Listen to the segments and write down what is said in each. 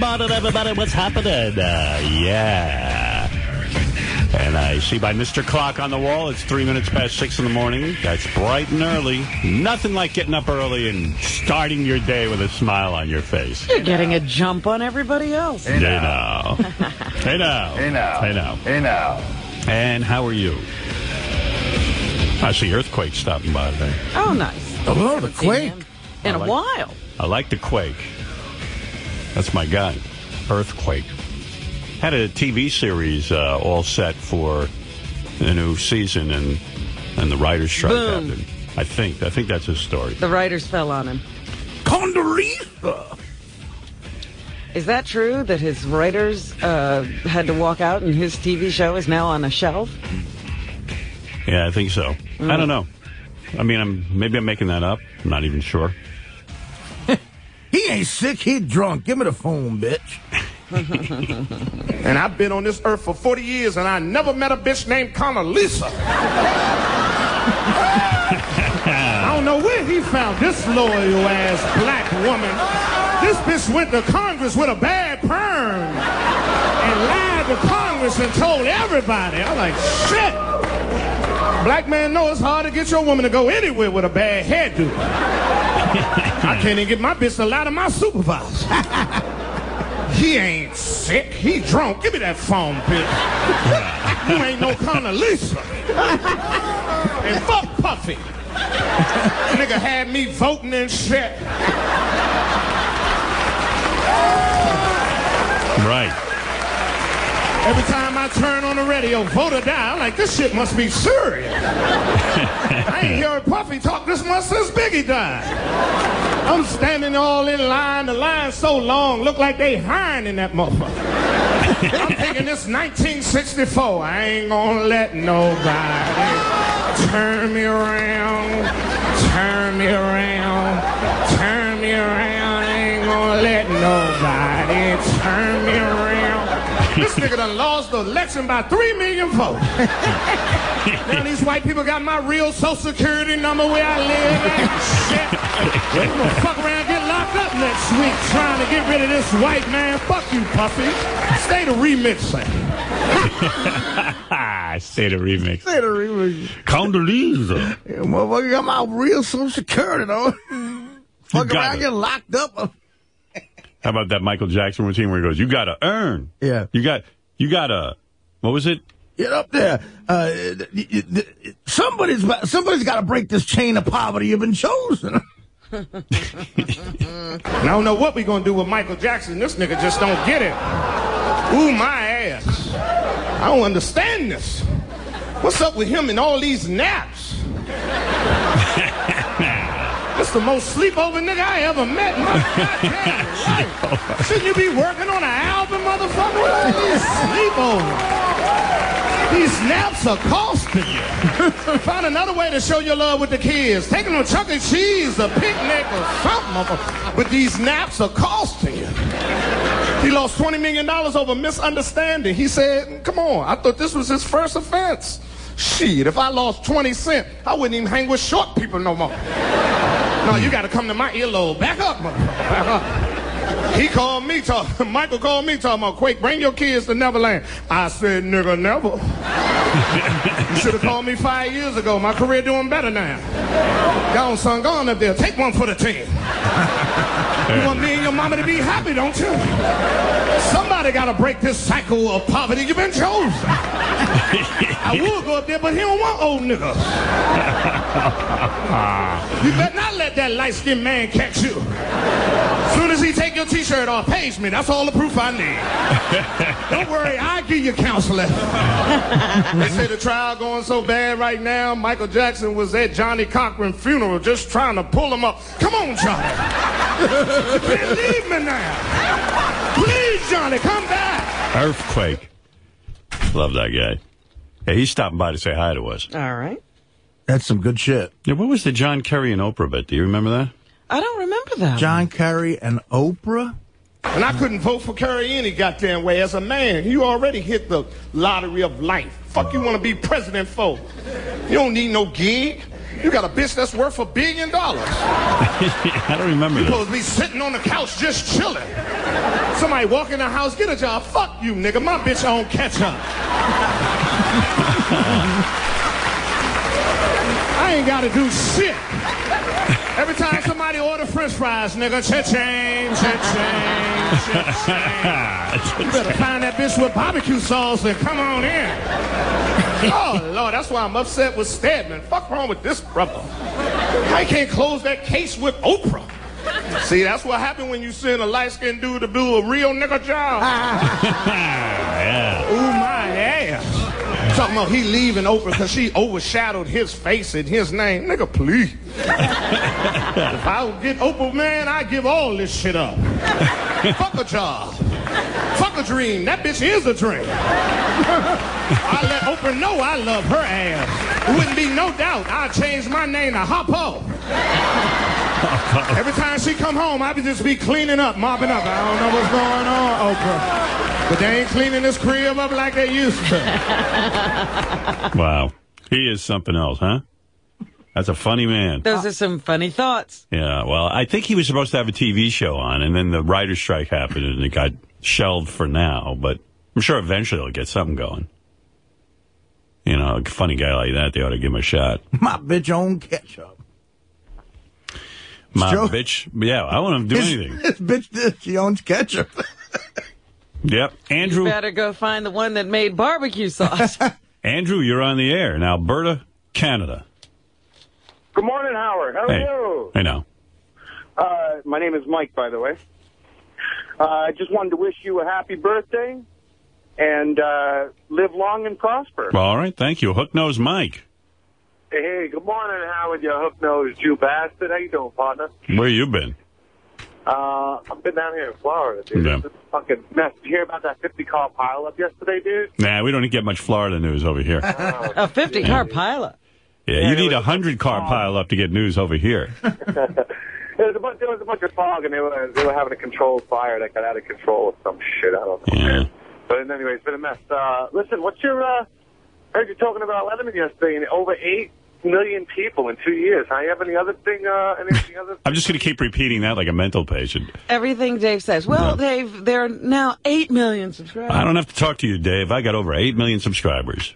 Jacob. Good morning, everybody. What's happening? Uh, yeah. And I see by Mr. Clock on the wall, it's three minutes past six in the morning. That's bright and early. Nothing like getting up early and starting your day with a smile on your face. You're getting a jump on everybody else. Hey now. Hey now. Hey now. Hey now. Hey now. And how are you? I see Earthquake stopping by today. Oh, nice. Oh, the quake. him In a like- while. I like the Quake. That's my guy. Earthquake. Had a TV series uh, all set for the new season, and and the writers' strike Boom. happened. I think. I think that's his story. The writers fell on him. Condoleezza. Is that true that his writers uh, had to walk out and his TV show is now on a shelf? Yeah, I think so. I don't know. I mean, I'm maybe I'm making that up. I'm not even sure. He ain't sick, he drunk. Give me the phone, bitch. And I've been on this earth for 40 years and I never met a bitch named Condoleezza. I don't know where he found this loyal ass black woman. This bitch went to Congress with a bad perm and lied to Congress and told everybody. I'm like, shit. Black man know it's hard to get your woman to go anywhere with a bad hairdo. I can't even get my bitch to of my supervisor. He ain't sick. He drunk. Give me that phone, bitch. you ain't no Condoleezza. and fuck Puffy. Nigga had me voting and shit. Right. Every time I turn on the radio, vote or die, I'm like, this shit must be serious. I ain't heard Puffy talk this much since Biggie died. I'm standing all in line. The line's so long, look like they hiring in that motherfucker. I'm thinking this 1964. I ain't gonna let nobody turn me around, turn me around, turn me around. I ain't gonna let nobody turn me around. This nigga done lost the election by three million votes. now these white people got my real social security number where I live and shit. They gonna fuck around and get locked up next week trying to get rid of this white man. Fuck you, Puffy. Stay the remix thing. Say the remix. Say the remix. Condoleezza. Yeah, motherfucker got my real social security, though. Fuck got around, it. get locked up. How about that Michael Jackson routine where he goes, "You got to earn." Yeah. You got. You got to. What was it? Get up there. Uh, y- y- somebody's somebody's got to break this chain of poverty you've been chosen. And I don't know what we're gonna do with Michael Jackson. This nigga just don't get it. Ooh, my ass. I don't understand this. What's up with him and all these naps? That's the most sleepover nigga I ever met in my life. Shouldn't you be working on an album, motherfucker? What are these sleepovers? These naps are costing you. Find another way to show your love with the kids. Taking them to Chuck E. Cheese, a picnic, or something. But these naps are costing you. He lost $20 million over misunderstanding. He said, come on, I thought this was his first offense. Shit, if I lost 20 cents, I wouldn't even hang with short people no more. No, you gotta come to my earlobe. Back up, motherfucker. Back up. He called me talking, Michael called me talking about, Quake, bring your kids to Neverland. I said, nigga, never. you should have called me five years ago. My career doing better now. Go on, son, go on up there. Take one for the team. You want me and your mama to be happy, don't you? Somebody got to break this cycle of poverty. You've been chosen. I would go up there, but he don't want old niggas. you better not let that light-skinned man catch you. Soon as he take your t-shirt off, page me. That's all the proof I need. don't worry, I'll give you counseling. they say the trial going so bad right now. Michael Jackson was at Johnnie Cochran's funeral just trying to pull him up. Come on, Johnny. Leave me now. Please, Johnny, come back. Earthquake. Love that guy. Hey, he's stopping by to say hi to us. All right. That's some good shit. Yeah, what was the John Kerry and Oprah bit? Do you remember that? I don't remember that. John Kerry and Oprah. And I couldn't vote for Kerry any goddamn way. As a man, you already hit the lottery of life. Fuck you want to be president for? You don't need no gig. You got a bitch that's worth a billion dollars. I don't remember You that. supposed to be sitting on the couch just chilling. Somebody walk in the house, get a job. Fuck you, nigga. My bitch own ketchup. I ain't got to do shit. Every time somebody order french fries, nigga, cha-ching, cha-ching, cha-ching. You better find that bitch with barbecue sauce and come on in. Oh, Lord, that's why I'm upset with Stedman. Fuck wrong with this brother. I can't close that case with Oprah. See, that's what happened when you send a light-skinned dude to do a real nigga job. yeah. Ooh, my ass. Talking about he leaving Oprah because she overshadowed his face and his name. Nigga, please. If I would get Oprah, man, I'd give all this shit up. Fuck a job. Fuck a dream. That bitch is a dream. I let Oprah know I love her ass. There wouldn't be no doubt. I'd change my name to Harpo. Every time she come home, I would just be cleaning up, mopping up. I don't know what's going on, Oprah. But they ain't cleaning this crib up like they used to. Wow. He is something else, huh? That's a funny man. Those are some funny thoughts. Yeah, well, I think he was supposed to have a TV show on, and then the writer's strike happened, and it got shelved for now, but I'm sure eventually he'll get something going. You know, a funny guy like that, they ought to give him a shot. My bitch own ketchup. My Joe- bitch, yeah, I want him to do This, anything. this bitch, this, she owns ketchup. Yep. Andrew, You better go find the one that made barbecue sauce. Andrew, you're on the air in Alberta, Canada. Good morning, Howard. How are Hey, you? I know. Uh, my name is Mike, by the way. Uh, I just wanted to wish you a happy birthday and uh, live long and prosper. Well, all right, thank you. Hook Nose Mike. Hey, good morning, Howard, you hook-nosed Jew bastard. How you doing, partner? Where you been? Uh, I've been down here in Florida, dude. Yeah. It's a fucking mess. Did you hear about that 50-car pileup yesterday, dude? Nah, we don't get much Florida news over here. a 50 car pilot. Yeah, you need a hundred car pile up to get news over here. There was, a bunch, there was a bunch of fog, and they were, they were having a controlled fire that got out of control with some shit. I don't know. Yeah. But anyway, it's been a mess. Uh, listen, what's your, uh, I heard you talking about Letterman yesterday, and over 8 million people in two years. Huh? You have any other thing, uh, anything other? I'm just going to keep repeating that like a mental patient. Everything Dave says. Well, Dave, there are now 8 million subscribers. I don't have to talk to you, Dave. I got over 8 million subscribers.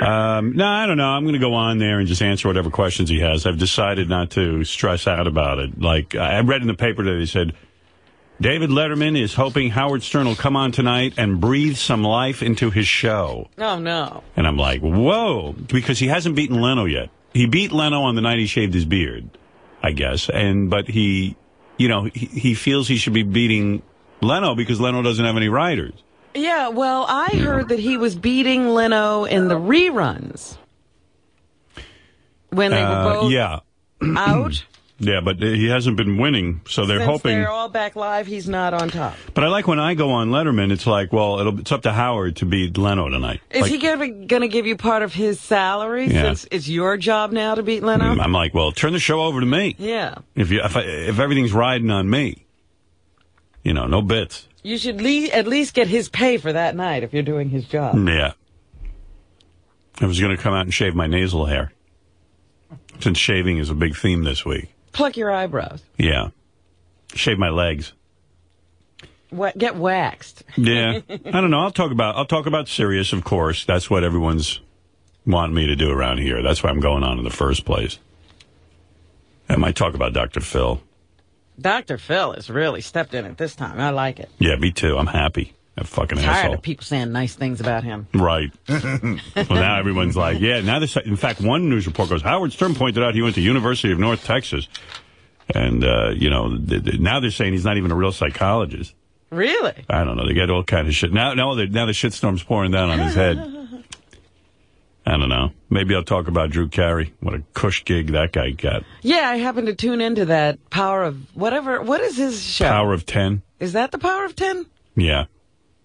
Um, no, I don't know. I'm going to go on there and just answer whatever questions he has. I've decided not to stress out about it. Like, I read in the paper that they said, David Letterman is hoping Howard Stern will come on tonight and breathe some life into his show. Oh, no. And I'm like, whoa, because he hasn't beaten Leno yet. He beat Leno on the night he shaved his beard, I guess. And, but he, you know, he, he feels he should be beating Leno because Leno doesn't have any writers. Yeah, well, I heard that he was beating Leno in the reruns. When they Uh, were both yeah. out. Yeah, but he hasn't been winning, so they're Since hoping. they're all back live, he's not on top. But I like when I go on Letterman, it's like, well, it'll, it's up to Howard to beat Leno tonight. Is Like, he going to give you part of his salary Yeah. since it's your job now to beat Leno? I'm like, well, turn the show over to me. yeah. If you, if, I, if everything's riding on me, you know, no bits. You should le- at least get his pay for that night if you're doing his job. Yeah. I was going to come out and shave my nasal hair. Since shaving is a big theme this week. Pluck your eyebrows. Yeah. Shave my legs. Wa- get waxed. Yeah. I don't know. I'll talk about I'll talk about Sirius, of course. That's what everyone's wanting me to do around here. That's why I'm going on in the first place. I might talk about Dr. Phil. Dr. Phil has really stepped in it this time. I like it. Yeah, me too. I'm happy. That fucking Tired asshole. of people saying nice things about him. Right. well, now everyone's like, yeah. Now this. In fact, one news report goes. Howard Stern pointed out he went to University of North Texas, and uh, you know th- th- now they're saying he's not even a real psychologist. Really? I don't know. They get all kind of shit now. Now, they- now the shitstorm's pouring down on his head. I don't know. Maybe I'll talk about Drew Carey. What a cush gig that guy got. Yeah, I happened to tune into that Power of whatever. What is his show? Power of ten. Is that the Power of Ten? Yeah.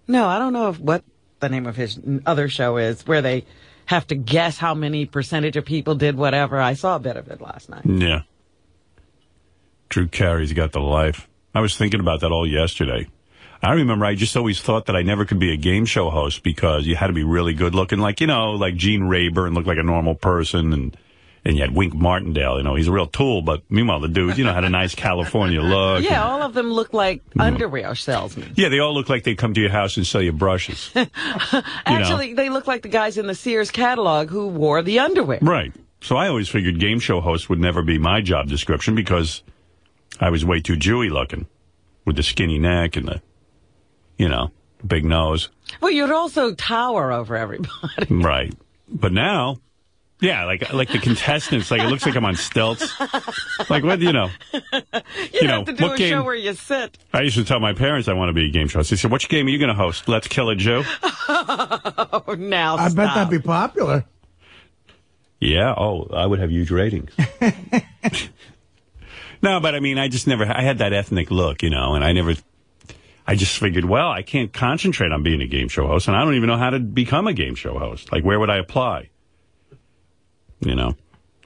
No, I don't know if what the name of his other show is, where they have to guess how many percentage of people did whatever. I saw a bit of it last night. Yeah. Drew Carey's got the life. I was thinking about that all yesterday. I remember I just always thought that I never could be a game show host because you had to be really good looking, like, you know, like Gene Rayburn looked like a normal person and And you had Wink Martindale, you know, he's a real tool, but meanwhile the dude, you know, had a nice California look. Yeah, all of them look like mm. underwear salesmen. Yeah, they all look like they come to your house and sell you brushes. Actually, they look like the guys in the Sears catalog who wore the underwear. Right. So I always figured game show host would never be my job description because I was way too Jewy looking with the skinny neck and the, you know, big nose. Well, you'd also tower over everybody. Right. But now, yeah, like like the contestants, like it looks like I'm on stilts. Like what, you know? You, You know, have to do what a game- show where you sit. I used to tell my parents I want to be a game show host. They said, "Which game are you going to host? Let's Kill a Jew." Oh, now I bet that'd be popular. Yeah. Oh, I would have huge ratings. no, but I mean, I just never. I had that ethnic look, you know, and I never. I just figured, well, I can't concentrate on being a game show host, and I don't even know how to become a game show host. Like, where would I apply? You know,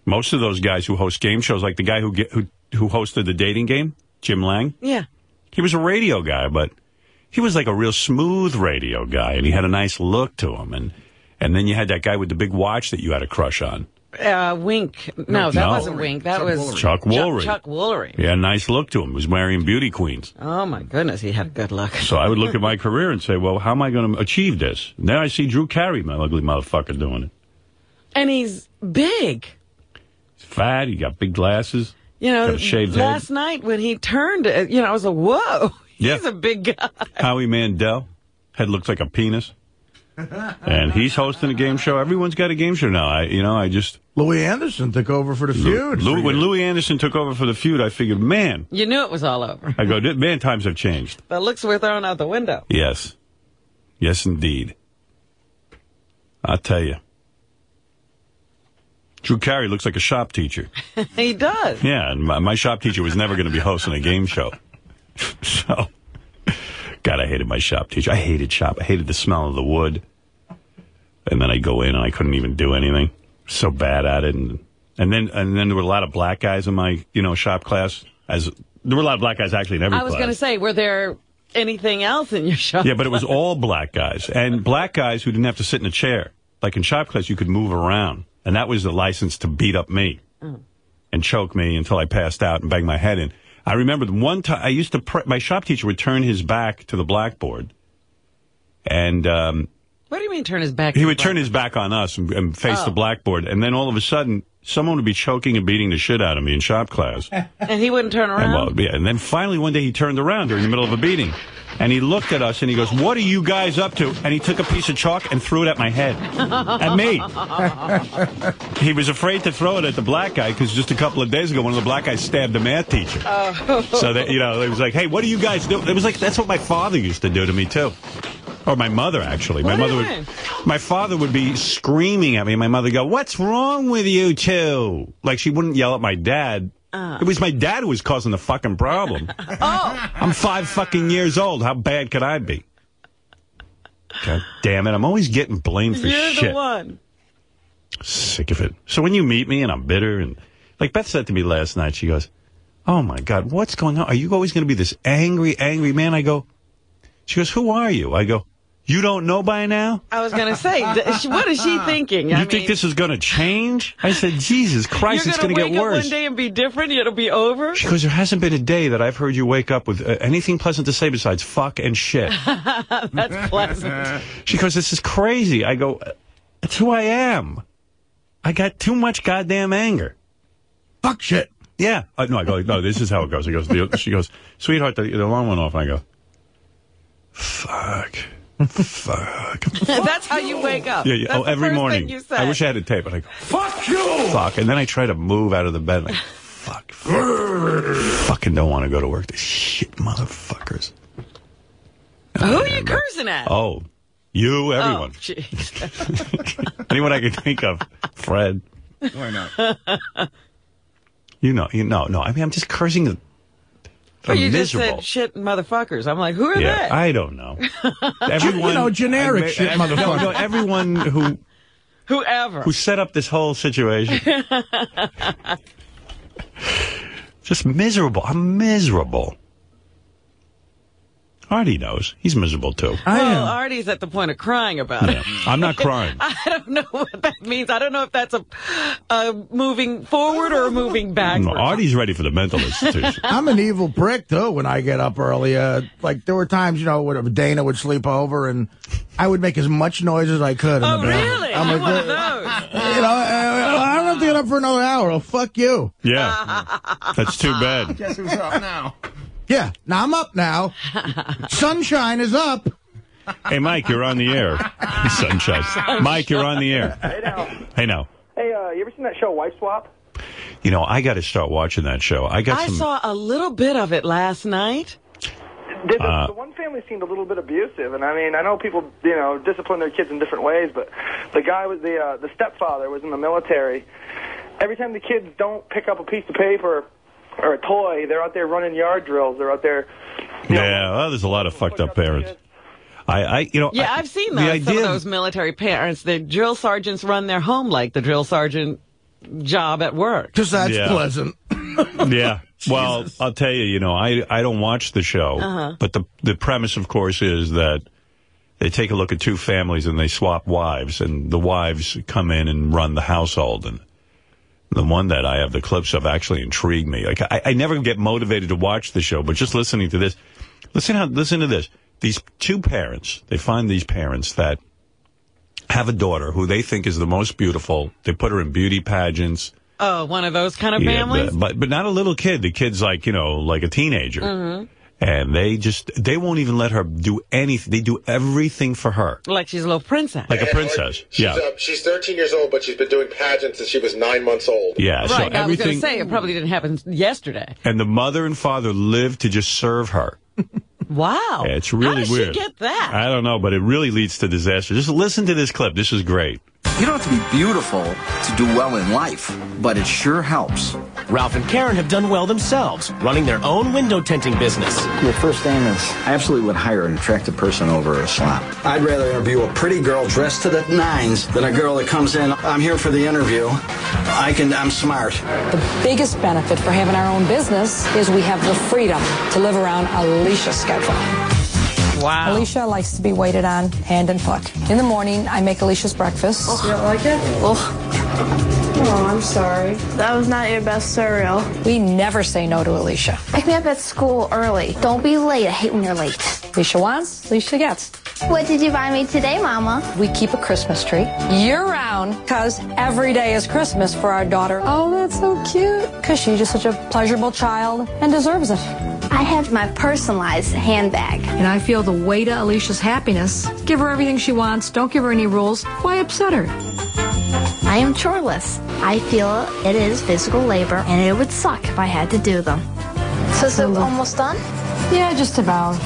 most of those guys who host game shows, like the guy who get, who who hosted the dating game, Jim Lange. Yeah. He was a radio guy, but he was like a real smooth radio guy, and he had a nice look to him. And and then you had that guy with the big watch that you had a crush on. Uh, Wink. No, that No. wasn't Wink. That was Chuck Woolery. Chuck, Chuck Woolery. He had a nice look to him. He was marrying beauty queens. Oh, my goodness. He had a good look. So I would look at my career and say, well, how am I going to achieve this? And then I see Drew Carey, my ugly motherfucker, doing it. And he's big. He's fat. He got big glasses. You know, Got a shaved head. last night when he turned, uh, you know, I was like, whoa, he's Yeah. a big guy. Howie Mandel. Head looks like a penis. And he's hosting a game show. Everyone's got a game show now. I, you know, I just Louie Anderson took over for the feud. Lou, for when you. Louie Anderson took over for the feud, I figured, man, You knew it was all over. I go, man, times have changed. The looks were thrown out the window. Yes. Yes, indeed. I'll tell you. Drew Carey looks like a shop teacher. he does. Yeah, and my, my shop teacher was never going to be hosting a game show. so, God, I hated my shop teacher. I hated shop. I hated the smell of the wood. And then I go in and I couldn't even do anything. So bad at it. And, and then and then there were a lot of black guys in my you know shop class. As there were a lot of black guys actually in every I was going to say, were there anything else in your shop? Yeah, but it was all black guys and black guys who didn't have to sit in a chair. Like in shop class, you could move around, and that was the license to beat up me oh. and choke me until I passed out and bang my head in. I remember the one time I used to. Pre- my shop teacher would turn his back to the blackboard, and um, What do you mean turn his back? he would the turn his back on us and, and face the Oh. blackboard, and then all of a sudden, someone would be choking and beating the shit out of me in shop class. And he wouldn't turn And, around? well, yeah, and then finally one day he turned around during the middle of a beating. And he looked at us and he goes, What are you guys up to? And he took a piece of chalk and threw it at my head. at me. he was afraid to throw it at the black guy because just a couple of days ago, one of the black guys stabbed a math teacher. Oh. So that, you know, it was like, Hey, what are you guys doing? It was like, that's what my father used to do to me, too. Or my mother, actually. My What mother would, my father would be screaming at me. My mother would go, "What's wrong with you two? Like she wouldn't yell at my dad. Uh. It was my dad who was causing the fucking problem. oh, I'm five fucking years old. How bad could I be? God damn it! I'm always getting blamed for you're shit. the one. Sick of it. So when you meet me and I'm bitter and like Beth said to me last night, she goes, "Oh my God, what's going on? Are you always going to be this angry, angry man?" I go. She goes, "Who are you?" I go. You don't know by now? I was going to say, what is she thinking? You I think mean, this is going to change? I said, Jesus Christ, you're it's going to to wake get up worse. one day and be different? It'll be over? She goes, there hasn't been a day that I've heard you wake up with uh, anything pleasant to say besides fuck and shit. That's pleasant. She goes, this is crazy. I go, it's who I am. I got too much goddamn anger. Fuck shit. Yeah. Uh, no, I go, no, this is how it goes. He goes, the, she goes, sweetheart, the, the alarm went off. And I go, fuck. Fuck. That's how you wake up. Yeah, yeah. That's Oh, the every first morning. Thing you say. I wish I had a tape, but I go, Fuck you. fuck. And then I try to move out of the bed. Like, fuck. fucking don't want to go to work. This shit motherfuckers. Who are you cursing at? Oh, you, Oh, everyone. jeez. Anyone I can think of. Fred. Why not? You know, you know, no. I mean, I'm just cursing the. Well, you just said shit motherfuckers. I'm like, who are yeah, they? I don't know. Everyone, You know, generic I- shit I- no, motherfucker. no, everyone who Whoever. who set up this whole situation. just miserable. I'm miserable. Artie knows. He's miserable too. I well, am. Artie's at the point of crying about Yeah. it. I'm not crying. I don't know what that means. I don't know if that's a, a moving forward or a moving backwards. Artie's ready for the mental institution. I'm an evil prick too. When I get up early, uh, like there were times, you know, when Dana would sleep over, and I would make as much noise as I could. in Oh, the bed. really? I'm You're like, one of those. You know, uh, I don't have to get up for another hour. Oh, fuck you. Yeah. That's too bad. Guess who's up now? Yeah. Now I'm up now. Sunshine is up. Hey, Mike, you're on the air. Sunshine. Mike, you're on the air. Hey now. Hey, now. Hey, uh, you ever seen that show Wife Swap? You know, I got to start watching that show. I got I some. saw a little bit of it last night. The, the, Uh, the one family seemed a little bit abusive, and I mean, I know people, you know, discipline their kids in different ways, but the guy was the uh, the stepfather was in the military. Every time the kids don't pick up a piece of paper or a toy, they're out there running yard drills. They're out there. You know, yeah, well, there's a lot of fucked up parents. kids. I, I, you know, Yeah, I, I've seen the those, some of those military parents. The drill sergeants run their home like the drill sergeant job at work. Because that's Yeah. pleasant. Yeah. Well, I'll tell you, you know, I I don't watch the show, Uh-huh. but the the premise, of course, is that they take a look at two families and they swap wives, and the wives come in and run the household. And the one that I have the clips of actually intrigued me. Like I, I never get motivated to watch the show, but just listening to this, listen how listen to this. These two parents, they find these parents that have a daughter who they think is the most beautiful. They put her in beauty pageants. Oh, one of those kind of Yeah, families? the- but but not a little kid. The kid's like you know like a teenager, Mm-hmm. And they just they won't even let her do anything. They do everything for her, like she's a little princess. like a princess. She's, Yeah, uh, she's 13 years old, but she's been doing pageants since she was nine months old. yeah. So right. I was going to say, it probably didn't happen yesterday. and the mother and father live to just serve her. Wow. Yeah, it's really How does weird. she get that? I don't know, but it really leads to disaster. Just listen to this clip. This is great. You don't have to be beautiful to do well in life, but it sure helps. Ralph and Karen have done well themselves, running their own window tinting business. Your first name is. I absolutely would hire an attractive person over a slop. I'd rather interview a pretty girl dressed to the nines than a girl that comes in. I'm here for the interview. I can. I'm smart. The biggest benefit for having our own business is we have the freedom to live around Alicia's schedule. Wow. Alicia likes to be waited on hand and foot. In the morning, I make Alicia's breakfast. Oh, You don't like it? Oh, Oh, I'm sorry. That was not your best cereal. We never say no to Alicia. Pick me up at school early. Don't be late. I hate when you're late. Alicia wants, Alicia gets. What did you buy me today, Mama? We keep a Christmas tree year round because every day is Christmas for our daughter. Oh, that's so cute. Because she's just such a pleasurable child and deserves it. I have my personalized handbag. And I feel the weight of Alicia's happiness. Give her everything she wants. Don't give her any rules. Why upset her? I am choreless. I feel it is physical labor, and it would suck if I had to do them. So is it almost done? Yeah, just about.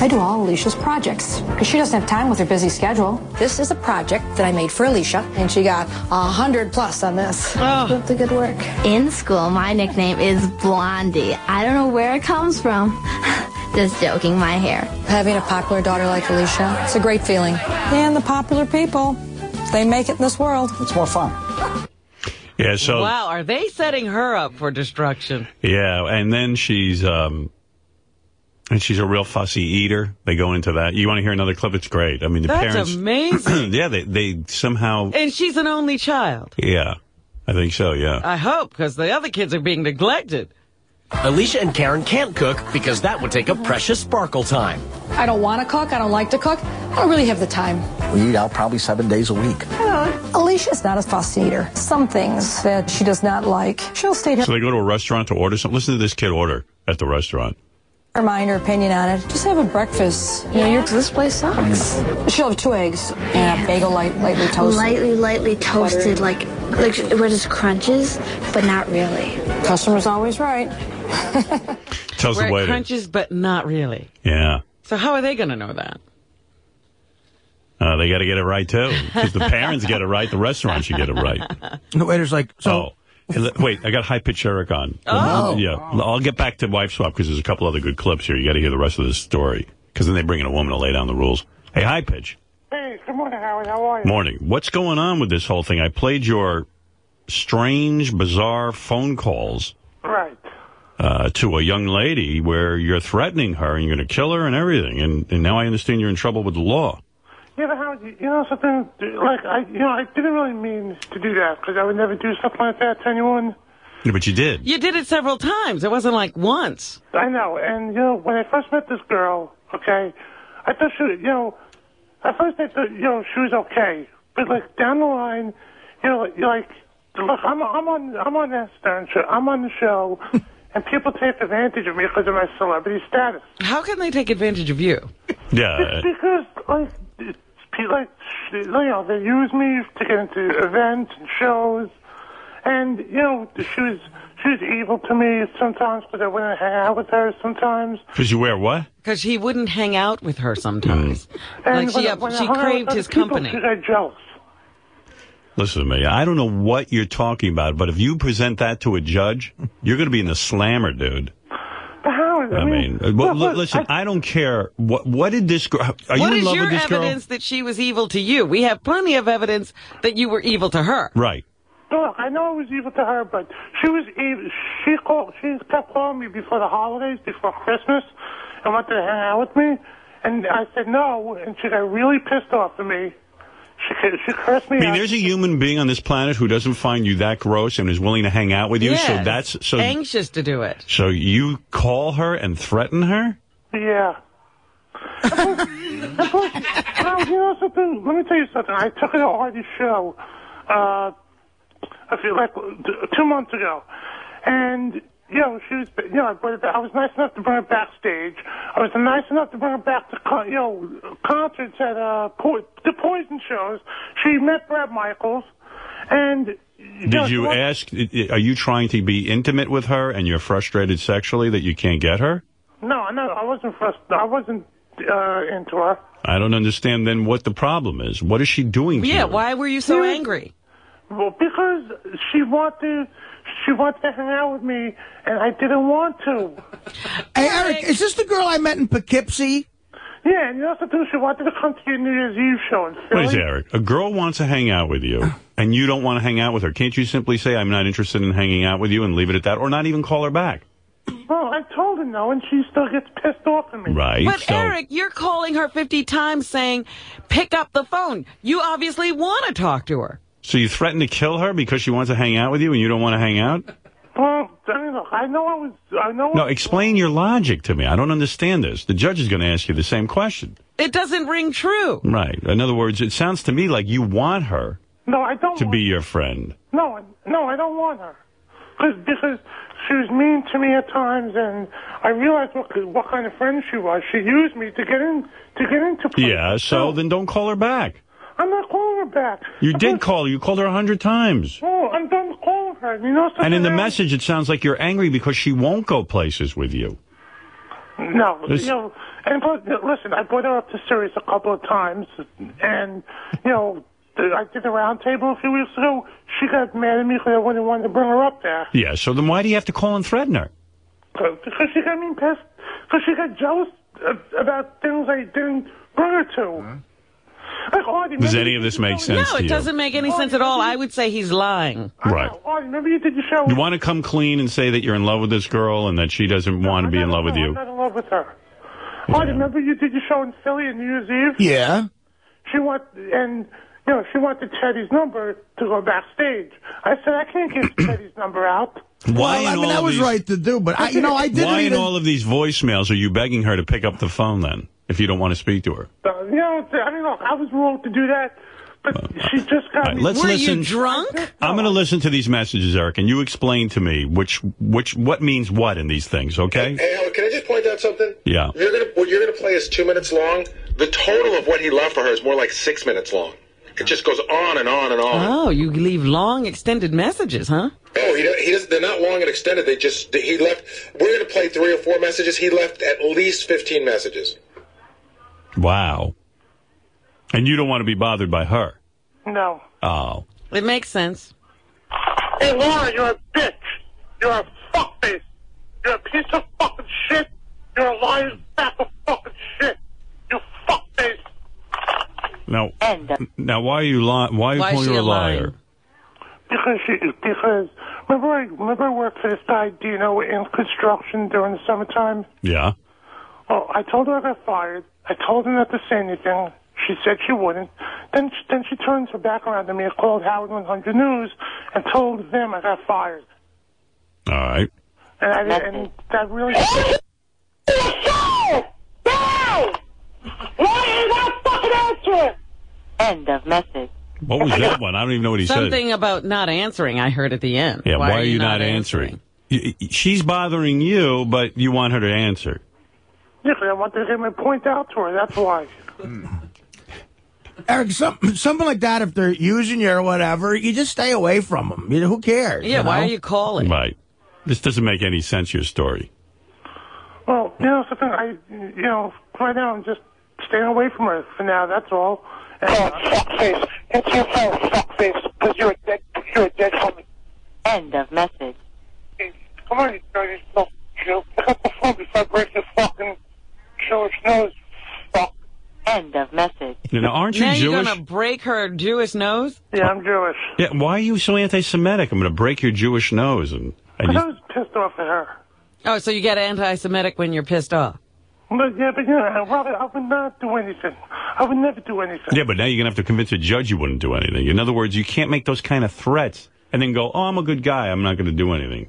I do all Alicia's projects because she doesn't have time with her busy schedule. This is a project that I made for Alicia, and she got a hundred plus on this. Oh. That's the good work. In school, my nickname is Blondie. I don't know where it comes from. Just joking, my hair. Having a popular daughter like Alicia, it's a great feeling. And the popular people, they make it in this world. It's more fun. Yeah. So Wow, are they setting her up for destruction? yeah, and then she's um, and she's a real fussy eater. They go into that. You want to hear another clip? It's great. I mean, the That's parents. amazing. yeah, they they somehow. and she's an only child. Yeah, I think so. Yeah. I hope, because the other kids are being neglected. Alicia and Karen can't cook because that would take up precious sparkle time. I don't want to cook. I don't like to cook. I don't really have the time. We eat out probably seven days a week. Alicia's not a fussy eater. Some things that she does not like, she'll state her, So they go to a restaurant to order something. Listen to this kid order at the restaurant. her mind, her opinion on it. Just have a breakfast. You know, you're, This place sucks. she'll have two eggs and a bagel light, lightly toasted. Lightly, lightly toasted, like like where just crunches, but not really. Customer's always right. Tells Where the it waiter. crunches, but not really. Yeah. So how are they going to know that? Uh, they got to get it right too. Because the parents get it right, the restaurant should get it right. The waiter's like, so Oh. Wait, I got high pitch Eric on. Oh. Yeah. I'll get back to wife swap because there's a couple other good clips here. You got to hear the rest of this story because then they bring in a woman to lay down the rules. Hey, high pitch. Hey, good morning, Howard. How are you? Morning. What's going on with this whole thing? I played your strange, bizarre phone calls. Right. Uh, to a young lady where you're threatening her and you're going to kill her and everything. And, and now I understand you're in trouble with the law. Yeah, but how, you know something, like, I, you know, I didn't really mean to do that, because I would never do something like that to anyone. Yeah, but you did. You did it several times. It wasn't like once. I know, and, you know, when I first met this girl, okay, I thought she, you know, at first I thought, you know, she was okay, but, like, down the line, you know, like, look, I'm, I'm on, I'm on that Stern show, I'm on the show, and people take advantage of me because of my celebrity status. How can they take advantage of you? Yeah. Because, like, it's, pe- like, you know, they use me to get into events and shows, and you know, she was she was evil to me sometimes because I wouldn't hang out with her sometimes. Because you wear what? Because he wouldn't hang out with her sometimes. Hmm. And Like she, when I- when I she hung out with craved his people, company. She got jealous. Listen to me. I don't know what you're talking about, but if you present that to a judge, you're going to be in the slammer, dude. But how? I mean, uh, well, li- listen, I, don't care. What What did this girl? Are you in is love your with this girl? evidence that she was evil to you? We have plenty of evidence that you were evil to her. Right. Look, I know I was evil to her, but she was evil. She called. She kept calling me before the holidays, before Christmas, and wanted to hang out with me. And I said no, and she got really pissed off at me. She she cursed me I mean, out. there's a human being on this planet who doesn't find you that gross and is willing to hang out with you. So that's so. anxious to do it. So you call her and threaten her? Yeah. Now, you know something? Let me tell you something. I took it to Artie's show, uh, I feel like two months ago, and you know she was, you know, I brought her back. I was nice enough to bring her backstage. I was nice enough to bring her back to, con- you know, concerts at uh, po- the Poison shows. She met Bret Michaels, and Did know, you ask? Are you trying to be intimate with her and you're frustrated sexually that you can't get her? No, no, I wasn't frustrated. I wasn't uh, into her. I don't understand then what the problem is. What is she doing to Yeah, you? why were you so angry? Well, because she wanted, she wanted to hang out with me, and I didn't want to. Hey, Eric, is this the girl I met in Poughkeepsie? Yeah, and you also too, she wanted to come to your New Year's Eve show in Philly. Wait, Eric. A girl wants to hang out with you, and you don't want to hang out with her. Can't you simply say, I'm not interested in hanging out with you and leave it at that, or not even call her back? Well, I told her no, and she still gets pissed off at me. Right. But so, Eric, you're calling her 50 times saying, pick up the phone. You obviously want to talk to her. So you threatened to kill her because she wants to hang out with you and you don't want to hang out? Well, I mean, look, I know I was, I know. No, explain your logic to me. I don't understand this. The judge is going to ask you the same question. It doesn't ring true. Right. In other words, it sounds to me like you want her No, I don't. to want, be your friend. No, I- no, I don't want her. Cause, because she was mean to me at times, and I realized what what kind of friend she was. She used me to get in to get into. Yeah, so then don't call her back. I'm not calling her back. You did call her. You called her a hundred times. Oh, I'm done calling her. You know something? And in the else? message, it sounds like you're angry because she won't go places with you. No, This- you know, and but, listen, I brought her up to Sirius a couple of times, and you know, I did the round table a few weeks ago. She got mad at me because I wouldn't want to bring her up there Yeah, so then why do you have to call and threaten her? Uh, because she got me pissed because she got jealous uh, about things I didn't bring her to. Like, Artie, Does any of this make sense No, to it you? doesn't make any sense at all. I would say he's lying. Right. Artie, remember you did your show? You want to come clean and say that you're in love with this girl and that she doesn't want to be in love with you. I'm not in love with her. Artie, remember you did your show in Philly on New Year's Eve? Yeah. She want and you know she wanted Teddy's number to go backstage. I said I can't give Teddy's number out. Why well, I mean, all that was these- right to do, but I, you know, I didn't. Why read in all of these voicemails are you begging her to pick up the phone then, if you don't want to speak to her? Uh, you know, I mean, look, I was wrong to do that, but she just got All right, me. let's Were listen. you drunk? I'm going to listen to these messages, Eric, and you explain to me which which what means what in these things, okay? Hey, Howard, can I just point out something? Yeah. You're gonna what you're gonna play is two minutes long. The total of what he left for her is more like six minutes long. It just goes on and on and on. Oh, you leave long extended messages, huh? Oh, he he doesn't. They're not long and extended. They just he left. We're gonna play three or four messages. He left at least fifteen messages. Wow. And you don't want to be bothered by her. No. Oh. It makes sense. Hey, Laura, you're a bitch. You're a fuckface. You're a piece of fucking shit. You're a lying sack of fucking shit. You fuckface. Now, now why are you lying? why are you Why is calling she her a lying? liar? Because she, because Remember, I remember I worked for this guy, Dino, in construction during the summertime. Yeah. Well, I told her I got fired. I told her not to say anything. She said she wouldn't. Then, then she turns her back around to me and called Howard 100 News and told them I got fired. All right. And, I, and that really. Why are not fucking answering? End of message. What was that one? I don't even know what he said. Something about not answering. I heard at the end. Yeah, why, are you not, answering? Y- y- She's bothering you, but you want her to answer. Yeah, 'cause I wanted to get my point out to her. That's why. Hmm. Eric, some, something like that, if they're using you or whatever, you just stay away from them. You know, who cares? Yeah, why know? are you calling? Right. This doesn't make any sense, your story. Well, you know something. I, you know, right now I'm just staying away from her for now. That's all. And, oh, fuckface! Answer your phone, fuckface, because you're a dead, you're a dead homie. End of message. Come on, you dirty little Jew. Pick up the phone before I break your fucking Jewish nose. Fuck. End of message. You know, aren't you now you're Jewish? going to break her Jewish nose? Yeah, I'm Jewish. Yeah, why are you so anti-Semitic? I'm going to break your Jewish nose. And, and Because I was pissed off at her. Oh, so you get anti-Semitic when you're pissed off? But yeah, but yeah, Robert, I would not do anything. I would never do anything. yeah, but now you're going to have to convince a judge you wouldn't do anything. In other words, you can't make those kind of threats and then go, oh, I'm a good guy. I'm not going to do anything.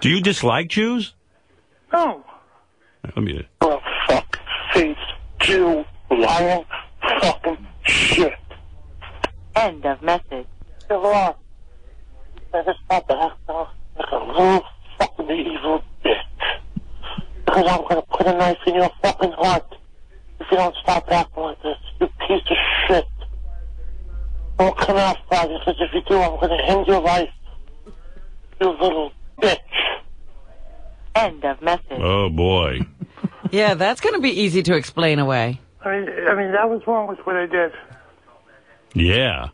Do you dislike Jews? No. Let me... Oh, fuck. Face, Jew, lying, fucking shit. End of message. Hey, Laura. I just thought to act now like a little fucking evil bitch. Because I'm gonna put a knife in your fucking heart if you don't stop acting like this, you piece of shit. Don't come out, Friday, because if you do, I'm gonna end your life. You little bitch. End of message. Oh, boy. Yeah, that's going to be easy to explain away. I mean, I mean, that was wrong with what I did. Yeah.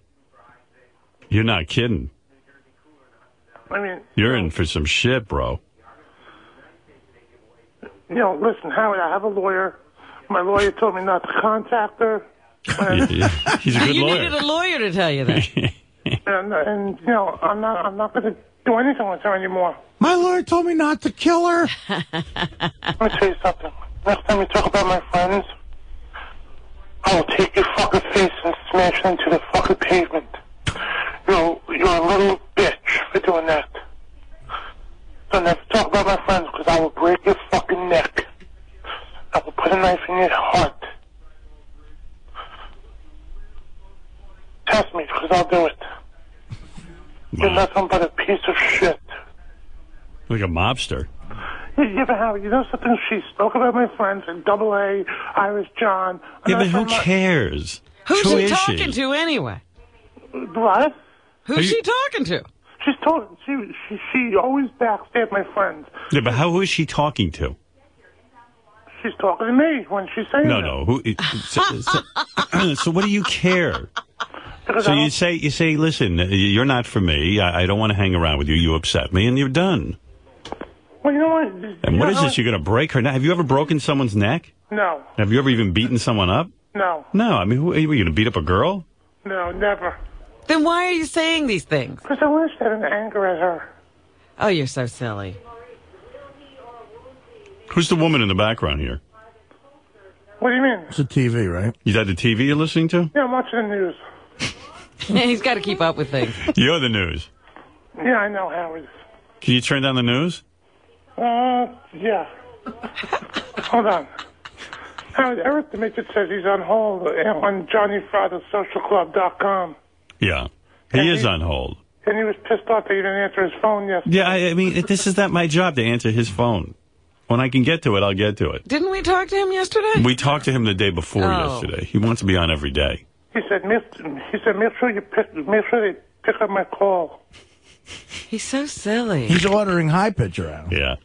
You're not kidding. I mean, You're in for some shit, bro. you know, listen, Howard, I have a lawyer. My lawyer told me not to contact her. He's a good you lawyer. needed a lawyer to tell you that. and, and you know, I'm not, I'm not going to do anything with her anymore. My lawyer told me not to kill her. Let me tell you something. Next time you talk about my friends, I will take your fucking face and smash it into the fucking pavement. You're, you're a little bitch for doing that. So never talk about my friends because I will break your fucking neck. I will put a knife in your heart. Test me because I'll do it. You're nothing but a piece of shit. Like a mobster. You, you ever have, you know something? She spoke about my friends in Double A, Irish John. Yeah, but who cares? Who's Who she is talking to anyway? What? Who's you- she talking to? She's told she she she always backstab my friends. Yeah, but how, who is she talking to? She's talking to me when she's saying No, that. no. Who? it- So, so, so what do you care? Because So you say, you say, listen, you're not for me. I, I don't want to hang around with you. You upset me, and you're done. Well, you know what? And You what know is this? You're going to break her neck? Have you ever broken someone's neck? No, Have you ever even beaten someone up? no, No. I mean, who, are you going to beat up a girl? no, never. Then why are you saying these things? Because I wish I had an anger at her. Oh, you're so silly. Who's the woman in the background here? What do you mean? It's a TV, right? Is that the TV you're listening to? Yeah, I'm watching the news. He's got to keep up with things. You're the news. Yeah, I know, Howard. Can you turn down the news? Uh, yeah. Hold on. Howard, Eric the Midget says he's on hold on JohnnyFratherSocialClub.com. Yeah. He is on hold. And he was pissed off that you didn't answer his phone yesterday. Yeah, I, I mean, this is not my job to answer his phone. When I can get to it, I'll get to it. Didn't we talk to him yesterday? We talked to him the day before Oh. yesterday. He wants to be on every day. He said, make, he said, make sure you pick, make sure they pick up my call. He's so silly. He's ordering high pitch around. Yeah.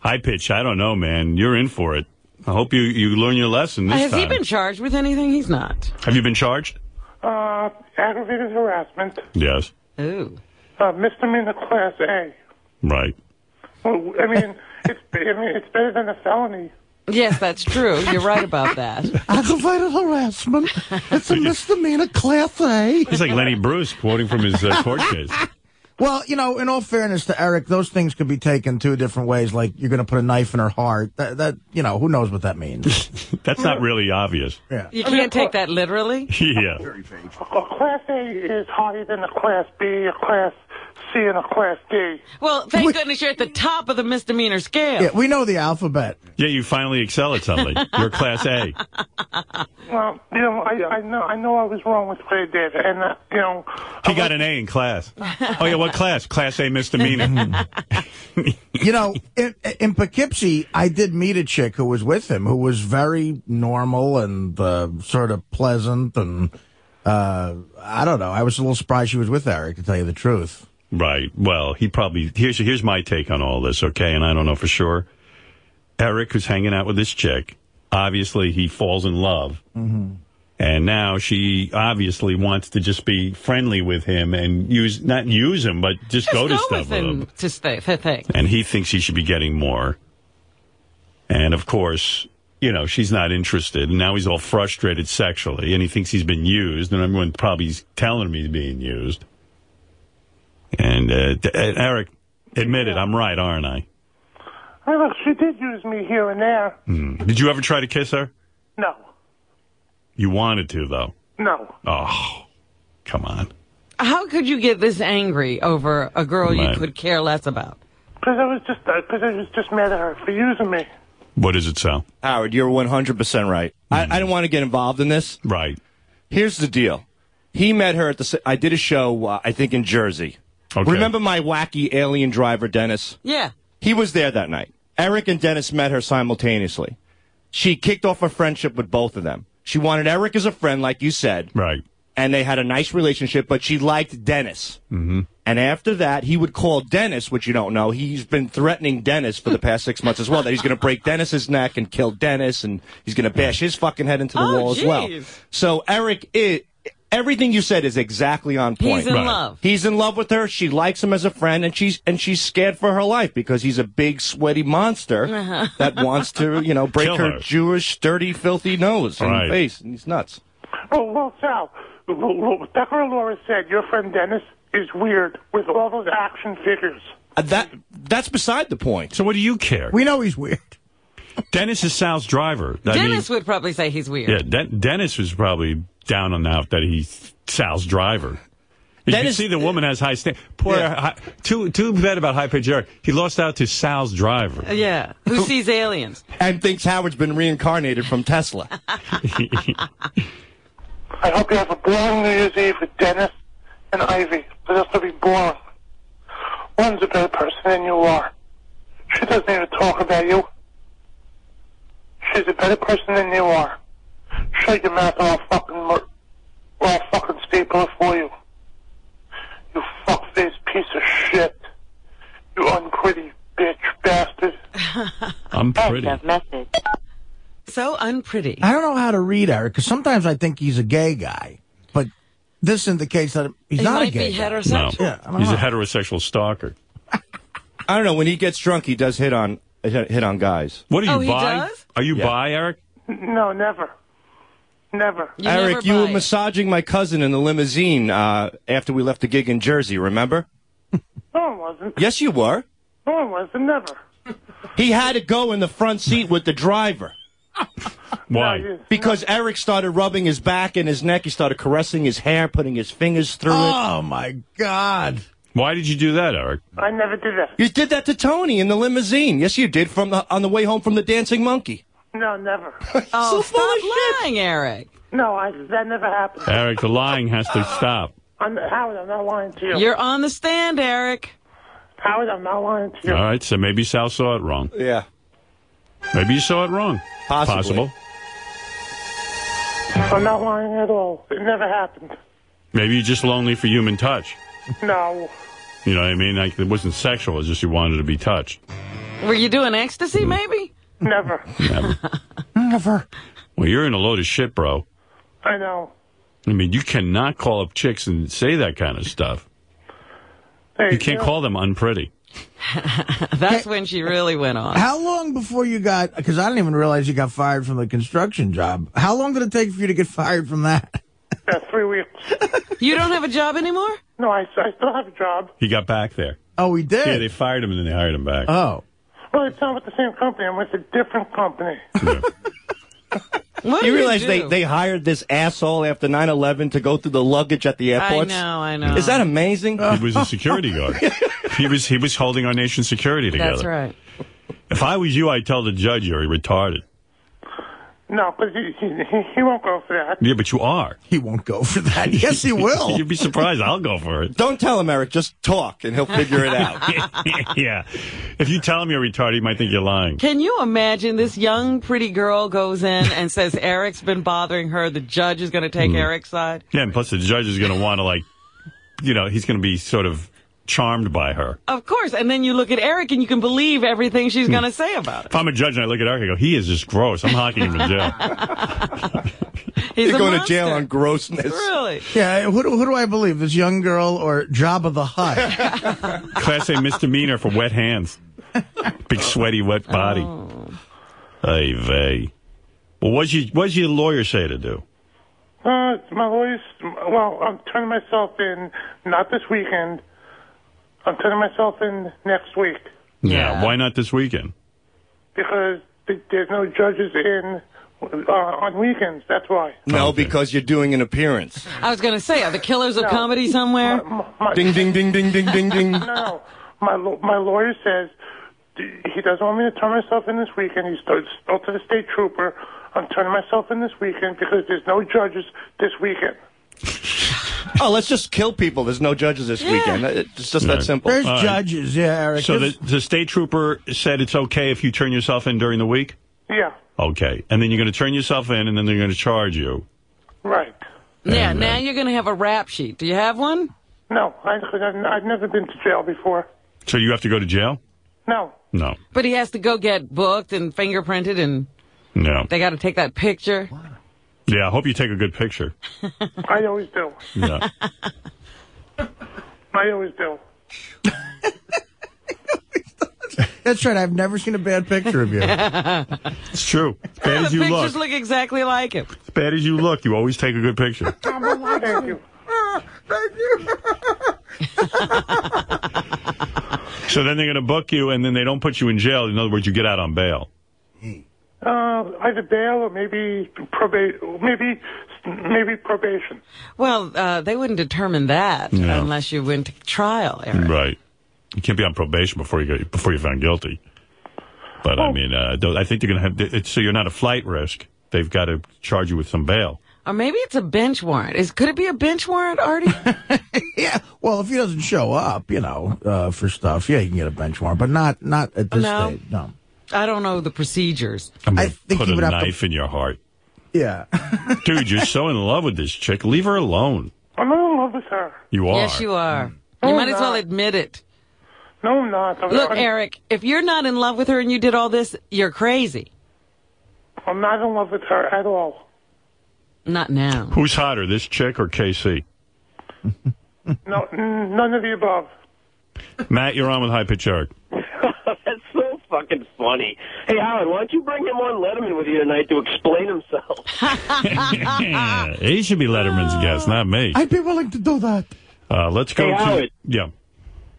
High pitch, I don't know, man. You're in for it. I hope you, you learn your lesson this Has time. he been charged with anything? He's not. Have you been charged? Uh, aggravated harassment, Yes. Ooh. uh, misdemeanor class A. Right. Well, I mean, it's, I mean, it's better than a felony. Yes, that's true. You're right about that. Aggravated harassment. It's a misdemeanor class A. He's like Lenny Bruce quoting from his uh, court case. Well, you know, in all fairness to Eric, those things could be taken two different ways. Like you're going to put a knife in her heart. That, that you know, who knows what that means? That's not really obvious. Yeah. You can't take that literally. Yeah. A class A is higher than a class B, a class C, and a class D. Well, thank goodness you're at the top of the misdemeanor scale. Yeah, we know the alphabet. Yeah, you finally excel at something. You're class A. Well, you know, I, I know I know I was wrong with what I did, and uh, you know, He got an A in class. Oh, yeah, what class? Class A misdemeanor. you know, in, in Poughkeepsie, I did meet a chick who was with him, who was very normal and uh, sort of pleasant, and uh, I don't know. I was a little surprised she was with Eric, to tell you the truth. Right. Well, he probably here's here's my take on all this, okay? And I don't know for sure. Eric who's hanging out with this chick. Obviously, he falls in love. Mm-hmm. And now she obviously wants to just be friendly with him and use not use him, but just, Just go to go stuff with with him him. to stay for things. And he thinks he should be getting more. And of course, you know, she's not interested. And now he's all frustrated sexually, and he thinks he's been used, and everyone probably telling him he's being used. And uh, d- uh, Eric, admit it, I'm right, aren't I? Hey, look, she did use me here and there. Hmm. Did you ever try to kiss her? No, You wanted to, though. no. Oh, come on. How could you get this angry over a girl you could care less about? Because I was just, because I was just mad at her for using me. What is it, Sal? Howard, you're 100% right. I, I don't want to get involved in this. Right. Here's the deal. He met her at the. I did a show, uh, I think, in Jersey. Okay. Remember my wacky alien driver, Dennis? Yeah. He was there that night. Eric and Dennis met her simultaneously. She kicked off a friendship with both of them. She wanted Eric as a friend, like you said. Right. And they had a nice relationship, but she liked Dennis. Mm-hmm. And after that, he would call Dennis, which you don't know. He's been threatening Dennis for the past six months as well. That he's going to break Dennis's neck and kill Dennis, and he's going to bash his fucking head into the Oh, wall as well. So Eric, i everything you said is exactly on point. He's in Right. love. He's in love with her. She likes him as a friend, and she's and she's scared for her life because he's a big, sweaty monster that wants to, you know, break her, her. Jewish, dirty, filthy nose Right. and face, and he's nuts. Oh, well, Sal, what- what Decker Laura said, your friend Dennis is weird with all those action figures. Uh, that that's beside the point. So what do you care? We know he's weird. Dennis is Sal's driver. I Dennis mean, would probably say he's weird. yeah, Den- Dennis was probably down on out that he's Sal's driver. You can Dennis- see the woman has high stand. Poor, hi, too too bad about high pitch Eric. He lost out to Sal's driver. Yeah. Who sees aliens? And thinks Howard's been reincarnated from Tesla. I hope you have a boring New Year's Eve with Dennis and Ivy, but this will be boring. One's a better person than you are. She doesn't even talk about you. She's a better person than you are. Shut your mouth or I'll fucking, mur- or I'll fucking staple it for you. You fuck-faced piece of shit. You unpretty bitch bastard. I'm pretty. message. So unpretty. I don't know how to read Eric because sometimes I think he's a gay guy, but this indicates that he's He not a might gay be guy. heterosexual. No, Yeah, I don't he's a heterosexual stalker. I don't know. When he gets drunk, he does hit on hit on guys. What are you Oh, he bi? does? Are you Yeah. bi, Eric? No, never. Never. You Eric, never you were it. massaging my cousin in the limousine uh, after we left the gig in Jersey. Remember? No, I wasn't. Yes, you were. No, I wasn't. Never. He had to go in the front seat with the driver Why? Because Eric started rubbing his back and his neck. He started caressing his hair, putting his fingers through it. Oh my God! Why did you do that, Eric? I never did that. You did that to Tony in the limousine. Yes, you did from the on the way home from the Dancing Monkey. No, never. Oh, So stop lying, Eric. No, I, that never happened. Eric, the lying has to stop. I'm, Howard, I'm not lying to you. You're on the stand, Eric. Howard, I'm not lying to you. All right, so maybe Sal saw it wrong. Yeah, Maybe you saw it wrong. Possibly. Possible. I'm not lying at all. It never happened. Maybe you're just lonely for human touch. No. You know what I mean? Like it wasn't sexual. It's just you wanted to be touched. Were you doing ecstasy, maybe? Never. Never. Never. well, you're in a load of shit, bro. I know. I mean, you cannot call up chicks and say that kind of stuff. Hey, You can't know, call them unpretty. That's when she really went on. How long before you got? Because I didn't even realize you got fired from the construction job. How long did it take for you to get fired from that? uh, three weeks. You don't have a job anymore? No, I, I still have a job. He got back there. Oh, he did? Yeah, they fired him and then they hired him back. Oh. Well, it's not with the same company. I'm with a different company. What you realize do? they, they hired this asshole after 9-11 to go through the luggage at the airports? I airports? know, I know. Is that amazing? He was a security guard. he was he was holding our nation's security together. That's right. If I was you, I'd tell the judge you're retarded. No, but he, he, he, he won't go for that. Yeah, but you are. He won't go for that. Yes, he will. You'd be surprised. I'll go for it. Don't tell him, Eric. Just talk, and he'll figure it out. yeah. If you tell him you're retarded, he might think you're lying. Can you imagine this young, pretty girl goes in and says Eric's been bothering her. The judge is going to take Mm. Eric's side. Yeah, and plus the judge is going to want to like, you know, he's going to be sort of charmed by her. Of course. And then you look at Eric and you can believe everything she's Hmm. going to say about it. If I'm a judge and I look at Eric, I go, he is just gross. I'm hocking him in jail. He's You're a going to jail on grossness. Really? Yeah, who do, who do I believe? This young girl or Jabba the Hutt? Class A misdemeanor for wet hands. Big sweaty wet body. Ay vey. Well, what's your, what's your lawyer say to do? Uh, my lawyer's, well, I'm turning myself in, not this weekend. I'm turning myself in next week Yeah. Why not this weekend? because th- there's no judges in uh, on weekends. That's why. No, because you're doing an appearance. I was going to say, are the killers of comedy somewhere? My, Ding, ding, ding, ding, ding, ding, ding. No, no. My, my lawyer says he doesn't want me to turn myself in this weekend. He's told told to the state trooper, I'm turning myself in this weekend because there's no judges this weekend. Oh, let's just kill people. There's no judges this weekend. It's just that simple. There's All right. judges, yeah, Eric. So the, the state trooper said it's okay if you turn yourself in during the week? Yeah, Okay. And then you're going to turn yourself in and then they're going to charge you. right. Yeah, And, now uh, you're going to have a rap sheet. Do you have one? No, I, I've, I've never been to jail before. So you have to go to jail? No. No. But he has to go get booked and fingerprinted, and No. they got to take that picture. Yeah, I hope you take a good picture. I always do. Yeah. I always do. That's right. I've never seen a bad picture of you. It's true. As bad as the you pictures look. look exactly like him. As bad as you look, you always take a good picture. Thank you. Thank you. So then they're going to book you and then they don't put you in jail. In other words, you get out on bail. Uh, either bail or maybe probation. Maybe, maybe probation. Well, uh, they wouldn't determine that No. unless you went to trial, Eric. Right. You can't be on probation before you get before you're found guilty. But I mean, uh, I think they're going to have. It's, so you're not a flight risk. They've got to charge you with some bail. Or maybe it's a bench warrant. Is Could it be a bench warrant, Artie? yeah. Well, if he doesn't show up, you know, uh, for stuff, yeah, you can get a bench warrant, but not not at this No. stage. No. I don't know the procedures. I'm I going to think put a would have to- knife in your heart, Yeah. dude. You're so in love with this chick. Leave her alone. I'm not in love with her. You are. Yes, you are. No, You I'm might as well admit it. No, I'm not. I'm, Look, I'm, Eric, if you're not in love with her and you did all this, you're crazy. I'm not in love with her at all. Not now. Who's hotter, this chick or KC? No, none of the above. Matt, you're on with High Pitch Eric. That's so fucking funny. Hey, Howard, why don't you bring him on Letterman with you tonight to explain himself? he should be Letterman's guest, not me. I'd be willing to do that. Uh, let's go Hey, to Howard. yeah.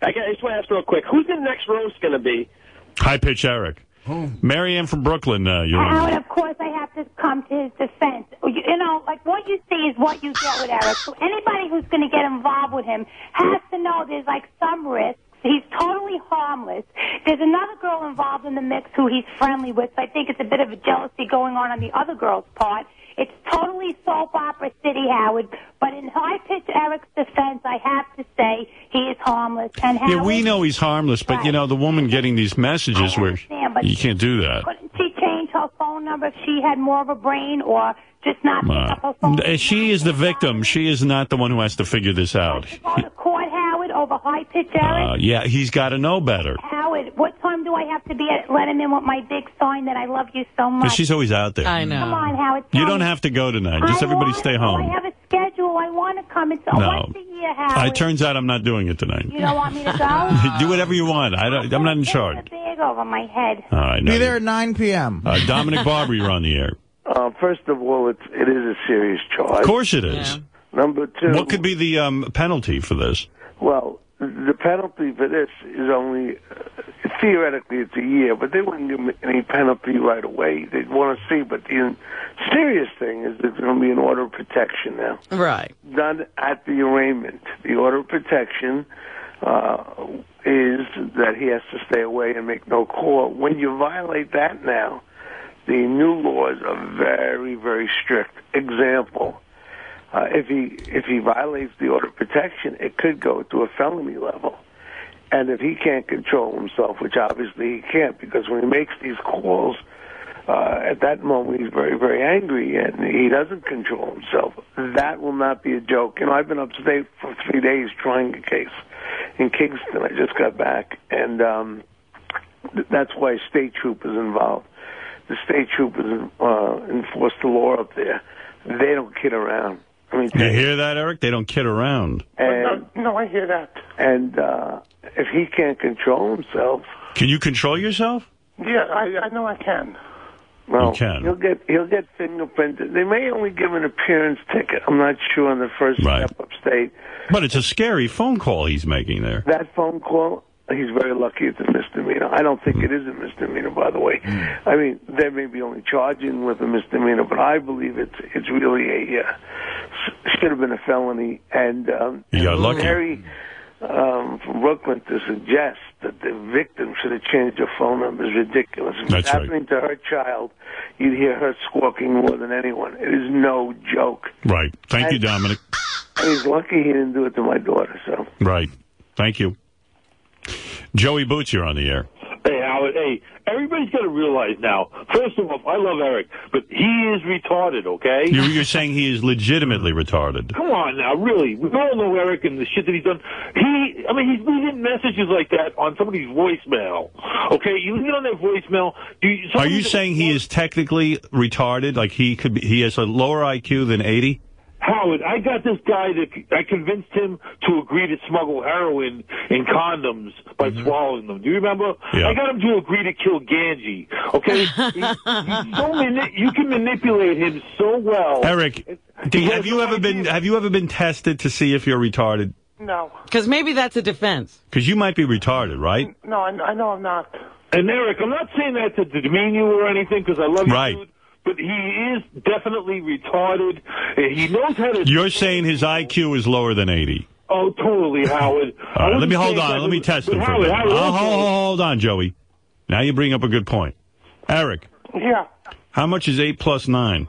I, got, I just want to ask real quick, who's the next roast going to be? High Pitch Eric. Oh. Marianne from Brooklyn. Uh, you're on. Howard, of course, I have to come to his defense. You, you know, like what you see is what you get with Eric. So anybody who's going to get involved with him has to know there's like some risk. He's totally harmless. There's another girl involved in the mix who he's friendly with. So I think it's a bit of a jealousy going on on the other girl's part. It's totally soap opera city, Howard. But in high pitch Eric's defense, I have to say he is harmless. And Howard, Yeah, we know he's harmless, but you know the woman getting these messages where you can't do that. couldn't she change her phone number if she had more of a brain, or just not pick up her phone? Uh, she is the victim. She is not the one who has to figure this out. Go to court, Howard, over high pitch Eric. Uh, yeah, he's got to know better. Howard, what time do I have to be at Letterman with my big sign that I love you so But much? she's always out there. I know. Come on, Howard. You don't me. have to go tonight. Just I everybody stay home. I have a schedule. I want to come. It's No. once a year, Howard. It turns out I'm not doing it tonight. You don't want me to go? do whatever you want. I don't, I'm not in Put charge. a bag over my head. All right, no. Be there at 9 p.m. Uh, Dominic Barber, you're on the air. Uh, first of all, it's, it is a serious charge. Of course it is. Number two. What could be the um, penalty for this? Well, the penalty for this is only uh, theoretically it's a year, but they wouldn't give him any penalty right away. They'd want to see. But the serious thing is there's going to be an order of protection now. Right. Done at the arraignment. The order of protection uh, is that he has to stay away and make no call. When you violate that now, the new laws are very, very strict. Example. Uh, if he if he violates the order of protection, it could go to a felony level. And if he can't control himself, which obviously he can't, because when he makes these calls, uh, at that moment he's very very angry and he doesn't control himself. That will not be a joke. You know, I've been upstate for three days trying a case in Kingston. I just got back, and um, th- that's why state troopers involved. The state troopers uh, enforce the law up there. They don't kid around. I mean, You hear that, Eric? They don't kid around. and No, I hear that. and uh, if he can't control himself, Can you control yourself? Yeah, I, I know I can. well, You can. he'll get he'll get fingerprinted. They may only give an appearance ticket. I'm not sure on the first Right. step upstate. But it's a scary phone call he's making there. That phone call, he's very lucky it's a misdemeanor. I don't think it is a misdemeanor, by the way. I mean, they may be only charging with a misdemeanor, but I believe it's it's really a uh, should have been a felony. And um, You got lucky. Harry um, from Brooklyn to suggest that the victim should have changed her phone number is ridiculous. If That's it's right. happening to her child, you'd hear her squawking more than anyone. It is no joke. Right. Thank you, Dominic. And he's lucky he didn't do it to my daughter. So. Right. Thank you. Joey Boots, you're on the air. Hey, Howard, hey, everybody's got to realize now, first of all, I love Eric, but he is retarded, okay? You're, you're saying he is legitimately retarded. Come on now, really. We all know Eric and the shit that he's done. He, I mean, he's leaving messages like that on somebody's voicemail. Okay, you leave it on their voicemail. Do you, Are you saying he is technically retarded? Like he could be, he has a lower IQ than 80? Howard, I got this guy that I convinced him to agree to smuggle heroin in condoms by mm-hmm. swallowing them. Do you remember? Yeah. I got him to agree to kill Ganji. Okay, He- he's so mani- you can manipulate him so well. Eric, do, have you ever been have you ever been tested to see if you're retarded? No, Because maybe that's a defense. Because you might be retarded, right? no, I, I know I'm not. And Eric, I'm not saying that to demean you or anything because I love you, Right. dude. But he is definitely retarded. Uh, He knows how to. You're saying his IQ is lower than 80. Oh, totally, Howard. All right, let me hold on. Let me test him for a minute. Oh, hold, hold on, Joey. Now you bring up a good point. Eric, Yeah, how much is 8 plus 9?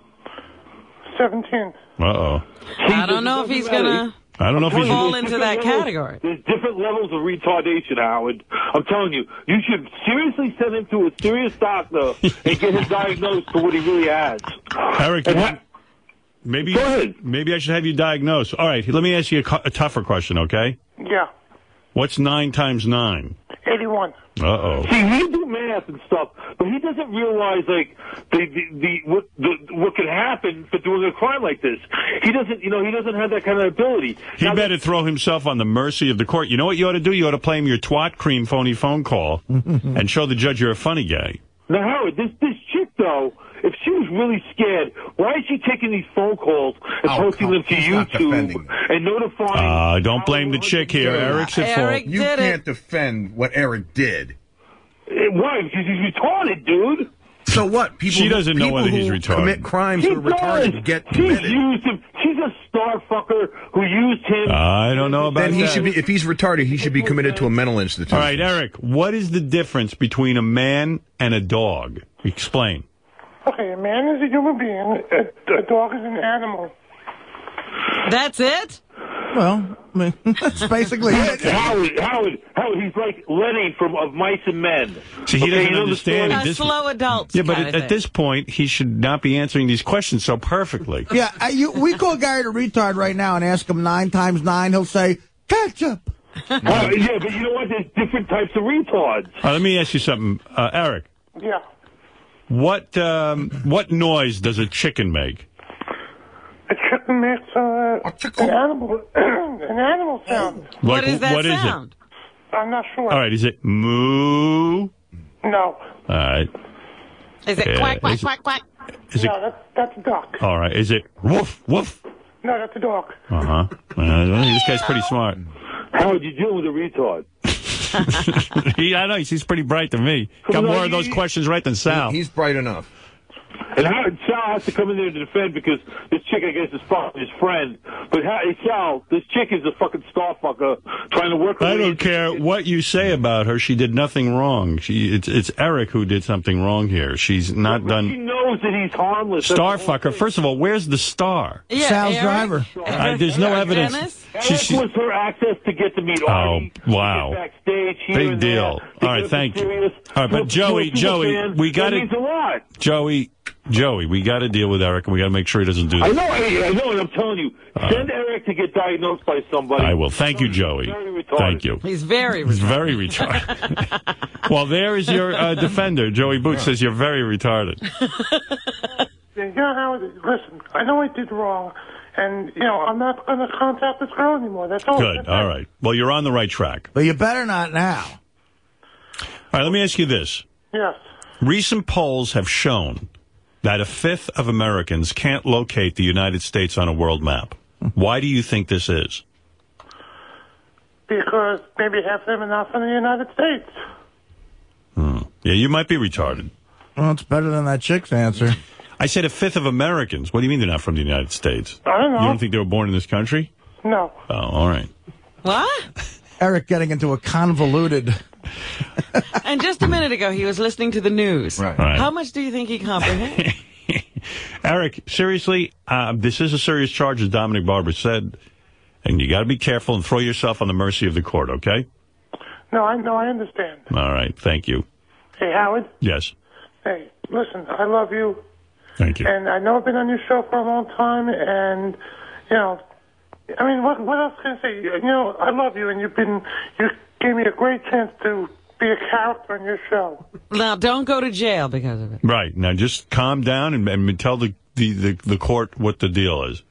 17. Uh-oh. I don't know if he's gonna I don't know if he's... fall into that category. There's different levels of retardation, Howard. I'm telling you, you should seriously send him to a serious doctor and get him diagnosed for what he really has. Eric, ha- maybe, maybe I should have you diagnosed. All right, let me ask you a, cu- a tougher question, okay? Yeah, What's 9 times 9? 81. Uh-oh. See, he do math and stuff, but he doesn't realize like the the, the what the what could happen for doing a crime like this. He doesn't, you know, he doesn't have that kind of ability. He better throw himself on the mercy of the court. You know what you ought to do? You ought to play him your twat cream phony phone call and show the judge you're a funny guy. Now, Howard, this this chick though, if she was really scared, why is she taking these phone calls and Oh, posting come- them to he's not defending YouTube and notifying? Uh, don't blame the chick here. Eric's at fault. you can't defend what Eric did. It was Because he's retarded, dude. So what? People She doesn't know people whether he's retarded. Commit crimes He who retarded does. get She's committed. used him. She's a star fucker who used him. I don't know about Then he should be. If he's retarded, he should be committed to a mental institution. All right, Eric, what is the difference between a man and a dog? Explain. Okay, a man is a human being. A, a dog is an animal. That's it? Well, I mean, that's basically it. Howard, Howard, Howard, he's like Lenny from Of Mice and Men. See, he Okay, doesn't you know understand. story? at this- slow adults. Yeah, but at, at this point, he should not be answering these questions so perfectly. Yeah, uh, you, we call Gary a retard right now and ask him nine times nine. He'll say ketchup. Uh, yeah, but you know what? There's different types of retards. All right, let me ask you something, uh, Eric. Yeah. What um, what noise does a chicken make? A chicken makes uh, an animal an animal sound. Like, what is it? I'm not sure. All right, is it moo? No. All right. Is it Yeah, quack, quack, is it- quack, quack? Is it no, that's, that's duck. all right? Is it woof woof? No, that's a dog. Uh huh. Uh, this guy's pretty smart. Howard, you dealing with a retard. he, I know he seems pretty bright to me. Got more of those questions right than Sal. He's bright enough. And Howard Sal has to come in there to defend because this chick, I guess, is fucking his friend. But how, hey, Sal, this chick is a fucking star fucker trying to work. I don't into- care what you say about her. She did nothing wrong. She it's it's Eric who did something wrong here. She's not done. She knows that he's harmless. That's Star fucker. First of all, where's the star? Yeah, Sal's Eric? driver. Uh, there's no evidence. Dennis? Eric She- she- was her access to get to meet Oh, Artie. to wow. Backstage, Big deal. All right, to get thank you. serious. All right, but Joey, Joey, we gotta- That means a lot. Joey, Joey, we got to deal with Eric, and we got to make sure he doesn't do I that. know, I, I know, and I'm telling you, send Eric to get diagnosed by somebody. I will. Thank you, Joey. Very retarded. Thank you. He's very He's very retarded. well, there is your uh, defender. Joey Boots says you're very retarded. Yeah, you know, Howard, listen, I know I did wrong, and, you know, I'm not going to contact this girl anymore. That's all. Good. All right. Well, you're on the right track. But you better not now. All right. Let me ask you this. Yes. Recent polls have shown that a fifth of Americans can't locate the United States on a world map. Why do you think this is? Because maybe half of them are not from the United States. Hmm. Yeah, you might be retarded. Well, it's better than that chick's answer. I said a fifth of Americans. What do you mean they're not from the United States? I don't know. You don't think they were born in this country? No. Oh, all right. What? Eric getting into a convoluted. And just a minute ago, he was listening to the news. Right. Right. How much do you think he comprehends? Eric, seriously, uh, this is a serious charge, as Dominic Barber said, and you got to be careful and throw yourself on the mercy of the court, okay? No, I know, I understand. All right. Thank you. Hey, Howard, Yes. hey, listen, I love you, Thank you. and I know I've been on your show for a long time, and, you know, I mean, what, what else can I say? You know, I love you, and you've been, you gave me a great chance to be a character on your show. now, don't go to jail because of it. Right. Now just calm down and, and tell the, the, the, the court what the deal is.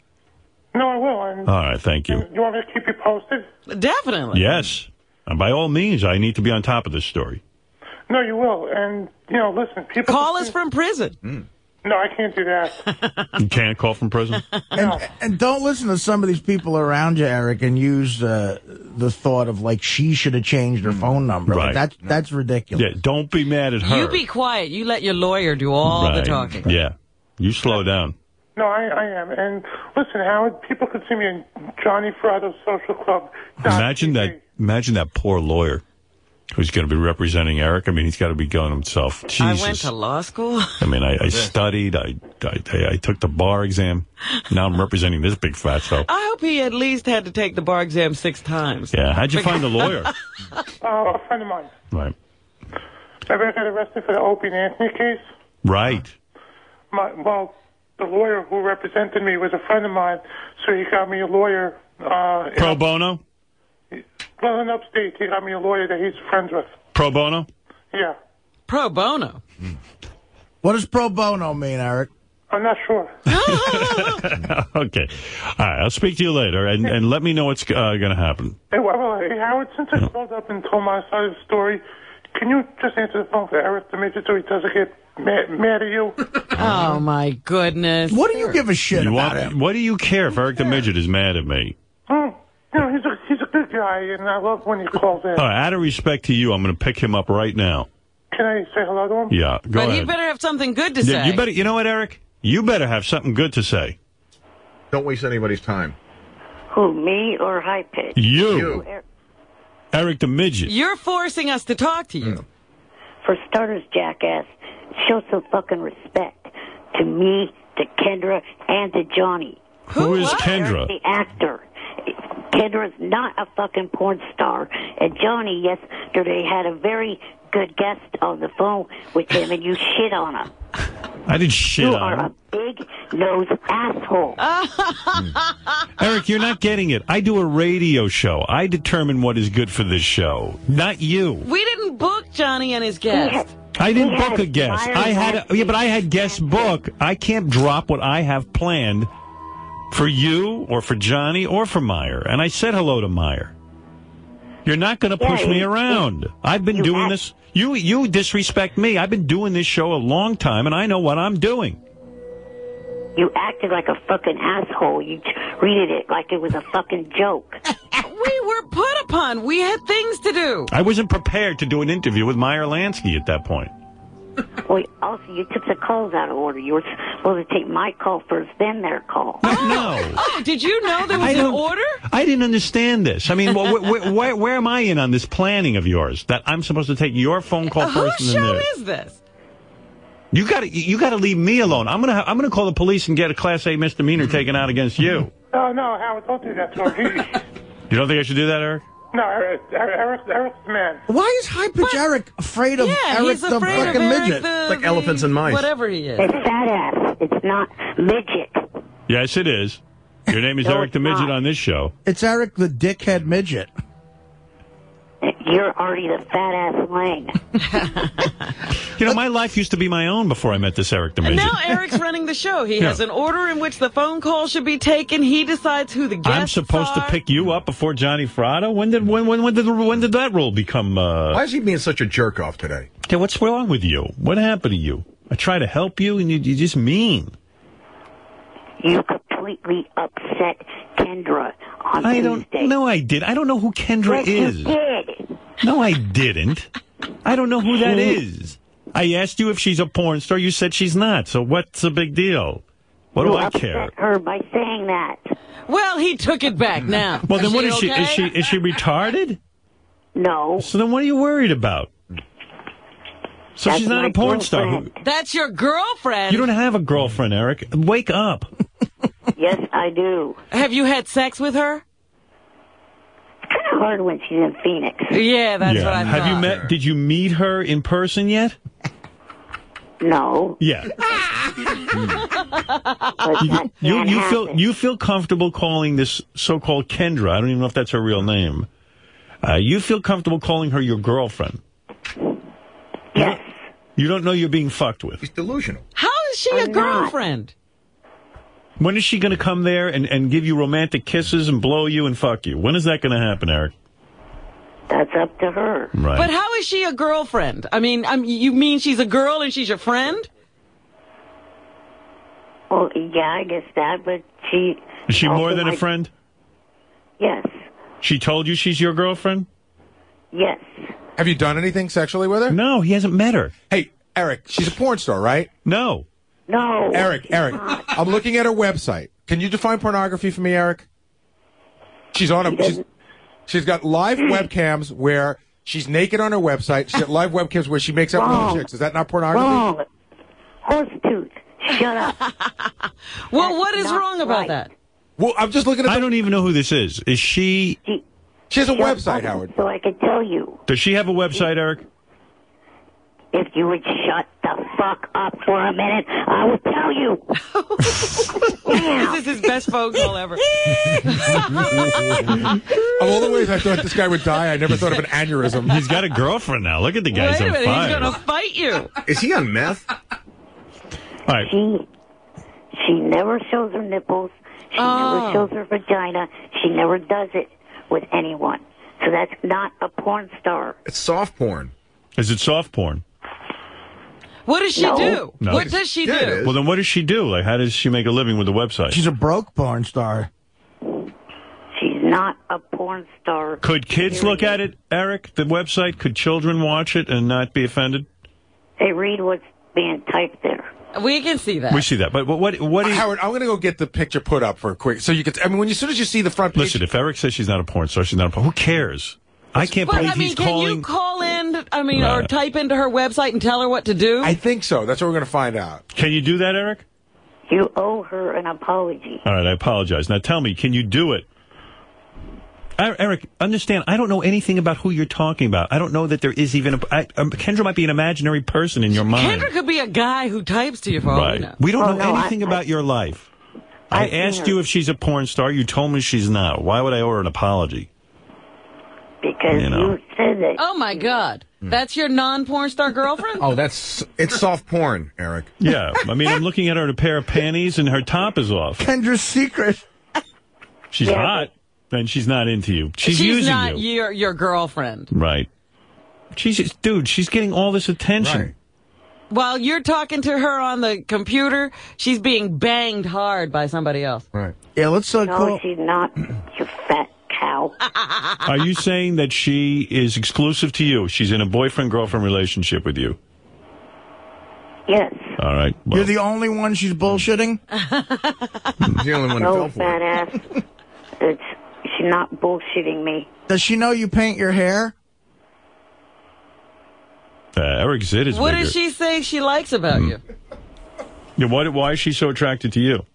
No, I will, and All right. Thank you. you want me to keep you posted? Definitely. Yes. And by all means, I need to be on top of this story. No, you will, and, you know, listen, people... Call us from prison. Hmm. No, I can't do that. You can't call from prison? And, and don't listen to some of these people around you, Eric, and use uh, the thought of like she should have changed her phone number. Like, Right. that's that's ridiculous. Yeah, don't be mad at her. You be quiet. You let your lawyer do all the Right. talking. Yeah. You slow down. No, I, I am. And listen, Howard, people could see me in Johnny Fratto's social club. Imagine that. Imagine that poor lawyer who's going to be representing Eric. I mean, he's got to be going himself. Jesus. I went to law school. I mean, I, I studied. I, I I took the bar exam. Now I'm representing this big fat so. I hope he at least had to take the bar exam six times. Yeah. How'd you find the lawyer? Uh, a friend of mine. Right. Remember I got arrested for the Opie and Anthony case? Right. My, well, the lawyer who represented me was a friend of mine, so he got me a lawyer. Uh, Pro bono. Well, in upstate, he got me a lawyer that he's friends with. Pro bono. Yeah, Pro bono. What does pro bono mean, Eric? I'm not sure. okay. All right. I'll speak to you later, and, and let me know what's uh, going to happen. Hey, well, well, hey, Howard, since I called up and told my side of the story, can you just answer the phone for Eric the Midget so he doesn't get mad, mad at you? Oh, my goodness. What do you give a shit You about want, him? what do you care if Eric the midget is mad at me? Hmm. You know, he's a, he's a good guy, and I love when he calls in. All right, out of respect to you, I'm going to pick him up right now. Can I say hello to him? Yeah, go but he better have something good to Yeah, say. you better. You know what, Eric? You better have something good to say. Don't waste anybody's time. Who, me or High Pitch? You, Eric the midget. You're forcing us to talk to you. Mm. For starters, jackass, show some fucking respect to me, to Kendra, and to Johnny. Who is Kendra? The actor. Kendra's not a fucking porn star. And Johnny, yesterday, had a very good guest on the phone with him, and you shit on him. I didn't shit you on him. You are a big nose asshole. Hmm. Eric, you're not getting it. I do a radio show. I determine what is good for this show, not you. We didn't book Johnny and his guest. I didn't book a guest. I had a, yeah, but I had guests book. I can't drop what I have planned for you or for Johnny or for Meyer. And I said hello to Meyer. You're not going to Yeah, push me you- around. I've been doing this. You you disrespect me. I've been doing this show a long time, and I know what I'm doing. You acted like a fucking asshole. You treated it like it was a fucking joke. We were put upon. We had things to do. I wasn't prepared to do an interview with Meyer Lansky at that point. Well, also, you took the calls out of order. You were supposed to take my call first, then their call. No. Oh, oh, did you know there was an order? I didn't understand this. I mean, wh- wh- where, where am I in on this planning of yours? That I'm supposed to take your phone call first Whose and then show theirs? is this? You got to you got to leave me alone. I'm gonna ha- I'm gonna call the police and get a class A misdemeanor taken out against you. No, no, Howard, don't do that to him. He, You don't think I should do that, Eric? No, Eric, Eric, Eric, Eric's the man. Why is high pitch Eric afraid of Yeah, Eric he's the afraid of fucking Eric midget? the- It's like elephants and mice. Whatever he is. It's fat ass. It's not midget. Yes, it is. Your name is No, Eric the it's Midget not. on this show. It's Eric the dickhead midget. You're already the fat ass Lang. You know, my life used to be my own before I met this Eric the now Eric's running the show. He Yeah. has an order in which the phone call should be taken. He decides who the guests I'm supposed to pick you up before Johnny Fratto. When did when when when did when did that rule become? Uh, Why is he being such a jerk off today? Okay, what's wrong with you? What happened to you? I try to help you, and you, you're just mean. You completely upset Kendra on I don't. Tuesday. No, I did. I don't know who Kendra Yes, you is. did. No, I didn't. I don't know who that She- is. I asked you if she's a porn star. You said she's not. So what's the big deal? What do you I upset care? her by saying that. Well, he took it back now. Well, then what is she? okay? Is she is she retarded? No. So then what are you worried about? So That's she's not a porn star. That's your girlfriend. You don't have a girlfriend, Eric. Wake up. Yes, I do. Have you had sex with her? It's kind of hard when she's in Phoenix. Yeah, that's yeah. what I have you thought. met? Did you meet her in person yet? No. Yeah. But You, you, you feel you feel comfortable calling this so-called Kendra? I don't even know if that's her real name. Uh, you feel comfortable calling her your girlfriend? Yes. You don't know you're being fucked with. He's delusional. How is she a I'm not. Girlfriend? When is she going to come there and, and give you romantic kisses and blow you and fuck you? When is that going to happen, Eric? That's up to her. Right. But how is she a girlfriend? I mean, I mean, you mean she's a girl and she's your friend? Well, yeah, I guess that, but she... is she more also than a friend? Yes. She told you she's your girlfriend? Yes. Have you done anything sexually with her? No, he hasn't met her. Hey, Eric, she's a porn star, right? No. No. Eric, Eric, I'm looking at her website. Can you define pornography for me, Eric? She's on a. She's, she's got live webcams where she's naked on her website. She's got live webcams where she makes out with Wrong. other chicks. Is that not pornography? Wrong. Horse tooth. Shut up. Well, That's what is wrong about right. that? Well, I'm just looking at. I don't even know who this is. Is she? She, she has a website, Howard. So I can tell you. Does she have a website, Eric? If you would shut the fuck up for a minute, I will tell you. This is his best phone call ever. Of all the ways I thought this guy would die, I never thought of an aneurysm. He's got a girlfriend now. Look at the guy's Wait a on minute, fire. he's gonna fight you. Is he on meth? All right. She, she never shows her nipples. She Oh. never shows her vagina. She never does it with anyone. So that's not a porn star. It's soft porn. Is it soft porn? What does she No. do? No. What does she Yeah, do? Well, then what does she do? Like, how does she make a living with the website? She's a broke porn star. She's not a porn star. Could kids look at it, Eric? The website? Could children watch it and not be offended? They read what's being typed there. We can see that. We see that. But what? What? what do you, Howard, I'm going to go get the picture put up for a quick, so you can. I mean, when you, as soon as you see the front page, listen, if Eric says she's not a porn star, she's not a porn. Who cares? I can't But believe I mean, he's can calling. you call in? I mean, or type into her website and tell her what to do? I think so. That's what we're going to find out. Can you do that, Eric? You owe her an apology. All right, I apologize. Now tell me, can you do it? Er- Eric, understand, I don't know anything about who you're talking about. I don't know that there is even a... I, um, Kendra might be an imaginary person in your mind. Kendra could be a guy who types to you for all we right. know. We don't Oh, know no, anything I- about your life. I I've asked you if she's a porn star. You told me she's not. Why would I owe her an apology? Because You you, know. said that. Oh my God, that's your non-porn star girlfriend? Oh, that's it's soft porn, Eric. Yeah. I mean, I'm looking at her in a pair of panties and her top is off. Kendra's secret. She's Yeah, hot, and she's not into you. She's, She's using not you. your your girlfriend. Right. She's dude. She's getting all this attention. Right. While you're talking to her on the computer, she's being banged hard by somebody else. Right. Yeah, let's uh, No, call. she's not. You fat cow. Are you saying that she is exclusive to you? She's in a boyfriend-girlfriend relationship with you? Yes. All right. You're the only one she's bullshitting? the only one No, fat ass. It's, she's not bullshitting me. Does she know you paint your hair? Uh, Eric Zitt is What bigger. does she say she likes about you? Yeah, why, why is she so attracted to you?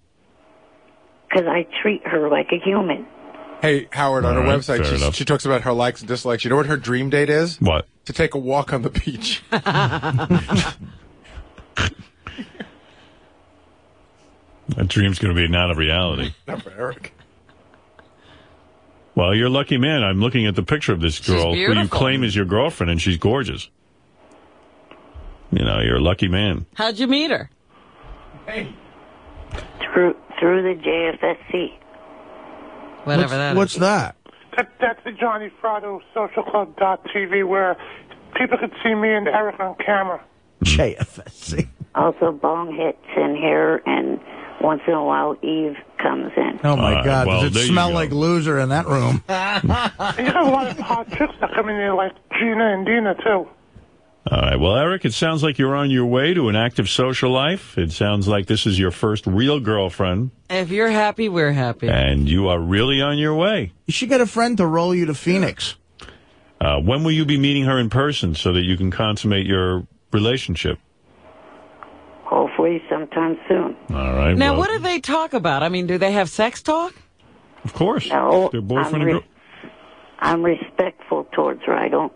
Because I treat her like a human. Hey, Howard, on All her right, website, she, she talks about her likes and dislikes. You know what her dream date is? What? To take a walk on the beach. That dream's going to be not a reality. Not for Eric. Well, you're a lucky man. I'm looking at the picture of this girl who you claim is your girlfriend, and she's gorgeous. You know, you're a lucky man. How'd you meet her? Hey. Through through the JFSC. Whatever what's, that is. What's that? That, that's the Johnny Fratto Social Club dot TV where people could see me and Eric on camera. JFSC. Also, bong hits in here, and once in a while, Eve comes in. Oh my All right, God! well, Does it smell like loser in that room? You have a lot of hot chicks that come in there, like Gina and Dina, too. All right. Well, Eric, it sounds like you're on your way to an active social life. It sounds like this is your first real girlfriend, If you're happy, we're happy. and you are really on your way. You should get a friend to roll you to Phoenix. Uh, when will you be meeting her in person so that you can consummate your relationship? Hopefully, sometime soon. All right. Now, well, what do they talk about? I mean, do they have sex talk? Of course. No, Their boyfriend I'm, and re- girl. I'm respectful towards her. I don't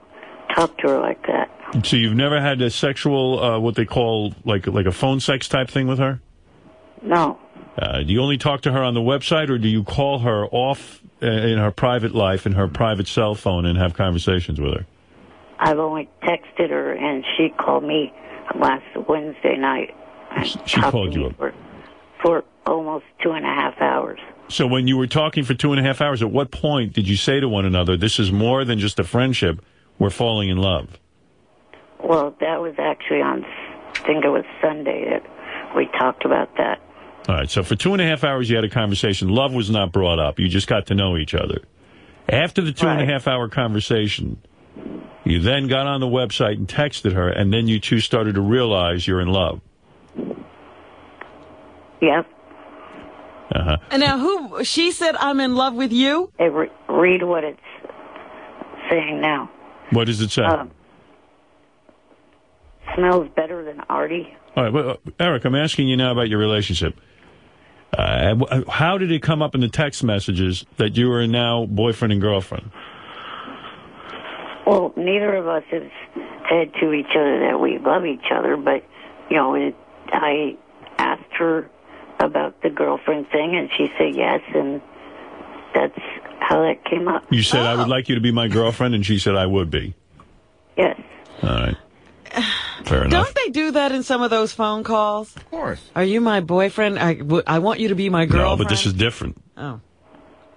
talk to her like that. So you've never had a sexual, uh, what they call like like a phone sex type thing with her? No, Uh, do you only talk to her on the website, or do you call her off uh, in her private life, in her private cell phone, and have conversations with her? I've only texted her, and she called me last Wednesday night. She called you for, for almost two and a half hours. So when you were talking for two and a half hours, at what point did you say to one another, "This is more than just a friendship; we're falling in love"? Well, that was actually on, I think it was Sunday that we talked about that. All right. So for two and a half hours, you had a conversation. Love was not brought up. You just got to know each other. After the two and a half hour conversation, you then got on the website and texted her, and then you two started to realize you're in love. Yep. Uh huh. And now, who? She said, "I'm in love with you." Hey, re- read what it's saying now. What does it say? Um, smells better than Artie. All right, well, uh, Eric, I'm asking you now about your relationship. Uh, how did it come up in the text messages that you are now boyfriend and girlfriend? Well, neither of us has said to each other that we love each other, but you know, it, I asked her about the girlfriend thing, and she said yes, and that's how that came up. You said I would like you to be my girlfriend, and she said I would be. Yes. All right. Fair enough. Don't they do that in some of those phone calls? Of course. Are you my boyfriend? I, w- I want you to be my girlfriend. No, but this is different. Oh.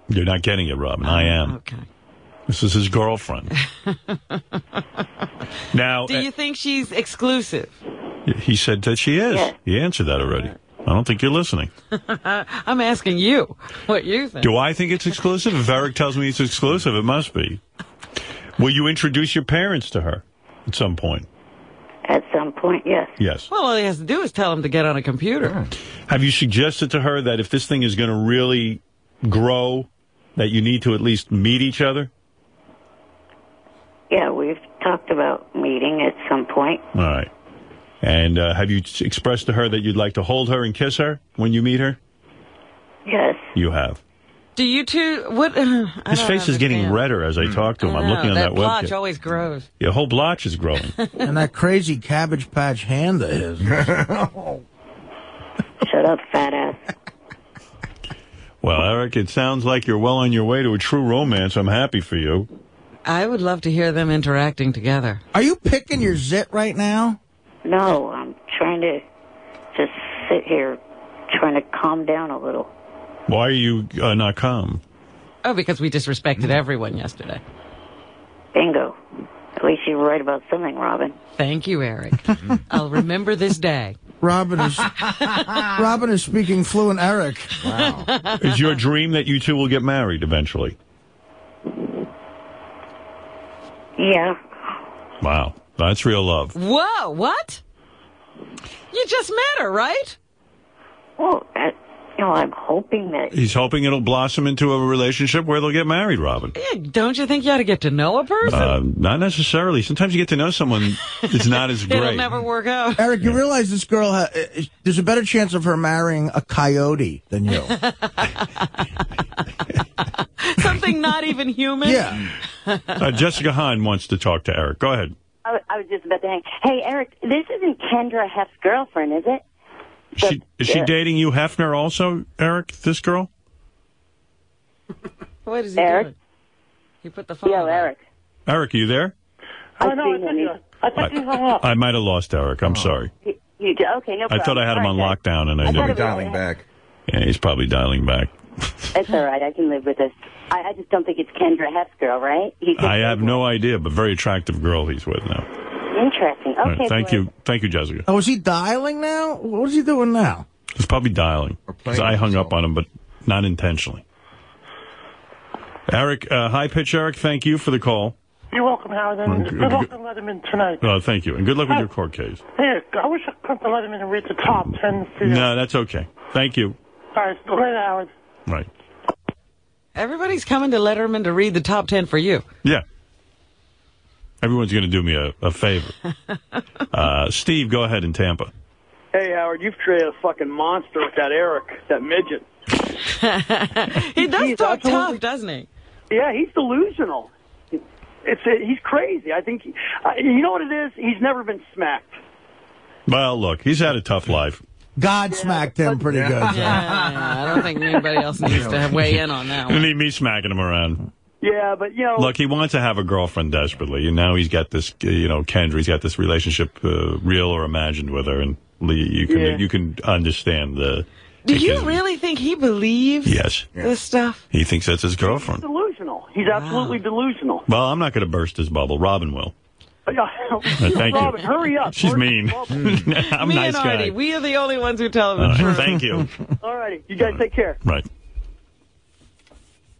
You're not getting it, Robin. I am. Oh, okay. This is his girlfriend. now, Do eh, you think she's exclusive? he said that she is. Yeah. He answered that already. I don't think you're listening. I'm asking you what you think. Do I think it's exclusive? If Eric tells me it's exclusive, it must be. Will you introduce your parents to her at some point? At some point, yes. Yes. Well, all he has to do is tell him to get on a computer. Have you suggested to her that if this thing is going to really grow, that you need to at least meet each other? Yeah, we've talked about meeting at some point. All right. And uh, have you expressed to her that you'd like to hold her and kiss her when you meet her? Yes. You have. Do you two? What? I His don't face is getting redder as I talk to him. I I'm mm-hmm. looking on that that, blotch webcam. always grows. Your whole blotch is growing. and that crazy cabbage patch hand of his. Shut up, fat ass. well, Eric, it sounds like you're well on your way to a true romance. I'm happy for you. I would love to hear them interacting together. Are you picking your zit right now? No, I'm trying to just sit here, trying to calm down a little. Why are you uh, not calm? Oh, because we disrespected everyone yesterday. Bingo. At least you were right about something, Robin. Thank you, Eric. I'll remember this day. Robin is Robin is speaking fluent Eric. Wow. Is your dream that you two will get married eventually? Yeah. Wow. That's real love. Whoa, what? You just met her, right? Well, you know, I'm hoping that. He's hoping it'll blossom into a relationship where they'll get married, Robin. Yeah, don't you think you ought to get to know a person? Uh, not necessarily. Sometimes you get to know someone it's not as great. It'll never work out. Eric, you realize this girl, ha- uh, there's a better chance of her marrying a coyote than you. Something not even human? Yeah. Uh, Jessica Hahn wants to talk to Eric. Go ahead. I, I was just about to hang. Hey, Eric, this isn't Kendra Hef's girlfriend, is it? She, is she Yeah. dating you, Hefner, also, Eric, this girl? What is he Eric? doing? He put the phone Yo, down. Eric. Eric, are you there? I oh, know, I thought you, I thought you hung up. I might have lost Eric. I'm oh. sorry. You, you okay, no I thought I had him on right, lockdown, and I, I thought didn't. it was- Dialing back. Yeah, he's probably dialing back. It's all right. I can live with this. I, I just don't think it's Kendra Hef's girl, right? He's I have no idea, but very attractive girl he's with now. Interesting. Okay, right, thank boy. you. Thank you, Jessica. Oh, is he dialing now? What is he doing now? He's probably dialing. Because I hung up on him, but not intentionally. Eric, uh, high pitch Eric, thank you for the call. You're welcome, Howard. And good good- luck to Letterman tonight. Uh, thank you. And good luck with your court case. Hey, I wish I could come to Letterman and read the top ten for you. No, that's okay. Thank you. All right, later, Howard. Right. Everybody's coming to Letterman to read the top 10 for you. Yeah. Everyone's going to do me a, a favor. Uh, Steve, go ahead in Tampa. Hey, Howard, you've created a fucking monster with that Eric, that midget. he does He's talk absolutely- tough, doesn't he? Yeah, he's delusional. It's he's crazy. I think he, uh, you know what it is. He's never been smacked. Well, look, he's had a tough life. God smacked him pretty good. Yeah, I don't think anybody else needs to weigh in on that You need me smacking him around. Yeah, but you know, Look, he wants to have a girlfriend desperately, and now he's got this, you know, Kendra. He's got this relationship, uh, real or imagined, with her, and Lee, you can Yeah. you can understand the. Do you really think he believes Yes, this stuff? he thinks that's his girlfriend. he's girlfriend. delusional. He's absolutely delusional. Well, I'm not going to burst his bubble. Robin will. Uh, thank Robin, you. hurry up. She's Burst mean. I'm a Me nice and Artie, guy. we are the only ones who tell him All right, thank you. All righty, you guys take care. Right.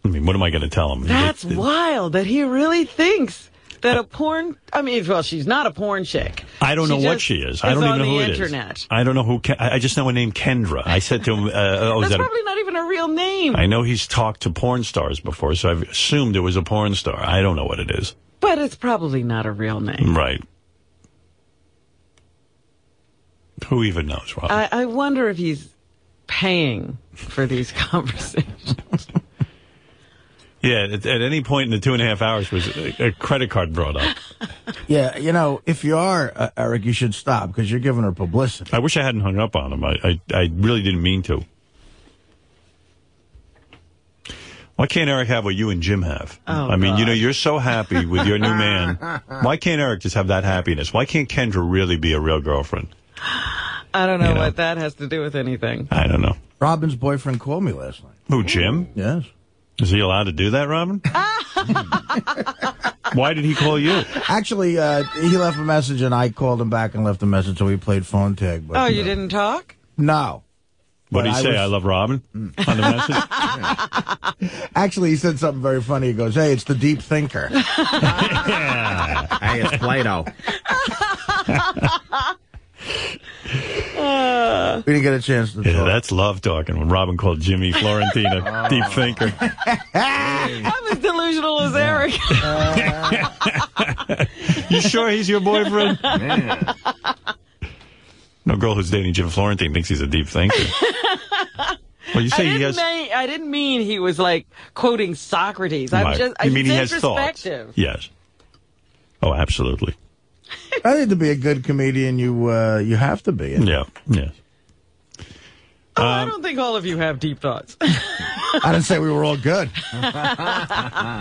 I mean, what am I going to tell him? That's wild that he really thinks that a porn. I mean, well, she's not a porn chick. I don't She know what she is. I don't even know who it is. internet. I don't know who. Ken- I just know a name Kendra. I said to him, uh, "Oh, That's that?" A- probably not even a real name. I know he's talked to porn stars before, so I've assumed it was a porn star. I don't know what it is. But it's probably not a real name. Right. Who even knows, Rob? I, I wonder if he's paying for these conversations. Yeah, at, at any point in the two and a half hours was a, a credit card brought up. Yeah, you know, if you are, uh, Eric, you should stop because you're giving her publicity. I wish I hadn't hung up on him. I, I, I really didn't mean to. Why can't Eric have what you and Jim have? Oh, I mean, you know, you're so happy with your new man. Why can't Eric just have that happiness? Why can't Kendra really be a real girlfriend? I don't know, You know. what that has to do with anything. I don't know. Robin's boyfriend called me last night. Who, Jim? Yes. Is he allowed to do that, Robin? Why did he call you? Actually, uh, he left a message and I called him back and left a message, so we played phone tag. But oh, you uh, didn't talk? No. What did But he I say? was- I love Robin on the message. Actually, he said something very funny. He goes, "Hey, it's the deep thinker." Hey, it's Plato. Uh, we didn't get a chance to Yeah, that's love talking when Robin called Jimmy Florentine a deep thinker. I'm as delusional as Eric. You sure he's your boyfriend? No girl who's dating Jim Florentine thinks he's a deep thinker. Well, you I say he didn't, has. mean, I didn't mean he was like quoting Socrates. I'm Right. just. you I mean he said has thoughts? perspective. Yes. Oh, absolutely. I think to be a good comedian, you uh, you have to be. Yeah. Yeah. Oh, Um, I don't think all of you have deep thoughts. I didn't say we were all good.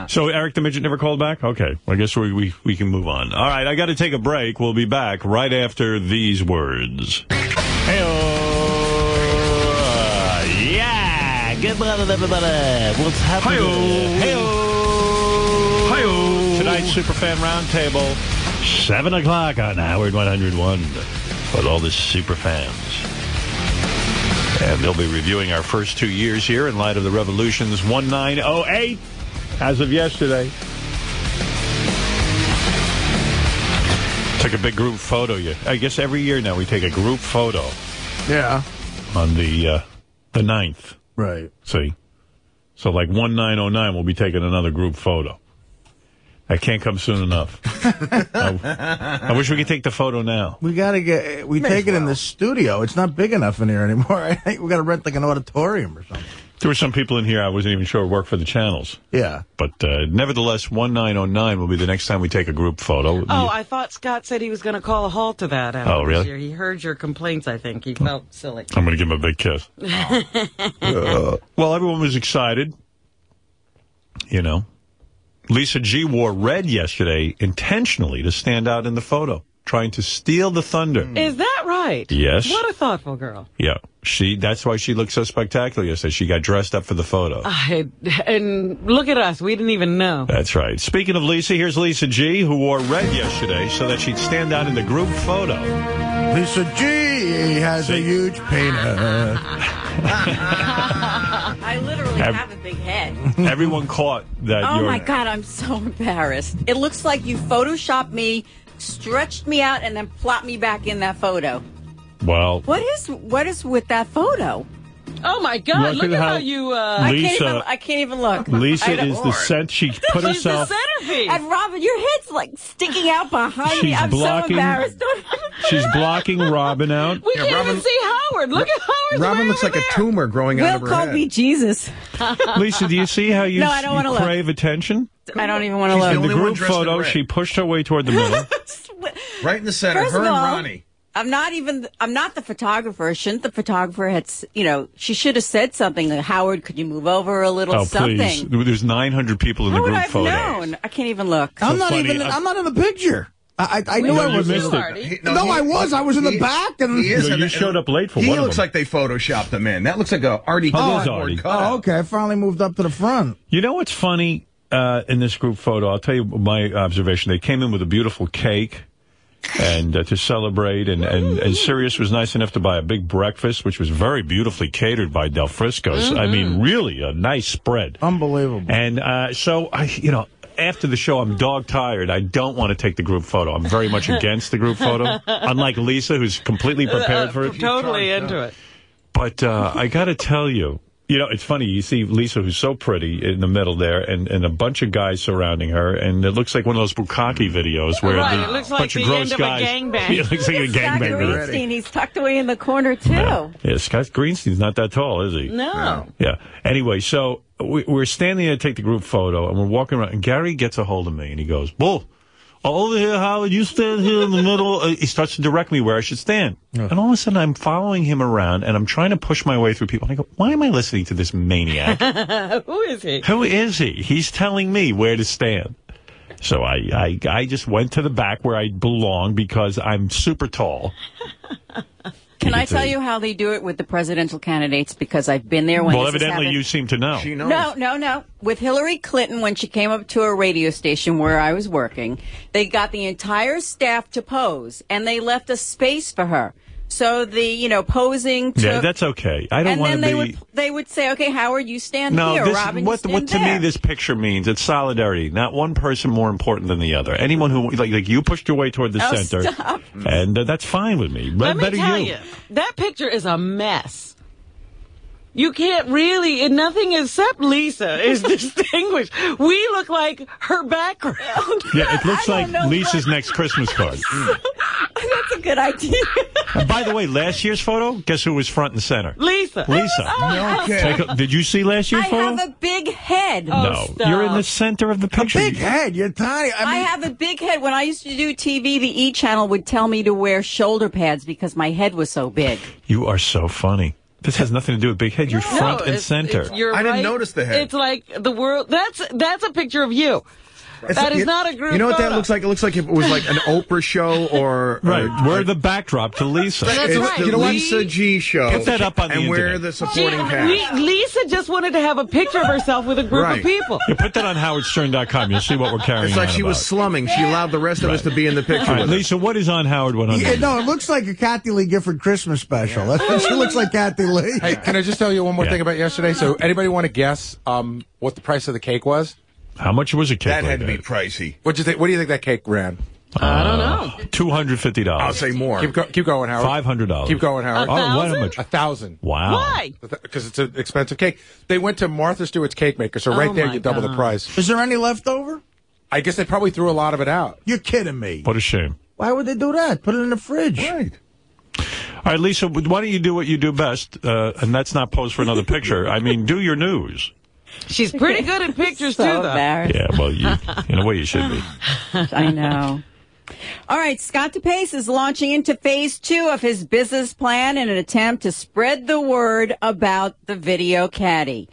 So Eric the midget never called back. Okay, I guess we we, we can move on. All right, I got to take a break. We'll be back right after these words. Hey, Good morning, everybody. What's happening? Hey-o. Hey-o. Should tonight's Superfan Roundtable, 7 o'clock on Howard 101 with all the super fans. And they'll be reviewing our first two years here in light of the Revolution's 1908 as of yesterday. Took a big group photo. I guess every year now we take a group photo Yeah. on the uh, the 9th. Right. See? So like 1909, we'll be taking another group photo. That can't come soon enough. I, I wish we could take the photo now. We gotta get. We May take as it in the studio. It's not big enough in here anymore. I think we gotta rent like an auditorium or something. There were some people in here I wasn't even sure work for the channels. Yeah. But uh, nevertheless, 1909 will be the next time we take a group photo. Oh, I thought Scott said he was going to call a halt to that. Oh, this really? year. He heard your complaints, I think. He felt silly. I'm going to give him a big kiss. Uh, well, everyone was excited. You know. Lisa G wore red yesterday intentionally to stand out in the photo, trying to steal the thunder. Mm. Is that right? Yes. What a thoughtful girl. Yeah. She that's why she looked so spectacular yesterday. She got dressed up for the photo. I, and look at us. We didn't even know. That's right. Speaking of Lisa, here's Lisa G, who wore red yesterday so that she'd stand out in the group photo. Lisa G has a huge penis. I literally Have- have a big head. Everyone caught that Oh my god, I'm so embarrassed. It looks like you photoshopped me, stretched me out, and then plopped me back in that photo. well. What is what is with that photo? Oh my God! Look at how you. Uh, I can't Lisa- even. I can't even look. Lisa I don't- is the cent. She put She's the herself. centerpiece. And Robin, your head's like sticking out behind me. She's I'm blocking- so embarrassed. She's blocking Robin out. We can't even see Howard. Look at Howard. Robin looks like a tumor growing out of Will her called head. me Jesus. Lisa, do you see how you, No, I don't you wanna look. crave attention? I don't even want to She's the look. In the group dressed in photo, she pushed her way toward the middle. right in the center. First her of and all, Ronnie. I'm not even. I'm not the photographer. Shouldn't the photographer had? You know, she should have said something. Like, Howard, could you move over a little? oh, something. please. There's 900 people in How the would group I have known? I can't even look. I'm not funny. even. I- I'm not in the picture. I, I, I knew No, I was. missed in it. the- No, I was. I was in the he- back, and he is No, you the- showed up late for he one of looks them. like they photoshopped him in. That looks like a Artie Oh, there's cardboard Artie. cutout. Oh, okay. I finally moved up to the front. You know what's funny uh, in this group photo? I'll tell you my observation. They came in with a beautiful cake and uh, to celebrate, and, and, and Sirius was nice enough to buy a big breakfast, which was very beautifully catered by Del Frisco's. I mean, really a nice spread. Unbelievable. And uh, so, I, you know, after the show, I'm dog tired. I don't want to take the group photo. I'm very much against the group photo, unlike Lisa, who's completely prepared for it. Totally into it. But uh, I got to tell you, you know, it's funny. You see Lisa, who's so pretty, in the middle there, and, and a bunch of guys surrounding her, and it looks like one of those bukkake videos where Right, the it looks like bunch the of gross end of a guys. gangbang. it looks like a gangbang video. Greenstein, he's tucked away in the corner too. Yeah, Scott Greenstein's not that tall, is he? No. Yeah. Anyway, so we, we're standing there to take the group photo, and we're walking around, and Gary gets a hold of me, and he goes, "Bull, over here, Howard. You stand here in the middle." Uh, he starts to direct me where I should stand, and all of a sudden, I'm following him around, and I'm trying to push my way through people. And I go, "Why am I listening to this maniac? Who is he? Who is he? He's telling me where to stand." So I, I, I just went to the back where I belong because I'm super tall. Can I tell you how they do it with the presidential candidates? Because I've been there when well, evidently, you seem to know. No, no, no. With Hillary Clinton, when she came up to a radio station where I was working, they got the entire staff to pose, and they left a space for her. So the, you know, posing. Took, Yeah, that's okay. I don't and want then to they would they would say, "Okay, Howard, you stand No, here. this, Robin, what you what stand to there." me this picture means it's solidarity. Not one person more important than the other. Anyone who like like you pushed your way toward the Oh, center, stop. and uh, that's fine with me. But Let me better tell you. you, that picture is a mess. You can't really, and nothing except Lisa is distinguished. We look like her background. Yeah, it looks like Lisa's next Christmas card. That's a good idea. And by the way, last year's photo, guess who was front and center? Lisa. Lisa. Oh, Take a- did you see last year's I photo? I have a big head. no, oh, you're in the center of the picture. A big head. You're tiny. I, have a big head. When I used to do TV, the E channel would tell me to wear shoulder pads because my head was so big. You are so funny. This has nothing to do with big head. You're front and center. it's- you're right. Notice the head. It's like the world. That's that's a picture of you. That is not a group You know what that looks like? It looks like if it was like an Oprah show or Right. uh, we're the backdrop to Lisa. That's it's the Lisa G show. Get that up on the and we're internet. the She, supporting cast. Le- Lisa just wanted to have a picture of herself with a group Right. of people. You put that on howardstern.com. You'll see what we're carrying It's like on she was slumming. She allowed the rest of us to be in the picture. All right, with her. Lisa, what is on Howard 100? Yeah, no, it looks like a Kathie Lee Gifford Christmas special. That's what she looks like, Kathie Lee. Hey, can I just tell you one more Yeah. thing about yesterday? So, anybody want to guess um, what the price of the cake was? How much was a cake? that like had to be pricey. What do you think? What do you think that cake ran? I don't know. Two hundred fifty dollars. I'll say more. Keep, go, keep going, Howard. Five hundred dollars. Keep going, Howard. A Oh, thousand? much? A thousand. Wow. Why? Because it's an expensive cake. They went to Martha Stewart's cake maker, so right Oh, there you double the price. Is there any left over? I guess they probably threw a lot of it out. You're kidding me. What a shame. Why would they do that? Put it in the fridge. Right. All right, Lisa, why don't you do what you do best, uh, and that's not pose for another picture. I mean, do your news. She's pretty good at pictures So too, though. embarrassed. Yeah, well, you, in a way, you should be. I know. All right, Scott DePace is launching into phase two of his business plan in an attempt to spread the word about the video caddy.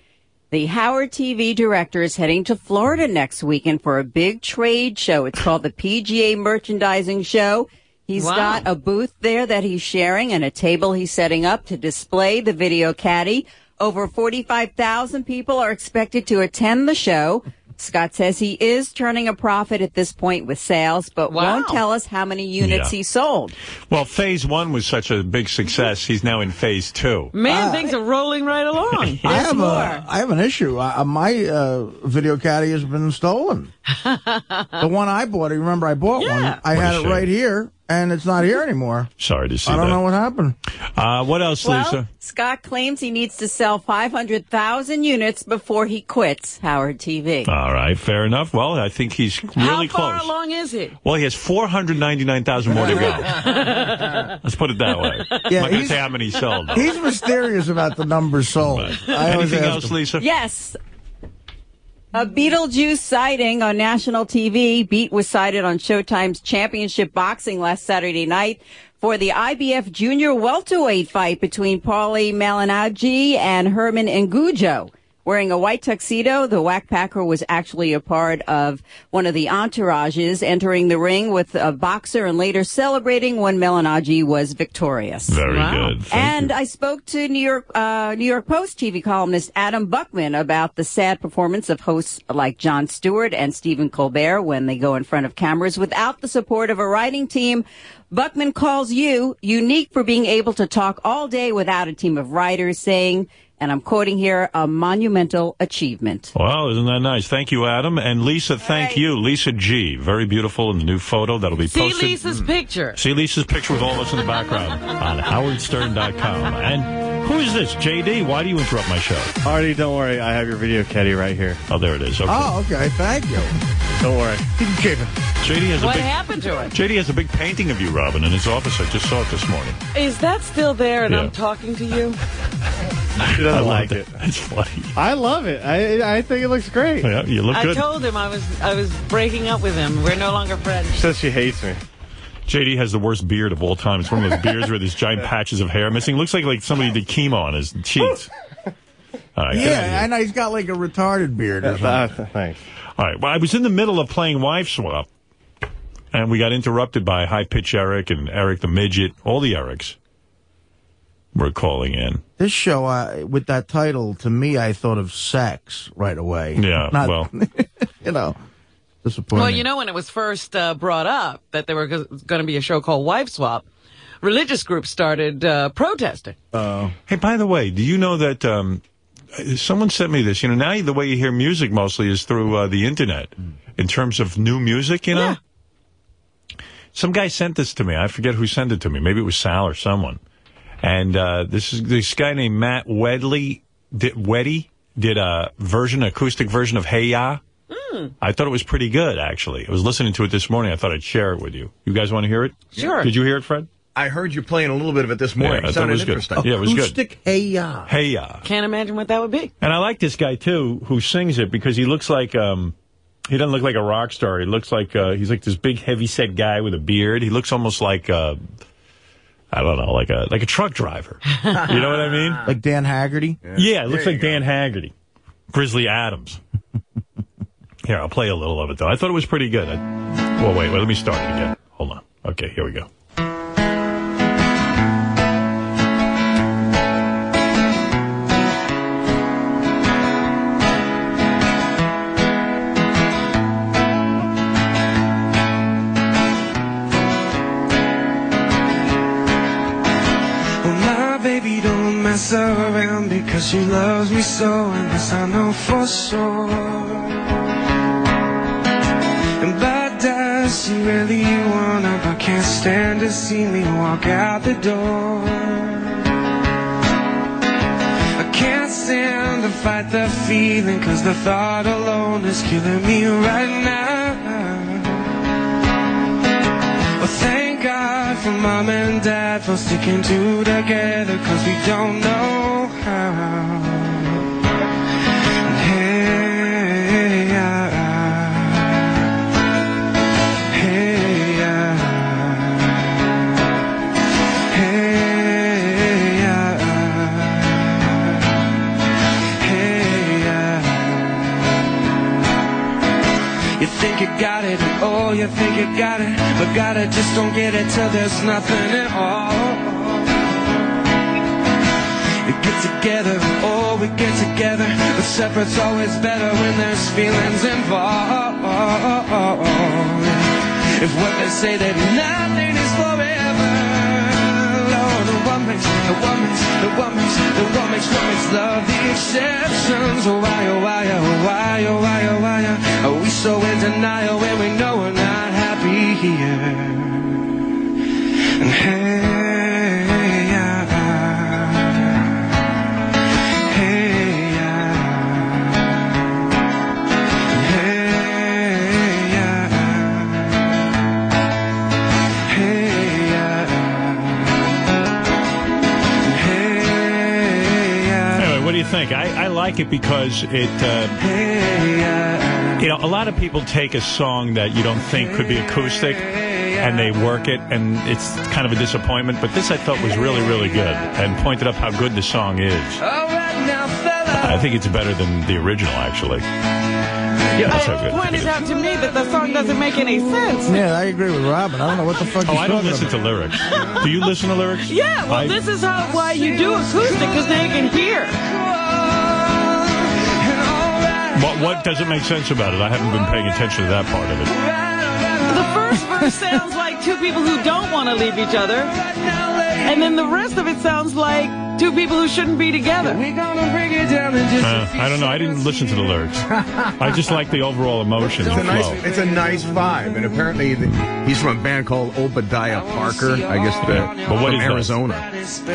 The Howard TV director is heading to Florida next weekend for a big trade show. It's called the PGA Merchandising Show. He's Wow. got a booth there that he's sharing and a table he's setting up to display the video caddy. Over 45,000 people are expected to attend the show. Scott says he is turning a profit at this point with sales, but Wow. won't tell us how many units Yeah. he sold. Well, phase one was such a big success. He's now in phase two. Man, things are rolling right along. I have more. a, I have an issue. Uh, my uh, video caddy has been stolen. the one I bought, remember I bought Yeah. one. I What had it shame. right here, and it's not here anymore. Sorry to see I don't that. know what happened. Uh, what else, Well, Lisa? Scott claims he needs to sell 500,000 units before he quits Howard TV. All right, fair enough. Well, I think he's How really far close. long is he? Well, he has 499,000 more to go. Let's put it that way. Yeah, I'm not going to he's- say how many sold. though. He's mysterious about the numbers sold. Anything else, him. Lisa? Yes. A Beetlejuice sighting on national TV. Beat was sighted on Showtime's championship boxing last Saturday night for the IBF junior welterweight fight between Paulie Malignaggi and Herman Ngoudjo. Wearing a white tuxedo, the whack packer was actually a part of one of the entourages entering the ring with a boxer and later celebrating when Malignaggi was victorious. Very Wow. good. Thank And you. I spoke to New York uh, New York Post TV columnist Adam Buckman about the sad performance of hosts like Jon Stewart and Stephen Colbert when they go in front of cameras without the support of a writing team. Buckman calls you unique for being able to talk all day without a team of writers, saying, and I'm quoting here, a monumental achievement. Well, isn't that nice? Thank you, Adam. And Lisa, thank you. Lisa G. Very beautiful in the new photo that'll be See posted. Lisa's hmm. picture. See Lisa's picture with all of us in the background on howardstern.com. And who is this? JD, why do you interrupt my show? Artie, don't worry. I have your video caddy right here. Oh, there it is. Okay. Oh, okay. Thank you. Don't worry. Keep it. JD has a What big happened to it? JD has a big painting of you, Robin, in his office. I just saw it this morning. Is that still there and Yeah. I'm talking to you? She I doesn't like that. it. It's funny. I love it. I I think it looks great. Yeah, you look I good. told him I was I was breaking up with him. We're no longer friends. She says she hates me. JD has the worst beard of all time. It's one of those beards where there's giant patches of hair missing. looks like like somebody did chemo on his cheeks. All right, get out of here. Yeah, and he's got like a retarded beard or something. thanks. All right. Well, I was in the middle of playing Wife Swap, and we got interrupted by High Pitch Eric and Eric the Midget. All the Erics were calling in. This show, uh, with that title, to me, I thought of sex right away. Yeah, Not- well. you know, disappointing. Well, you know when it was first uh, brought up that there were going to be a show called Wife Swap, religious groups started uh, protesting. Oh. Hey, by the way, do you know that um, someone sent me this? You know, now the way you hear music mostly is through uh, the internet in terms of new music, you know? Some guy sent this to me. I forget who sent it to me. Maybe it was Sal or someone. And uh, this is this guy named Matt Wedley, did, Weddy did a version, acoustic version of Hey Ya. I thought it was pretty good, actually. I was listening to it this morning. I thought I'd share it with you. You guys want to hear it? Sure. Did you hear it, Fred? I heard you playing a little bit of it this morning. Yeah, I it thought sounded it was good. interesting. Yeah, it was good. Acoustic Hey Ya. Hey Ya. Can't imagine what that would be. And I like this guy too, who sings it because he looks like um, he doesn't look like a rock star. He looks like uh, he's like this big, heavy set guy with a beard. He looks almost like uh, I don't know, like a like a truck driver. you know what I mean? Like Dan Haggerty? Yeah, it looks like Dan Haggerty, Grizzly Adams. Here, I'll play a little of it, though. I thought it was pretty good. I, well, wait, wait, let me start it again. Hold on. Okay, here we go. Because she loves me so, and this I know for sure. And but does she really wanna? But can't stand to see me walk out the door. I can't stand to fight the feeling, cause the thought alone is killing me right now. God for mom and dad for sticking two together, cause we don't know how. You think you got it, but got it, just don't get it till there's nothing at all. We get together, oh, we get together, but separate's always better when there's feelings involved. If what they say that nothing is forever, the makes, the makes, the what makes love the exceptions. Oh, why, oh, why, oh, why, oh, why, oh, why, oh, are we so in denial when we know we're not happy here? And hey, think? I, I like it because it, uh, you know, a lot of people take a song that you don't think could be acoustic and they work it, and it's kind of a disappointment. But this I thought was really, really good and pointed up how good the song is. I think it's better than the original, actually. Yeah, that's how good. Pointed out to me that the song doesn't make any sense. Yeah, I agree with Robin. I don't know what the fuck Oh, he's I don't talking listen about. to lyrics. Do you listen to lyrics? Yeah, well, I- this is how why you do acoustic, because now you can hear. What, what doesn't make sense about it? I haven't been paying attention to that part of it. The first verse sounds like two people who don't want to leave each other, and then the rest of it sounds like two people who shouldn't be together. Uh, I don't know. I didn't listen to the lyrics. I just like the overall emotion. It's a nice, it's a nice vibe, and apparently the, he's from a band called Obadiah Parker. I guess the, But what from is that? Arizona.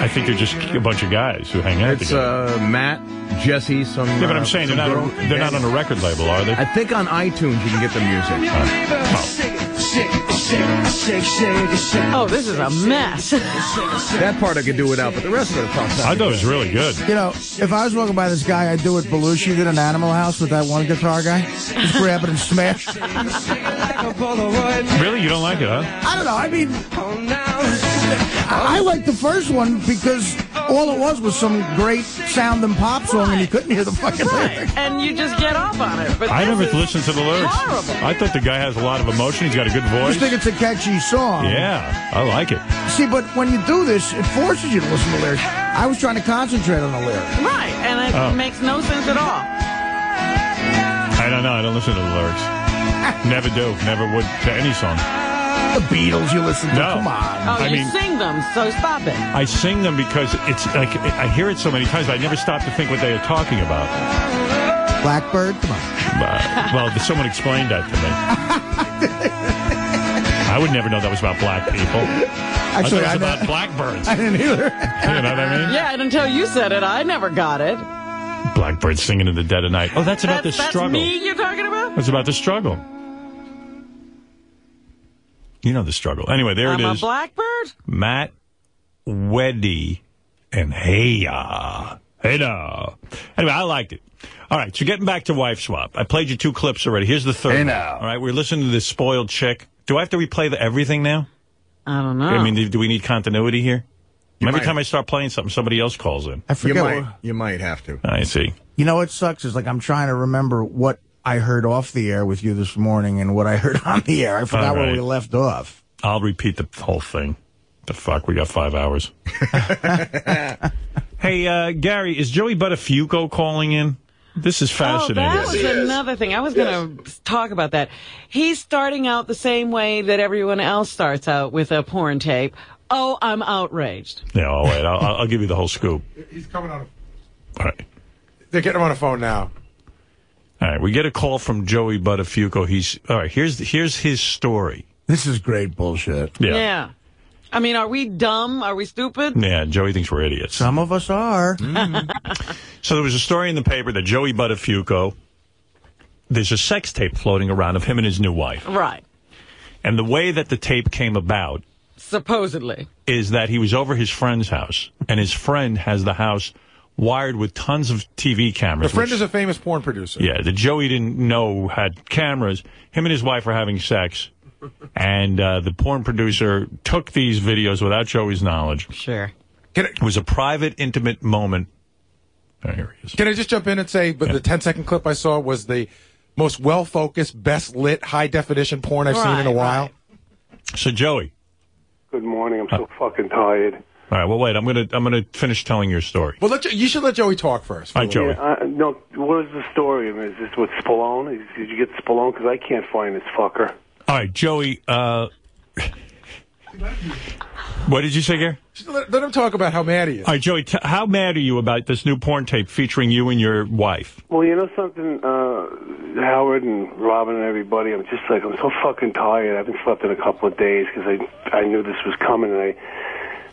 I think they're just a bunch of guys who hang out It's together. uh, Matt, Jesse, some. yeah, but uh, I'm saying they're not. girl- they're not on a record label, are they? I think on iTunes you can get the music. Oh, this is a mess. That part I could do without, but the rest of it sounds. I thought it was really good. You know, if I was walking by this guy, I'd do what Belushi did in Animal House with that one guitar guy. Just grab it and smash. Really, you don't like it, huh? I don't know. I mean, I like the first one because all it was was some great sounding pop song, and you couldn't hear the fucking lyrics. and you just get off on it. But I never is listened to the lyrics. horrible. I thought the guy has a lot of emotion. He's got a good I voice. just think it's a catchy song. Yeah, I like it. See, but when you do this, it forces you to listen to the lyrics. I was trying to concentrate on the lyrics. Right, and it Oh. makes no sense at all. I don't know. I don't listen to the lyrics. Never do. Never would to any song. The Beatles, you listen to. No. Come on. Oh, I you mean- sing them, so stop it. I sing them because it's like I hear it so many times, but I never stop to think what they are talking about. Blackbird, come on. Uh, well, someone explained that to me. I would never know that was about black people. Actually, I I thought it was know- about blackbirds. I didn't either. You know what I mean? Yeah, and until you said it, I never got it. Blackbirds singing in the dead of night. Oh, that's about that's, the that's struggle. me you're talking about? That's about the struggle. You know the struggle. Anyway, there I'm it a blackbird? Matt Weddy and Hey Ya. Hey now. Anyway, I liked it. All right, so getting back to Wife Swap. I played you two clips already. Here's the third. Hey one. now. All right, we're listening to this spoiled chick. Do I have to replay the, everything now? I don't know. I mean, do, do we need continuity here? Every might. time I start playing something, somebody else calls in. I You forget. might, what- you might have to. I see. You know what sucks is like I'm trying to remember what I heard off the air with you this morning and what I heard on the air. I forgot All where we left off. I'll repeat the whole thing. The fuck? We got five hours. hey, uh, Gary, is Joey Buttafuoco calling in? This is Oh, fascinating. that was another thing. I was going to talk about that. He's starting out the same way that everyone else starts out with a porn tape. Oh, I'm outraged. Yeah, all right. I'll, I'll give you the whole scoop. He's coming on. All right. They're getting him on the phone now. All right. We get a call from Joey Buttafuoco. He's all right. Here's here's his story. This is great bullshit. Yeah. I mean, are we dumb? Are we stupid? Yeah, Joey thinks we're idiots. Some of us are. So there was a story in the paper that Joey Buttafuoco, there's a sex tape floating around of him and his new wife. Right. And the way that the tape came about Supposedly. is that he was over his friend's house, and his friend has the house wired with tons of TV cameras. The friend which- is a famous porn producer. yeah, that Joey didn't know had cameras. Him and his wife were having sex, and uh, the porn producer took these videos without Joey's knowledge. Sure. it was a private, intimate moment. Oh, here he is. Can I just jump in and say, but the 10 second clip I saw was the most well focused, best lit, high definition porn I've seen in a Right, while. So, Joey. Good morning. I'm so fucking tired. All right. Well, wait. I'm gonna I'm gonna finish telling your story. Well, let Jo- you should let Joey talk first. All right, Joey. Yeah, I, no, what is the story? I mean, is this with Spallone? Is, did you get Spallone? Because I can't find this fucker. All right, Joey. Uh, what did you say, Gary? Let, let him talk about how mad he is. All right, Joey. T- how mad are you about this new porn tape featuring you and your wife? Well, you know something, uh, Howard and Robin and everybody. I'm just like I'm so fucking tired. I haven't slept in a couple of days because I I knew this was coming, and I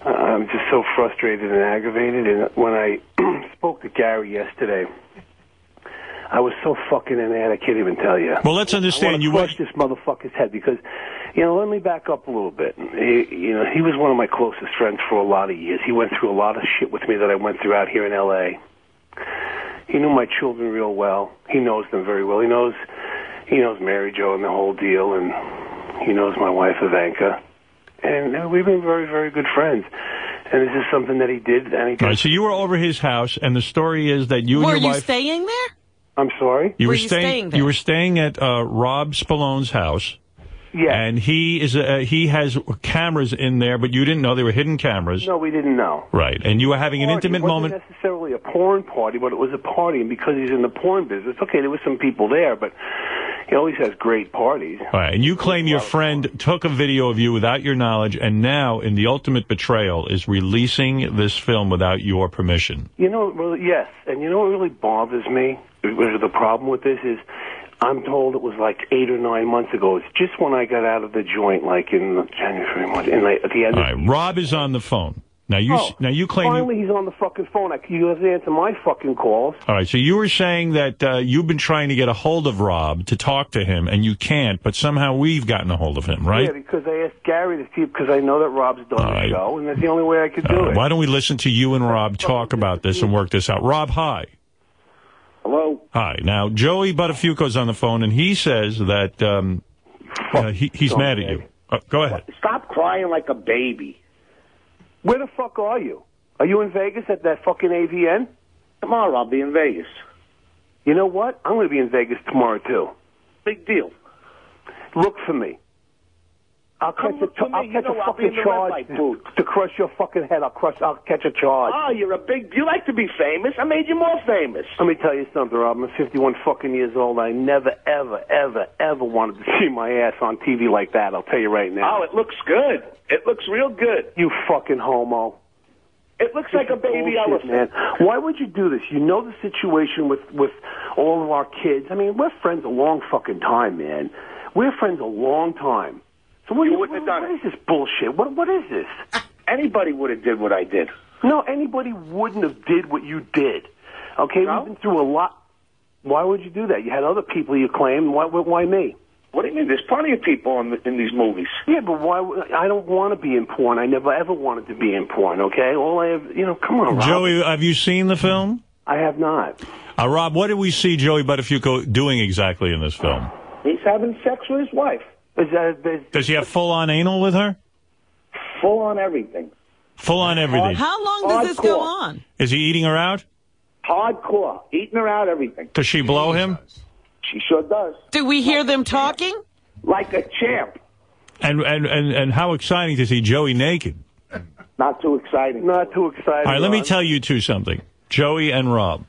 I'm just so frustrated and aggravated. And when I spoke to Gary yesterday, I was so fucking in I can't even tell you. Well, let's understand. I You want to crush this motherfucker's head because, you know, let me back up a little bit. He, you know, he was one of my closest friends for a lot of years. He went through a lot of shit with me that I went through out here in L.A. He knew my children real well. He knows them very well. He knows, he knows Mary Jo and the whole deal, and he knows my wife Ivanka. And we've been very, very good friends. And this is something that he did, and he did. All right. So you were over his house, and the story is that you Were and your you wife. staying there? I'm sorry. You Were were, you staying. staying there? you were staying at uh, Rob Spallone's house. Yeah. And he is. Uh, he has cameras in there, but you didn't know they were hidden cameras. No, we didn't know. Right. And you were having an party. intimate it wasn't moment. necessarily a porn party, but it was a party. And because he's in the porn business, okay, there was some people there, but he always has great parties. All right, and you claim your friend took a video of you without your knowledge, and now, in the ultimate betrayal, is releasing this film without your permission. You know, well, yes, and you know what really bothers me? The problem with this is, I'm told it was like eight or nine months ago. It's just when I got out of the joint, like in January, March, and like, at the end. All right, Rob is on the phone. Now you Oh, now you claim you, Finally, he's on the fucking phone. I, you have to answer my fucking calls. All right, so you were saying that uh, you've been trying to get a hold of Rob to talk to him, and you can't, but somehow we've gotten a hold of him, right? Yeah, because I asked Gary to see because I know that Rob's done All the right. show, and that's the only way I could do Uh, it. why don't we listen to you and Rob talk about this and work this out? Rob, hi. Hello. Hi. Now, Joey Buttafuoco's on the phone, and he says that um, uh, he, he's mad at you. Uh, go ahead. Stop crying like a baby. Where the fuck are you? Are you in Vegas at that fucking AVN? Tomorrow I'll be in Vegas. You know what? I'm going to be in Vegas tomorrow too. Big deal. Look for me. I'll catch a, I'll catch a fucking charge to, to crush your fucking head. I'll crush. I'll catch a charge. Oh, you're a big. You like to be famous. I made you more famous. Let me tell you something, Rob. I'm 51 fucking years old. I never, ever, ever, ever wanted to see my ass on TV like that. I'll tell you right now. Oh, it looks good. It looks real good. You fucking homo. It looks like a baby Bullshit, elephant. man. Why would you do this? You know the situation with with all of our kids. I mean, we're friends a long fucking time, man. We're friends a long time. So what, You you, wouldn't have what, done what is this bullshit? What what is this? Anybody would have did what I did. No, anybody wouldn't have did what you did. Okay, we've been through a lot. Why would you do that? You had other people you claimed. Why why, why me? What do you mean? There's plenty of people in, the, in these movies. Yeah, but why? I don't want to be in porn. I never ever wanted to be in porn. Okay, all I have, you know, come on, Rob. Joey, have you seen the film? I have not. Uh, Rob, what did we see Joey Buttafuoco doing exactly in this film? He's having sex with his wife. Is that is, Does he have full-on anal with her? Full on everything. Full-on everything. How long does this go on? Is he eating her out? Hardcore. Eating her out, everything. Does she blow him? She sure does. Do we hear them talking? Like a champ. And, and, and, and how exciting to see Joey naked. Not too exciting. Not too exciting. All right, let me tell you two something. Joey and Rob.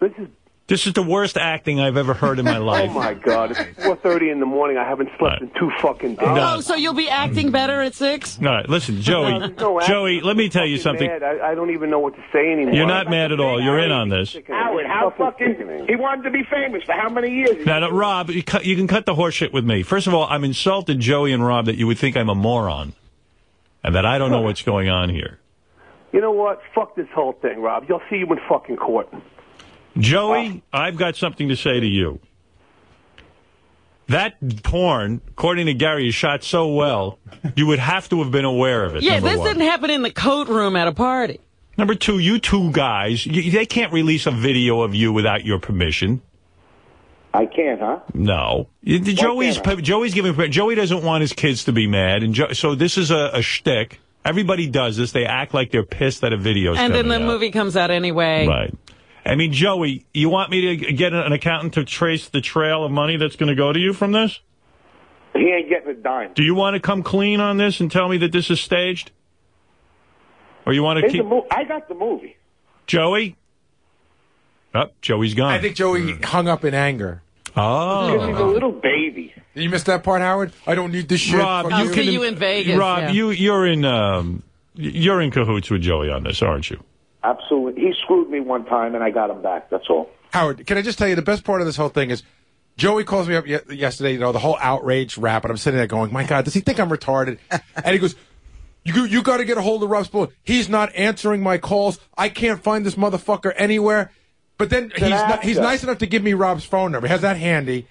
This is This is the worst acting I've ever heard in my oh, life. Oh my God! It's 4:30 in the morning. I haven't slept in two fucking days. Oh, so you'll be acting better at six? All right, listen, Joey. No, I'm Joey, let me tell you something. I, I don't even know what to say anymore. You're not mad at all. You're in on this. Howard, how fucking... He wanted to be famous for how many years? Now, now, Rob, you, cut, you can cut the horseshit with me. First of all, I'm insulted, Joey and Rob, that you would think I'm a moron and that I don't know what's going on here. You know what? Fuck this whole thing, Rob. You'll see you in fucking court. Joey, oh. I've got something to say to you. That porn, according to Gary, is shot so well, you would have to have been aware of it. Yeah, this one. didn't happen in the coat room at a party. Number two, you two guys, you, they can't release a video of you without your permission. I can't, huh? No, You- Joey's Joey's giving. Joey doesn't want his kids to be mad, and jo- so this is a, a shtick. Everybody does this. They act like they're pissed that a video's and then the out. movie comes out anyway. Right. I mean, Joey, you want me to get an accountant to trace the trail of money that's going to go to you from this? He ain't getting a dime. Do you want to come clean on this and tell me that this is staged? Or you want to There's keep a mo- I got the movie. Joey? Oh, Joey's gone. I think Joey hung up in anger. Because he's a Oh. little baby. You missed that part, Howard? I don't need this shit. Rob, Fuck you can Rob, you you're in um, you're in cahoots with Joey on this, aren't you? Absolutely. He screwed me one time, and I got him back. That's all. Howard, can I just tell you the best part of this whole thing is Joey calls me up ye- yesterday, you know, the whole outrage rap, and I'm sitting there going, my God, does he think I'm retarded? and he goes, you, you got to get a hold of Rob Spallone. He's not answering my calls. I can't find this motherfucker anywhere. But then he's, not, he's nice enough to give me Rob's phone number. He has that handy.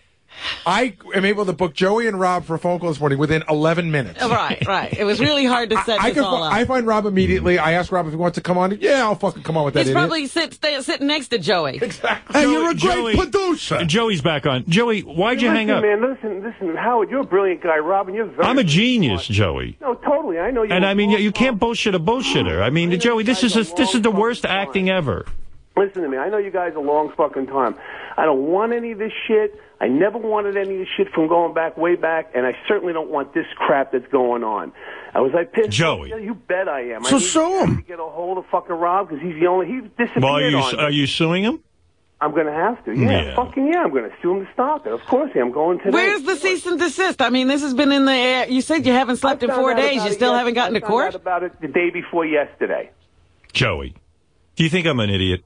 I am able to book Joey and Rob for a phone call this morning within 11 minutes. Oh, right, right. It was really hard to set I, this can, all up. I find Rob immediately. I ask Rob if he wants to come on. Yeah, I'll fucking come on with that He's idiot. probably sit, stay, sitting next to Joey. Exactly. Hey, you're a great producer. Joey's back on. Joey, why'd you listen, hang up? man? Listen, listen, Howard. You're a brilliant guy, Robin. You're very. I'm a genius, Joey. No, totally. I know you. And I mean, you, you can't bullshit a bullshitter. I mean, Joey, this is a, this is the worst acting ever. Listen to me. I know you guys a long fucking time. I don't want any of this shit. I never wanted any of this shit from going back way back, and I certainly don't want this crap that's going on. I was like pissed. Joey. Yeah, you bet I am. So I sue him. To get a hold of fucking Rob because he's the only. He's disappeared Well, are you on me. are you suing him? I'm going to have to. Yeah, Yeah. fucking yeah. I'm going to sue him to stop it. Of course, I am going today. Where's the cease and desist? I mean, this has been in the air. You said you haven't slept in four days. You still yes- haven't gotten I to found court? out about it the day before yesterday. Joey, do you think I'm an idiot?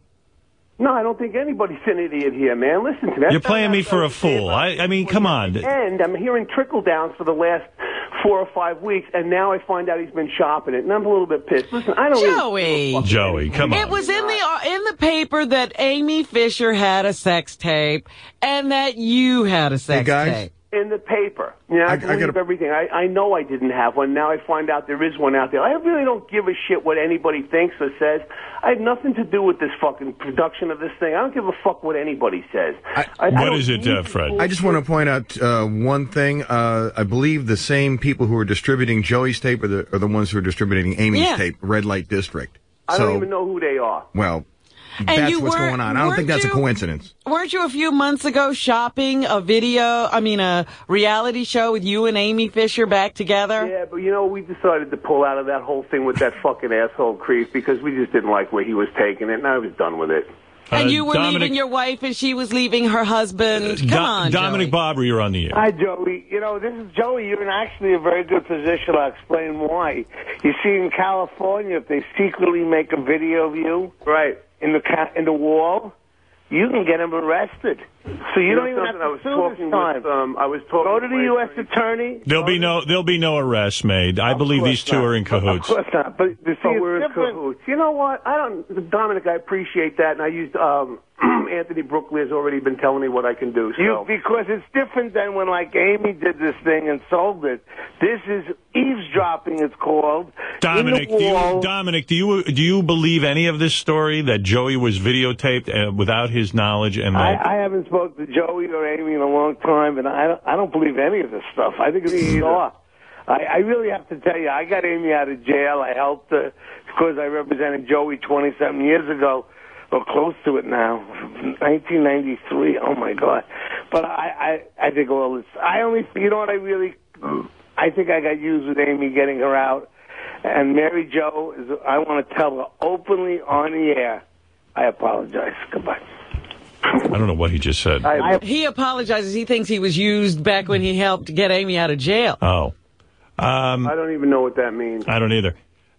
No, I don't think anybody's an idiot here, man. Listen to me. You're playing me for a it the day fool. I, I mean, come on. And I'm hearing trickle downs for the last four or five weeks, and now I find out he's been shopping it, and I'm a little bit pissed. Listen, I don't. really- Joey. Joey, come on. It was in the uh, in the paper that Amy Fisher had a sex tape and that you had a sex guys. tape. In the paper. Yeah, I, I- I believe gotta- everything. I, I know I didn't have one. Now I find out there is one out there. I really don't give a shit what anybody thinks or says. I have nothing to do with this fucking production of this thing. I don't give a fuck what anybody says. I, I What don't is it, uh, Fred? I just want to point out uh, one thing. Uh, I believe the same people who are distributing Joey's tape are the, are the ones who are distributing Amy's Yeah. tape, Red Light District. I so, don't even know who they are. well, Mm-hmm. And that's you what's weren't- going on. I don't think weren't that's a coincidence. Weren't you a few months ago shopping a video, I mean a reality show with you and Amy Fisher back together? Yeah, but you know, we decided to pull out of that whole thing with that fucking asshole creep because we just didn't like where he was taking it, and I was done with it. And Uh, you were Dominic- leaving your wife and she was leaving her husband. Come Do- on, Dominic Joey. Barbara, you're on the air. Hi, Joey. You know, this is Joey. You're in actually a very good position. I'll explain why. You see, in California, if they secretly make a video of you, right, in the ca- in the wall, you can get them arrested. So you, You don't know even have something? to I was sue talking this time. with, um, I was talking Go to the U.S. attorney. There'll be no there'll be no arrests made. I believe these two are in cahoots. Of course not. But you see, But we're in different. cahoots. You know what? I don't, Dominic. I appreciate that, and I used um, Anthony Brooklier has already been telling me what I can do. So. You, because it's different than when like Amy did this thing and sold it. This is eavesdropping. It's called Dominic, do you, Dominic, do you do you believe any of this story that Joey was videotaped uh, without his knowledge and I, that? I haven't spoken to Joey or Amy in a long time, and I don't, I don't believe any of this stuff. I think it's. I, I really have to tell you, I got Amy out of jail. I helped her because I represented Joey 27 years ago. or close to it now. 1993. Oh my God! But I, I, I think all this. I only, you know what? I really, I think I got used with Amy getting her out, and Mary Jo is. I want to tell her openly on the air. I apologize. Goodbye. I don't know what he just said. He apologizes. He thinks he was used back when he helped get Amy out of jail. Oh. Um, I don't even know what that means. I don't either.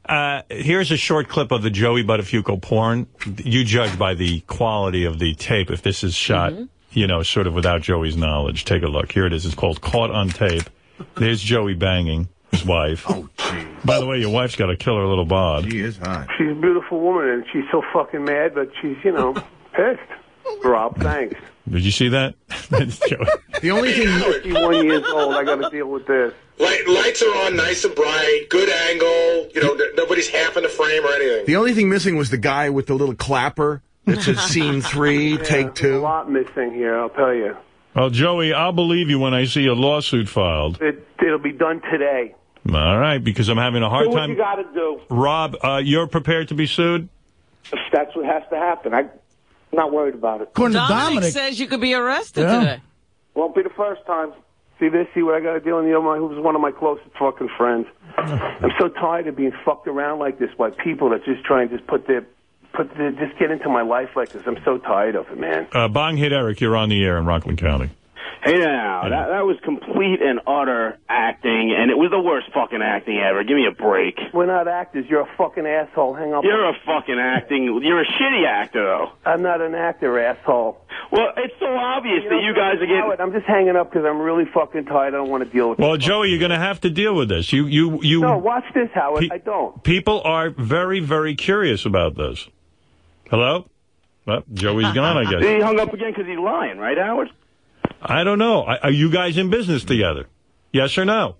Uh, here's a short clip of the Joey Buttafuoco porn. You judge by the quality of the tape if this is shot, you know, sort of without Joey's knowledge. Take a look. Here it is. It's called Caught on Tape. There's Joey banging his wife. Oh, By the way, your wife's got a killer little bod. She is hot. She's a beautiful woman, and she's so fucking mad, but she's, you know, pissed. Rob, thanks. Did you see that? The only thing. 51 years old. I got to deal with this. Light, lights are on, nice and bright, good angle. You know, n- nobody's half in the frame or anything. The only thing missing was the guy with the little clapper that says scene three, Yeah, take there's A two. lot missing here, I'll tell you. Well, Joey, I'll believe you when I see a lawsuit filed. It, it'll be done today. All right, because I'm having a hard do what you time. got to do. Rob, uh, you're prepared to be sued? That's what has to happen. I'm not worried about it. Dominic, says you could be arrested today. Won't be the first time. See this? See what I got to deal with? You know, my, who's one of my closest fucking friends. I'm so tired of being fucked around like this by people that just try and just put their, put their, just get into my life like this. I'm so tired of it, man. Uh, Bong hit Eric, you're on the air in Rockland County. Hey now, that, that was complete and utter acting, and it was the worst fucking acting ever. Give me a break. We're not actors. You're a fucking asshole. Hang up. You're a fucking acting. You're a shitty actor, though. I'm not an actor, asshole. Well, it's so obvious that you guys are getting. Howard, I'm just hanging up because I'm really fucking tired. I don't want to deal with this. Well, Joey, you're going to have to deal with this. You, you, you. No, watch this, Howard. I don't. People are very, very curious about this. Hello? Well, Joey's gone, I guess. He hung up again because he's lying, right, Howard? I don't know. Are are you guys in business together? Yes or no?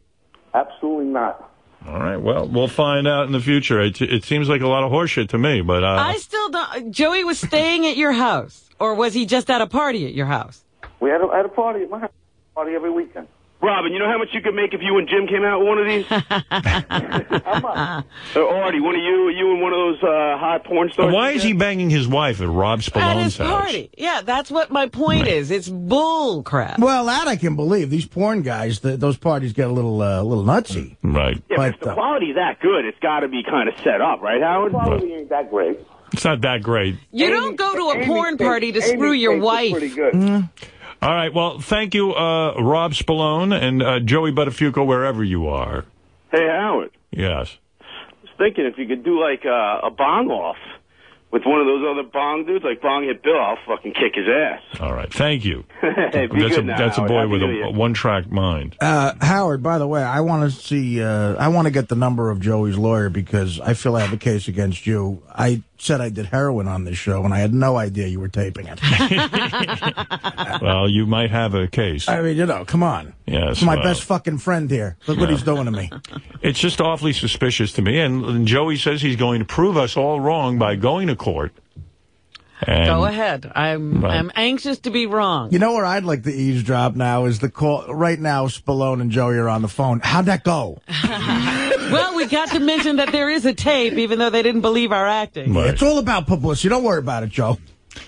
Absolutely not. All right. Well, we'll find out in the future. It, it seems like a lot of horseshit to me, but uh, I still don't. Joey was staying at your house, or was he just at a party at your house? We had a, had a party at my house. Party every weekend. Robin, you know how much you could make if you and Jim came out with one of these? or Artie, one of you, you and one of those uh, hot porn stars. why is he banging his wife at Rob At Spallone's his house? party. Yeah, that's what my point is. It's bull crap. Well, that I can believe. These porn guys, th those parties get a little, uh, little nutsy. Right. Yeah, but if the quality's that good, it's got to be kind of set up, right, Howard? Quality ain't that great. It's not that great. You don't go to a porn party to screw your wife. All right. Well, thank you, uh, Rob Spallone and uh, Joey Buttafuoco, wherever you are. Hey, Howard. Yes. I was thinking if you could do like uh, a bong off with one of those other bong dudes, like Bong hit Bill, I'll fucking kick his ass. All right. Thank you. hey, be that's good a, now, that's a boy Happy with a, a one-track mind. Uh, Howard, by the way, I want to see, uh, I want to get the number of Joey's lawyer because I feel I have a case against you. I said I did heroin on this show and I had no idea you were taping it. well, you might have a case. I mean, you know, come on. Yes. My well, best fucking friend here. Look what he's doing to me. It's just awfully suspicious to me. And, and Joey says he's going to prove us all wrong by going to court. And Go ahead. I'm Right. I'm anxious to be wrong. You know where I'd like to eavesdrop now is the call. Right now, Spallone and Joey are on the phone. How'd that go? well, we got to mention that there is a tape, even though they didn't believe our acting. It's all about publicity. Don't worry about it, Joe.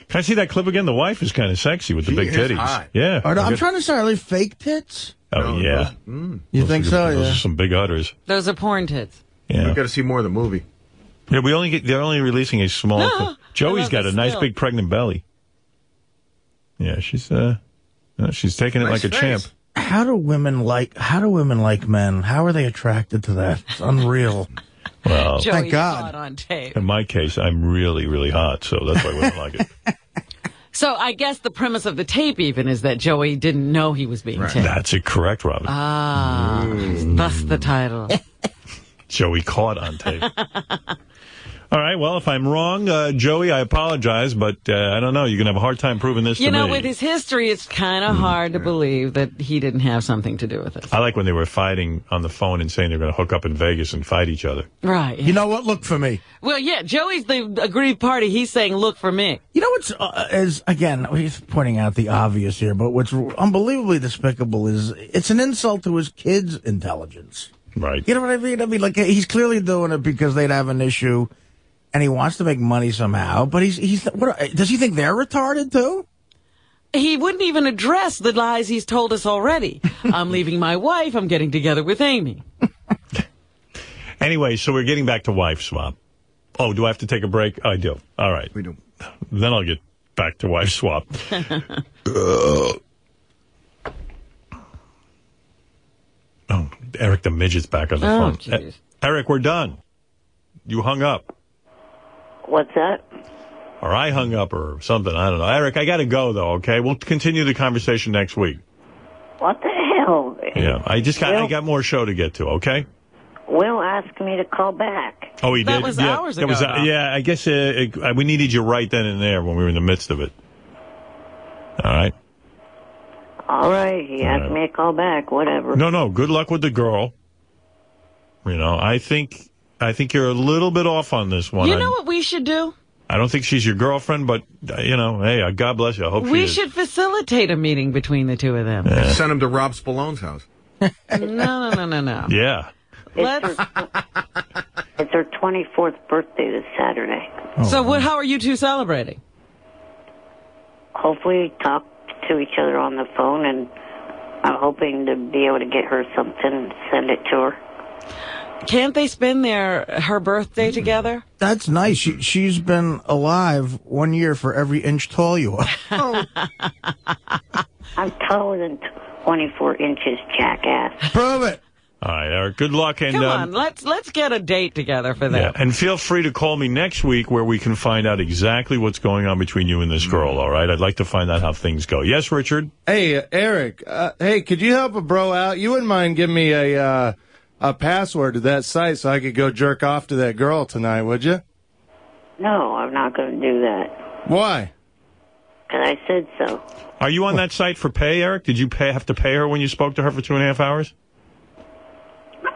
Can I see that clip again? The wife is kind of sexy with the big titties. hot. Yeah. Are- I'm Good- trying to say, are they fake tits? Oh, yeah. You Those think are- so? Those Yeah. are some big udders. Those are porn tits. Yeah. We've got to see more of the movie. Yeah, we only get, they're only releasing a small. No, clip. Joey's love got the a nice smell. big pregnant belly. Yeah, she's uh, she's taking it Nice like a champ. How do women like? How do women like men? How are they attracted to that? It's unreal. Well, Joey thank God. on tape. in my case, I'm really, really hot, so that's why women like it. So I guess the premise of the tape even is that Joey didn't know he was being taped. That's it, correct, Robin. Ah, thus the title. Joey caught on tape. All right, well, if I'm wrong, uh, Joey, I apologize, but uh, I don't know. You're going to have a hard time proving this You to know, me. with his history, it's kind of hard to believe that he didn't have something to do with it. I like when they were fighting on the phone and saying they're going to hook up in Vegas and fight each other. Right. You know what? Look for me. Well, yeah, Joey's the aggrieved party. He's saying, look for me. You know what's uh, is again he's pointing out the obvious here, but what's unbelievably despicable is it's an insult to his kids' intelligence. Right. You know what I mean? I mean, like he's clearly doing it because they'd have an issue. And he wants to make money somehow. But he's he's what, does he think they're retarded too? He wouldn't even address the lies he's told us already. I'm leaving my wife. I'm getting together with Amy. Anyway, so we're getting back to wife swap. Oh, do I have to take a break? I do. All right. We do. Then I'll get back to wife swap. Uh, oh, Eric the midget's back on the Oh, phone. jeez. E- Eric, we're done. You hung up. What's that? Or I hung up or something. I don't know. Eric, I got to go, though, okay? We'll continue the conversation next week. What the hell? Yeah, I just got I got more show to get to, okay? Will asked me to call back. Oh, he That did? was yeah, hours that was, ago, uh, yeah, I guess uh, it, uh, we needed you right then and there when we were in the midst of it. All right. All right, he asked right. me to call back. Whatever. No, no, good luck with the girl. You know, I think I think you're a little bit off on this one. You I, know what we should do? I don't think she's your girlfriend, but, uh, you know, hey, uh, God bless you. I hope she We is. should facilitate a meeting between the two of them. Send him to Rob Spallone's house. no, no, no, no, no. Yeah. Let's. It's her 24th birthday this Saturday. So, what? How are you two celebrating? Hopefully, talk to each other on the phone, and I'm hoping to be able to get her something and send it to her. Can't they spend their her birthday together? That's nice. She, she's been alive one year for every inch tall you are. I'm taller than 24 inches, jackass. Prove it. All right, Eric, good luck. And, Come um, on, let's let's get a date together for that. Yeah, and feel free to call me next week where we can find out exactly what's going on between you and this girl, all right? I'd like to find out how things go. Yes, Richard? Hey, uh, Eric. Uh, hey, could you help a bro out? You wouldn't mind giving me a uh, a password to that site so I could go jerk off to that girl tonight, would you? No, I'm not going to do that. Why? Because I said so. Are you on that site for pay, Eric? Did you pay have to pay her when you spoke to her for two and a half hours?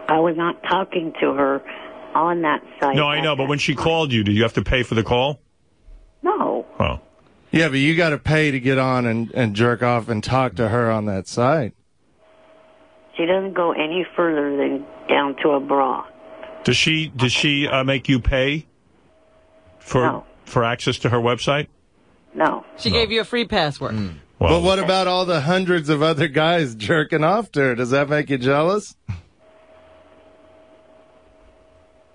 I was not talking to her on that site. No, I know, but when she called you, did you have to pay for the call? No. Oh. Yeah, but you got to pay to get on and, and jerk off and talk to her on that site. She doesn't go any further than down to a bra. Does she does she uh, make you pay for for access to her website? No. She gave you a free password. but what about all the hundreds of other guys jerking off to her? Does that make you jealous?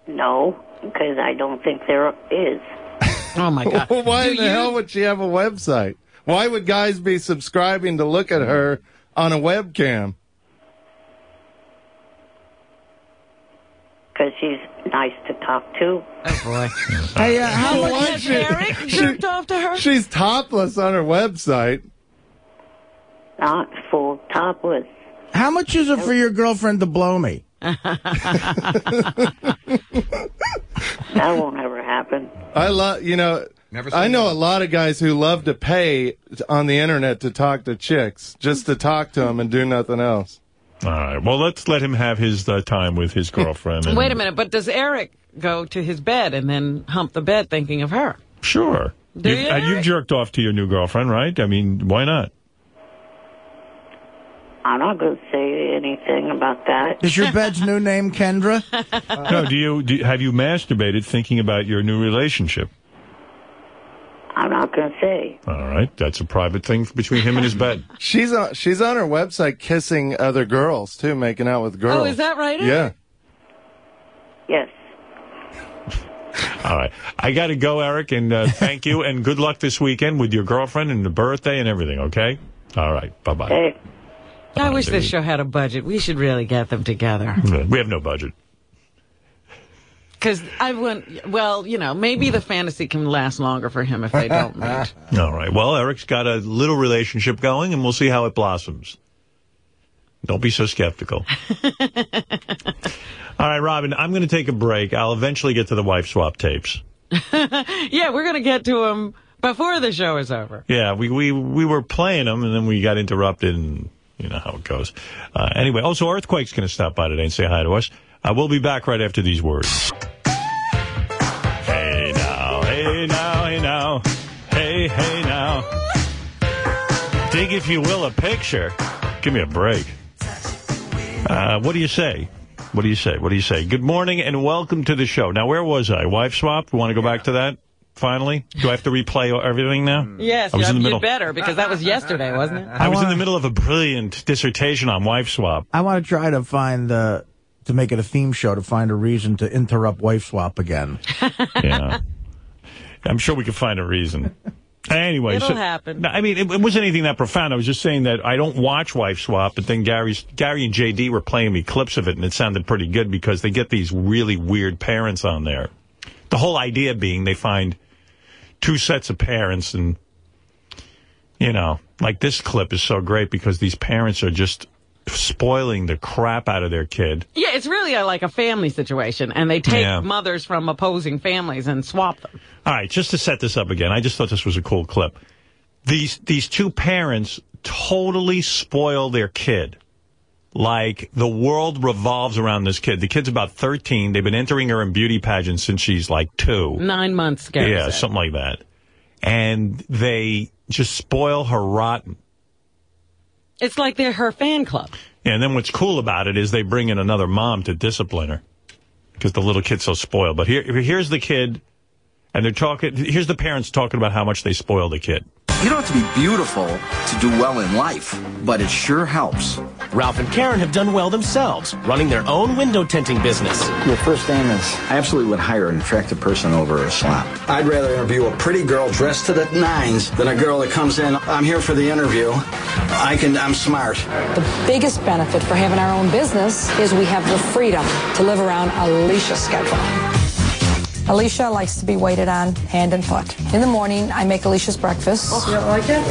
No, because I don't think there is. Oh my God! Why in the hell would she have a website? Why would guys be subscribing to look at her on a webcam? Because she's nice to talk to. Oh boy. Hey, uh, how Well, much why she- Eric jerked off to her? She's topless on her website. Not full topless. How much is it for your girlfriend to blow me? That won't ever happen. I love, you know, Never I seen know a lot of guys who love to pay on the internet to talk to chicks, just to talk to them and do nothing else. All right. Well, let's let him have his uh, time with his girlfriend. and- Wait a minute, but does Eric go to his bed and then hump the bed thinking of her? Sure. Do You've, you, uh, you've jerked off to your new girlfriend, right? I mean, why not? I'm not going to say anything about that. Is your bed's new name Kendra? no, do you, do you have you masturbated thinking about your new relationship? I'm not going to say. All right, that's a private thing between him and his bed. She's on, she's on her website kissing other girls too, making out with girls. Oh, is that right? Yeah. Yes. All right, I got to go, Eric, and uh, thank you, and good luck this weekend with your girlfriend and the birthday and everything. Okay. All right. Bye bye. Hey. I wish this show had a budget. We should really get them together. We have no budget. Because I went, well, you know, maybe the fantasy can last longer for him if they don't meet. All right. Well, Eric's got a little relationship going, and we'll see how it blossoms. Don't be so skeptical. All right, Robin, I'm going to take a break. I'll eventually get to the wife swap tapes. yeah, we're going to get to them before the show is over. Yeah, we, we, we were playing them, and then we got interrupted, and you know how it goes. Uh, anyway, also, Earthquake's going to stop by today and say hi to us. Uh, we'll be back right after these words. Hey now, hey now, hey now, hey, hey now. Dig, if you will, a picture. Give me a break. Uh, what do you say? What do you say? What do you say? Good morning and welcome to the show. Now, where was I? Wife swap? We Want to go back to that? Finally, do I have to replay everything now? Yes, I was in the you middle. better because that was yesterday, wasn't it? I was in the middle of a brilliant dissertation on wife swap. I want to try to find uh, to make it a theme show to find a reason to interrupt wife swap again. Yeah. I'm sure we could find a reason. Anyway, It'll so- happen. I mean, it, it wasn't anything that profound. I was just saying that I don't watch Wife Swap, but then Gary's, Gary and JD were playing me clips of it, and it sounded pretty good because they get these really weird parents on there. The whole idea being they find two sets of parents, and, you know, like this clip is so great because these parents are just spoiling the crap out of their kid. Yeah, it's really a, like a family situation, and they take Yeah. mothers from opposing families and swap them. All right, just to set this up again, I just thought this was a cool clip. These these two parents totally spoil their kid. Like the world revolves around this kid. The kid's about 13. They've been entering her in beauty pageants since she's like two. Nine months yeah, something like that. And they just spoil her rotten. It's like they're her fan club. Yeah, And then what's cool about it is they bring in another mom to discipline her because the little kid's so spoiled. But here, here's the kid, and they're talking. Here's the parents talking about how much they spoil the kid. You don't have to be beautiful to do well in life, but it sure helps. Ralph and Karen have done well themselves, running their own window tinting business. Your first name is. I absolutely would hire an attractive person over a slap. I'd rather interview a pretty girl dressed to the nines than a girl that comes in. I'm here for the interview. I can. I'm smart. The biggest benefit for having our own business is we have the freedom to live around Alicia's schedule. Alicia likes to be waited on hand and foot. In the morning, I make Alicia's breakfast. Oh, You don't like it?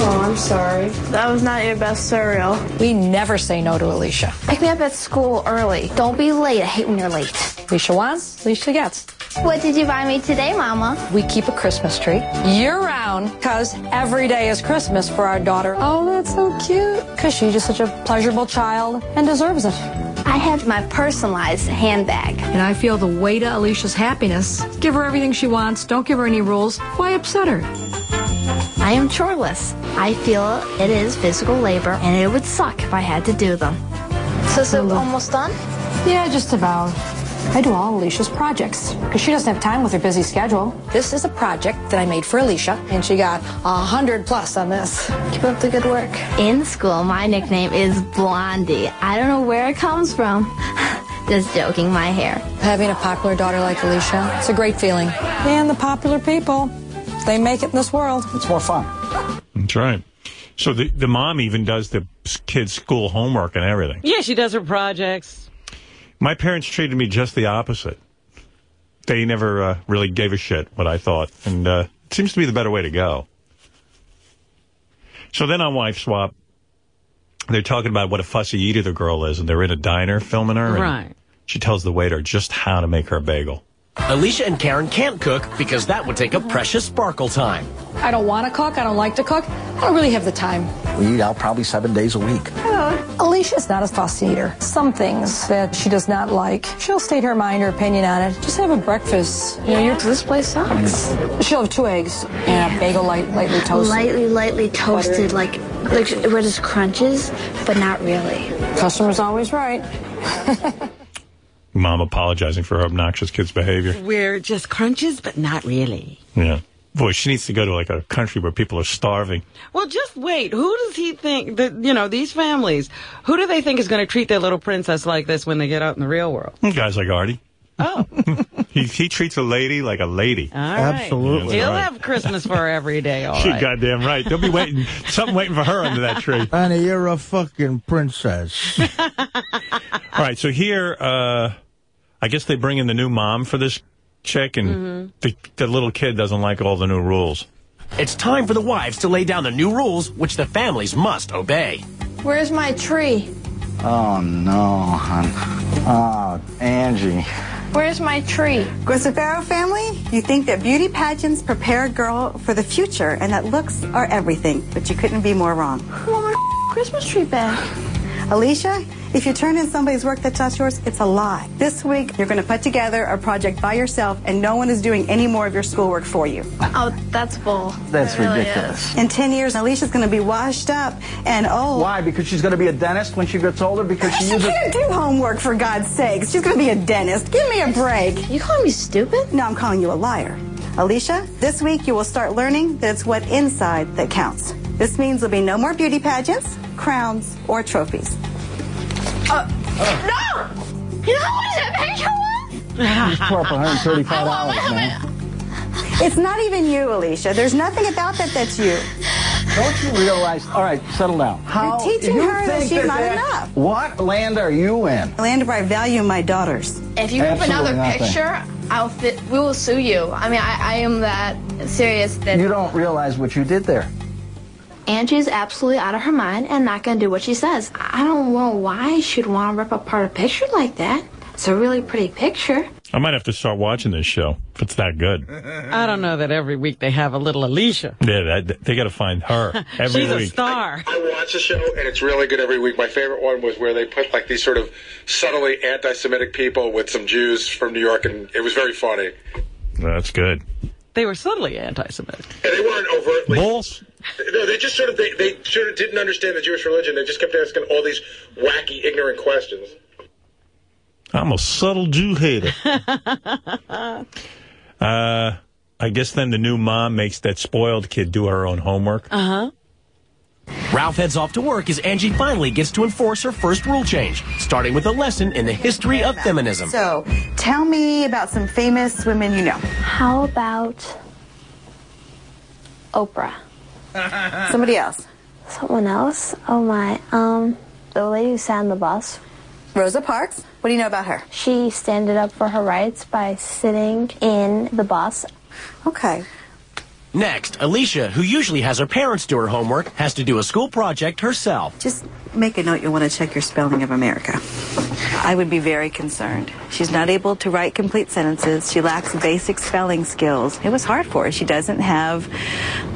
Oh, I'm sorry. That was not your best cereal. We never say no to Alicia. Pick me up at school early. Don't be late. I hate when you're late. Alicia wants, Alicia gets. What did you buy me today, Mama? We keep a Christmas tree year round because every day is Christmas for our daughter. Oh, that's so cute. Because she's just such a pleasurable child and deserves it. I have my personalized handbag. And I feel the weight of Alicia's happiness. Give her everything she wants. Don't give her any rules. Why upset her? I am choreless. I feel it is physical labor, and it would suck if I had to do them. So, so almost done? Yeah, just about. I do all Alicia's projects because she doesn't have time with her busy schedule. This is a project that I made for Alicia, and she got a hundred plus on this. Keep up the good work. In school, my nickname is Blondie. I don't know where it comes from. Just joking, my hair. Having a popular daughter like Alicia, it's a great feeling. And the popular people, they make it in this world. It's more fun. That's right. So the the mom even does the kids' school homework and everything. Yeah, she does her projects. My parents treated me just the opposite. They never uh, really gave a shit what I thought, and uh, it seems to be the better way to go. So then on Wife Swap, they're talking about what a fussy eater the girl is, and they're in a diner filming her. and Right. She tells the waiter just how to make her a bagel. Alicia and Karen can't cook because that would take up precious sparkle time. I don't want to cook. I don't like to cook. I don't really have the time. We eat out probably seven days a week. Uh, Alicia's not a fussy eater. Some things that she does not like, she'll state her mind, her opinion on it. Just have a breakfast. You know, your This place sucks. She'll have two eggs and a bagel light, lightly toasted. Lightly, lightly toasted, like like where just crunches, but not really. Customer's always right. Mom apologizing for her obnoxious kid's behavior. We're just crunches, but not really. Yeah. Boy, she needs to go to like a country where people are starving. Well, just wait. Who does he think that, you know, these families, who do they think is going to treat their little princess like this when they get out in the real world? Guys like Artie. Oh. he, he treats a lady like a lady. All right. He'll have Christmas for her every day, all She right. goddamn right. They'll be waiting, something waiting for her under that tree. Honey, you're a fucking princess. All right, so here, uh, I guess they bring in the new mom for this chick, and Mm-hmm. the, the little kid doesn't like all the new rules. It's time for the wives to lay down the new rules, which the families must obey. Where's my tree? Oh, no, hon. Oh, Angie. Where's my tree? Grissifero family, you think that beauty pageants prepare a girl for the future and that looks are everything, but you couldn't be more wrong. Want my Christmas tree back. Alicia, if you turn in somebody's work that's not yours, it's a lie. This week, you're going to put together a project by yourself, and no one is doing any more of your schoolwork for you. Oh, that's bull. That's It really ridiculous. In 10 years, Alicia's going to be washed up and old. Why? Because she's going to be a dentist when she gets older? Because she She uses. can't do homework, for God's sakes. She's going to be a dentist. Give me a break. You calling me stupid? No, I'm calling you a liar. Alicia, this week you will start learning that it's what inside that counts. This means there'll be no more beauty pageants, crowns, or trophies. Uh, no! You know how much that picture was? You just tore up $135, man. It's not even you, Alicia. There's nothing about that that's you. Don't you realize? All right, settle down. How teaching you her that think she's not that- enough. What land are you in? Land where I value my daughters. If you have another nothing. picture, I'll fit, we will sue you. I mean, I, I am that serious that You don't realize what you did there. Angie's absolutely out of her mind and not going to do what she says. I don't know why she'd want to rip apart a picture like that. It's a really pretty picture. I might have to start watching this show if it's that good. I don't know that every week they have a little Alicia. Yeah, that, they got to find her every She's a week. star. I watch the show, and it's really good every week. My favorite one was where they put like these sort of subtly anti-Semitic people with some Jews from New York, and it was very funny. That's good. They were subtly anti-Semitic. And they weren't overtly. Bulls. No, they just sort of they, they sort of didn't understand the Jewish religion. They just kept asking all these wacky, ignorant questions. I'm a subtle Jew hater. uh, I guess then the new mom makes that spoiled kid do her own homework. Uh huh. Ralph heads off to work as Angie finally gets to enforce her first rule change, starting with a lesson in the history of feminism. So, tell me about some famous women you know. How about Oprah? Somebody else. Someone else? Oh my. Um, the lady who sat on the bus. Rosa Parks. What do you know about her? She standed up for her rights by sitting in the bus. Okay. Next, Alicia, who usually has her parents do her homework, has to do a school project herself. Just make a note you'll want to check your spelling of America. I would be very concerned. She's not able to write complete sentences. She lacks basic spelling skills. It was hard for her. She doesn't have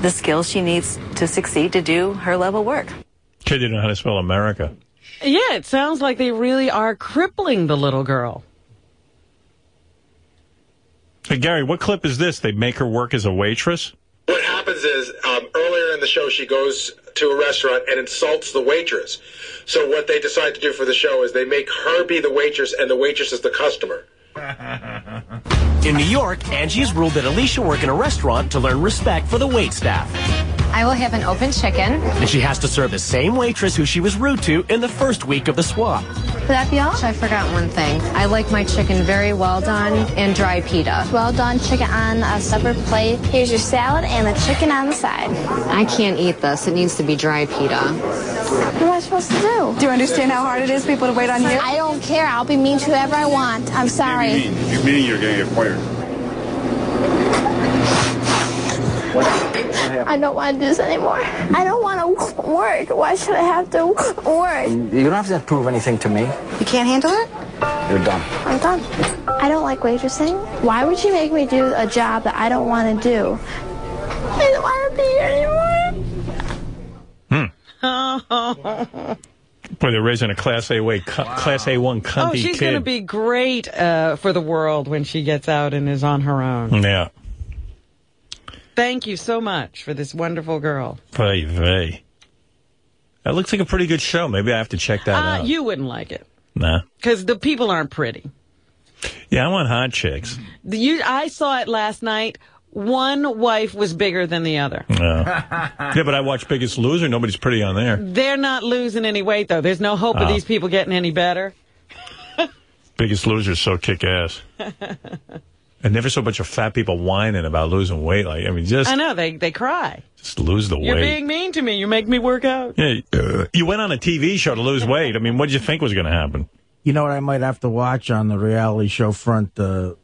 the skills she needs to succeed to do her level work. Kid didn't know how to spell America. Yeah, it sounds like they really are crippling the little girl. Hey, Gary, what clip is this? They make her work as a waitress? What happens is um, earlier in the show, she goes to a restaurant and insults the waitress. So what they decide to do for the show is they make her be the waitress, and the waitress is the customer. In New York, Angie has ruled that Alicia work in a restaurant to learn respect for the wait staff. I will have an open chicken. And she has to serve the same waitress who she was rude to in the first week of the swap. Would that be all? I forgot one thing. I like my chicken very well done and dry pita. Well done chicken on a separate plate. Here's your salad and the chicken on the side. I can't eat this. It needs to be dry pita. What am I supposed to do? Do you understand how hard it is people to wait on you? I don't care. I'll be mean to whoever I want. I'm sorry. If you're mean, you're going to get fired. I don't want to do this anymore. I don't want to work. Why should I have to work? You don't have to prove anything to me. You can't handle it? You're done. I'm done. I don't like waitressing. Why would you make me do a job that I don't want to do? I don't want to be here anymore. Hmm. Boy, they're raising a Class A way, cu- Class A1 cunty oh, she's going to be great uh, for the world when she gets out and is on her own. Yeah. Thank you so much for this wonderful girl. Vey, vey. That looks like a pretty good show. Maybe I have to check that Uh, out. you wouldn't like it Nah. because the people aren't pretty. Yeah, I want hot chicks. You, I saw it last night. One wife was bigger than the other. Yeah. yeah, but I watch Biggest Loser. Nobody's pretty on there. They're not losing any weight, though. There's no hope of Oh. these people getting any better. Biggest Loser's so kick ass. I never saw a bunch of fat people whining about losing weight. Like, I mean, just I know, they, they cry. just lose the weight. You're being mean to me. You make me work out. Yeah, uh, you went on a TV show to lose weight. I mean, what did you think was going to happen? You know what I might have to watch on the reality show front uh,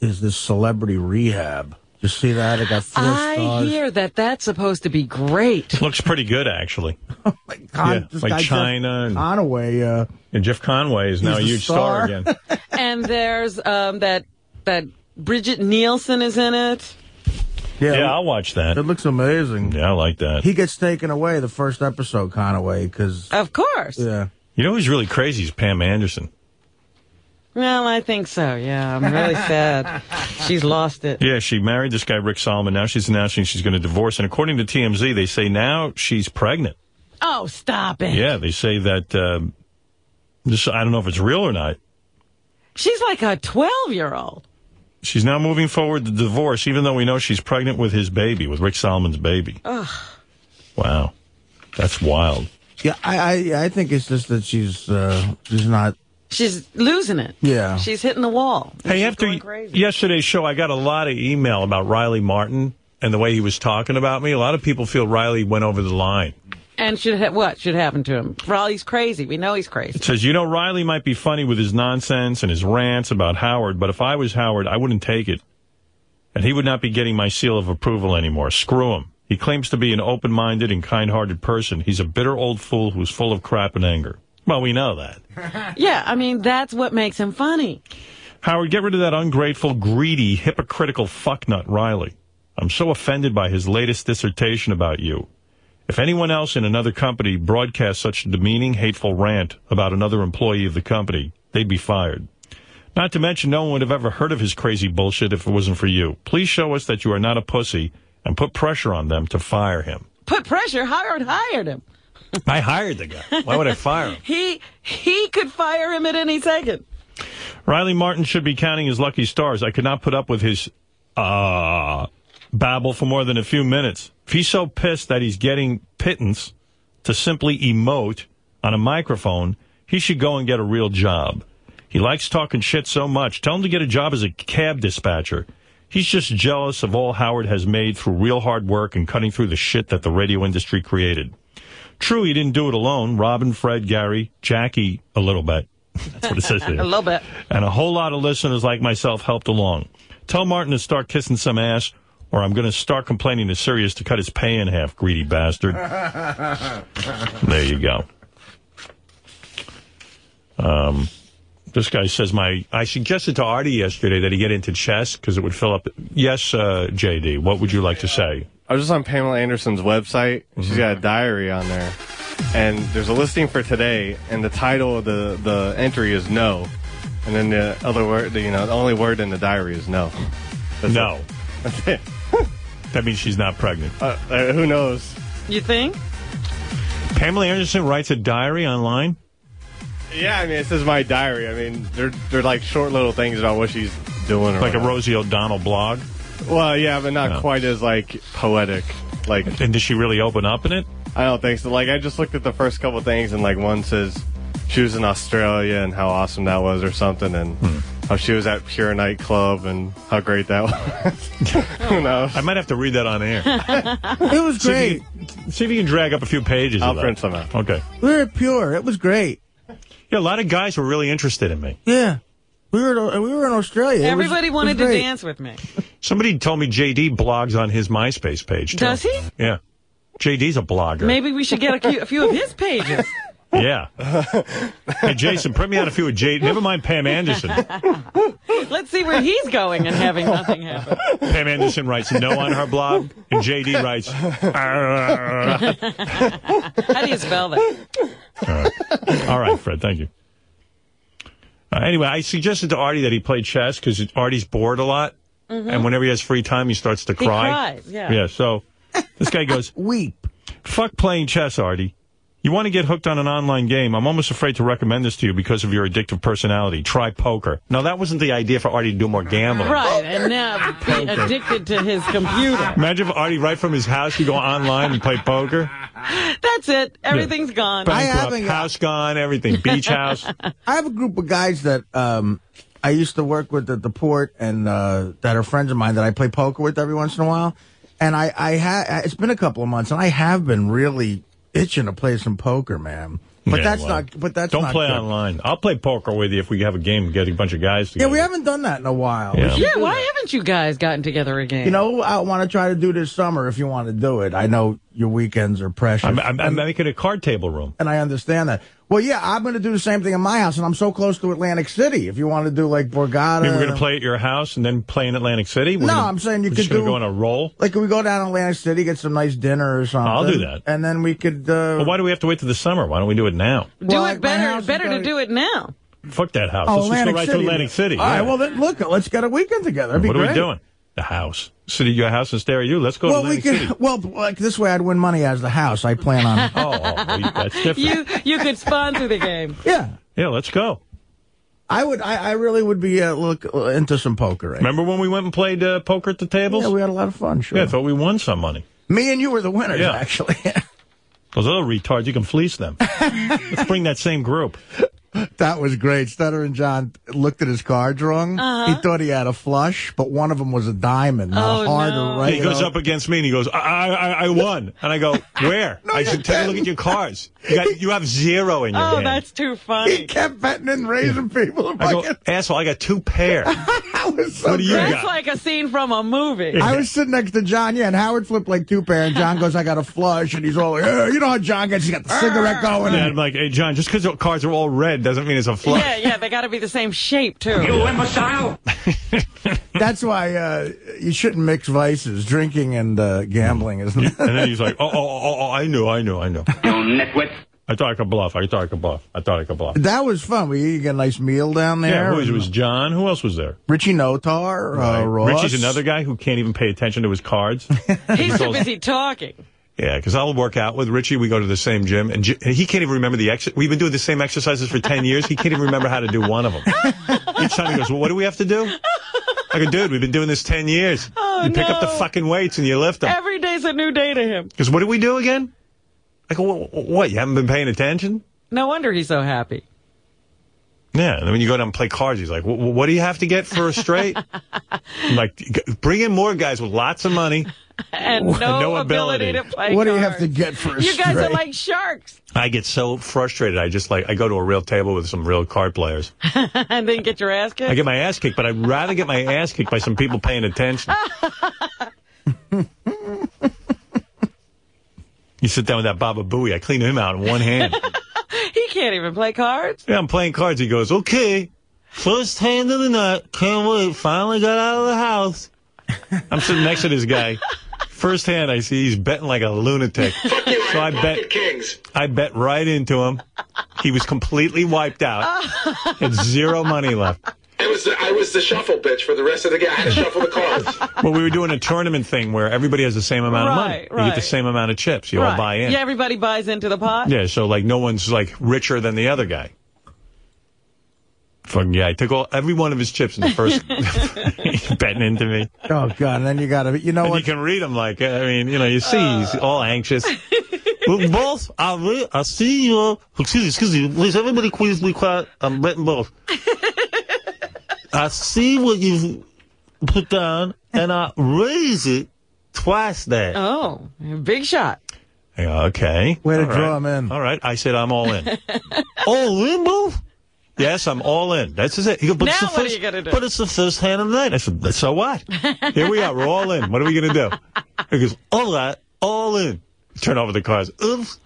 is this celebrity rehab. You see that? It got four I stars. hear that that's supposed to be great. Looks pretty good, actually. Con- yeah, this like guy Jeff China and, Conaway. Uh, and Jeff Conaway is now a a huge star, star. again. and there's um, that that Brigitte Nielsen is in it. yeah, Yeah, I'll watch that. It looks amazing. Yeah, I like that. He gets taken away the first episode, kind of way, because Of course. yeah, You know who's really crazy is Pam Anderson. Well, I think so. Yeah, I'm really sad. She's lost it. Yeah, she married this guy, Rick Solomon. Now she's announcing she's going to divorce. And according to TMZ, they say now she's pregnant. Oh, stop it. Yeah, they say that, um, this, I don't know if it's real or not. She's like a 12 year old. She's now moving forward the divorce, even though we know she's pregnant with his baby, with Rick Solomon's baby. Ugh. Wow. That's wild. Yeah, I, I, I think it's just that she's, uh, she's not. She's losing it. Yeah. She's hitting the wall. Hey, after yesterday's show, I got a lot of email about Riley Martin and the way he was talking about me. A lot of people feel Riley went over the line. And should ha- what should happen to him? Riley's crazy. We know he's crazy. It says, you know, Riley might be funny with his nonsense and his rants about Howard, but if I was Howard, I wouldn't take it. And he would not be getting my seal of approval anymore. Screw him. He claims to be an open-minded and kind-hearted person. He's a bitter old fool who's full of crap and anger. Well, we know that. Yeah, I mean that's what makes him funny. Howard, get rid of that ungrateful, greedy, hypocritical fucknut Riley. I'm so offended by his latest dissertation about you. If anyone else in another company broadcast such a demeaning, hateful rant about another employee of the company, they'd be fired. Not to mention, no one would have ever heard of his crazy bullshit if it wasn't for you. Please show us that you are not a pussy and put pressure on them to fire him. Put pressure. Howard hired him. I hired the guy. Why would I fire him? He he could fire him at any second. Riley Martin should be counting his lucky stars. I could not put up with his uh, babble for more than a few minutes. If he's so pissed that he's getting pittance to simply emote on a microphone, he should go and get a real job. He likes talking shit so much. Tell him to get a job as a cab dispatcher. He's just jealous of all Howard has made through real hard work and cutting through the shit that the radio industry created. True, he didn't do it alone. Robin, Fred, Gary, Jackie, a little bit. That's what it says here. a little bit. And a whole lot of listeners like myself helped along. Tell Martin to start kissing some ass, or I'm going to start complaining to Sirius to cut his pay in half, greedy bastard. There you go. Um, this guy says my. I suggested to Artie yesterday that he get into chess because it would fill up. Yes, uh, JD. What would you like to say? I was just on Pamela Anderson's website. She's got a diary on there, and there's a listing for today, and the title of the the entry is no, and then the other word, you know, the only word in the diary is no. That's No. it. That's it. That means she's not pregnant. Uh, uh, who knows? You think? Pamela Anderson writes a diary online. Yeah, I mean, it says my diary. I mean, they're they're like short little things about what she's doing, Like a whatever. Rosie O'Donnell blog. Well, yeah, but not No. quite as like poetic. Like, and does she really open up in it? I don't think so. Like, I just looked at the first couple things, and like one says she was in Australia and how awesome that was, or something, and Hmm. How she was at Pure nightclub and how great that was. Who knows? I might have to read that on air. It was See if great. you can- see if you can drag up a few pages. I'll of that. print some out. Okay. We were pure. It was great. Yeah, a lot of guys were really interested in me. Yeah. We were uh, we were in Australia. It Everybody was wanted to dance with me. Somebody told me JD blogs on his MySpace page. Too. Does he? Yeah. JD's a blogger. Maybe we should get a few, a few of his pages. Yeah. hey, Jason, print me out a few of JD. Never mind Pam Anderson. Let's see where he's going and having nothing happen. Pam Anderson writes no on her blog, and JD writes. How do you spell that? All right, Fred, thank you. Uh, anyway, I suggested to Artie that he play chess because Artie's bored a lot. Mhm. And whenever he has free time, he starts to He cry. cries, yeah. Yeah, so this guy goes, Weep. Fuck playing chess, Artie. You want to get hooked on an online game. I'm almost afraid to recommend this to you because of your addictive personality. Try poker. Now, that wasn't the idea for Artie to do more gambling. Right, and now be addicted to his computer. Imagine if Artie, right from his house, could go online and play poker. That's it. Everything's gone. Bankrupt, house gone, everything. Beach house. I have a group of guys that um, I used to work with at the port and uh, that are friends of mine that I play poker with every once in a while. And I, I ha- it's been a couple of months, and I have been really itching to play some poker, man. But Yeah, that's well, not. But that's Don't not play good. online. I'll play poker with you if we have a game and get a bunch of guys Yeah, we haven't done that in a while. Yeah. Yeah, why that. haven't you guys gotten together again? You know, I want to try to do this summer if you want to do it. I know your weekends are precious. I'm, I'm, I'm making a card table room. and I understand that. Well, yeah, I'm going to do the same thing in my house, and I'm so close to Atlantic City. If you want to do like Borgata, Maybe we're going to play at your house and then play in Atlantic City? We're No, gonna- I'm saying you we're could just gonna do- go on a roll? Like, can we go down to Atlantic City, get some nice dinner or something? I'll do that. And then we could. Uh, Well, why do we have to wait till the summer? Why don't we do it now? Do it better. Better to do it now. Fuck that house. Oh, Let's just go right City. to Atlantic City. All right, yeah. well, then, look, let's get a weekend together. That'd be what are we doing? The house. City, your house in you. Let's go Well, to we could. City. Well, like this way, I'd win money as the house. I plan on. oh, oh, well, you- that's different. You you could sponsor the game. Yeah. Yeah, let's go. I would. I, I really would be uh, look uh, into some poker. eh? Remember when we went and played uh, poker at the tables? Yeah, we had a lot of fun. Sure. Yeah, I thought we won some money. Me and you were the winners, Yeah. actually. Those other retards, you can fleece them. let's bring that same group. That was great. Stutter and John looked at his cards wrong. Uh-huh. He thought he had a flush, but one of them was a diamond, Oh, a hard no. right. he goes up against me and he goes, I, I, I won. And I go, where? I said, take a look at your cards. You, got, you have zero in your Oh, hand. that's too funny. He kept betting and raising people. I go, asshole, I got two pair. I was so what do you That's got? like a scene from a movie. I was sitting next to John, yeah, and Howard flipped like two pair, and John goes, I got a flush, and he's all like, you know how John gets, he's got the cigarette going. Yeah, I'm like, hey, John, just because the cards are all red doesn't mean it's a flush. Yeah, yeah, they got to be the same shape too. You imbecile! That's why uh, you shouldn't mix vices. Drinking and uh, gambling isn't it? And then he's like, oh, oh, oh, oh, I knew, I knew, I knew. You nitwit. I thought I could bluff. I thought I could bluff. I thought I could bluff. That was fun. We get a nice meal down there. Yeah, who was, it was John. Who else was there? Richie Notar, Right. uh, Ross. Richie's another guy who can't even pay attention to his cards. He's too busy talking. Yeah, because I'll work out with Richie. We go to the same gym, and, and he can't even remember the ex. We've been doing the same exercises for ten years. He can't even remember how to do one of them. Each time he goes, "Well, what do we have to do?" I go, "Dude, we've been doing this ten years. Oh, you pick up the fucking weights and you lift them." Every day's a new day to him. Because what do we do again? I go, "Wh- wh- "What? You haven't been paying attention?" No wonder he's so happy. Yeah, and then when you go down and play cards, he's like, "Wh- wh- "What do you have to get for a straight?" I'm like, "Bring in more guys with lots of money." And no, No ability. ability. to play What do you have to get for a You guys are like sharks. I get so frustrated. I just like I go to a real table with some real card players. and then get your ass kicked. I get my ass kicked, but I'd rather get my ass kicked by some people paying attention. you sit down with that Baba Booey. I clean him out in one hand. he can't even play cards. Yeah, I'm playing cards. He goes, okay, first hand of the night. Can't wait. Finally got out of the house. I'm sitting next to this guy. First hand, I see he's betting like a lunatic. You, So I bet, Kings. I bet right into him. He was completely wiped out. Had zero money left. I was the, I was the shuffle bitch for the rest of the game. I had to shuffle the cards. Well, we were doing a tournament thing where everybody has the same amount of money. Right, You get the same amount of chips. You all Right. buy in. Yeah, everybody buys into the pot. Yeah, so like no one's like richer than the other guy. Fucking yeah, I took all every one of his chips in the first betting into me. Oh God! And then you got to, you know And what? you can read him like I mean, you know, you see he's uh. all anxious. well, boss, I re- I see you. Excuse me, excuse me, please, everybody, please be quiet. I'm betting both. I see what you've put down, and I raise it twice that. Oh, big shot. I go, okay. Way to All draw right. him in. All right. I said I'm all in. all in, bro? Yes, I'm all in. That's it. He goes, but Now it's the what are first, you gonna do? But it's the first hand of the night. I said, so what? Here we are. We're all in. What are we going to do? He goes, all right, all in. Turn over the cards. Oops.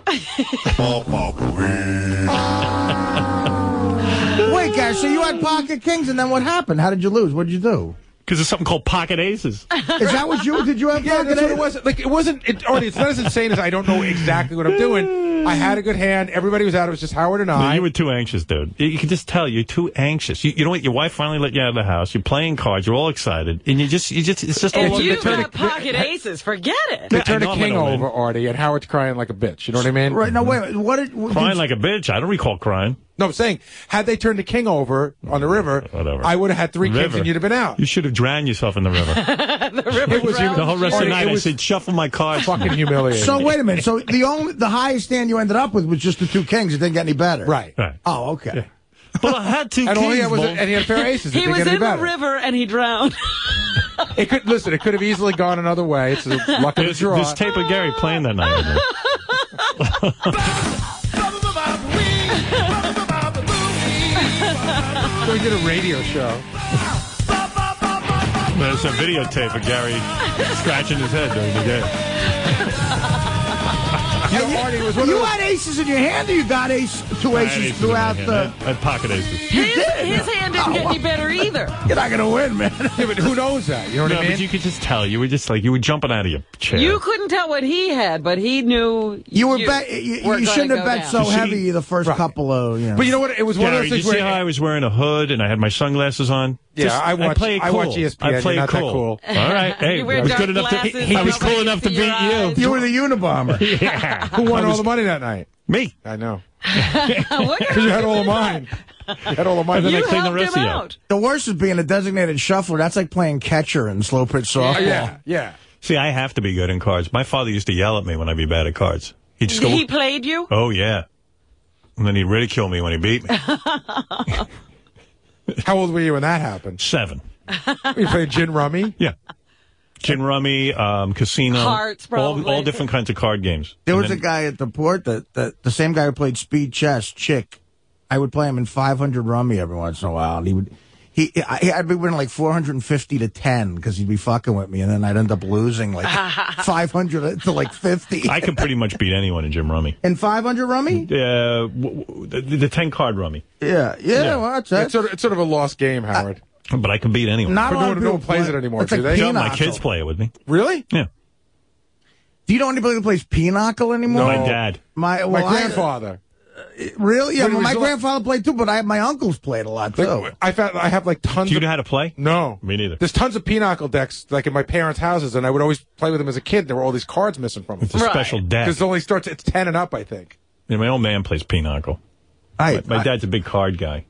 Wait, guys. So you had pocket kings, and then what happened? How did you lose? What did you do? Because there's something called pocket aces. Is that what you did? You have Yeah, pocket that's what it was. Like it wasn't. It, Artie, it's not as insane as I don't know exactly what I'm doing. I had a good hand. Everybody was out. It was just Howard and No, I. you were too anxious, dude. You, you can just tell you're too anxious. You, you know what? Your wife finally let you out of the house. You're playing cards. You're all excited, and you just, you just, it's just all. If over you the got pocket aces, forget it. they Yeah, I turned know a I'm king over, Artie, and Howard's crying like a bitch. You know what I mean? Right. No, wait. wait, What did? What, Crying did like a bitch. I don't recall crying. No, I'm saying, had they turned the king over on the river, Whatever. I would have had three kings and you'd have been out. You should have drowned yourself in the river. the river It was drowns the whole rest of the night, it I said, shuffle my cards. Fucking humiliating. so wait a minute. So the only the highest stand you ended up with was just the two kings. It didn't get any better. Right. Right. Oh, okay. But I had two And all he had was, a, and he had a pair of aces. He was in the river and he drowned. It could listen. It could have easily gone another way. It's a luck of the draw. there's tape of Gary playing that night. so we did a radio show. There's a videotape of Gary scratching his head during the game. You know, Artie, was one you of those- had aces in your hand, or you got ace, two aces aces throughout the. hand. I had pocket aces. His, his hand didn't get any oh. better either. You're not gonna win, man. Yeah, but who knows that? You know what no, I mean? but you could just tell. You were just like you were jumping out of your chair. You couldn't tell what he had, but he knew You were bet. You, were you gonna shouldn't have go bet down. so You see- heavy the first couple of. You know. But you know what? It was one of Gary, those did things you see where how I was wearing a hood and I had my sunglasses on? Yeah, Just- I watch- play it I cool. watch ESPN. I play You're it not that cool. cool. All right. Hey, I was good enough to. glasses, I was cool enough to beat eyes. you. You were the Unabomber. yeah. Who won all the money that night? Me. I know. Because you had all of mine. You had all of mine. And then I You cleaned the rest him of you out. The worst is being a designated shuffler. That's like playing catcher in slow pitch softball. Yeah, yeah. See, I have to be good in cards. My father used to yell at me when I'd be bad at cards. He'd just go, He played you? "Oh yeah," and then he'd ridicule me when he beat me. How old were you when that happened? Seven. You played gin rummy? Yeah. Gin rummy, um, casino, Hearts, all, all different kinds of card games. There And was a guy at the port that, that the same guy who played speed chess, Chick. I would play him in 500 rummy every once in a while, and he would. He, I, I'd be winning like 450 to 10 because he'd be fucking with me, and then I'd end up losing like 500 to like 50. I can pretty much beat anyone in gin rummy. In 500 rummy? Uh, w- w- the, the 10 card Rummy. Yeah, yeah, Yeah. well, that's it. It's sort, of, it's sort of a lost game, Howard. But I can beat anyone. Not a But lot no, of one- no people one plays play- it anymore, It's do like they? Yeah, my kids play it with me. really? Yeah. Do you know anybody who plays pinochle anymore? No. My dad. My, My well, I- grandfather. Uh, really? Yeah, well, my grandfather played too, but I my uncles played a lot too. Like, I found I have like tons Do you of know how to play? no. Me neither. There's tons of pinochle decks like in my parents' houses, and I would always play with them as a kid. There were all these cards missing from them It's a special deck. because it only starts. It's ten and up, I think. Yeah, my old man plays Pinochle. I, My I- dad's a big card guy.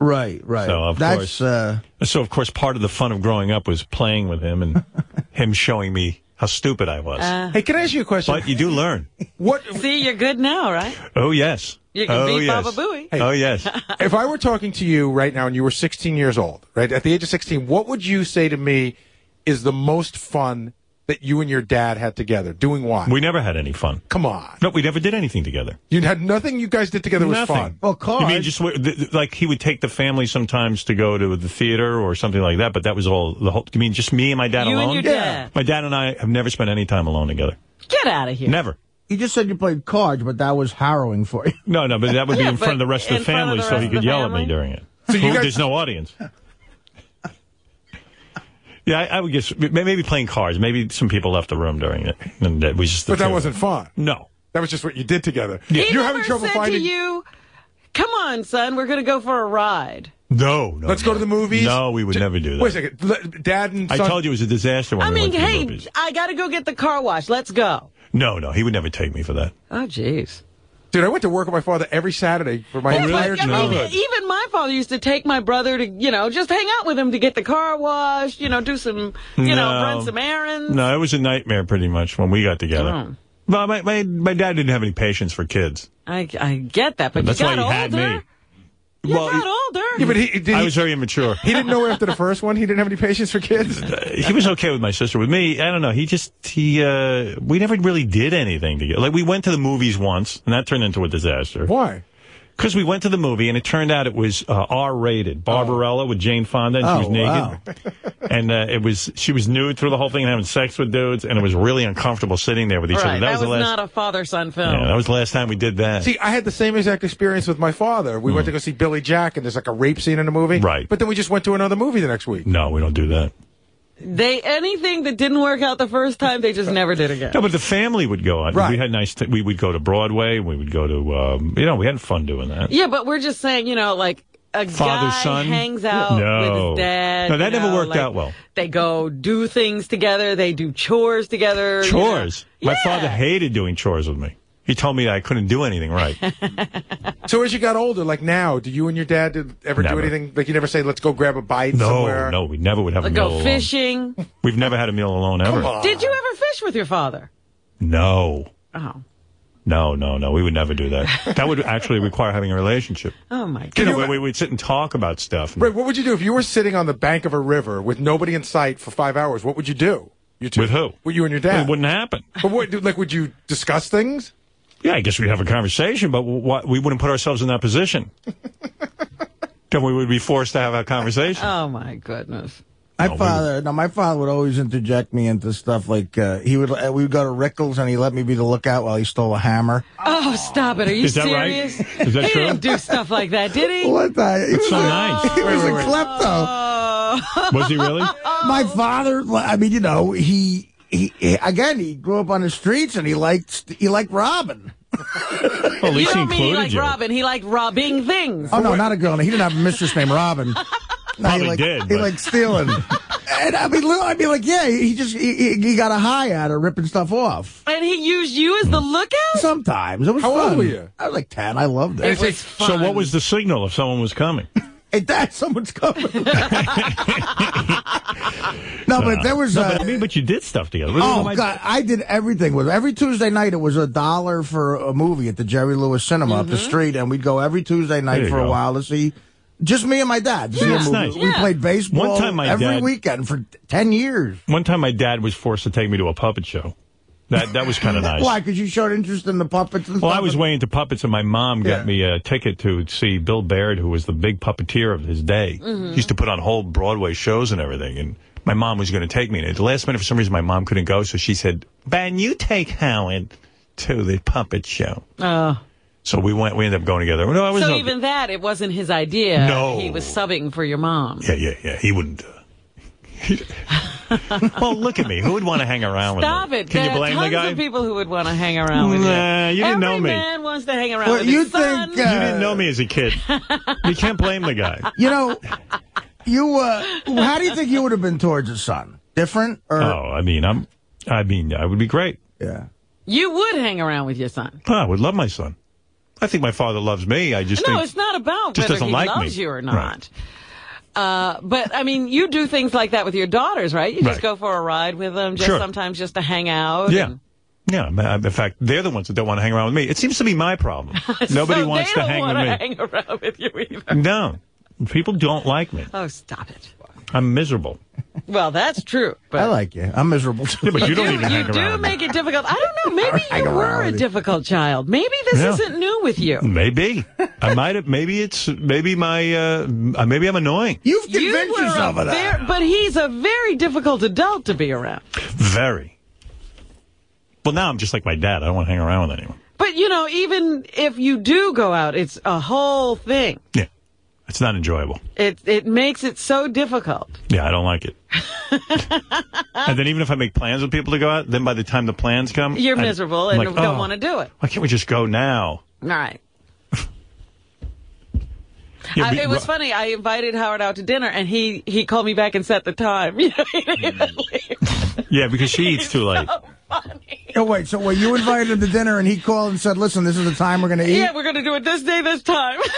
Right, right. So, of That's, course. Uh, So, of course, part of the fun of growing up was playing with him and him showing me how stupid I was. Uh, Hey, can I ask you a question? but you do learn. What see, you're good now, right? Oh, yes. You can oh, beat yes. Baba Booey. Oh, yes. if I were talking to you right now and you were 16 years old, right at the age of 16, what would you say to me is the most fun that you and your dad had together? Doing what? We never had any fun. Come on, No, we never did anything together. you had nothing. You guys did together was fun. well, cards. You mean just w- th- th- like he would take the family sometimes to go to the theater or something like that, but that was all the whole. You mean just me and my dad You and alone? yeah. dad. My dad and I have never spent any time alone together. Get out of here. Never. you just said you played cards, but that was harrowing for you. No, no, but that would be Yeah, in front of the rest of the front of family, the so he could the yell at me during it. So you guys- There's no audience. Yeah, I, I would guess maybe playing cards. Maybe some people left the room during it, and that was just. the But that two. wasn't fun. No. That was just what you did together. He You're never having trouble said finding. to you, "Come on, son, we're going to go for a ride." No, no. Let's go to the movies. No, we would never do that. Wait a second, Dad and I told you it was a disaster when I we mean, went to the hey, movies. I got to go get the car wash. Let's go. No, no, he would never take me for that. Oh, jeez. Dude, I went to work with my father every Saturday for my Yeah, entire but, I mean, childhood. even my father used to take my brother to, you know, just hang out with him to get the car washed, you know, do some, you know, run some errands. No, it was a nightmare pretty much when we got together. Oh. Well, my, my my dad didn't have any patience for kids. I, I get that, but That's you why got he had me. You Well, got older. Yeah, but he, did I he, was very immature. he didn't know after the first one. He didn't have any patience for kids. he was okay with my sister. With me, I don't know. He just he uh we never really did anything together. Like we went to the movies once, and that turned into a disaster. Why? Because we went to the movie, and it turned out it was uh, R-rated. Barbarella with Jane Fonda, and she Oh, was naked, wow. and uh, it was she was nude through the whole thing and having sex with dudes, and it was really uncomfortable sitting there with each right, other. that was, the last. not a father-son film. yeah, that was the last time we did that. See, I had the same exact experience with my father. We went to go see Billy Jack, and there's like a rape scene in the movie. Hmm. Right. But then we just went to another movie the next week. no, we don't do that. They anything that didn't work out the first time, they just never did again. No, but the family would go on. Right. We had nice. T- we would go to Broadway. We would go to. Um, you know, we had fun doing that. Yeah, but we're just saying, you know, like a Father, guy son? hangs out with No. his dad. No, that never know, worked like, out well. They go do things together. They do chores together. you know. Chores. My father hated doing chores with me. He told me I couldn't do anything right. So as you got older, like now, do you and your dad did ever Never. do anything? Like you never say, "Let's go grab a bite no, somewhere." no, no, we never would have a Like meal go alone. fishing. We've never had a meal alone ever. Did you ever fish with your father? No, Oh. no, no, no. We would never do that. That would actually require having a relationship. Oh my god. You know, where we would sit and talk about stuff. Right, what would you do if you were sitting on the bank of a river with nobody in sight for five hours? What would you do? You two, With who? With you and your dad. It wouldn't happen. But what, like, would you discuss things? Yeah, I guess we'd have a conversation, but wh- we wouldn't put ourselves in that position. then we would be forced to have a conversation. Oh my goodness. My No, we- father, no, my father would always interject me into stuff like uh, he would. Uh, we would go to Rickles and he let me be the lookout while he stole a hammer. Oh, stop it. Are you Is that right? serious? Is that he true? didn't do stuff like that, did he? What the? He That's was so a- nice. He was Wait, a wait, wait. klepto. Was he really? My father, I mean, you know, he, he, he again, he grew up on the streets and he liked he liked robbing. Well, at you don't mean he liked you. robbing. He liked robbing things. Oh no, not a girl. He didn't have a mistress named Robin. No, Probably he like, did, He but- liked stealing. and I mean, little- I mean, like, yeah, he just he, he he got a high out of ripping stuff off. And he used you as the lookout? Sometimes it was How fun. old were you? I was like ten. I loved it. It was So what was the signal if someone was coming? Hey, Dad, someone's coming. no, but there was. No, uh, but, I mean, but you did stuff together. Oh My- God! I did everything with every Tuesday night. It was a dollar for a movie at the Jerry Lewis Cinema up the street, and we'd go every Tuesday night There you for a while to see just me and my dad. to Yeah, that's nice. We Yeah. played baseball One time my every dad- weekend for ten years. One time, my dad was forced to take me to a puppet show. That that was kind of nice. Why? Because you showed interest in the puppets and Well, stuff. I was way into puppets, and my mom got Yeah. me a ticket to see Bil Baird, who was the big puppeteer of his day. Mhm. He used to put on whole Broadway shows and everything. And my mom was going to take me. And at the last minute, for some reason, my mom couldn't go, so she said, "Ben, you take Howard to the puppet show." Oh. So we went. We ended up going together. No, I was so no- even that, it wasn't his idea. No. He was subbing for your mom. Yeah, yeah, yeah. He wouldn't. Uh, well, look at me. Who would want to hang around Stop with me? it. Can there you blame are the tons guy? of people who would want to hang around with Nah, you didn't Every know me. man wants to hang around Well, with you his son. think, you uh, didn't know me as a kid. you can't blame the guy. You know, you. Uh, how do you think you would have been towards his son? Different or? Oh, I mean, I'm. I mean, I would be great. Yeah. You would hang around with your son. Oh, I would love my son. I think my father loves me. I just no, think it's not about just whether doesn't he like loves me. you or Right. Uh, but I mean, you do things like that with your daughters, right? You just Right. go for a ride with them, just Sure. sometimes just to hang out. Yeah. and- Yeah, ma- in fact, they're the ones that don't want to hang around with me. It seems to be my problem. Nobody So wants to hang with me. hang around with you either. No, people don't like me. Oh, stop it. I'm miserable. Well, that's true. But I like you. I'm miserable too. Yeah, but you don't do, even you hang do around. with me. make it difficult. I don't know. Maybe you were a you. difficult child. Maybe this Yeah. isn't new with you. Maybe I might have. Maybe it's. Maybe my. Uh, maybe I'm annoying. You've convinced were yourself of that. ver- but he's a very difficult adult to be around. Very. Well, now I'm just like my dad. I don't want to hang around with anyone. But you know, even if you do go out, it's a whole thing. Yeah, it's not enjoyable. It it makes it so difficult. Yeah, I don't like it. and then even if I make plans with people to go out, then by the time the plans come, You're I- miserable I'm and like, don't oh, want to do it. Why can't we just go now? All right. Yeah, I, we- it was funny. I invited Howard out to dinner, and he he called me back and set the time. You know, he didn't even leave. Yeah, because she eats too late. Oh wait, so were you invited him to dinner and he called and said, "Listen, this is the time we're going to eat." Yeah, we're going to do it this day, this time.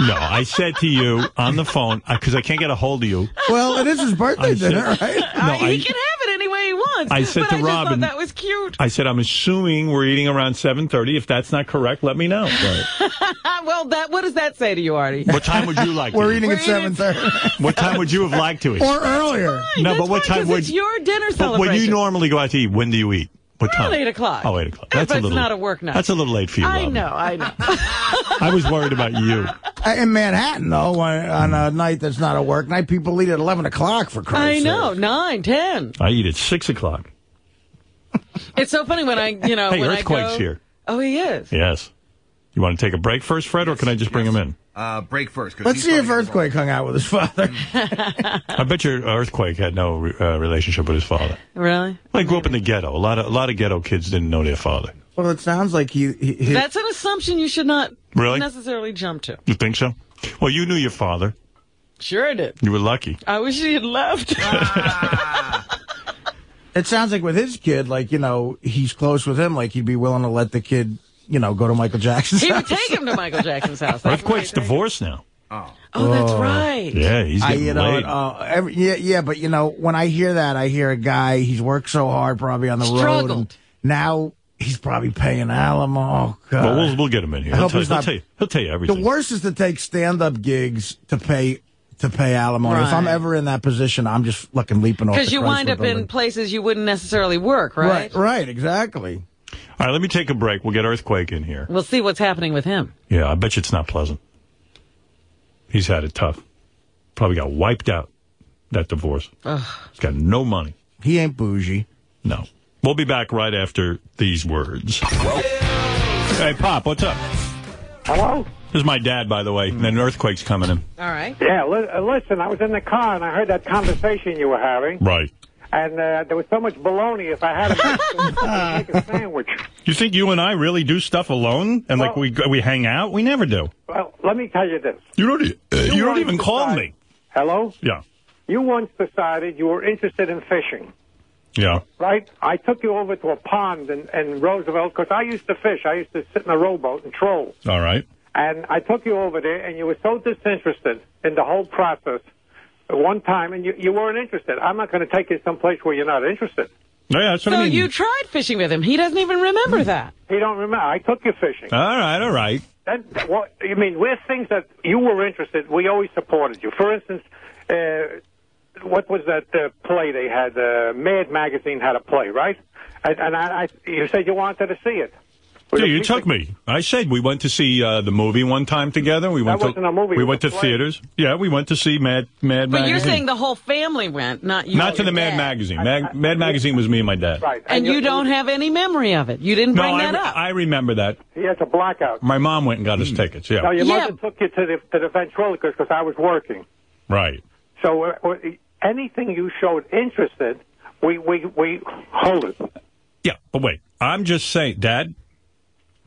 No, I said to you on the phone uh, because I can't get a hold of you. Well, it is his birthday I said- dinner, right? No, uh, I- I, he can have it any way he wants. I said but to I just Robin- thought that was cute. I said I'm assuming we're eating around 7:30. If that's not correct, let me know. well, that what does that say to you, Artie? What time would you like? We're to eating eat? at seven thirty What time would you have liked to eat? or earlier. no, That's but what fine, time 'cause would it's your dinner but celebration? when you normally go out to eat? When do you eat? What Around time? eight o'clock. Oh, eight o'clock. That's but a it's little. not a work night. That's a little late for you. I Robin. know, I know. I was worried about you. Uh, In Manhattan, though, on, on a night that's not a work night, people eat at eleven o'clock for Christ's sake. I know, sake. nine, ten. I eat at six o'clock. It's so funny when I, you know, Hey, when Earthquake's I go. here. Oh, he is. Yes. You want to take a break first, Fred, or can I just bring him in? Uh, break first. Let's see if Earthquake hung out with his father. I bet your Earthquake had no uh, relationship with his father. Really? I grew up in the ghetto. A lot of a lot of ghetto kids didn't know their father. well, it sounds like he. he, he That's an assumption you should not Really? necessarily jump to. You think so? Well, you knew your father. Sure, I did. You were lucky. I wish he had left. it sounds like with his kid, like you know, he's close with him. Like he'd be willing to let the kid, you know, go to Michael Jackson's he would take him to Michael Jackson's house. That's Earthquake's divorced now. Oh, Oh, that's right. Yeah, he's I, you know, laid. uh, every, yeah, yeah, but you know, when I hear that, I hear a guy. He's worked so hard, probably on the road, and now he's probably paying alimony. Oh, God. Well, we'll, we'll get him in here. I He'll tell, he's he'll tell you. He'll tell you The worst is to take stand-up gigs to pay to pay alimony. If I'm ever in that position, I'm just fucking leaping off. Because the you wind up building. in places you wouldn't necessarily work, right? right, right, exactly. All right, let me take a break. We'll get Earthquake in here. We'll see what's happening with him. Yeah, I bet you it's not pleasant. He's had it tough. Probably got wiped out. that divorce. Ugh. He's got no money. He ain't bougie. No. We'll be back right after these words. Hey, Pop, what's up? Hello? This is my dad, by the way. And an earthquake's coming in. All right. Yeah, li- uh, listen, I was in the car and I heard that conversation you were having. Right. And uh, there was so much baloney, if I had to make a sandwich. You think you and I really do stuff alone? And like we we hang out? We never do. Well, let me tell you this. You don't, uh, you don't once even call me. Hello? Yeah. You once decided you were interested in fishing, Yeah. right? I took you over to a pond in, in Roosevelt because I used to fish. I used to sit in a rowboat and troll. All right. And I took you over there, and you were so disinterested in the whole process at one time, and you, you weren't interested. I'm not going to take you someplace where you're not interested. Yeah, that's what So I mean. you tried fishing with him. He doesn't even remember that. He don't remember. I took you fishing. All right, all right. That, what you mean? With things that you were interested, we always supported you. For instance, uh, what was that uh, play they had? Uh, Mad Magazine had a play, right? And, and I, I, you said you wanted to see it. Yeah, you took me. I said we went to see uh, the movie one time together. We went That to wasn't a movie, we went to was play. theaters. Yeah, we went to see Mad Mad But you're saying the whole family went, not you. Not to the your Mad dad. Magazine. Mag, Mad Magazine was me and my dad. Right. And you don't have any memory of it. You didn't No, bring I, that up. I remember that. He has a blackout. My mom went and got us tickets. Yeah. No, your mother took you to the to the ventriloquist because I was working. Right. So uh, anything you showed interest in, we we we hold it. Yeah, but wait. I'm just saying, Dad.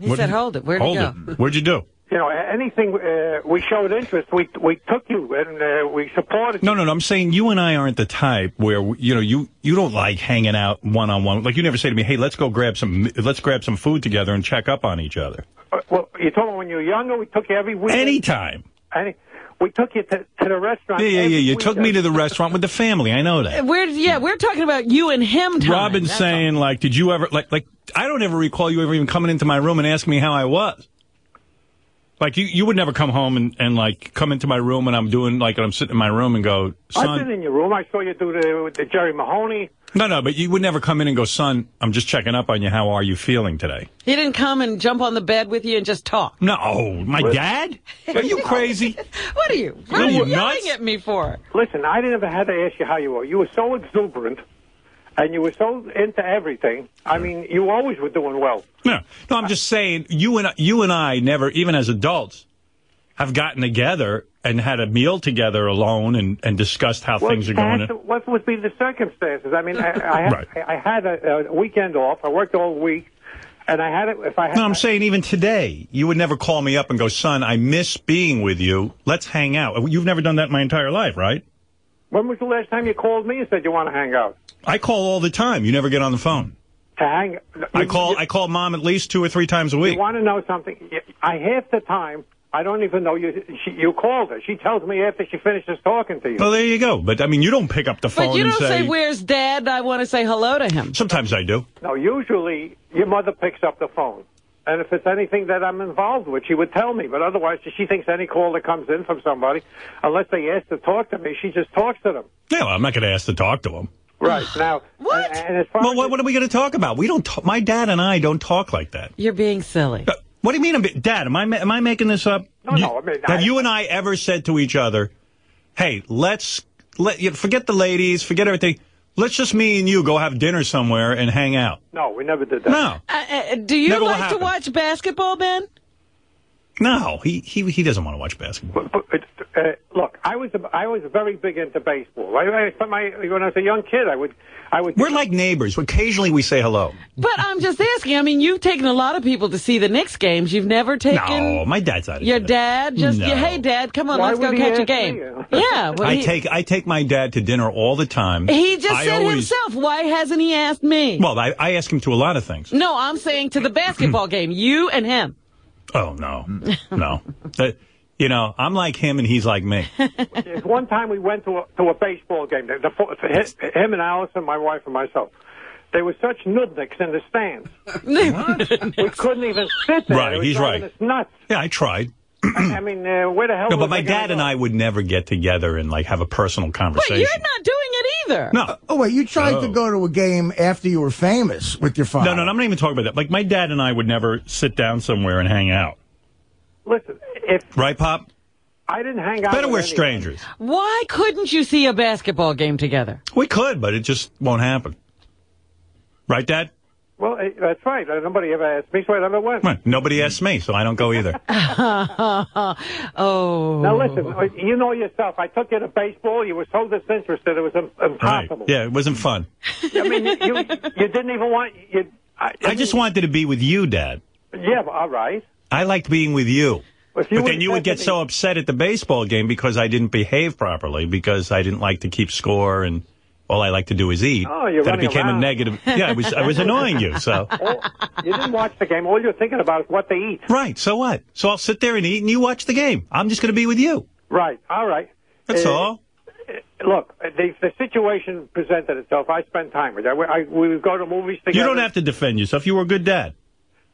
He what said, did- hold it. Where'd hold he go? it. What'd you do? You know, anything uh, we showed interest, we we took you and uh, we supported. No, no, no. I'm saying you and I aren't the type where you know you you don't like hanging out one on one. Like you never say to me, "Hey, let's go grab some let's grab some food together and check up on each other." Uh, well, you told me when you were younger, we took you every week. Anytime. Any, we took you to, to the restaurant. Yeah, yeah, yeah. every You took me to the restaurant with the family. I know that. We're, yeah, we're talking about you and him time. Robin's That's saying, like, did you ever, like, like, I don't ever recall you ever even coming into my room and asking me how I was. Like, you, you would never come home and, and, like, come into my room and I'm doing, like, I'm sitting in my room and go, I've son. been in your room. I saw you do the, the Jerry Mahoney. No, no, but you would never come in and go, son, I'm just checking up on you. How are you feeling today? He didn't come and jump on the bed with you and just talk. No, my dad? Are you crazy? What are you? What Are are you you yelling nuts? at me for? Listen, I never had to ask you how you were. You were so exuberant, and you were so into everything. I mean, you always were doing well. No, no, I'm just saying, you and you and I never, even as adults, have gotten together and had a meal together alone and, and discussed how things are going. What, what would be the circumstances? I mean, I, I, had, Right. I had a, a weekend off. I worked all week, and I had it. If I had, No, I'm saying even today, you would never call me up and go, son, I miss being with you. Let's hang out. You've never done that my entire life, right? when was the last time you called me and said you want to hang out? I call all the time. You never get on the phone. To hang. I call I call mom at least two or three times a week. You want to know something? I half the time. I don't even know you. She, you called her. She tells me after she finishes talking to you. Well, there you go. But I mean, you don't pick up the phone But you don't say, "Where's Dad?" I want to say hello to him. Sometimes I do. No, usually your mother picks up the phone. And if it's anything that I'm involved with, she would tell me. But otherwise, she thinks any call that comes in from somebody, unless they ask to talk to me, she just talks to them. Yeah, well, I'm not going to ask to talk to him. Right. Now, what? And, and as far Well, what, what are we going to talk about? We don't. Talk, my dad and I don't talk like that. You're being silly. Uh, What do you mean, I'm, Dad? Am I am I making this up? No, no, I mean, have I- you and I ever said to each other, "Hey, let's let you forget the ladies, forget everything. Let's just me and you go have dinner somewhere and hang out." No, we never did that. No, Uh, uh, do you Never like to watch basketball, Ben? no, he he he doesn't want to watch basketball. Uh, look, I was I was very big into baseball. I, I, my, when I was a young kid, I would I would. We're like neighbors. Occasionally we say hello. But I'm just asking. I mean, you've taken a lot of people to see the Knicks games. You've never taken No, my dad's out of your dad. Just No. hey, Dad, come on, Why let's go catch a game. Yeah, well, I he, take I take my dad to dinner all the time. He just I said always, himself. Why hasn't he asked me? Well, I, I ask him to a lot of things. no, I'm saying to the basketball game. You and him. Oh no, no. Uh, you know, I'm like him and he's like me. There's one time we went to a, to a baseball game. The, the, him and Alison, my wife, and myself. They were such nudniks in the stands. we couldn't even sit there. Right, he's right. us nuts. Yeah, I tried. I, I mean, uh, where the hell? No, was but my dad and? I would never get together and like have a personal But conversation. you're not doing it either. No. Oh, wait, you tried to Oh. go to a game after you were famous with your father. No, no, no, I'm not even talking about that. Like my dad and I would never sit down somewhere and hang out. Listen, if Right, Pop? I didn't hang out. Better with we're anyone. strangers. Why couldn't you see a basketball game together? We could, but it just won't happen. Right, Dad? Well, eh, that's right. Uh, Nobody ever asked me, so I never went. Right. Nobody asked me, so I don't go either. oh. Now listen, uh, you know yourself. I took you to baseball. You were so disinterested; it was im- Right. impossible. Yeah, it wasn't fun. I mean, you, you, you didn't even want. You, I, I just wanted to be with you, Dad. yeah, all right. I liked being with you. But then you would get to so upset at the baseball game because I didn't behave properly, because I didn't like to keep score, and all I like to do is eat. Oh, you're that it became around. a negative. Yeah, I was I was annoying you. So you didn't watch the game. All you're thinking about is what they eat. right. So what? So I'll sit there and eat, and you watch the game. I'm just going to be with you. Right. All right. That's Uh, all. Look, the the situation presented itself. I spent time with her. I, I, we would go to movies together. You don't have to defend yourself. You were a good dad.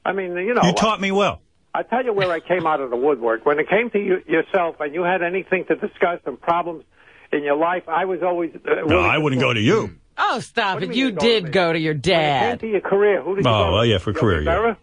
I mean, you know. You taught me well. I tell you where I came out of the woodwork. When it came to you, yourself and you had anything to discuss and problems in your life, I was always. Uh, No, I wouldn't talk. go to you. Oh, stop What it. you You mean you go to did go to your When it came dad. to your career, who did you Oh, go well, to? yeah, for career, yeah. Rivera?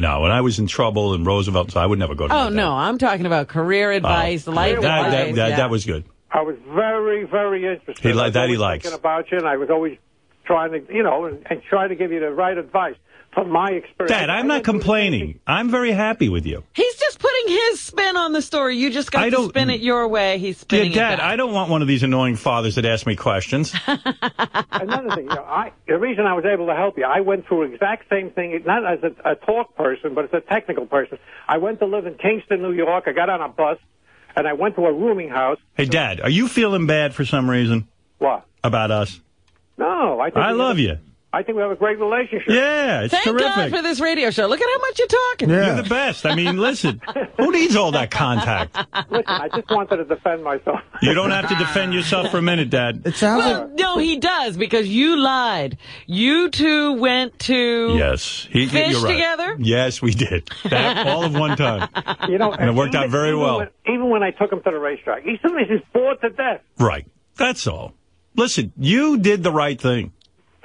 No, when I was in trouble and Roosevelt, I would never go to. Oh, no. I'm talking about career advice, life that, that, advice. that, yeah. that was good. I was very, very interested. He li- that he always likes. Thinking about you, and I was always trying to, you know, and, and try to give you the right advice from my experience. Dad, I'm not complaining. I'm very happy with you. He's just putting his spin on the story. You just got I to don't- spin it your way. He's Yeah, spinning Dad, it back. I don't want one of these annoying fathers that ask me questions. Another thing, you know, I, the reason I was able to help you, I went through exact same thing, not as a, a talk person, but as a technical person. I went to live in Kingston, New York. I got on a bus, and I went to a rooming house. hey, Dad, are you feeling bad for some reason What? about us? No, I think I we love have, you. I think we have a great relationship. Yeah, it's Thank God for this radio show. Look at how much you're talking. You're the best. I mean, listen, who needs all that contact? Listen, I just wanted to defend myself. You don't have to defend yourself for a minute, Dad. It sounds Well, no, he does because you lied. You two went to Yes. He, fish you're right. together. Yes, we did. That all of one time. You know, And it worked out very even well. When, even when I took him to the racetrack, he said he's bored to death. Right. That's all. Listen, you did the right thing.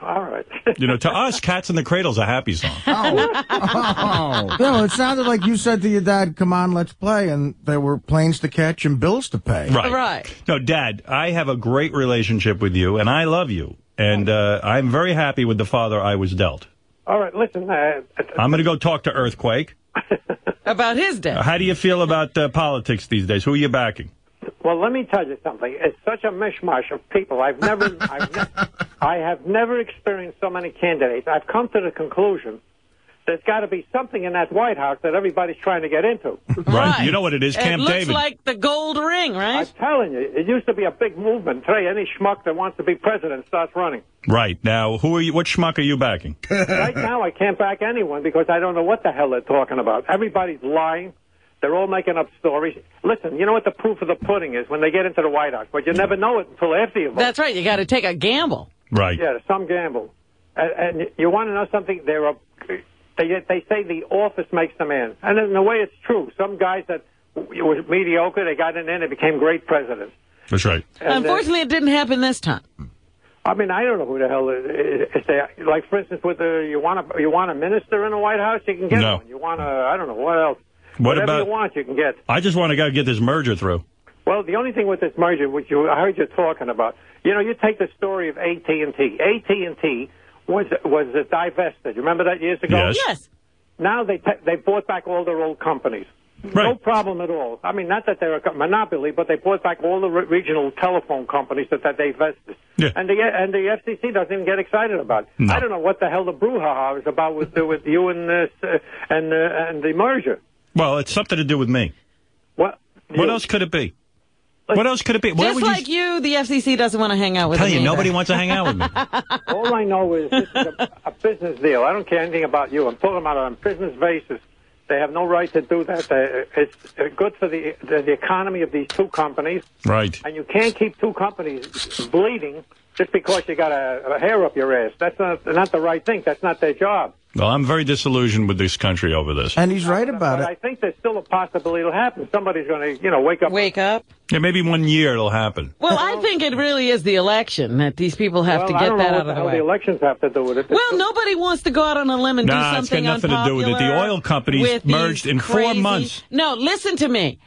All right. You know, to us, Cats in the Cradle's a happy song. Oh. no, it sounded like you said to your dad, come on, let's play, and there were planes to catch and bills to pay. Right. No, Dad, I have a great relationship with you, and I love you. And uh, I'm very happy with the father I was dealt. All right, listen. Uh, I'm going to go talk to Earthquake. About his dad. How do you feel about uh, politics these days? Who are you backing? Well, let me tell you something. It's such a mishmash of people. I've never, I've ne- I have never experienced so many candidates. I've come to the conclusion there's got to be something in that White House that everybody's trying to get into. Right. You know what it is, It Camp looks David. like the gold ring, right? I'm telling you, it used to be a big movement. Today, any schmuck that wants to be president starts running. Right. Now, who are you? What schmuck are you backing? right now, I can't back anyone because I don't know what the hell they're talking about. Everybody's lying. They're all making up stories. Listen, you know what the proof of the pudding is when they get into the White House, but you never know it until after you vote. That's right. You got to take a gamble. Right. Yeah, some gamble. And, and you want to know something? There are they they say the office makes the man, and in a way, it's true. Some guys that were mediocre, they got in there and they became great presidents. That's right. And, uh, Unfortunately, it didn't happen this time. I mean, I don't know who the hell is. is they, like, for instance, with the you want a you want a minister in the White House, you can get No. one. You want a I don't know what else. What Whatever about- you want, you can get. I just want to go get this merger through. Well, the only thing with this merger, which you, I heard you talking about, you know, you take the story of AT and T. AT and T was was uh, divested. You remember that years ago? Yes. Yes. Now they te- they bought back all their old companies. No problem at all. I mean, not that they're a monopoly, but they bought back all the re- regional telephone companies that, that they vested. Yeah. And the and the FCC doesn't even get excited about. it. No. I don't know what the hell the brouhaha is about with with you and this uh, and uh, and the merger. Well, it's something to do with me. What? What else could it be? What else could it be? Why Just would you like you, the FCC doesn't want to hang out with tell me you either. nobody wants to hang out with me? All I know is this is a, a business deal. I don't care anything about you. I'm talking about on a business basis. They have no right to do that. It's uh, good for the, the the economy of these two companies, Right. and you can't keep two companies bleeding just because you got a, a hair up your ass. That's not not the right thing. That's not their job. Well, I'm very disillusioned with this country over this. And he's right about But it. I think there's still a possibility it'll happen. Somebody's going to, you know, wake up. Wake up. Yeah, maybe one year it'll happen. Well, I think it really is the election that these people have well, to get don't that out what of the the hell the elections have to do with it. Well, nobody wants to go out on a limb and Nah, do it's got something nothing to do with it. The unpopular oil companies merged these in four months. No, listen to me.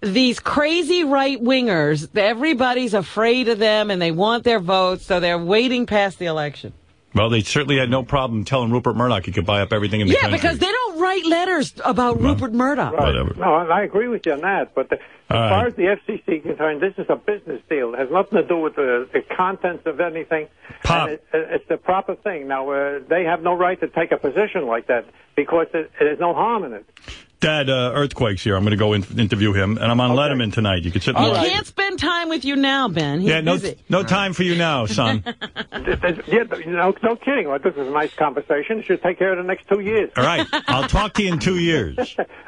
These crazy right wingers, everybody's afraid of them and they want their votes, so they're waiting past the election. Well, they certainly had no problem telling Rupert Murdoch he could buy up everything in the Yeah, country. because they don't write letters about Rupert Murdoch. Whatever. No, I agree with you on that. But the, as All right. far as the FCC is concerned, this is a business deal. It has nothing to do with the, the contents of anything. Pop. And it, it's the proper thing. Now, uh, they have no right to take a position like that because it, there's no harm in it. Dad, uh, Earthquake's here. I'm going to go in, interview him, and I'm on Letterman tonight. You can sit and He watch. can't spend time with you now, Ben. He's Yeah, no, busy. no time for you now, son. yeah, no, no kidding. Well, this is a nice conversation. It should take care of the next two years. All right, I'll talk to you in two years.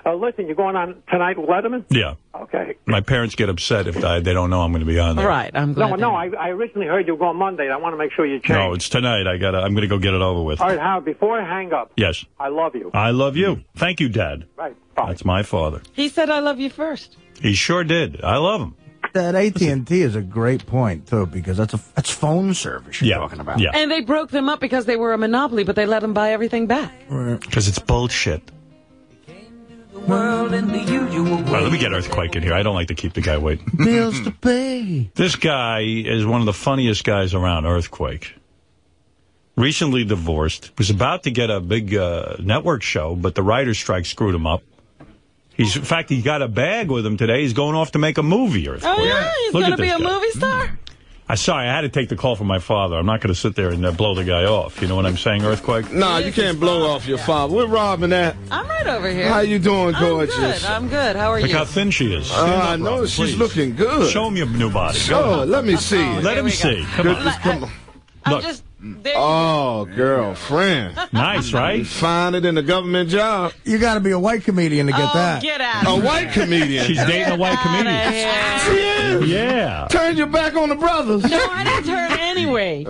Uh, listen, you're going on tonight with Letterman? Yeah. Okay. My parents get upset if I, they don't know I'm going to be on there. Right, I'm glad. No, no, I, I originally heard you were going Monday. I want to make sure you change. No, it's tonight. I got. I'm going to go get it over with. All right, Howard, before I hang up, Yes. I love you. I love you. Thank you, Dad. Right. That's my father. He said, I love you first. He sure did. I love him. That AT and T is a great point too, because that's a that's phone service you're talking about. Yeah. And they broke them up because they were a monopoly, but they let them buy everything back. Because it's bullshit. World in the usual Well, let me get Earthquake in here. I don't like to keep the guy waiting. Bills to pay. This guy is one of the funniest guys around, Earthquake. Recently divorced. Was about to get a big uh, network show, but the writer's strike screwed him up. He's, in fact, he got a bag with him today. He's going off to make a movie, Earthquake. Oh, yeah? He's Look going at to be a guy. movie star? I sorry, I had to take the call from my father. I'm not going to sit there and uh, blow the guy off. You know what I'm saying, Earthquake? Nah, you can't blow off your father. We're robbing that. I'm right over here. How you doing, I'm gorgeous? good. I'm good. How are Look you? how thin she is. Uh, up, I know Robin, she's please. looking good. Show him your new body. Go Sure, ahead. let me see it. Let him see. Come on. Goodness, come on. Look, Oh, girlfriend. Nice, right? Find it in a government job. You got to be a white comedian to get Oh, that. get out. A white comedian. She's dating a white comedian. She is. Yeah. Turn your back on the brothers. No, I didn't turn anyway.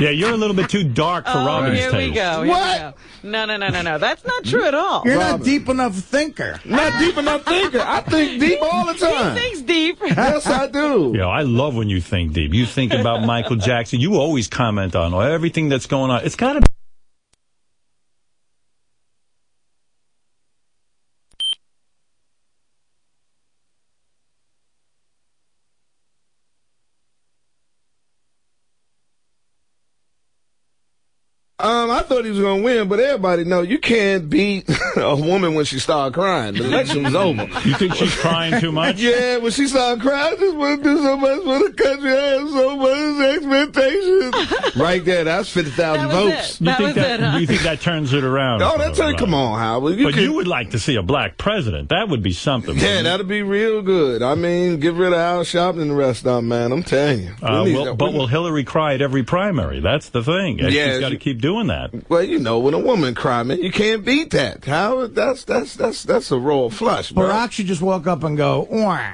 Yeah, you're a little bit too dark for oh, Robin's here we go. Here What? We go. No, no, no, no, no. That's not true at all. You're not deep enough thinker. Not deep enough thinker. I think deep all the time. He thinks deep. Yes, I do. Yo, I love when you think deep. You think about Michael Jackson. You always comment on everything that's going on. It's got to be. Um, I thought he was gonna win, but everybody know you can't beat a woman when she start crying. The election was over. You think she's crying too much? Yeah, when she started crying, I just want to do so much for the country. I have so much expectations. right there, that's fifty thousand That votes. it. You That think was that? it, huh? You think that turns it around? Oh, for that's her, it. Come on, Howard. You but can- you would like to see a black president. That would be something. Yeah, that'd be real good. I mean, get rid of Al Sharpton and the rest of them, man. I'm telling you. We Uh, well, but will Hillary cry at every primary? That's the thing. Yeah, she's got to keep doing that. Well, you know, when a woman cry, man, you can't beat that. How that's that's that's that's a royal flush, bro. Barack should just walk up and go, Wah.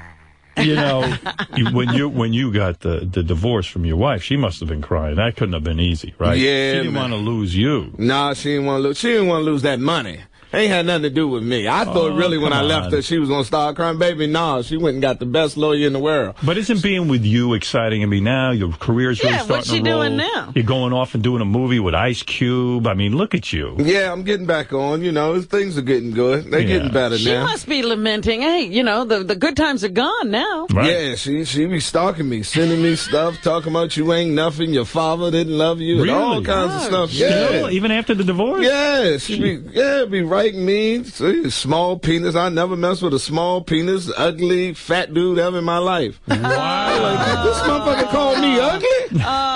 You know, you- when you when you got the, the divorce from your wife, she must have been crying. That couldn't have been easy, right? Yeah, she didn't want to lose you. Nah, she didn't want to lose. She didn't want to lose that money. Ain't had nothing to do with me. I thought Oh, really when I come left on. her, she was gonna start crying. Baby, nah, she went and got the best lawyer in the world. But isn't being with you exciting? I mean, now your career's really Yeah, starting what's she to roll. doing now? You're going off and doing a movie with Ice Cube. I mean, look at you. Yeah, I'm getting back on. You know, things are getting good. They're Yeah. getting better She now. must be lamenting. Hey, you know, the, the good times are gone now. Yeah, she she be stalking me, sending me stuff, talking about you ain't nothing, your father didn't love you, and all Really? kinds of Oh, stuff. Yeah, Still, even after the divorce. Yeah, she be yeah be writing me see, small penis. I never mess with a small penis, ugly, fat dude ever in my life. Wow. Like, this motherfucker called me ugly. this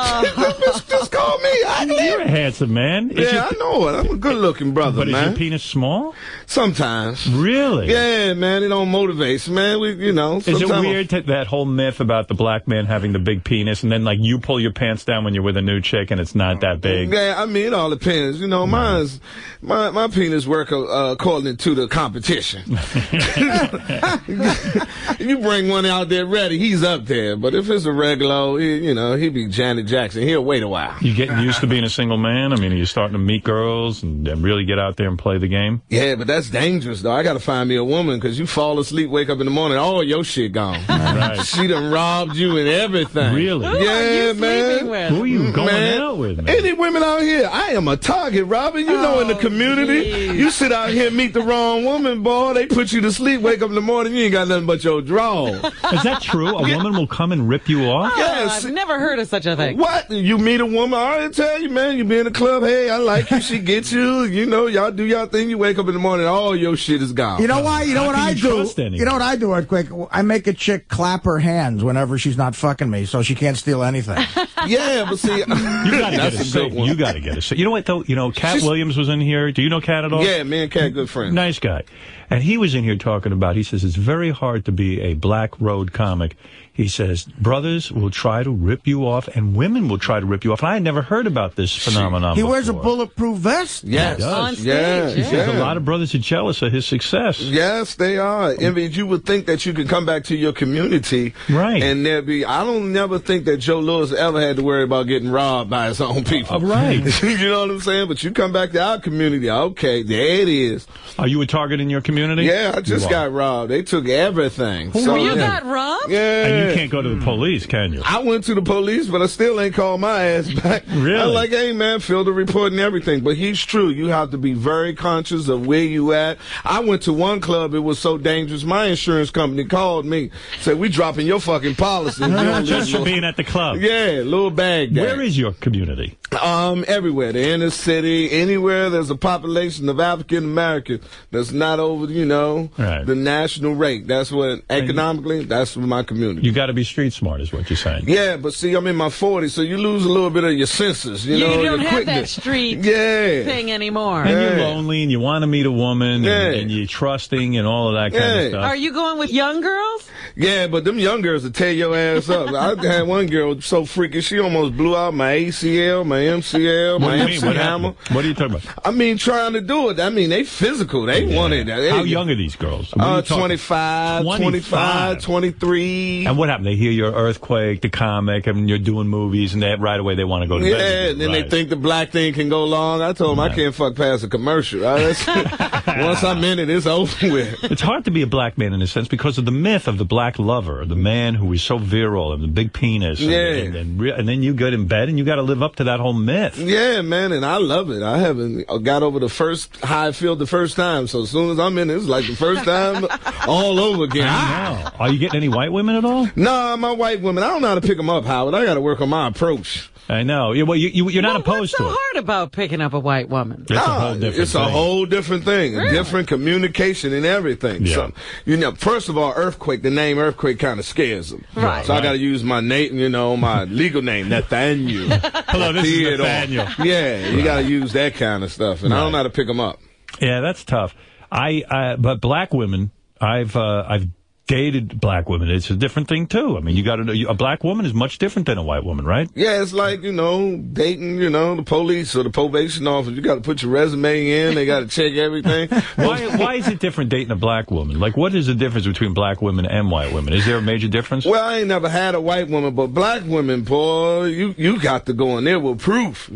You're a handsome man. Is Yeah, your- I know it. I'm a good looking brother, but is your penis small? Sometimes. Really? Yeah, man, it don't motivate, man. We, you know, Is it weird to, that whole myth about the black man having the big penis, and then like you pull your pants down when you're with a new chick and it's not that big? Yeah, I mean, it all depends. You know, mine's my my penis work uh, according to the competition. if you bring one out there ready, he's up there. But if it's a regular, he, you know, he'd be Janet Jackson. He'll wait a while. You you getting used to being a single man? I mean, are you starting to meet girls and, and really get out there and play the game? Yeah, but that's dangerous though. I gotta find me a woman because you fall asleep, wake up in the morning, all your shit gone. Right. She done robbed you and everything. Really? Who are yeah, you man. with? Who are you going Man, out with, man? Any women out here? I am a target, Robin. You know, in the oh, community, you sit out here and meet the wrong woman, boy. They put you to sleep, wake up in the morning, you ain't got nothing but your draw. Is that true? A woman will come and rip you off? Yes. Oh, I've never heard of such a thing. What? You meet a woman, I already tell you, man, you be in the club, hey, I like you, she gets you, you know, y'all do y'all thing, you wake up in the morning, all your shit is gone. You know why? You know How what I do? anyone? You know what I do, Earthquake? I make a chick clap her hands whenever she's not fucking me, so she can't steal anything. yeah, but see, You gotta get a a good one. You gotta get a safe. You know what though? You know, Katt Williams was in here. Do you know Katt at all? Yeah, me and Katt, good friends. Nice guy. And he was in here talking about, he says, it's very hard to be a black road comic. He says, brothers will try to rip you off and women will try to rip you off. And I had never heard about this phenomenon he wears a bulletproof vest. Yes. He does. He says a lot of brothers are jealous of his success. Yes, they are. I mean, you would think that you could come back to your community, right? And there be. I don't never think that Joe Louis ever had to worry about getting robbed by his own people. Uh, right. you know what I'm saying? But you come back to our community, okay, there it is. Are you a target in your community? Yeah, I just got robbed. They took everything. Who you yeah. got robbed? Yeah. And you can't go to the police, can you? I went to the police, but I still ain't called my ass back. Really? I'm like, hey man, fill the report and everything. But he's true. You have to be very conscious of where you at. I went to one club. It was so dangerous. My insurance company called me, said, we dropping your fucking policy. Just for being at the club. Yeah, little bag. Where is your community? Um, everywhere. The inner city, anywhere there's a population of African Americans that's not over, you know, Right. the national rate. That's what economically, that's what my community. You got to be street smart, is what you're saying. Yeah, but see, I'm in my 40s, so you lose a little bit of your senses. You, You, know, don't your have quickness. that street Yeah. thing anymore. And you're lonely and you want to meet a woman Yeah. and, and you're trusting and all of that kind Yeah. of stuff. Are you going with young girls? Yeah, but them young girls will tear your ass up. I had one girl so freaky, she almost blew out my ACL, my MCL, what my do? MC What hammer. What are you talking about? I mean, trying to do it. I mean, they physical. They wanted that. They- How young are these girls? Uh, you talking- 25, 25, 23. And what happened? They hear your earthquake, the comic, and you're doing movies, and they right away they want to go to Yeah, bed. and then Right. they think the black thing can go long. I told them I can't fuck past a commercial. That's- Once I'm in it, it's over with. It's hard to be a black man in a sense because of the myth of the black lover, the man who is so virile and the big penis. And, Yeah. and, and, and then you get in bed and you got to live up to that whole myth. Yeah, man, and I love it. I haven't got over the first I feel the first time. So as soon as I'm in it, it's like the first time all over again. I know. Are you getting any white women at all? Nah, my white women, I don't know how to pick them up, Howard. I got to work on my approach. I know. Yeah, well, you, you, you're not Well, opposed what's so to it. hard about picking up a white woman? It's a whole different it's a thing. whole different thing, Really? a different communication and everything. Yeah. So, you know, first of all, earthquake. The name earthquake kind of scares them. Right. So I got to use my name, you know, my legal name, Nathaniel. Hello, this is Theodore. Nathaniel. Yeah, you got to use that kind of stuff, and I don't know how to pick them up. Yeah, that's tough. I, I but black women, I've uh, I've dated black women. It's a different thing too. I mean, you got to know a black woman is much different than a white woman, right? Yeah, it's like, you know, dating, you know, the police or the probation office. You got to put your resume in. They got to check everything. Why why is it different dating a black woman? Like, what is the difference between black women and white women? Is there a major difference? Well, I ain't never had a white woman, but black women, boy, you, you got to go in there with proof.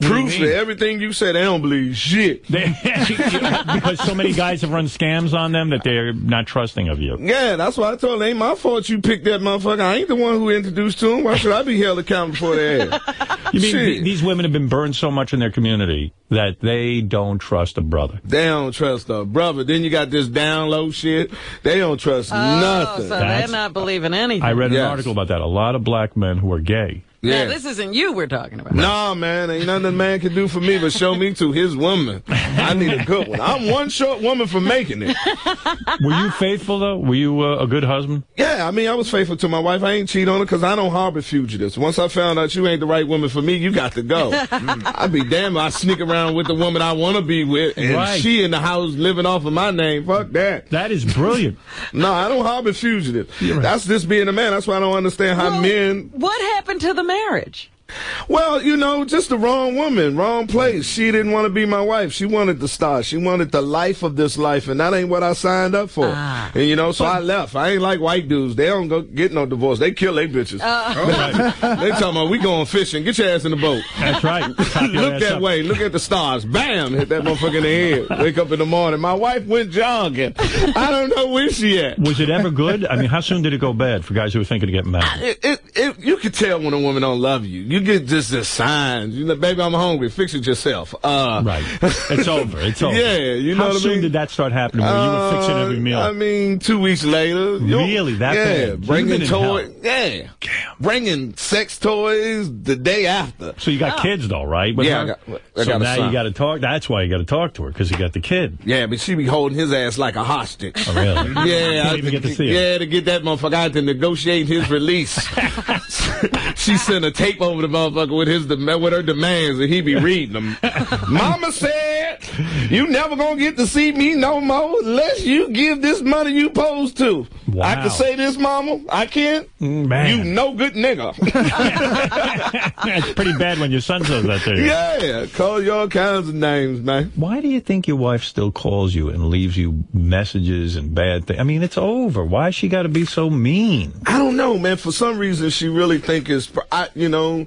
Proof mean? that everything you said. they don't believe shit. Because so many guys have run scams on them that they're not trusting of you. Yeah, that's why I told them, ain't my fault you picked that motherfucker. I ain't the one who introduced to him. Why should I be held accountable for that? You mean th- these women have been burned so much in their community that they don't trust a brother? They don't trust a brother. Then you got this down low shit. They don't trust Oh, nothing. so they're not believing anything. I read an article about that. A lot of black men who are gay. Now, this isn't you we're talking about. Nah, man, ain't nothing a man can do for me but show me to his woman. I need a good one. I'm one short woman for making it. Were you faithful though? Were you uh, a good husband? Yeah, I mean, I was faithful to my wife. I ain't cheat on her because I don't harbor fugitives. Once I found out you ain't the right woman for me, you got to go. I'd be damned if I sneak around with the woman I want to be with and Right. she in the house living off of my name. Fuck that. That is brilliant. no, I don't harbor fugitives. That's just being a man. That's why I don't understand how men What happened to the marriage? Well, you know, just the wrong woman, wrong place. She didn't want to be my wife. She wanted the star. She wanted the life of this life, and that ain't what I signed up for. Ah. And you know, so I left. I ain't like white dudes. They don't go get no divorce. They kill their bitches. they talking about we going fishing. Get your ass in the boat. That's right. Look that up. way. Look at the stars. Bam! Hit that motherfucker in the head. Wake up in the morning. My wife went jogging. I don't know where she at. Was it ever good? I mean, how soon did it go bad for guys who were thinking of getting married? It, it, it, you can tell when a woman don't love you. You get just the signs. You know, baby, I'm hungry. Fix it yourself. Uh, right. It's over. It's over. Yeah, you know How what I soon mean? did that start happening? Where you were fixing every meal? Uh, I mean, two weeks later. Really? That yeah, bad? You've been bringing toys. Yeah, bringing sex toys the day after. so you got kids though, right? with Yeah, her? I got- I so got a now son. you got to talk. That's why you got to talk to her because you got the kid. Yeah, but she be holding his ass like a hostage. Oh, really? Yeah, I- even get to see him. yeah, to get that motherfucker, I had to negotiate his release. she sent a tape over the motherfucker with his dem- with her demands, and he be reading them. Mama said, "You never gonna get to see me no more unless you give this money you supposed to." I Wow. can say this, Mama. I can't. Mm, man. You no good nigga. it's pretty bad when your son says that to you. yeah, call you all kinds of names, man. Why do you think your wife still calls you and leaves you messages and bad things? I mean, it's over. Why she got to be so mean? I don't know, man. For some reason, she really think it's. I, you know,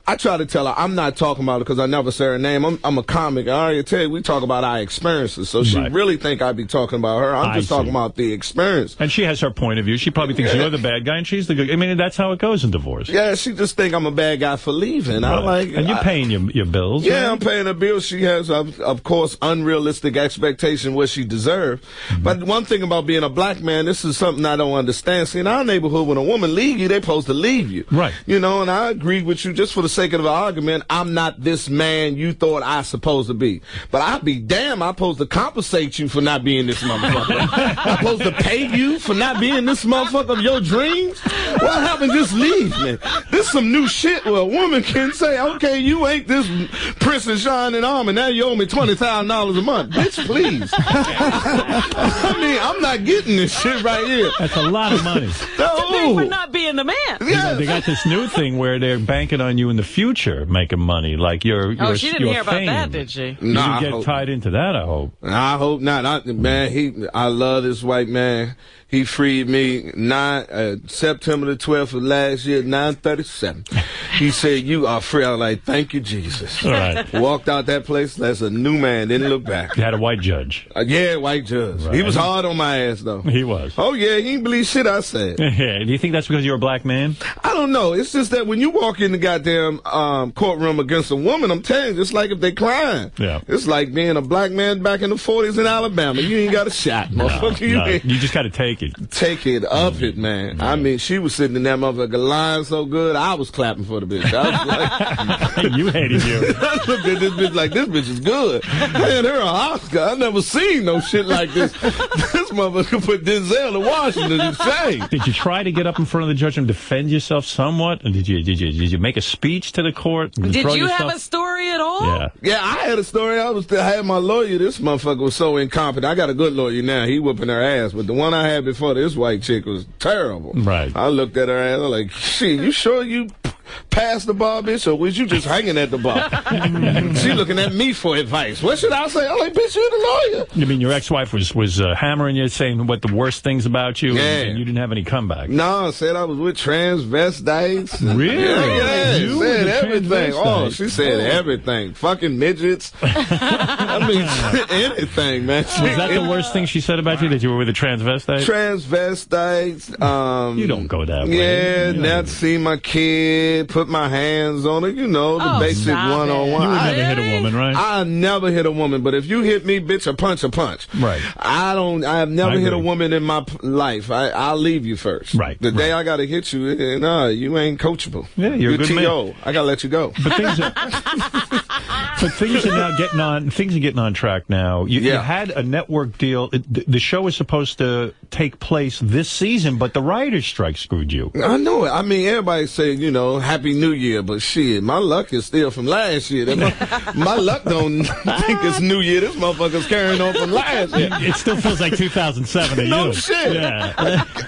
I try to tell her I'm not talking about it because I never say her name. I'm, I'm a comic. I already tell you, we talk about our experiences. So she Right. really think I'd be talking about her. I'm I just talking see. about the experience. And she has her point of view. She probably thinks you're the bad guy and she's the good. I mean, that's how it goes in divorce. Yeah, she just think I'm a bad guy for leaving. I Right. like. and you're I- paying your your bills. Yeah, right? I'm paying her bill. She has, of, of course, unrealistic expectation what she deserves. Mm-hmm. But one thing about being a black man, this is something I don't understand. See, in our neighborhood, when a woman leave you, they supposed to leave you. Right. You know, and I agree with you just for the sake of the argument. I'm not this man you thought I supposed to be. But I'd be damn, I'm supposed to compensate you for not being this motherfucker. I'm supposed to pay you for not being this motherfucker of your dreams? What happened? Just leave me. This some new shit where a woman can say, okay, you ain't this Prince and shining armor. Now you owe me $20,000 a month. Bitch, please. I mean, I'm not getting this shit right here. That's a lot of money. To pay for not being the man. You know, they got this new thing where they're banking on you in the future making money, like your oh, your Oh, she didn't your hear about that, did she? You Nah, I get hope- tied into that, I hope. I hope not. I, man, he, I love this white man. He freed me nine uh, September the twelfth of last year, nine thirty seven. He said, "You are free." I was like, "Thank you, Jesus." All right. Walked out that place as a new man. Didn't look back. You had a white judge. Uh, yeah, white judge. He was hard on my ass though. He was. Oh yeah, he didn't believe shit I said. Yeah. Do you think that's because you're a black man? I don't know. It's just that when you walk in the goddamn um, courtroom against a woman, I'm telling you, it's like if they crying. Yeah. It's like being a black man back in the 40s in Alabama. You ain't got a shot, motherfucker. you No, ain't you just got to take it. take it up it, mm-hmm. man. I mm-hmm. mean, she was sitting in that motherfucker lying so good, I was clapping for the bitch. I was like, you hated you. I looked at this bitch like this bitch is good. Man, had her an Oscar. I never seen no shit like this. this motherfucker put Denzel in Washington in shame. Did you try to get up in front of the judge and defend yourself somewhat? And did you did you did you make a speech to the court? and Did you yourself- have a story at all? Yeah. Yeah, I had a story. I was I had my lawyer. This motherfucker was so incompetent. I got a good lawyer now. He whooping her ass, but the one I had before this white chick was terrible. Right. I looked at her ass. I was like, "Shit, you sure you p- passed the bar, bitch, or was you just hanging at the bar?" she looking at me for advice. What should I say? I'm like, "Bitch, you're the lawyer." You mean your ex-wife was was uh, hammering you, saying what the worst things about you, Yeah. and, and you didn't have any comeback? No, I said I was with transvestites. Really? Yeah, yeah. You said everything. Oh, she said Oh. everything. Fucking midgets. I mean, anything, man. Was that the worst thing she said about you that you were with a transvestite? transvestites. Um, You don't go that way. Yeah, don't see my kid, put my hands on it. You know the Oh, basic stop one on it. one. You would never hit a woman, right? I never hit a woman, but if you hit me, bitch, a punch, a punch. Right. I don't. I have never I hit a woman in my p- life. I, I'll leave you first. Right, The day. I gotta hit you, eh, nah, you ain't coachable. Yeah, you're a good man. I gotta let you go. But things are, but things are now getting on. Things are getting on track now. You, you had a network deal. It, the, the show was supposed to take place this season, but the writers' strike screwed you. I know it. I mean, everybody say, you know, Happy New Year, but shit, my luck is still from last year. My, my luck don't think it's New Year. This motherfucker's carrying on from last year. It still feels like 2007 to No you. shit. Yeah.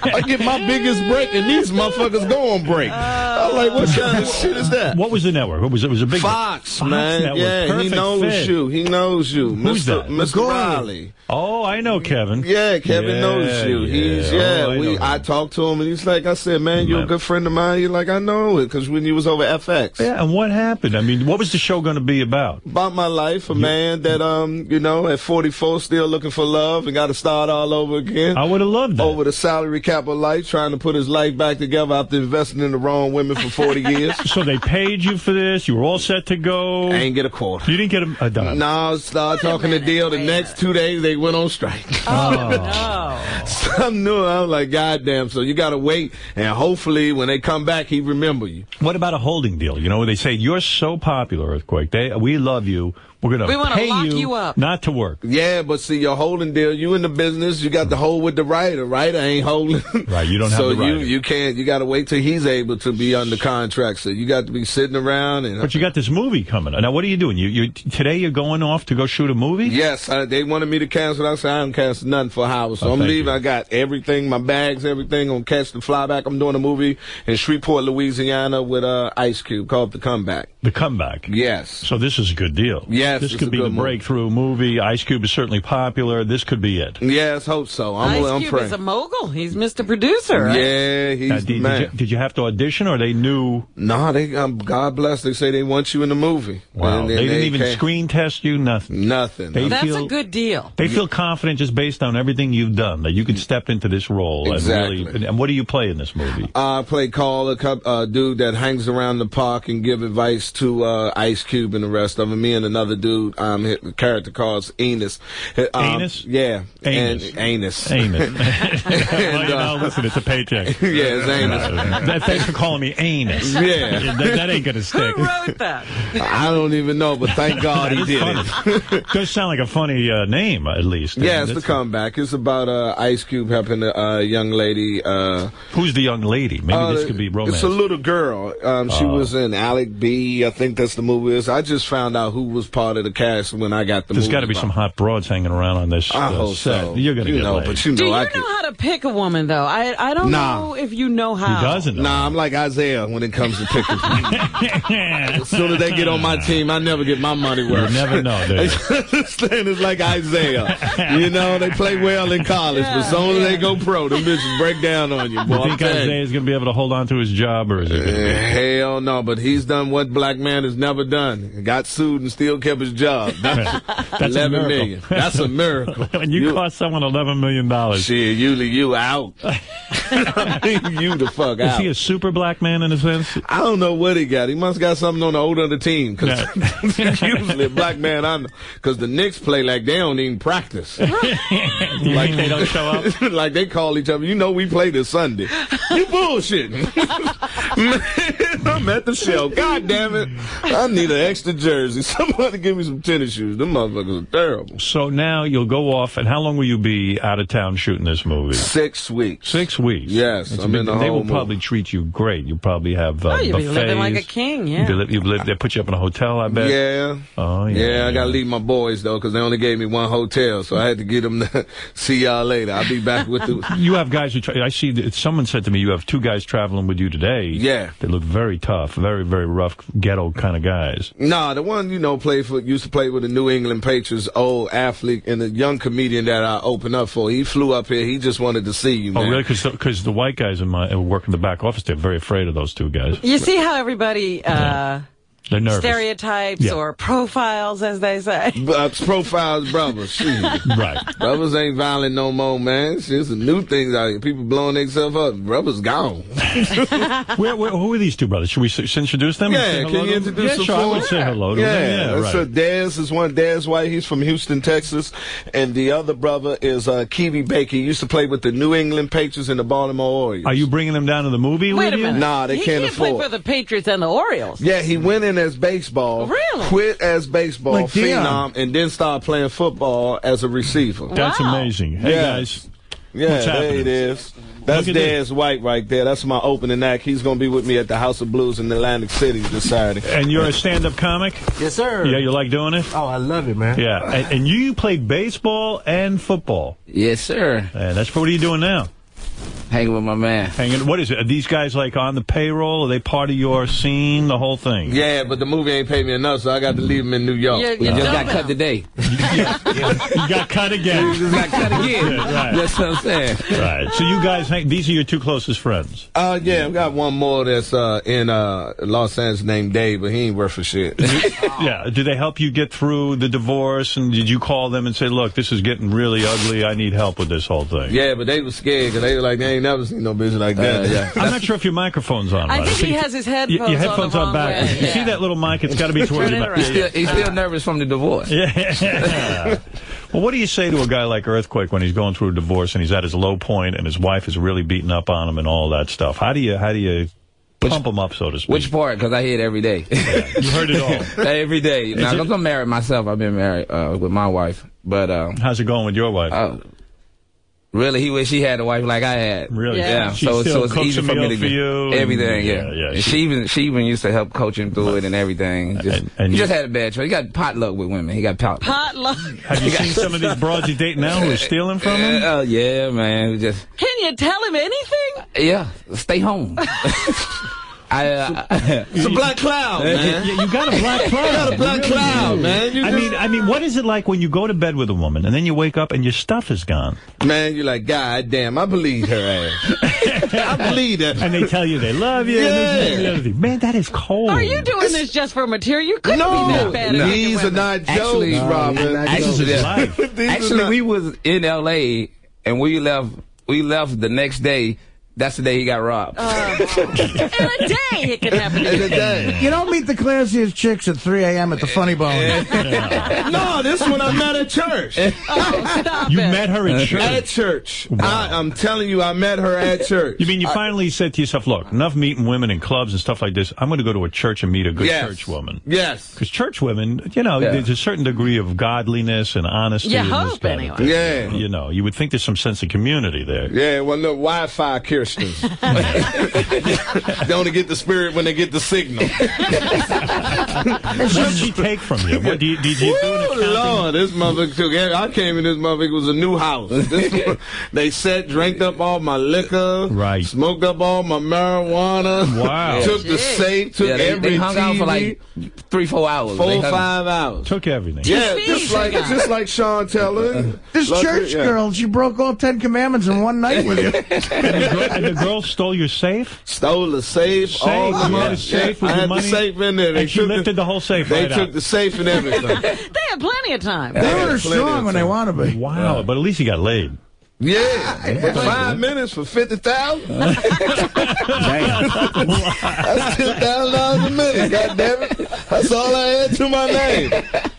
I get my biggest break, and these motherfuckers go on break. I'm like, what kind of uh, shit is that? What was the network? What was it? It was a big Fox, Fox man. Network. Yeah, he Perfect knows fit. you. He knows you. Who's Mr. that? Mr. Reilly. Oh, I know Kevin. Yeah, Kevin Yeah, knows you. He's yeah. yeah. Oh, I we I talked to him and he's like, I said, man, you're a good friend of mine. You're like, I know it because when you was over FX. Yeah, and what happened? I mean, what was the show going to be about? About my life, a man that um, you know, at 44 still looking for love and got to start all over again. I would have loved that. Over the salary cap of life, trying to put his life back together after investing in the wrong women for 40 years. So they paid you for this. You were all set to go. I ain't get a quarter. You didn't get a, a dime. No, start talking the deal. The next two days they went on strike. Oh, Something new. I was like, God damn. So you got to wait, and hopefully when they come back, he remember you. What about a holding deal? You know, they say you're so popular, earthquake. They we love you. We're going We to wanna pay lock you, you up. not to work. Yeah, but see, your holding deal, you in the business, you got the hold with the writer. Writer ain't holding. Right, you don't have the writer. you you can't. You got to wait till he's able to be under contract. So you got to be sitting around and. But you got this movie coming. Up. Now, what are you doing? You, you today you're going off to go shoot a movie? Yes, I, they wanted me to cancel. I said I don't cancel nothing for Howard. So Oh, I'm thank leaving. I got everything, my bags, everything. on catch the fly back. I'm doing a movie in Shreveport, Louisiana, with uh, Ice Cube called The Comeback. The comeback. Yes. So this is a good deal. Yes, This could be the movie. breakthrough movie. Ice Cube is certainly popular. This could be it. Yes, hope so. I'm, Ice I'm Cube praying. is a mogul. He's Mr. Producer. Right? Yeah, he's Now, the did, man. Did you, did you have to audition, or they knew? No, they um, God bless. They say they want you in the movie. Wow, And they, then didn't even can't- screen test you. Nothing. Nothing. They That's feel a good deal. they feel confident just based on everything you've done that you could step into this role Exactly. and really. And what do you play in this movie? I play Carl, a cou- uh, dude that hangs around the park and give advice to uh, Ice Cube and the rest of them. Me and another dude, um, hit, the character calls Enos. Um, Anus? Yeah, Anus. And, anus. Anus. well, And, you uh, know, listen, it's a paycheck. yeah, it's anus. That- Thanks for calling me anus. Yeah. that, that ain't gonna stick. Who wrote that? I don't even know, but thank God he did funny. it. Does sound like a funny uh, name, at least. Yeah, it's the That's- comeback. It's about uh, Ice Cube helping a uh, young lady. Uh, Who's the young lady? Maybe uh, this could be romance. It's a little girl. Um, she Oh. was in Alec B. I think that's the movie. Is I just found out who was part of the cast when I got the. There's movie got to be about. some hot broads hanging around on this I uh, hope set. so. You're going to You get know, laid. but you know, Do you I know can. how to pick a woman, though? I I don't Nah. know if you know how. He doesn't. Nah, I'm like Isiah when it comes to picking. as soon as they get on my team, I never get my money worth. You never know, do you? Stan is like Isiah. You know, they play well in college, but as soon as they go pro, them bitches break down on you, boy. You think. Isiah's going to be able to hold on to his job, or is it going to be? Hell no, but he's done what black man has never done. Got sued and still kept his job. That's, That's a eleven miracle. million. That's a miracle. when you, cost someone $11 million, is Shit, usually you out. You the fuck out. Is he a super black man in a sense? I don't know what he got. He must got something on the older of the team. Cause usually a black man, I know. Cause the Knicks play like they don't even practice. Do you think they don't show up? like they call each other. You know, we play this Sunday. You bullshitting. Man, I'm at the show. God damn it. I need an extra jersey. Somebody give me some tennis shoes. Them motherfuckers are terrible. So now you'll go off, and how long will you be out of town shooting this movie? Six weeks. Six weeks. Yes, It's a I'm big- in the They whole will probably treat you great. You'll probably have uh, Oh, you'll be living like a buffets. king, You yeah. live, you live, they put you up in a hotel, I bet. Yeah. Oh yeah. Yeah, I gotta leave my boys though, because they only gave me one hotel, so I had to get them to see y'all later. I'll be back with the. You have guys who tra- I see. That someone said to me, you have two guys traveling with you today. Yeah. They look very tough, very very rough ghetto kind of guys. Nah, the one you know played for used to play with the New England Patriots, old athlete and the young comedian that I opened up for. He flew up here. He just wanted to see you, Oh man. really? Because the white guys in my work in the back office, they're very afraid of those two guys. You see how everybody uh, They're nervous. stereotypes Yeah. or profiles, as they say. Uh, profiles, brothers. Right. Brothers ain't violent no more, man. It's a new things out here. People blowing themselves up. Brothers gone. where, where, who are these two brothers? Should we s- introduce them? and say Yeah, hello can you to them? introduce yeah, them sure, I would us? say hello to yeah, them. Yeah, right. a Dez is one. Dez White, he's from Houston, Texas, and the other brother is uh, Kiwi Baker. He used to play with the New England Patriots and the Baltimore Orioles. Are you bringing them down to the movie Wait with a you? minute. Nah, they he can't can't play afford. for the Patriots and the Orioles. Yeah, he went in as baseball, Really? quit as baseball Like phenom, and then start playing football as a receiver. That's Wow. amazing. Hey Yeah. guys, Yeah, What's there happening? it is. That's Look White right there. That's my opening act. He's going to be with me at the House of Blues in Atlantic City this Saturday. and you're a stand-up comic. Yes, sir. Yeah, you like doing it. Oh, I love it, man. Yeah, and, and you played baseball and football. Yes, sir. And that's what are you doing now? Hanging with my man. Hanging. What is it? Are these guys like on the payroll? Are they part of your scene? The whole thing? Yeah, but the movie ain't paid me enough, so I got to leave them in New York. We just got cut today. You got cut again. You just got cut again. right. That's what I'm saying. Right. So you guys, hang, these are your two closest friends. Uh, yeah, we got one more that's uh, in uh, Los Angeles named Dave, but he ain't worth for shit. Yeah. Do they help you get through the divorce? And did you call them and say, "Look, this is getting really ugly. I need help with this whole thing"? yeah, but they were scared because they were like, they ain't never seen no bitch like that. Uh, yeah. I'm not sure if your microphone's on. I right? think he has his Y- headphones, your headphones on, the on backwards. way. You see that little mic? It's got to be towards Turn your it back. He's still, he's still nervous from the divorce. Yeah. well, what do you say to a guy like Earthquake when he's going through a divorce and he's at his low point and his wife is really beating up on him and all that stuff? How do you how do you pump him up, so to speak? Which part? Because I hear it every day. You heard it all. every day. Is Now, it- 'cause I'm married myself. I've been married uh, with my wife. But uh, How's it going with your wife? uh, really, he wish he had a wife like I had. Really? Yeah. She so, still so it's easy for me to for get you and- everything. Yeah, yeah, yeah. And she even she even used to help coach him through it and everything. Just, And- and he you- just had a bad choice. He got potluck with women. He got pot. Potluck. Have you seen some of these broads you date now who are stealing from him? Oh yeah, man. Just Can you tell him anything? yeah. Stay home. I, uh, It's a black cloud, man. Yeah, you got a black cloud. You got a black really cloud, do. man. You I mean, I mean, what is it like when you go to bed with a woman and then you wake up and your stuff is gone? Man, you're like, God damn, I believe her ass. I believe that. And they tell you they love you. and this and the. Man, that is cold. Are you doing this just for material? You couldn't no, be that bad at picking these are not jokes, Actually, Robin. actually, These are actually not- we was in L.A. and we left. We left the next day. That's the day he got robbed. Uh, in a day, it can happen. In a day. You don't meet the classiest chicks at 3 a.m. at the Funny Bone. no, this one I met at church. Oh, stop You it. met her at church. At church. I, I'm telling you, I met her at church. You mean you finally said to yourself, look, enough meeting women in clubs and stuff like this. I'm going to go to a church and meet a good Yes. church woman. Yes. Because church women, you know, Yeah. there's a certain degree of godliness and honesty. You hope, anyway. Yeah. You know, you would think there's some sense of community there. Yeah, well, look, Wi-Fi Christians. they only get the spirit when they get the signal. what did she take from you? What, did you, did you Ooh, accounting? Lord, this motherfucker took. I came in this motherfucker it was a new house. This, they set, drank up all my liquor, Right. Smoked up all my marijuana. Wow. took the safe. Took yeah, they, every they hung out for like three, four hours. four, They five hours. Took everything. Yeah, TV just like just like Sean Taylor. This Like, church yeah. girl, she broke all Ten Commandments in one night with you. And the, girl, and the girl stole your safe? stole the safe, Safe, all the you had money. a safe Yeah, with I your had money? the safe in there. They And she took lifted the whole safe They right took out. the safe and everything. They had plenty of time. They were strong when they wanted to be. Wow, but at least you got laid. Yeah, but five minutes for fifty thousand. That's ten thousand dollars a minute. God damn it! That's all I had to my name.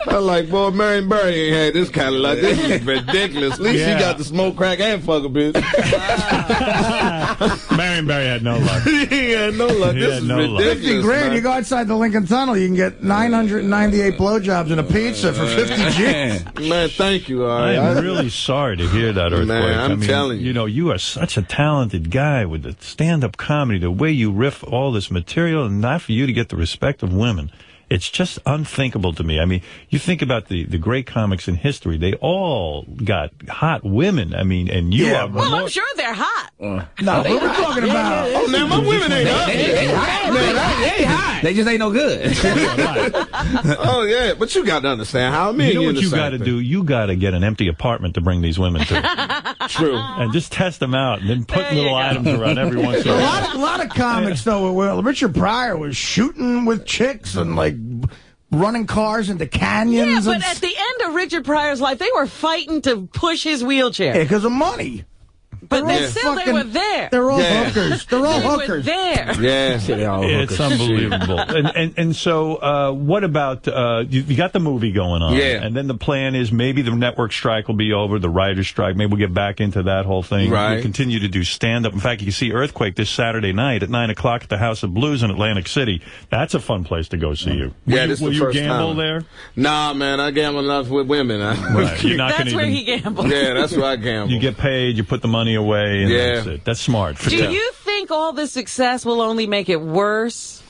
I'm like, boy, Marion Barry ain't had this kind of luck. This is ridiculous. At least Yeah. she got to smoke crack and fuck a bitch. Marion Barry had no luck. he had no luck. He This is no ridiculous. 50 grand, man. you go outside the Lincoln Tunnel, you can get 998 blowjobs and a pizza for 50 G's. Man, thank you. All I am really sorry to hear that, Earthquake. Man, I'm I mean, telling you. You know, you are such a talented guy with the stand-up comedy, the way you riff all this material, and not for you to get the respect of women. It's just unthinkable to me. I mean, you think about the, the great comics in history, they all got hot women. I mean, and you Yeah, are Well, more- I'm sure they're hot. No, but we're talking about. Oh, now my women ain't up. They, they, hot. Man, They hot. They just ain't no good. Oh yeah, but you got to understand how me you know what you got to do? You got to get an empty apartment to bring these women to. True. and just test them out and then put There little items around every once in a A lot, of, a lot of comics, though, well, Richard Pryor was shooting with chicks and, like, running cars into canyons. Yeah, but at the end of Richard Pryor's life, they were fighting to push his wheelchair. because of money. But they're they still, they were there. They're all Yeah. hookers. They're all They were hookers. there. Yeah. It's unbelievable. and, and and so, uh, what about uh, you, you got the movie going on? Yeah. And then the plan is maybe the network strike will be over, the writers' strike. Maybe we'll get back into that whole thing. Right. We'll continue to do stand up. In fact, you can see Earthquake this Saturday night at nine o'clock at the House of Blues in Atlantic City. That's a fun place to go see you. Will Yeah, you, will the you first gamble time. there? Nah, man, I gamble enough with women. Right. You're not That's where even, he gambles. yeah, that's where I gamble. You get paid, you put the money away, and Yeah. that's it. That's smart. Do you think all the success will only make it worse?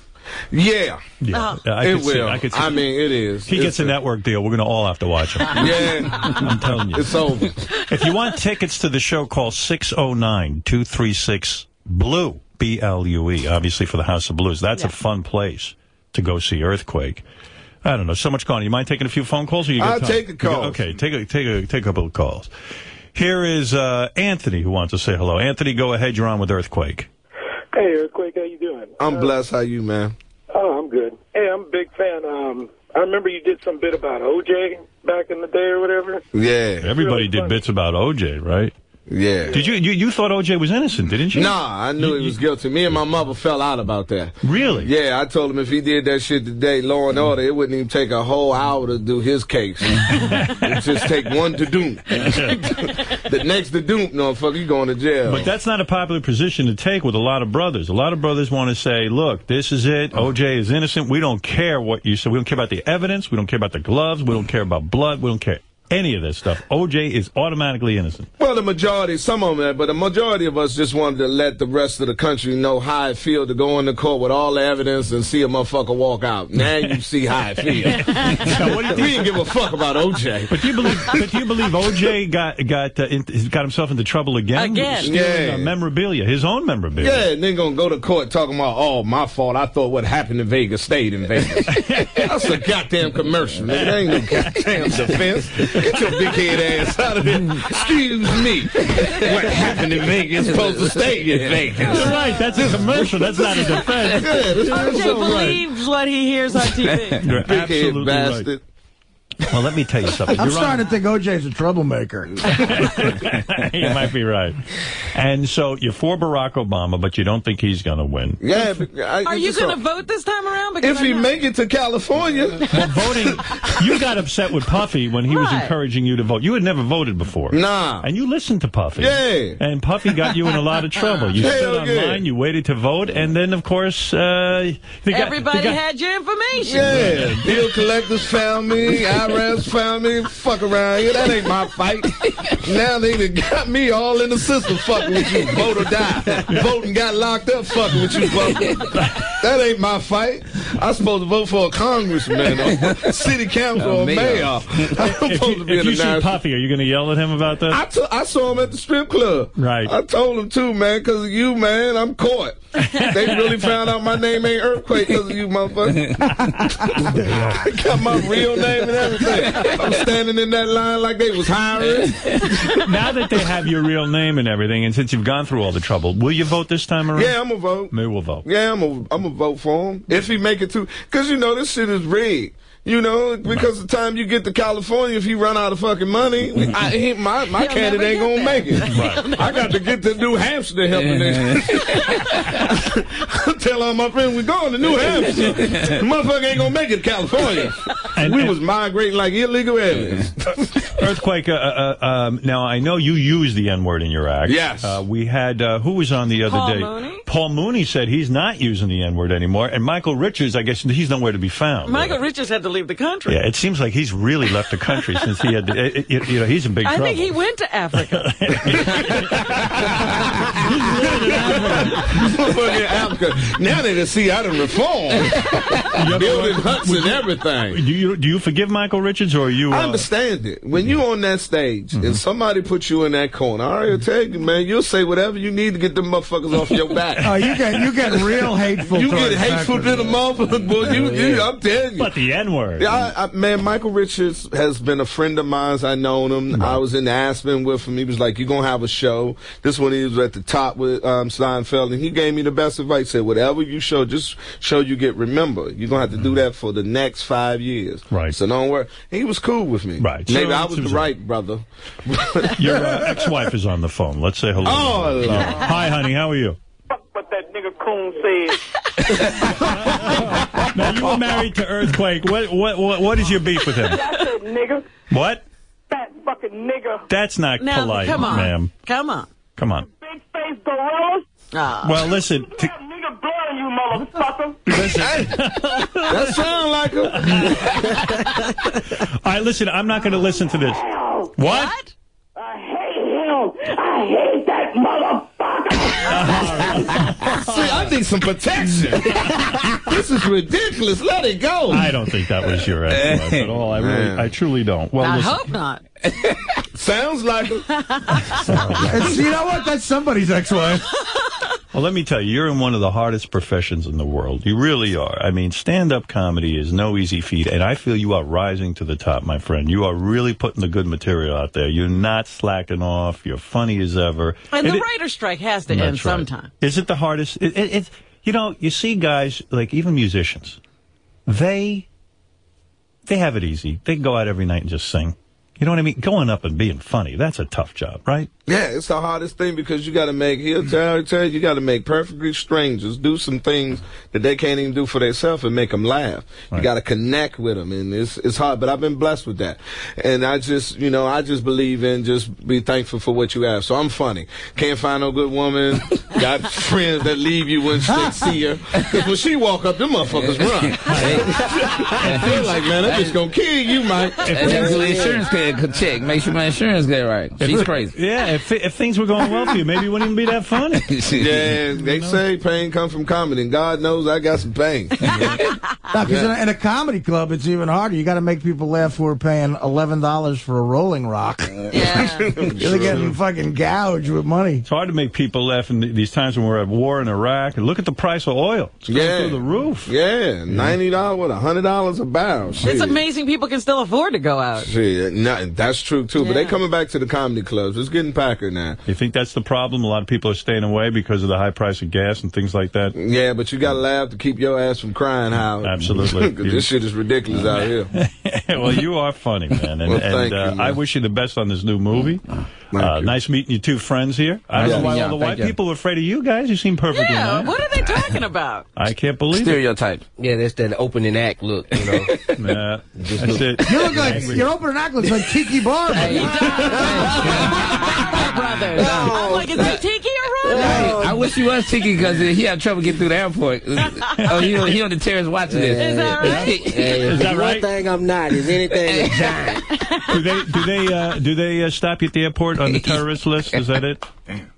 Yeah. Yeah, uh-huh. I it could see- will. I could see- I mean, it is. He gets a network deal. We're going to all have to watch him. Yeah. I'm telling you. It's over. If you want tickets to the show, call 609-236-BLUE, B-L-U-E, obviously for the House of Blues. That's a fun place to go see Earthquake. I don't know. So much going on. You mind taking a few phone calls? Or you got I'll time? take a call. Okay, take a, take, a, take a couple of calls. Here is uh, Anthony who wants to say hello. Anthony, go ahead. You're on with Earthquake. Hey, Earthquake, how you doing? I'm blessed. How you, man? Oh, I'm good. Hey, I'm a big fan. Um, I remember you did some bit about OJ back in the day or whatever. Yeah. Everybody did bits about OJ, right? Yeah. Did you, you you thought OJ was innocent, didn't you? Nah, I knew he was guilty. Me and my mother fell out about that. Really? Yeah, I told him if he did that shit today, Law and Order, it wouldn't even take a whole hour to do his case. it just take one to doom. the next to doom, motherfucker, you going to jail. But that's not a popular position to take with a lot of brothers. A lot of brothers want to say, look, this is it. Oh. OJ is innocent. We don't care what you say. We don't care about the evidence. We don't care about the gloves. We don't care about blood. We don't care any of this stuff. OJ is automatically innocent. Well, the majority, some of them, but the majority of us just wanted to let the rest of the country know how it feel to go into court with all the evidence and see a motherfucker walk out. Now you see how it feels. we didn't give a fuck about OJ. But do you believe? but do you believe OJ got got uh, in, got himself into trouble again? Again. Stealing, Yeah. uh, memorabilia, his own memorabilia. Yeah, and then gonna go to court talking about, oh, my fault. I thought what happened in Vegas stayed in Vegas. That's a goddamn commercial, nigga. That ain't no goddamn defense. Get your big head ass out of here. Excuse me. What happened in Vegas supposed to stay in Vegas. You're right. That's a commercial. That's not a defense. Yeah, that's OJ so right. believes what he hears on TV. You're Big head bastard. right. Well, let me tell you something. I'm You're on- starting to think OJ's a troublemaker. you might be right. And so you're for Barack Obama, but you don't think he's going to win. Yeah, but I, Are you going to vote this time around? Because If he I'm not- make it to California, Well, voting, you got upset with Puffy when he was encouraging you to vote. You had never voted before. Nah. And you listened to Puffy. Yeah. And Puffy got you in a lot of trouble. You stood yeah. online, you waited to vote, and then, of course, uh, the guy- Everybody the guy- had your information. Yeah, bill collectors found me, IRS found me. Fuck around here, that ain't my fight. Now they done got me all in the system fucking with you. Vote or die. Vote and got locked up fucking with you, vote. That ain't my fight. I'm supposed to vote for a congressman, or city council, or oh, mayor. mayor. I'm if supposed you, to be if in you see. Puffy, are you going to yell at him about that? I, t- I saw him at the strip club. Right. I told him too, man, because of you, man, I'm caught. they really found out my name ain't Earthquake because of you, motherfucker. I got my real name and everything. I'm standing in that line like they was hiring. now that they have your real name and everything, and since you've gone through all the trouble, will you vote this time around? Yeah, I'm gonna vote. Maybe we'll vote. Yeah, I'm gonna I'm gonna vote for him if he make it to. Because you know this shit is rigged. You know, because the time you get to California, if he run out of fucking money, I, he, my my He'll candidate ain't gonna there. make it. Right. I got to get to New Hampshire to help this. Tell all my friends we're going to New Hampshire. The motherfucker ain't gonna make it to California. And- we and- was migrating like illegal aliens. Earthquake. Uh, uh, um, now I know you use the N word in your act. Yes. Uh, we had uh, who was on the other Paul day? Mooney? Paul Mooney said he's not using the N word anymore, and Michael Richards, I guess he's nowhere to be found. Michael Richards had to leave the country. Yeah, it seems like he's really left the country since he had. The, it, it- you know, he's in big I trouble. think he went to Africa. Motherfucker in Africa. Now they just see I done reformed. Building huts and everything. Do you do you forgive Michael Richards or are you? Uh, I Uh, understand it. When you're on that stage and mm-hmm. somebody put you in that corner, I already tell you, man, you'll say whatever you need to get them motherfuckers off your back. Oh, you get you get real hateful. you get towards hateful to the motherfucker, boy. You, oh, you, I'm telling you. but the N word. Yeah, I, I, man, Michael Richards has been a friend of mine. I known him. I was in Aspen with him. He was like, "You're gonna have a show?" This one, he was at the top with um, Seinfeld, and he gave me the best advice. Said, "Whatever you show, just show you get remember. You're gonna have to do that for the next five years." Right. So don't worry. He was cool with me. Right. Maybe So I was the right brother. Your uh, ex-wife is on the phone. Let's say hello. Oh, Lord. hi, honey. How are you? What that nigga Coon said. Now you were married to Earthquake. What what what, what is your beef with him? I said nigga. What? Fat fucking nigga. That's not now, polite, come on. ma'am. Come on. Come on. Big face gorilla. Ah. Well, listen. T- That nigga blowing you, motherfucker. that sound like him. all right, listen. I'm not going to listen to this. What? I hate him. I hate that motherfucker. See, I need some protection. this is ridiculous. Let it go. I don't think that was your ex-wife at all. I really, I truly don't. Well, I listen, hope not. Sounds like it. It's, you know what? That's somebody's ex-wife. Well, let me tell you, you're in one of the hardest professions in the world. You really are. I mean, stand-up comedy is no easy feat, and I feel you are rising to the top, my friend. You are really putting the good material out there. You're not slacking off. You're funny as ever. And the It- writer's strike has to end right. sometime. Is it the hardest? It, it, it's you know, you see guys like even musicians, they they have it easy. They can go out every night and just sing. You know what I mean? Going up and being funny, that's a tough job, right? Yeah, it's the hardest thing because you got to make. He'll tell, tell you, you got to make perfectly strangers do some things that they can't even do for themselves and make them laugh. You got to connect with them, and it's it's hard. But I've been blessed with that, and I just you know I just believe in just be thankful for what you have. So I'm funny. Can't find no good woman. got friends that leave you when they see her. 'Cause when she walk up, them motherfuckers run. I feel like man, I'm just gonna kill you, Mike. And then do the insurance ca- ca- check. Make sure my insurance get right. She's crazy. Yeah, if if things were going well for you, maybe it wouldn't even be that funny. Yeah, they say pain comes from comedy, and God knows I got some pain. Because in, a, in a comedy club, it's even harder. You got to make people laugh who are paying eleven dollars for a Rolling Rock. Yeah. They're getting fucking gouged with money. It's hard to make people laugh in these times when we're at war in Iraq. And look at the price of oil; it's going Yeah. through the roof. Yeah, ninety dollars, what, hundred dollars a barrel. Shit. It's amazing people can still afford to go out. Shit, no, that's true too. But they Yeah. coming back to the comedy clubs. It's getting packer now. You think that's the problem? A lot of people are staying away because of the high price of gas and things like that. Yeah, but you got to laugh to keep your ass from crying. How Absolutely. this shit is ridiculous out here. well, you are funny, man, and, Well, and uh, you, man. I wish you the best on this new movie. Uh, nice meeting you two friends here. I don't Yeah. know why Yeah, all the white you. people are afraid of you guys. You seem perfectly Yeah, nice. what are they talking about? I can't believe it. Stereotype. Yeah, that's that opening act look, you know. Yeah, that's it. You look like your opening act looks like Tiki Barber. Brothers. I'm like, is that Tiki or Ron? Hey, I wish he was Tiki because he had trouble getting through the airport. oh, he, on- he on the terrace watching this. Is that right? Hey, Is that right? one thing I'm not is anything a giant. Do they do they uh, do they uh, stop you at the airport on the terrorist list? Is that it?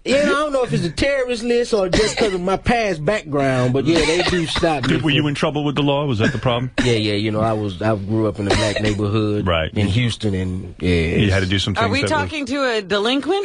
Yeah, I don't know if it's a terrorist list or just because of my past background, but yeah, they do stop me. Did, were you in trouble with the law? Was that the problem? Yeah, yeah, you know, I was I grew up in a black neighborhood, Right. in Houston, and yeah, You had to do some things. Are we that talking to a delinquent?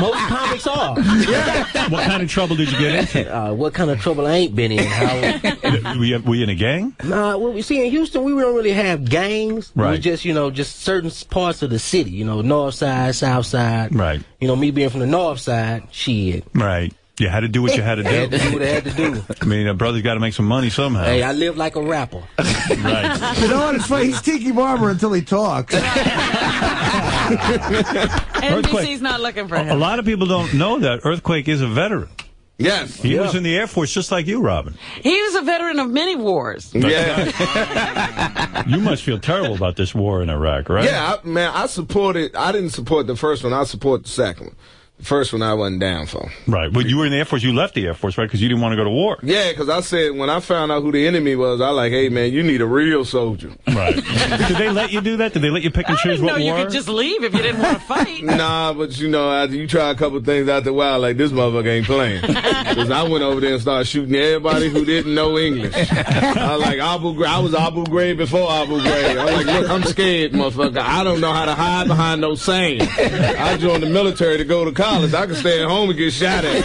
most comics are. Were, what kind of trouble did you get into? Uh, what kind of trouble I ain't been in? How, were, you, were you in a gang? nah, well, we see in Houston, we don't really have gangs. It Right. was just you know just certain parts of the city, you know, north side, south side. Right. You know, me being from the north side, shit. Right. You had to do what you had to I had to do. do what I had to do. I mean, a brother's got to make some money somehow. Hey, I live like a rapper. Right. You know what? It's funny. He's Tiki Barber until he talks. NBC's not looking for A him. lot of people don't know that Earthquake is a veteran. Yes. He was in the Air Force just like you, Robin. He was a veteran of many wars. Yeah. You must feel terrible about this war in Iraq, right? Yeah, I, man, I supported. I didn't support the first one. I support the second one. The first one I wasn't down for. Right. But you were in the Air Force. You left the Air Force, right? Because you didn't want to go to war. Yeah, because I said when I found out who the enemy was, I like, hey man, you need a real soldier. Right. Did they let you do that? Did they let you pick and I choose didn't know what you war? could just leave if you didn't want to fight. Nah, but you know, after you try a couple things after a while, like this motherfucker ain't playing. Because I went over there and started shooting everybody who didn't know English. I was like Abu. Ghraib- I was Abu Ghraib before Abu Ghraib. I was like, look, I'm scared, motherfucker. I don't know how to hide behind no saying. I joined the military to go to college. I can stay at home and get shot at.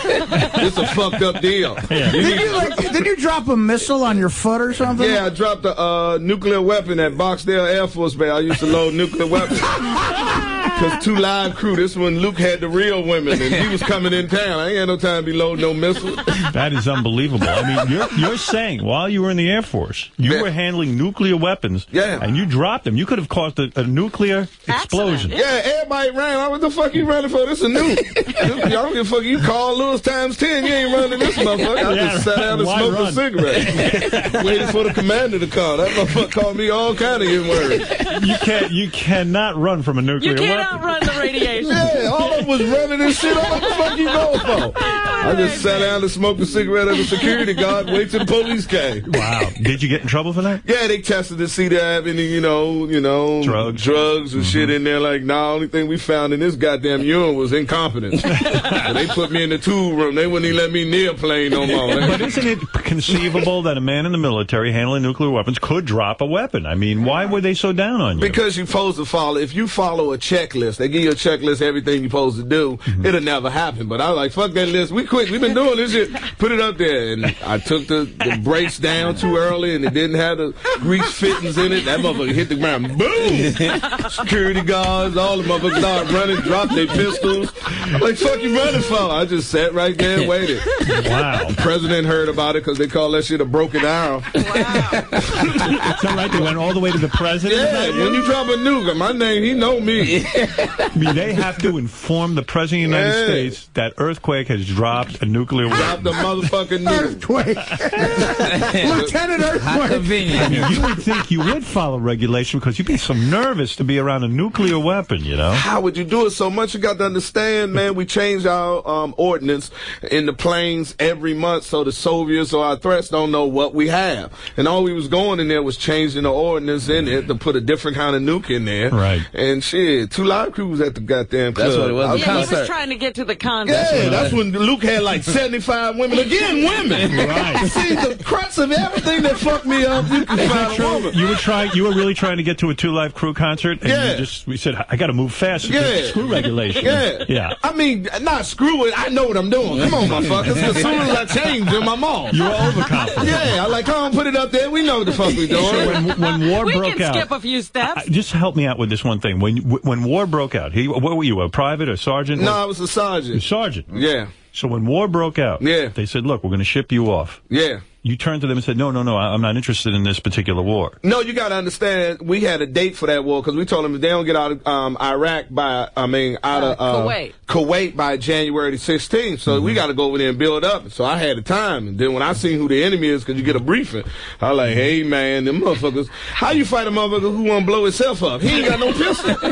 It's a fucked up deal. You Did you like? Did you drop a missile on your foot or something? yeah, I dropped a uh, nuclear weapon at Barksdale Air Force Base. I used to load nuclear weapons. Because two live crew, this one Luke had the real women, and he was coming in town. I ain't had no time to be loading no missiles. That is unbelievable. I mean, you're, you're saying while you were in the Air Force, you Yeah. were handling nuclear weapons, Yeah. and you dropped them. You could have caused a, a nuclear explosion. Yeah, everybody ran. Like, what the fuck you running for? This is new. I don't give a fuck. You call Lewis times 10, you ain't running this motherfucker. I Yeah, just sat down and why smoked run? a cigarette. Waiting for the commander to call. That motherfucker called me all kind of good words. You can't. You cannot run from a nuclear You can't weapon. Outrun the radiation. Yeah, all of them was running and shit. I'm like, what the fuck you going for? I just sat down and smoked a cigarette at a security guard, wait till the police came. Wow. Did you get in trouble for that? Yeah, they tested to see there have any, you know, you know, Drugs. drugs and shit mm-hmm. in there. Like, nah, only thing we found in this goddamn urine was incompetence. so they put me in the tube room. They wouldn't even let me near a plane no more. But isn't it conceivable that a man in the military handling nuclear weapons could drop a weapon? I mean, why were they so down on you? Because you're supposed to follow. If you follow a checklist, they give you a checklist, everything you're supposed to do. Mm-hmm. It'll never happen. But I was like, fuck that list. We quit. We've been doing this shit. Put it up there. And I took the, the brakes down too early, and it didn't have the grease fittings in it. That motherfucker hit the ground. Boom! Security guards, all the motherfuckers started running, dropped their pistols. I'm like, fuck you running for? I just sat right there and waited. Wow. The president heard about it because they call that shit a broken arrow. Is that right? They went all the way to the president? Yeah, when you drop a nuke, my name, he know me. I mean, they have to inform the president of the United Yeah. States that earthquake has dropped a nuclear Drop weapon. the motherfucking nuke. Earthquake. Lieutenant How Earthquake. I mean, you would think you would follow regulation because you'd be so nervous to be around a nuclear weapon, you know? How would you do it so much? You got to understand, man. We change our um, ordinance in the planes every month, so the Soviets or our threats don't know what we have. And all we was going in there was changing the ordinance in it to put a different kind of nuke in there. Right. And shit, two live was at the goddamn club. That's what it was. I Yeah, he was Concert. trying to get to the concert. Yeah, that's when Luke had like 75 women. Again, women. Right. See, the crux of everything that fucked me up, you can find a woman. You were trying. You were really trying to get to a Two Live Crew concert, and Yeah. you just we said I got to move fast. Yeah. Screw regulation. Yeah. Yeah. I mean, not screw it. I know what I'm doing. Come on, motherfuckers. As soon as I change them, I'm off. You were overconfident. Yeah, I like, come on, put it up there. We know what the fuck we're doing. when, when war We broke can out, skip a few steps. I- just help me out with this one thing. When when war broke out, he, what were you, a private, a sergeant? no, I was a a sergeant. sergeant. Yeah, So when war broke out, Yeah. they said, "Look, we're going to ship you off." yeah. You turned to them and said, "No, no, no, I- I'm not interested in this particular war." No, you got to understand. We had a date for that war because we told them if they don't get out of um, Iraq by, I mean, out of uh, Kuwait. Kuwait by January the 16th. So we got to go over there and build up. So I had the time. And then when I seen who the enemy is, because you get a briefing, I was like, hey man, them motherfuckers. How you fight a motherfucker who want to blow himself up? He ain't got no pistol.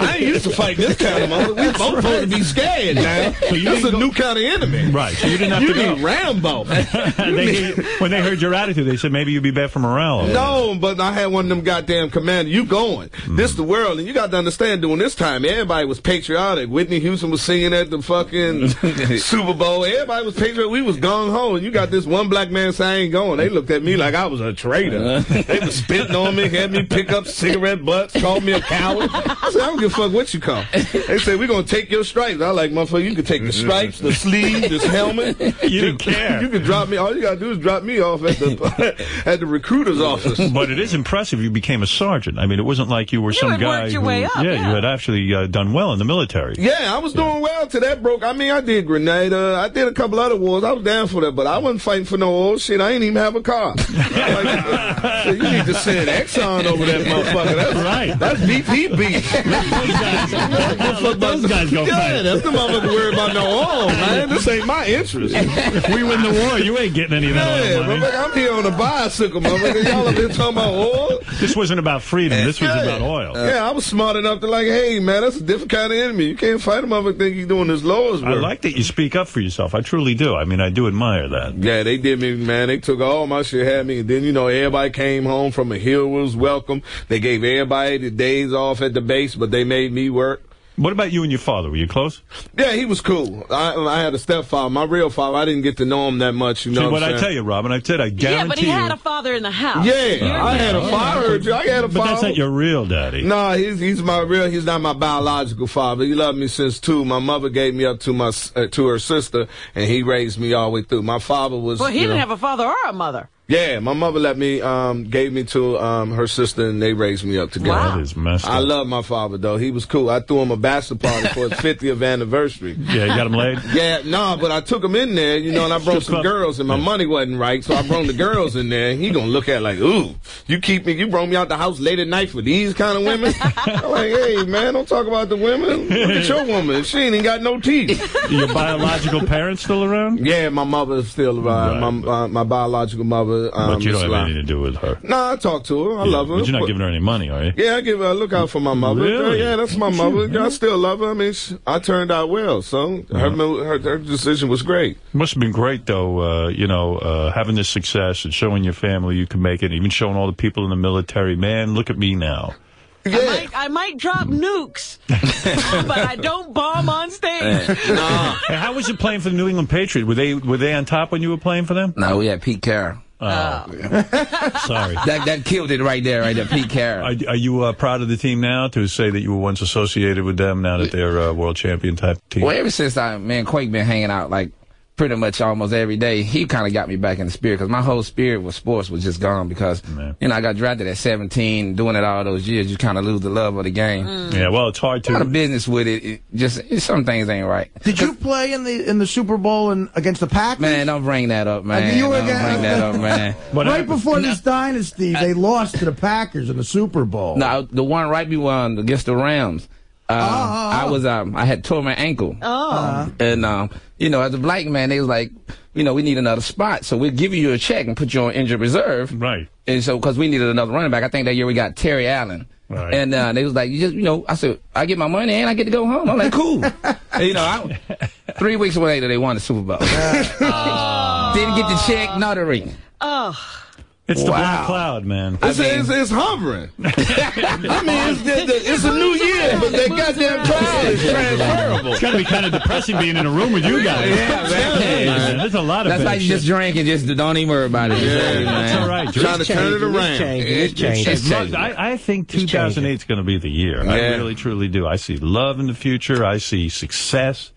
I ain't used to fight this kind of motherfucker. We both supposed to be scared now. So you That's a didn't new kind of enemy. Right. So you didn't have you to go. need Rambo. they, when they heard your attitude, they said maybe you'd be bad for morale. No, but I had one of them goddamn commanders. You going? Mm. This the world, and you got to understand. During this time, everybody was patriotic. Whitney Houston was singing at the fucking Super Bowl. Everybody was patriotic. We was gung ho, and you got this one black man saying I ain't going. They looked at me like I was a traitor. they was spitting on me, had me pick up cigarette butts, called me a coward. I said I don't give a fuck what you call. They said we're gonna take your stripes. I like motherfucker. You can take the stripes, the sleeve, this helmet. You didn't care. You can drop me. All you gotta do is drop me off at the at the recruiter's office. But it is impressive you became a sergeant. I mean, it wasn't like you were some had guy your who, way up, yeah, yeah. you had actually uh, done well in the military. Yeah, I was doing well till that broke. I mean, I did Grenada. I did a couple other wars. I was down for that, but I wasn't fighting for no old shit. I ain't even have a car. Like, uh, you need to send Exxon over that motherfucker. That's Right. That's BP beef. Those guys go Yeah, fight. that's the motherfucker worry about no oil, man. This ain't my interest. If we win the war, you ain't getting any of that Yeah, oil money. motherfucker, I'm here on a bicycle, motherfucker. Y'all up here talking about oil? This wasn't about freedom. This was Yeah. about oil. yeah, I was smart enough to like, hey, man, that's a different kind of enemy. You can't fight a motherfucker think he's doing his lowest I like that you speak up for yourself. I truly do. I mean, I do admire that. Yeah, they did me, man. They took all my shit, had me, and then you know everybody came home from a hill was welcome. They gave everybody the days off at the base, but they made me work. What about you and your father? Were you close? Yeah, he was cool. I, I had a stepfather. My real father, I didn't get to know him that much. You know See, what, what I'm I tell you, Robin, I said I guarantee Yeah, but he you. had a father in the house. Yeah, You're I had a different. father. I had a father. but father. that's not your real daddy. No, he's he's my real. He's not my biological father. He loved me since two. My mother gave me up to my uh, to her sister, and he raised me all the way through. My father was. Well, he didn't know- have a father or a mother. Yeah, my mother let me, um, gave me to um, her sister, and they raised me up together. That is messed up. I love my father though. He was cool. I threw him a bachelor party for his 50th anniversary. Yeah, you got him laid? Yeah, no, but I took him in there, you know, and I brought some girls, and my money wasn't right, so I brought the girls in there. And he gonna look at it like, ooh, You keep me, you brought me out the house late at night for these kind of women. I'm like, hey man, don't talk about the women. Look at your woman. She ain't even got no teeth. Your biological parents still around? Yeah, my mother's still around. My, uh, my biological mother. Um, but you don't have Sly. anything to do with her. Nah, I talk to her. I love her. But you're not giving her any money, are you? Yeah, I give her a look out for my mother. Really? Yeah, that's my mother. I still love her. I mean, she, I turned out well, so her, mo- her her decision was great. Must have been great, though, uh, you know, uh, having this success and showing your family you can make it, even showing all the people in the military, man, look at me now. I, might, I might drop nukes, but I don't bomb on stage. Hey, how was it playing for the New England Patriots? Were they were they on top when you were playing for them? No, we had Pete Carroll. Oh. Sorry. That that killed it right there, right there, Pete Carroll. Are, are you uh, proud of the team now to say that you were once associated with them now that they're uh, world champion type team? Well, ever since I, man, Quake been hanging out like pretty much almost every day, he kind of got me back in the spirit because my whole spirit with sports was just gone because, you know, I got drafted at 17, doing it all those years, you kind of lose the love of the game. Yeah, well, it's hard A lot of business with it. it just, it, some things ain't right. Did you play in the in the Super Bowl and against the Packers? Man, don't bring that up, man. you were don't against- bring that up, man. right before this dynasty, they lost to the Packers in the Super Bowl. No, the one right before um, against the Rams. Uh, I was um, I had tore my ankle. Oh. And um, you know, as a black man, they was like, you know, we need another spot, so we're giving you a check and put you on injured reserve. Right. And so, because we needed another running back, I think that year we got Terry Allen. Right. And uh, they was like, you just, you know, I said, I get my money and I get to go home. I'm like, cool. And, you know, I, three weeks later they won the Super Bowl. Didn't get the check, not the ring. Oh. It's the Wow. black cloud, man. It's, it's, it's hovering. I mean, it's, the, the, it's a new year, but that goddamn cloud is transferable. It's got to be kind of depressing being in a room with you guys. Yeah, man. There's a lot of That's bad why you just drink and just don't even worry about it. Yeah, man. That's all right. Trying to turn it around. It's changing. It's As much- changing. I, I think 2008 is going to be the year. I really, truly do. I see love in the future. I see success.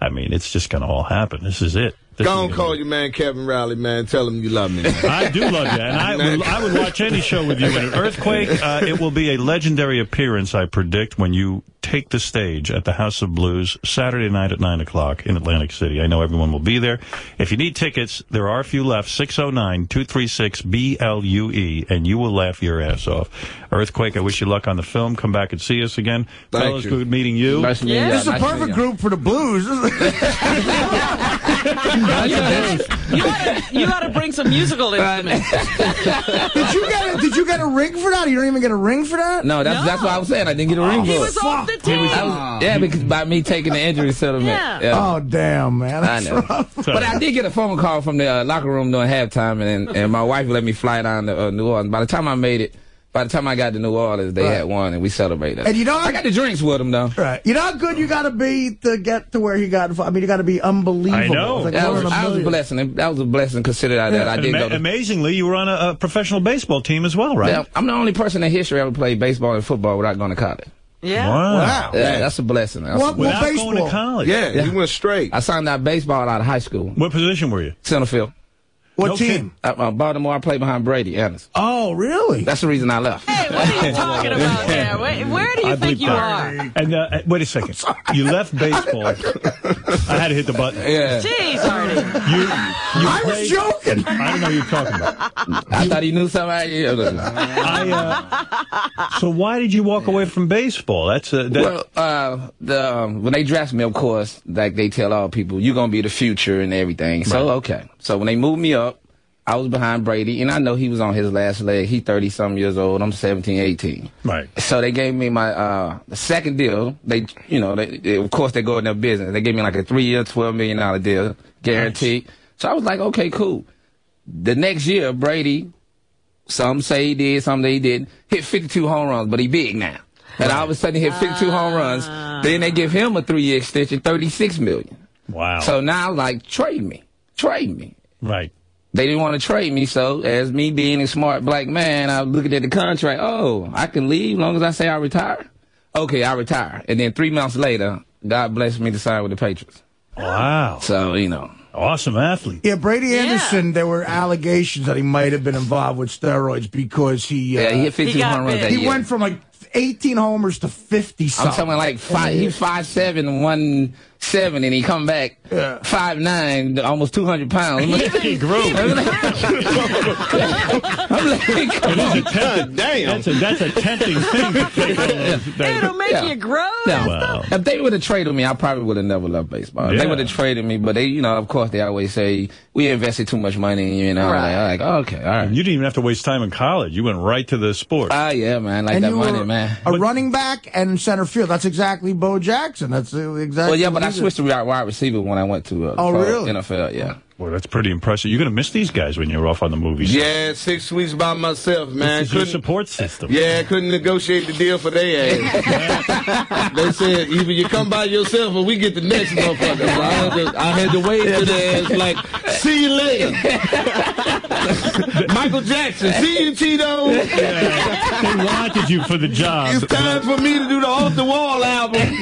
I mean, it's just going to all happen. This is it. This Go gonna call your man Kevin Reilly, man. Tell him you love me. Man. I do love you, and I would, I would watch any show with you. In an earthquake, uh, it will be a legendary appearance, I predict, when you take the stage at the House of Blues Saturday night at 9 o'clock in Atlantic City. I know everyone will be there. If you need tickets, there are a few left, 609-236-BLUE, E, and you will laugh your ass off. Earthquake, I wish you luck on the film. Come back and see us again. Thank Fellas, you. good meeting you. Nice to meet you. This is a Nice to perfect group for the Blues. You gotta, bring some musical instruments. did you get a, Did you get a ring for that? You don't even get a ring for that? No, that's that's what I was saying. I didn't get a ring He for was it. Off the team. Was- yeah, because by me taking the injury settlement. Yeah. Oh damn, man! I know. rough. But I did get a phone call from the uh, locker room during halftime, and and my wife let me fly down to uh, New Orleans. By the time I made it, by the time I got to New Orleans, they Right. had won, and we celebrated. And you know- I got the drinks with them though. Right. You know how good you got to be to get to where he got. I mean, you got to be unbelievable. I know. It's like That was, in a was a blessing. That was a blessing considered that I did ama- go. To, amazingly, you were on a, a professional baseball team as well, right? Yeah, I'm the only person in history ever played baseball and football without going to college. Yeah. Wow. Yeah, that's a blessing. That's What- a- Without Well, going to baseball. college. Yeah, Yeah. you went straight. I signed out baseball out of high school, What position were you? center field. What No team? kidding. Uh, Baltimore, I played behind Brady Anderson. Oh, really? That's the reason I left. Hey, what are you talking about there? Where, where do you I think you that. are? And uh, wait a second. You left baseball. I had to hit the button. Yeah. Jeez, Hardy. You, you I was joking. I don't know what you're talking about. I thought he knew somebody. Yeah, look. I, uh, so why did you walk away from baseball? That's a, that, Well, uh, the um, when they draft me, of course, like they tell all people, you're gonna be the future and everything. So okay. So when they moved me up, I was behind Brady, and I know he was on his last leg. He thirty some years old. I'm 17, 18. right. So they gave me my uh the second deal. They, you know, they, they- of course they go in their business. They gave me like a three year, twelve million dollar deal, guaranteed. So I was like, okay, cool. The next year, Brady, some say he did, some say he didn't, hit 52 home runs, but he big now. And all of a sudden he hit 52 home runs. Then they give him a three year extension, 36 million. Wow. So now like, trade me. Trade me. right. They didn't want to trade me, so as me being a smart black man, I was looking at the contract. Oh, I can leave as long as I say I retire. Okay, I retire. And then three months later, God blessed me to sign with the Patriots. Wow. So, you know. Awesome athlete. Yeah, Brady Anderson. There were allegations that he might have been involved with steroids because he. Uh, Yeah, he hit 52 He home runs that he year. went from like 18 homers to 50 I'm something. talking like five, he's five seven, one seven and he come back five nine, almost two hundred pounds. I'm like, He grew. I'm like, I'm like, come on. God damn. That's a, that's a tempting thing to take on It'll make Yeah. you grow. No. Wow. If they would have traded me, I probably would have never loved baseball. Yeah. They would have traded me, but they, you know, of course, they always say we invested too much money in you, and all Right. I'm like, oh, okay, all right. You didn't even have to waste time in college. You went right to the sport. Ah, yeah, man, like and that you money, were man. a running back and center field. That's exactly Bo Jackson. That's uh, exactly. Well, yeah, but what I he did. Switched to wide wide receiver when I went to uh, Oh, really? NFL. Yeah. Boy, that's pretty impressive. You're going to miss these guys when you're off on the movies. Yeah, six weeks by myself, man. This is your Couldn't- support system. Yeah, couldn't negotiate the deal for their ass. they said either you come by yourself or we get the next motherfucker. So I, had to, I had to wait to their ass like, see you later. Michael Jackson, see you, Cheeto. They wanted you for the job. It's time for me to do the off the wall album.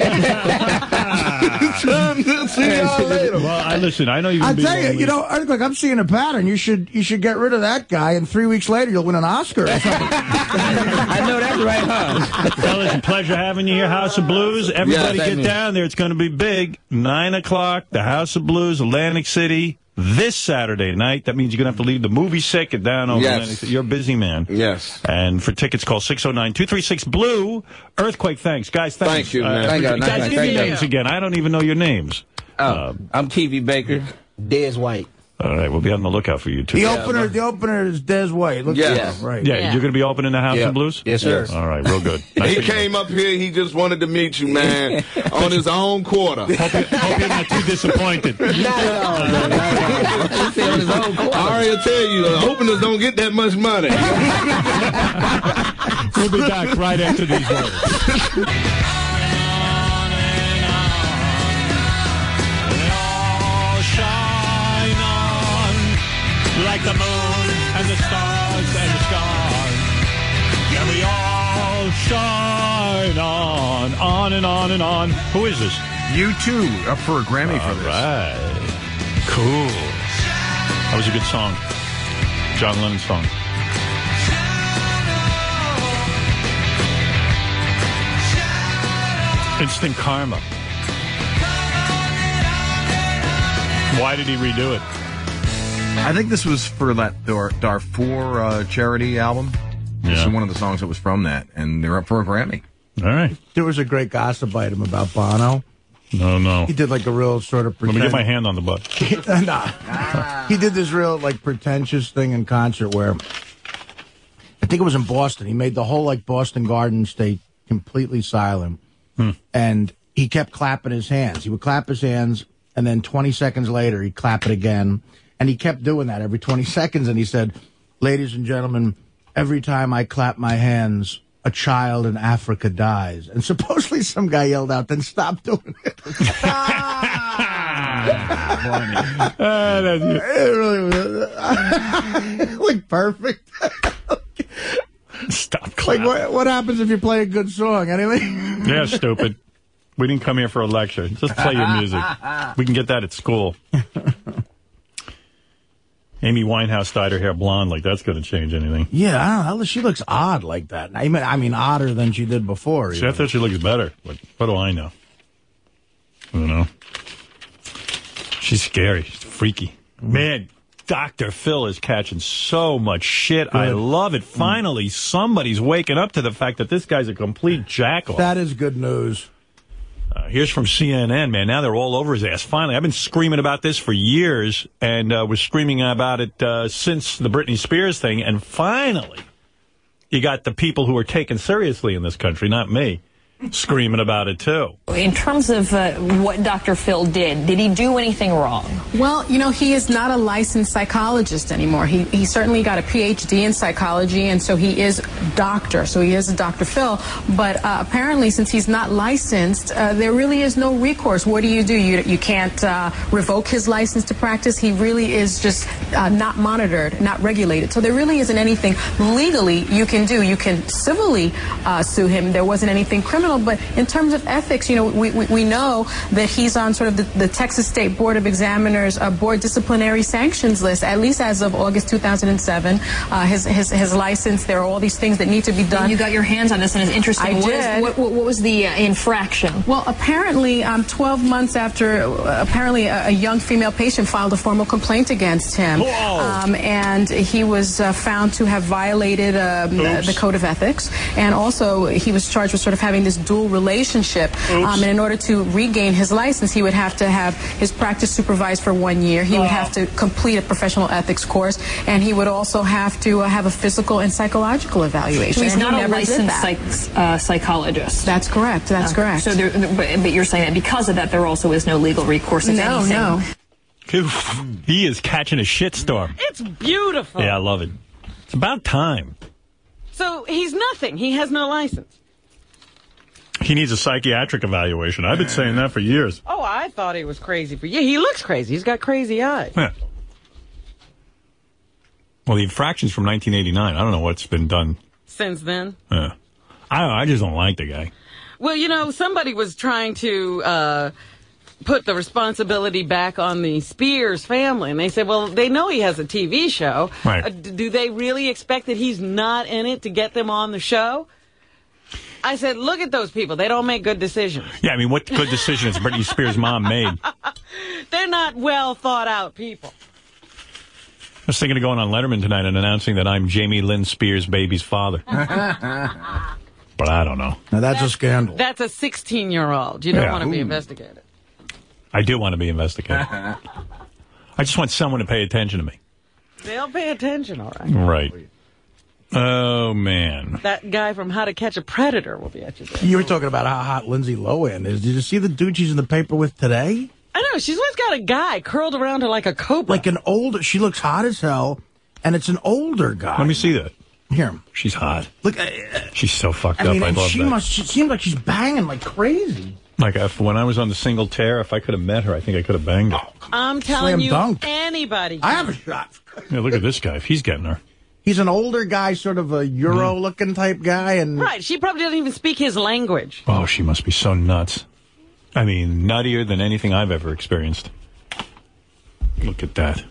time to see y'all later. Well, I listen. I know you. I can be tell you, know, I- look, I'm seeing a pattern. You should, you should get rid of that guy, and three weeks later, you'll win an Oscar. or something. I know that's right, huh? Fellas, a pleasure having you here, House of Blues. Everybody thank get you. down there. It's going to be big. Nine o'clock, the House of Blues, Atlantic City, this Saturday night. That means you're going to have to leave the movie set, get down over Yes. Atlantic You're a busy man. Yes. And for tickets, call 609-236-BLUE. Earthquake, thanks. Guys, thanks. Thank you, man. Uh, Thank you, guys, thank give thank me names again. I don't even know your names. Oh, I'm TV Baker. Des White. All right, we'll be on the lookout for you, too. The Yeah, opener, the opener is Des White. Look Yeah. at him, right? you're going to be opening the House Yeah. of Blues? Yes, sir. All right, real good. Nice He to- came up here, he just wanted to meet you, man, on his own quarter. Hope, you, hope you're not too disappointed. Not at all, man. Not at all. He said on his own court. I already tell you, uh, openers don't get that much money. We'll be back right after these words. On and on. Who is this? You too, up for a Grammy for this. right. Cool. That was a good song. John Lennon song. Instant karma. Why did he redo it? I think this was for that Dar- Darfur uh, charity album. This Yeah. is one of the songs that was from that, and they're up for a Grammy. All right. There was a great gossip item about Bono. No, no. He did like a real sort of Let me get my hand on the butt. nah. He did this real like pretentious thing in concert where I think it was in Boston. He made the whole like Boston Garden stay completely silent, hmm. and he kept clapping his hands. He would clap his hands, and then 20 seconds later he'd clap it again, and he kept doing that every 20 seconds. And he said, "Ladies and gentlemen, every time I clap my hands." A child in Africa dies, and supposedly some guy yelled out, "Then stop doing it." Ah, that's it. It really was like perfect. Stop Like what? What happens if you play a good song? Anything? Yeah, stupid. We didn't come here for a lecture. Just play your music. We can get that at school. Amy Winehouse dyed her hair blonde. Like that's going to change anything. Yeah, I don't know. She looks odd like that. I mean, I mean odder than she did before. See, I thought she looks better. But what do I know? I don't know. She's scary. She's freaky. Man, Dr. Phil is catching so much shit. I love it. Finally, somebody's waking up to the fact that this guy's a complete jackoff. That is good news. Uh, here's from CNN, man. Now they're all over his ass. Finally, I've been screaming about this for years and uh, was screaming about it uh, since the Britney Spears thing. And finally, you got the people who are taken seriously in this country, not me, screaming about it too. In terms of uh, what Dr. Phil did, did he do anything wrong? Well, you know, he is not a licensed psychologist anymore. He, he certainly got a PhD in psychology, and so he is doctor. So he is a Dr. Phil. But uh, apparently, since he's not licensed, uh, there really is no recourse. What do you do? You, you can't uh, revoke his license to practice. He really is just uh, not monitored, not regulated. So there really isn't anything legally you can do. You can civilly uh, sue him. There wasn't anything criminal criminal, but in terms of ethics, you know, we, we, we know that he's on sort of the, the Texas State Board of Examiners uh, board disciplinary sanctions list, at least as of August 2007. Uh, his, his, his license, there are all these things that need to be done. You got your hands on this, and it's interesting. I What is- did. what, what, what was the uh, infraction? Well, apparently, um, 12 months after, uh, apparently a, a young female patient filed a formal complaint against him. Um, and he was uh, found to have violated um, the, the code of ethics. And also, he was charged with sort of having this dual relationship. Um, and in order to regain his license, he would have to have his practice supervised for one year. He would have to complete a professional ethics course. And he would also have to uh, have a physical and psychological evaluation. So he's And he not a never did licensed psych, uh, psychologist. That's correct. That's Uh, correct. So, there, but, but you're saying that because of that, there also is no legal recourse. If No, anything. no. he is catching a shitstorm. It's beautiful. Yeah, I love it. It's about time. So he's nothing. He has no license. He needs a psychiatric evaluation. I've been saying that for years. Oh, I thought he was crazy for yeah. He looks crazy. He's got crazy eyes. Yeah. Well, the infraction's from 1989. I don't know what's been done. Since then. Yeah. I, I just don't like the guy. Well, you know, somebody was trying to uh, put the responsibility back on the Spears family, and they said, "Well, they know he has a TV show. Right. Uh, d- do they really expect that he's not in it to get them on the show?" I said, "Look at those people. They don't make good decisions. Yeah, I mean, what good decisions Britney Spears' mom made? They're not well thought out people." I was thinking of going on Letterman tonight and announcing that I'm Jamie Lynn Spears' baby's father. but I don't know. Now that's a scandal. That's a 16-year-old. You don't Yeah. want to be investigated. I do want to be investigated. I just want someone to pay attention to me. They'll pay attention, all right. Right. Oh, man. That guy from How to Catch a Predator will be at your door. You were talking about how hot Lindsay Lohan is. Did you see the dude she's in the paper with today? I know. She's always got a guy curled around her like a cobra. Like an older. She looks hot as hell, and it's an older guy. Let me see that. Here. She's hot. Look, uh, She's so fucked I mean, up. I and love she that. must. She seems like she's banging like crazy. Like, if, when I was on the single tear, if I could have met her, I think I could have banged her. I'm telling Slam you, dunk. anybody. I have a shot. Yeah, look at this guy. If he's getting her. He's an older guy, sort of a Euro-looking type guy, and Right. She probably doesn't even speak his language. Oh, she must be so nuts. I mean, nuttier than anything I've ever experienced. Look at that.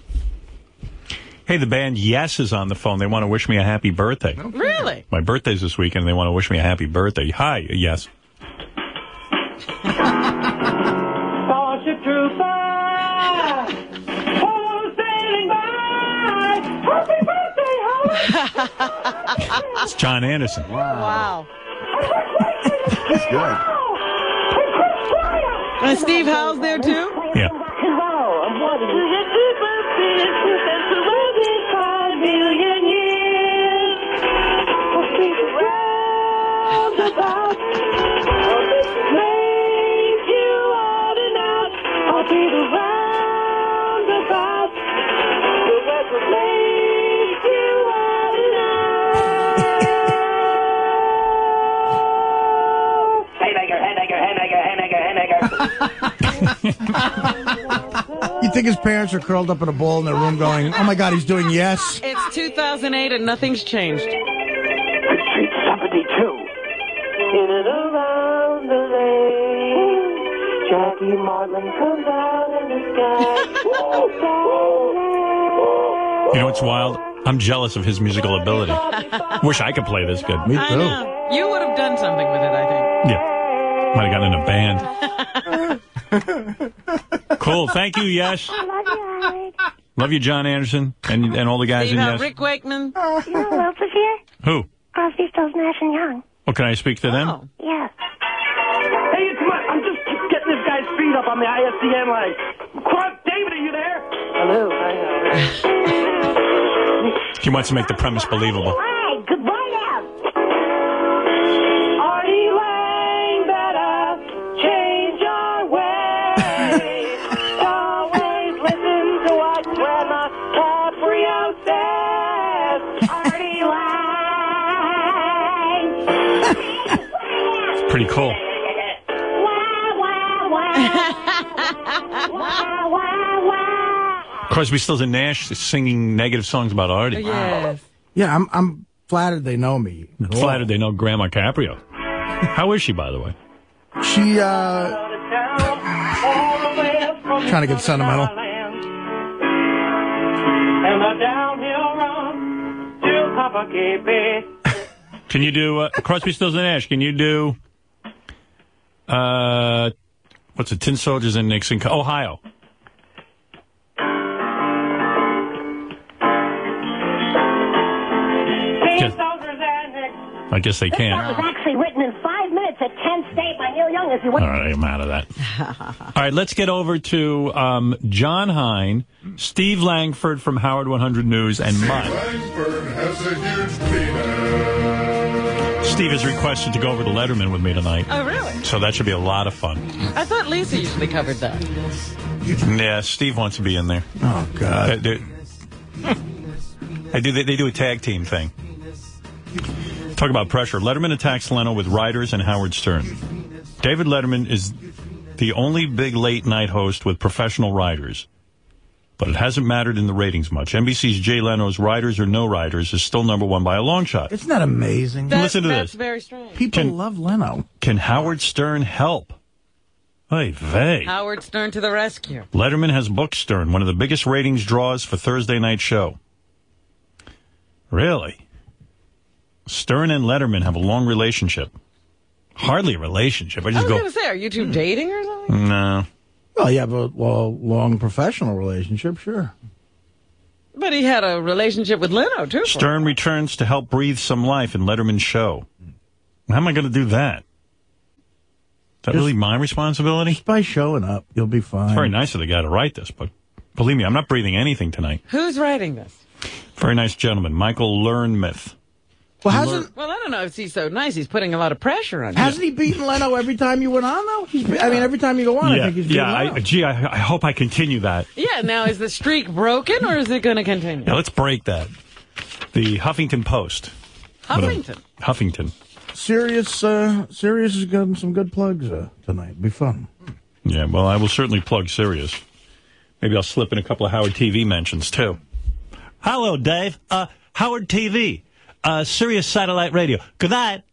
Hey, the band Yes is on the phone. They want to wish me a happy birthday. Really? My birthday's this weekend. They want to wish me a happy birthday. Hi, Yes. Starship Trooper, who's sailing by? Happy birthday, It's Jon Anderson. Wow. Wow. That's good. And Steve Howe's there too? Yeah. You think his parents are curled up in a ball in their room, going, "Oh my God, he's doing yes." It's 2008 and nothing's changed. Street 72. In and around the lake, Jackie Marlin comes out in the sky. You know what's wild? I'm jealous of his musical ability. Wish I could play this good. Me I know. You would have done something with it, I think. Yeah. Might have gotten in a band. Cool. Thank you, Yes. Love you, Jon Anderson, and and all the guys Steve in Howe, Yes. Rick Wakeman. You know who else is here? Who? Crosby, Stills, Nash and Young. Oh, can I speak to them? Oh. Yeah. Hey, it's my, I'm just getting this guy's feet up on the ISDN line. Crump, David, are you there? Hello. Hi. He wants to make the premise believable. Pretty cool. Crosby, Stills, and Nash is singing negative songs about Artie. Yes. Yeah, I'm I'm flattered they know me. Flattered they know Grandma Caprio. How is she, by the way? She, uh, trying to get sentimental. And the downhill run to Papa Cape. Can you do uh, Crosby, Stills, and Nash? Can you do uh, what's it? Tin Soldiers and Nixon, Ohio. Guess- I guess they can't. was actually written in five minutes at Kent State by Neil Young. If you All right, I'm out of that. All right, let's get over to um, Jon Hein, Steve Langford from Howard 100 News, and Mutt. Steve has requested to go over to Letterman with me tonight. Oh, really? So that should be a lot of fun. I thought Lisa usually covered that. Yeah, Steve wants to be in there. Oh, God. They, they do, they, they do a tag team thing. Talk about pressure. Letterman attacks Leno with writers and Howard Stern. David Letterman is the only big late night host with professional writers. But it hasn't mattered in the ratings much. NBC's Jay Leno's Writers or No Writers is still number one by a long shot. Isn't that amazing? Listen to That's this. very strange. People Can- love Leno. Can Howard Stern help? Hey, vey. Howard Stern to the rescue. Letterman has booked Stern, one of the biggest ratings draws for Thursday night show. Really? Stern and Letterman have a long relationship. Hardly a relationship. I I just was go, going to say, are you two dating or something? no. Well, you have a well, long professional relationship, sure. But he had a relationship with Leno, too. Stern returns to help breathe some life in Letterman's show. How am I going to do that? Is that really my responsibility? Just by showing up, you'll be fine. It's very nice of the guy to write this, but believe me, I'm not breathing anything tonight. Who's writing this? Very nice gentleman, Michael Learmonth. Well, hasn't Well, I don't know if he's so nice. He's putting a lot of pressure on you. hasn't he beaten Leno every time you went on though? He's, I mean, every time you go on, I think he's beaten yeah. Leno. I, gee, I, I hope I continue that. Yeah, now is the streak broken or is it going to continue? Now let's break that. The Huffington Post. Huffington. Huffington. Sirius, uh, Sirius has gotten some good plugs uh, tonight. Be fun. Yeah, well, I will certainly plug Sirius. Maybe I'll slip in a couple of Howard TV mentions, too. Hello, Dave. Uh, Howard TV. Uh, Sirius Satellite Radio. Good night.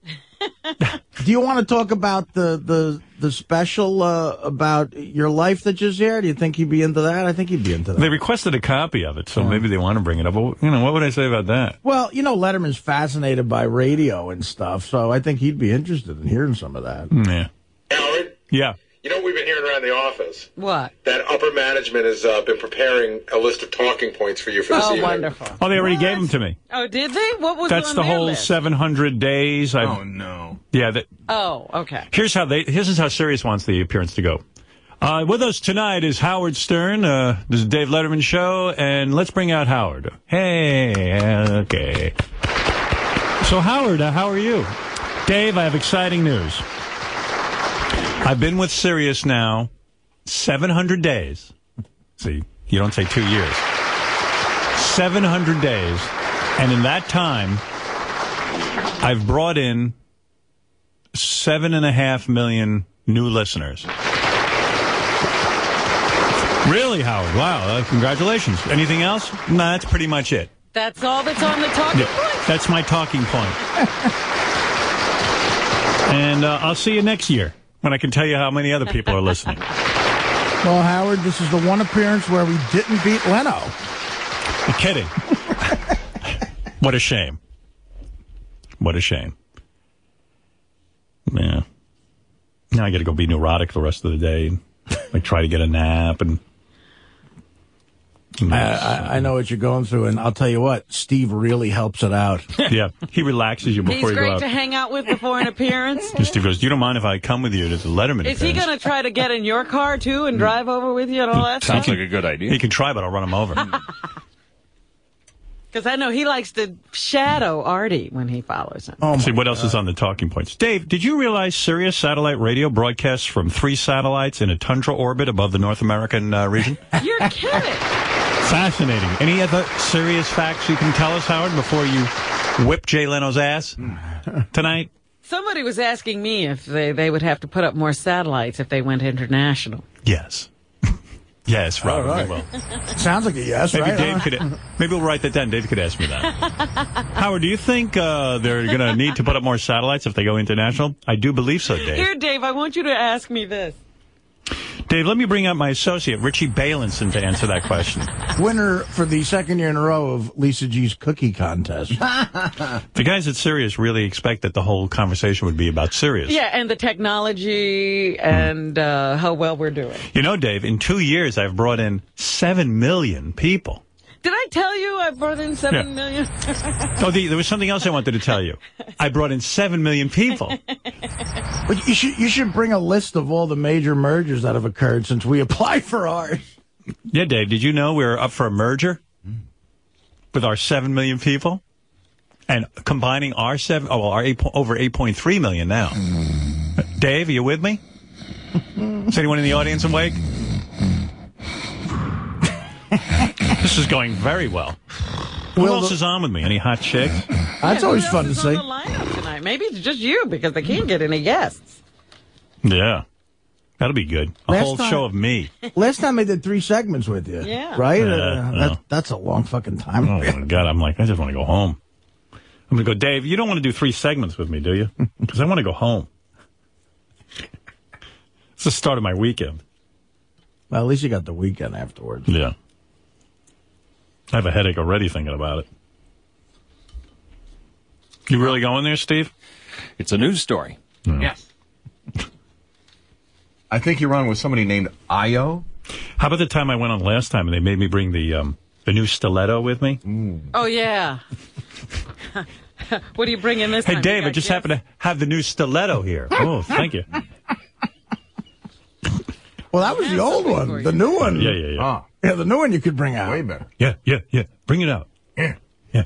Do you want to talk about the the the special uh, about your life that just aired? Do you think he'd be into that? I think he'd be into that. They requested a copy of it, so maybe they want to bring it up. But, you know, what would I say about that? Well, you know, Letterman's fascinated by radio and stuff, so I think he'd be interested in hearing some of that. Yeah. Howard, Yeah. You know we've been hearing around the office? What? That upper management has uh, been preparing a list of talking points for you for this Oh, evening. wonderful. Oh, they already gave them to me. Oh, did they? What was That's on the whole list? 700 days. i Oh, no. Yeah, that, Oh, okay. Here's how they. This is how Sirius wants the appearance to go. Uh, with us tonight is Howard Stern. Uh, this is Dave Letterman show, and let's bring out Howard. Hey, okay. So Howard, uh, how are you? Dave, I have exciting news. I've been with Sirius now 700 days. See, you don't say two years. 700 days, and in that time, I've brought in seven and a half million new listeners. Really, Howard? Wow, uh, congratulations. Anything else? No, that's pretty much it. That's all that's on the talking Yeah, point? that's my talking point. and uh, I'll see you next year when I can tell you how many other people are listening. Well, Howard, this is the one appearance where we didn't beat Leno. You're kidding. what a shame. What a shame. Yeah. Now I got to go be neurotic the rest of the day. Like try to get a nap and. I, I, I know what you're going through, and I'll tell you what, Steve really helps it out. yeah, he relaxes you before He's you go great out. to hang out with before an appearance. And Steve goes, "You don't mind if I come with you to the Letterman?" Is he going to try to get in your car, too, and drive over with you and all that stuff? Like a good idea. He can try, but I'll run him over. Because I know he likes to shadow Artie when he follows him. Oh See what else is on the talking points. Dave, did you realize Sirius Satellite Radio broadcasts from three satellites in a tundra orbit above the North American uh, region? You're kidding. Fascinating. Any other serious facts you can tell us, Howard, before you whip Jay Leno's ass tonight? Somebody was asking me if they, they would have to put up more satellites if they went international. Yes. Yes, Robin, right. we will. Sounds like a yes, maybe right? Dave Huh? could. Maybe we'll write that down. Dave could ask me that. Howard, do you think uh, they're going to need to put up more satellites if they go international? I do believe so, Dave. Here, Dave, I want you to ask me this. Dave, let me bring up my associate, Richie Balinson, to answer that question. Winner for the second year in a row of Lisa G's cookie contest. The guys at Sirius really expect that the whole conversation would be about Sirius. Yeah, and the technology and uh, how well we're doing. You know, Dave, in two years, I've brought in seven million people. Did I tell you I brought in seven Yeah. million? Oh, the, there was something else I wanted to tell you. I brought in seven million people. But you should you should bring a list of all the major mergers that have occurred since we applied for ours. Yeah, Dave, did you know we were up for a merger with our 7 million people? And combining our 7, oh, well, our 8, over 8.3 million now. Mm. Dave, are you with me? Is anyone in the audience awake? this is going very well. Who Will else the- is on with me? Any hot chicks? That's always fun to see. on the lineup tonight? Maybe it's just you because they can't get any guests. Yeah. That'll be good. A Last whole time- show of me. Last time I did three segments with you. Yeah. Right? Yeah, Uh, yeah. that, that's a long fucking time. Oh, my God. I'm like, I just want to go home. I'm going to go, Dave, you don't want to do three segments with me, do you? Because I want to go home. It's the start of my weekend. Well, at least you got the weekend afterwards. Yeah. I have a headache already thinking about it. You really going there, Steve? It's a news story. Yes. I think you're on with somebody named Io. How about the time I went on last time and they made me bring the um, the new stiletto with me? Oh, yeah. what do you bring in this Hey, time? Dave, I just gifts? happen to have the new stiletto here. Oh, thank you. Well, that was the old one. The new one. Yeah, yeah, yeah. Yeah, the new one you could bring out. Way better. Yeah, yeah, yeah. Bring it out. Yeah. Yeah.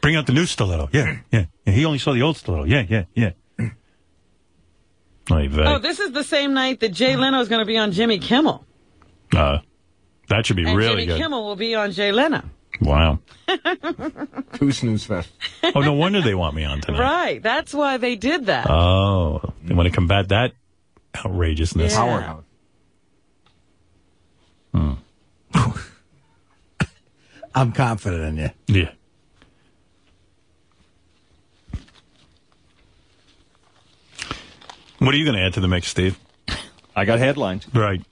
Bring out the new stiletto. Yeah, yeah. yeah. He only saw the old stiletto. Yeah, yeah, yeah. Oh, this is the same night that Jay Leno is going to be on Jimmy Kimmel. Uh, that should be and really Jimmy good. Kimmel will be on Jay Leno. Wow. Two snooze fest. Oh, no wonder they want me on tonight. Right. That's why they did that. Oh, they want to combat that outrageousness. Yeah. Powerhouse. Mm. I'm confident in you. Yeah. What are you going to add to the mix, Steve? I got headlines. Right.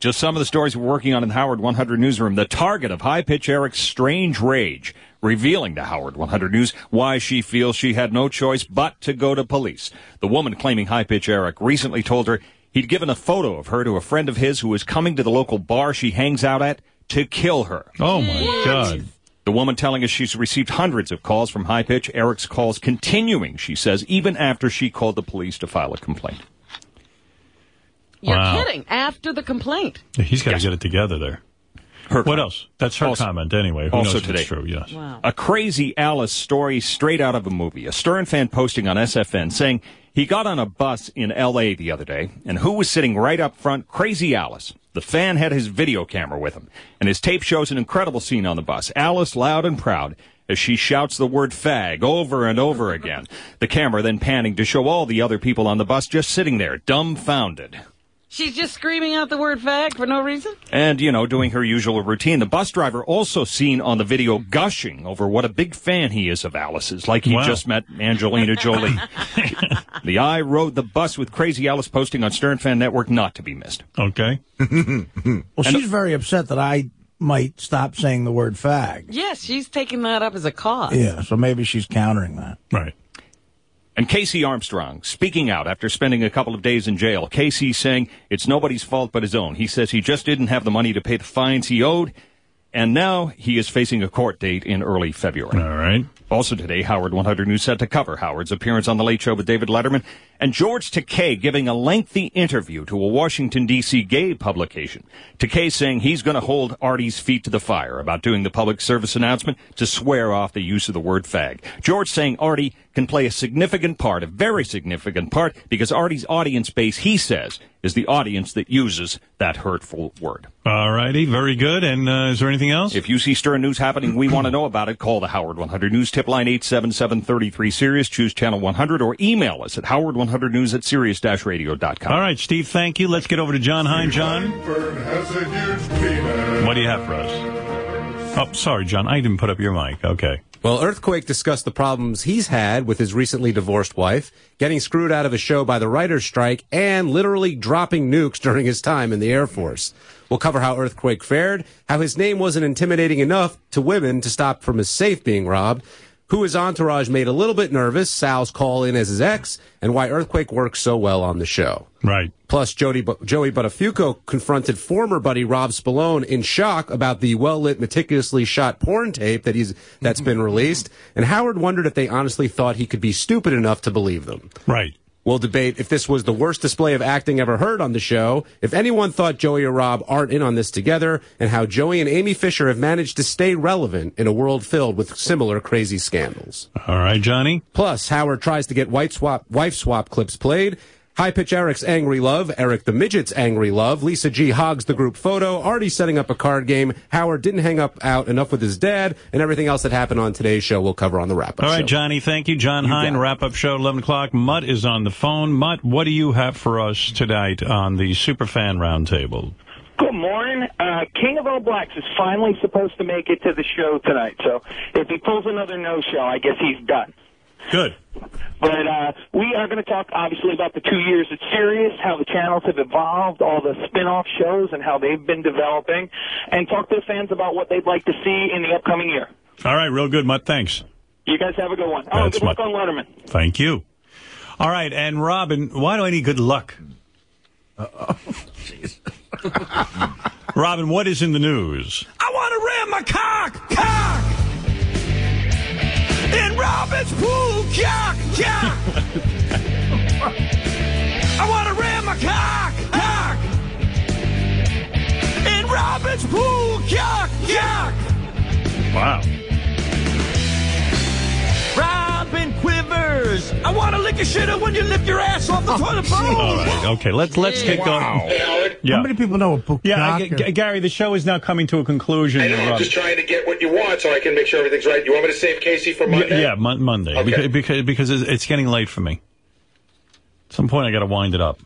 Just some of the stories we're working on in the Howard 100 newsroom. The target of High Pitch Eric's strange rage, revealing to Howard 100 News why she feels she had no choice but to go to police. The woman claiming High Pitch Eric recently told her he'd given a photo of her to a friend of his who was coming to the local bar she hangs out at to kill her. Oh, my God. The woman telling us she's received hundreds of calls from High Pitch. Eric's calls continuing, she says, even after she called the police to file a complaint. You're Wow. kidding. After the complaint. Yeah, He's got to get it together there. Her what else? That's her Also- comment anyway. Who also knows today. true? Yes. Wow. A crazy Alice story straight out of a movie. A Stern fan posting on SFN saying he got on a bus in LA the other day, and who was sitting right up front? Crazy Alice. The fan had his video camera with him, and his tape shows an incredible scene on the bus. Alice loud and proud as she shouts the word fag over and over again. The camera then panning to show all the other people on the bus just sitting there, dumbfounded. She's just screaming out the word fag for no reason? And, you know, doing her usual routine. The bus driver also seen on the video gushing over what a big fan he is of Alice's, like he Wow. just met Angelina Jolie. the I rode the bus with Crazy Alice posting on Stern Fan Network not to be missed. Okay. Well, she's very upset that I might stop saying the word fag. Yes, she's taking that up as a cause. Yeah, so maybe she's countering that. Right. And Casey Armstrong speaking out after spending a couple of days in jail. Casey saying it's nobody's fault but his own. He says he just didn't have the money to pay the fines he owed, and now he is facing a court date in early February. All right. Also today, Howard 100 News set to cover Howard's appearance on The Late Show with David Letterman and George Takei giving a lengthy interview to a Washington, D.C. gay publication. Takei saying he's going to hold Artie's feet to the fire about doing the public service announcement to swear off the use of the word fag. George saying Artie can play a significant part, a very significant part, because Artie's audience base, he says, is the audience that uses that hurtful word. All righty. Very good. And uh, is there anything else? If you see Stern News happening, we want to know about it. Call the Howard 100 News tip line 877-33 Sirius. Choose channel 100 or email us at howard100 100 News at Sirius-Radio.com. All right, Steve, thank you. Let's get over to Jon Hein. John, what do you have for us? Oh, sorry, John. I didn't put up your mic. Okay. Well, Earthquake discussed the problems he's had with his recently divorced wife, getting screwed out of a show by the writer's strike, and literally dropping nukes during his time in the Air Force. We'll cover how Earthquake fared, how his name wasn't intimidating enough to women to stop from his safe being robbed, who his entourage made a little bit nervous, Sal's call in as his ex, and why Earthquake works so well on the show. Right. Plus, Jody, Joey Buttafuoco confronted former buddy Rob Spallone in shock about the well-lit, meticulously shot porn tape that he's that's been released, and Howard wondered if they honestly thought he could be stupid enough to believe them. Right. We'll debate if this was the worst display of acting ever heard on the show, if anyone thought Joey or Rob aren't in on this together, and how Joey and Amy Fisher have managed to stay relevant in a world filled with similar crazy scandals. All right, Johnny. Plus, Howard tries to get white swap, wife swap clips played, High Pitch Eric's Angry Love, Eric the Midget's Angry Love, Lisa G hogs the group photo, already setting up a card game. Howard didn't hang up out enough with his dad, and everything else that happened on today's show we'll cover on the wrap up. All right, show. Johnny, thank you. John You Hein, wrap up show, 11 o'clock. Mutt is on the phone. Mutt, what do you have for us tonight on the Superfan Roundtable? Good morning. Uh, King of All Blacks is finally supposed to make it to the show tonight. So if he pulls another no-show, I guess he's done. Good. But uh, we are going to talk, obviously, about the two years at Sirius, how the channels have evolved, all the spin-off shows, and how they've been developing, and talk to the fans about what they'd like to see in the upcoming year. All right, real good, Mutt. Thanks. You guys have a good one. Oh, That's good luck on Letterman. Thank you. All right, and Robin, why do I need good luck? Robin, what is in the news? I want to ram my cock, cock, in Robin's pool, cock, cock. I want to ram my cock, cock, in Robin's pool, cock, cock. Wow. Robin quivers. I want to lick a shitter when you lift your ass off the toilet bowl. All right, okay, let's let's get Wow. going. Hey, Yeah. How many people know what Yeah, I- Gary, the show is now coming to a conclusion. I know. I'm just trying to get what you want so I can make sure everything's right. You want me to save Casey for Monday? Yeah, yeah mon- Monday. Okay. Because, because because it's it's getting late for me. At some point, I got to wind it up.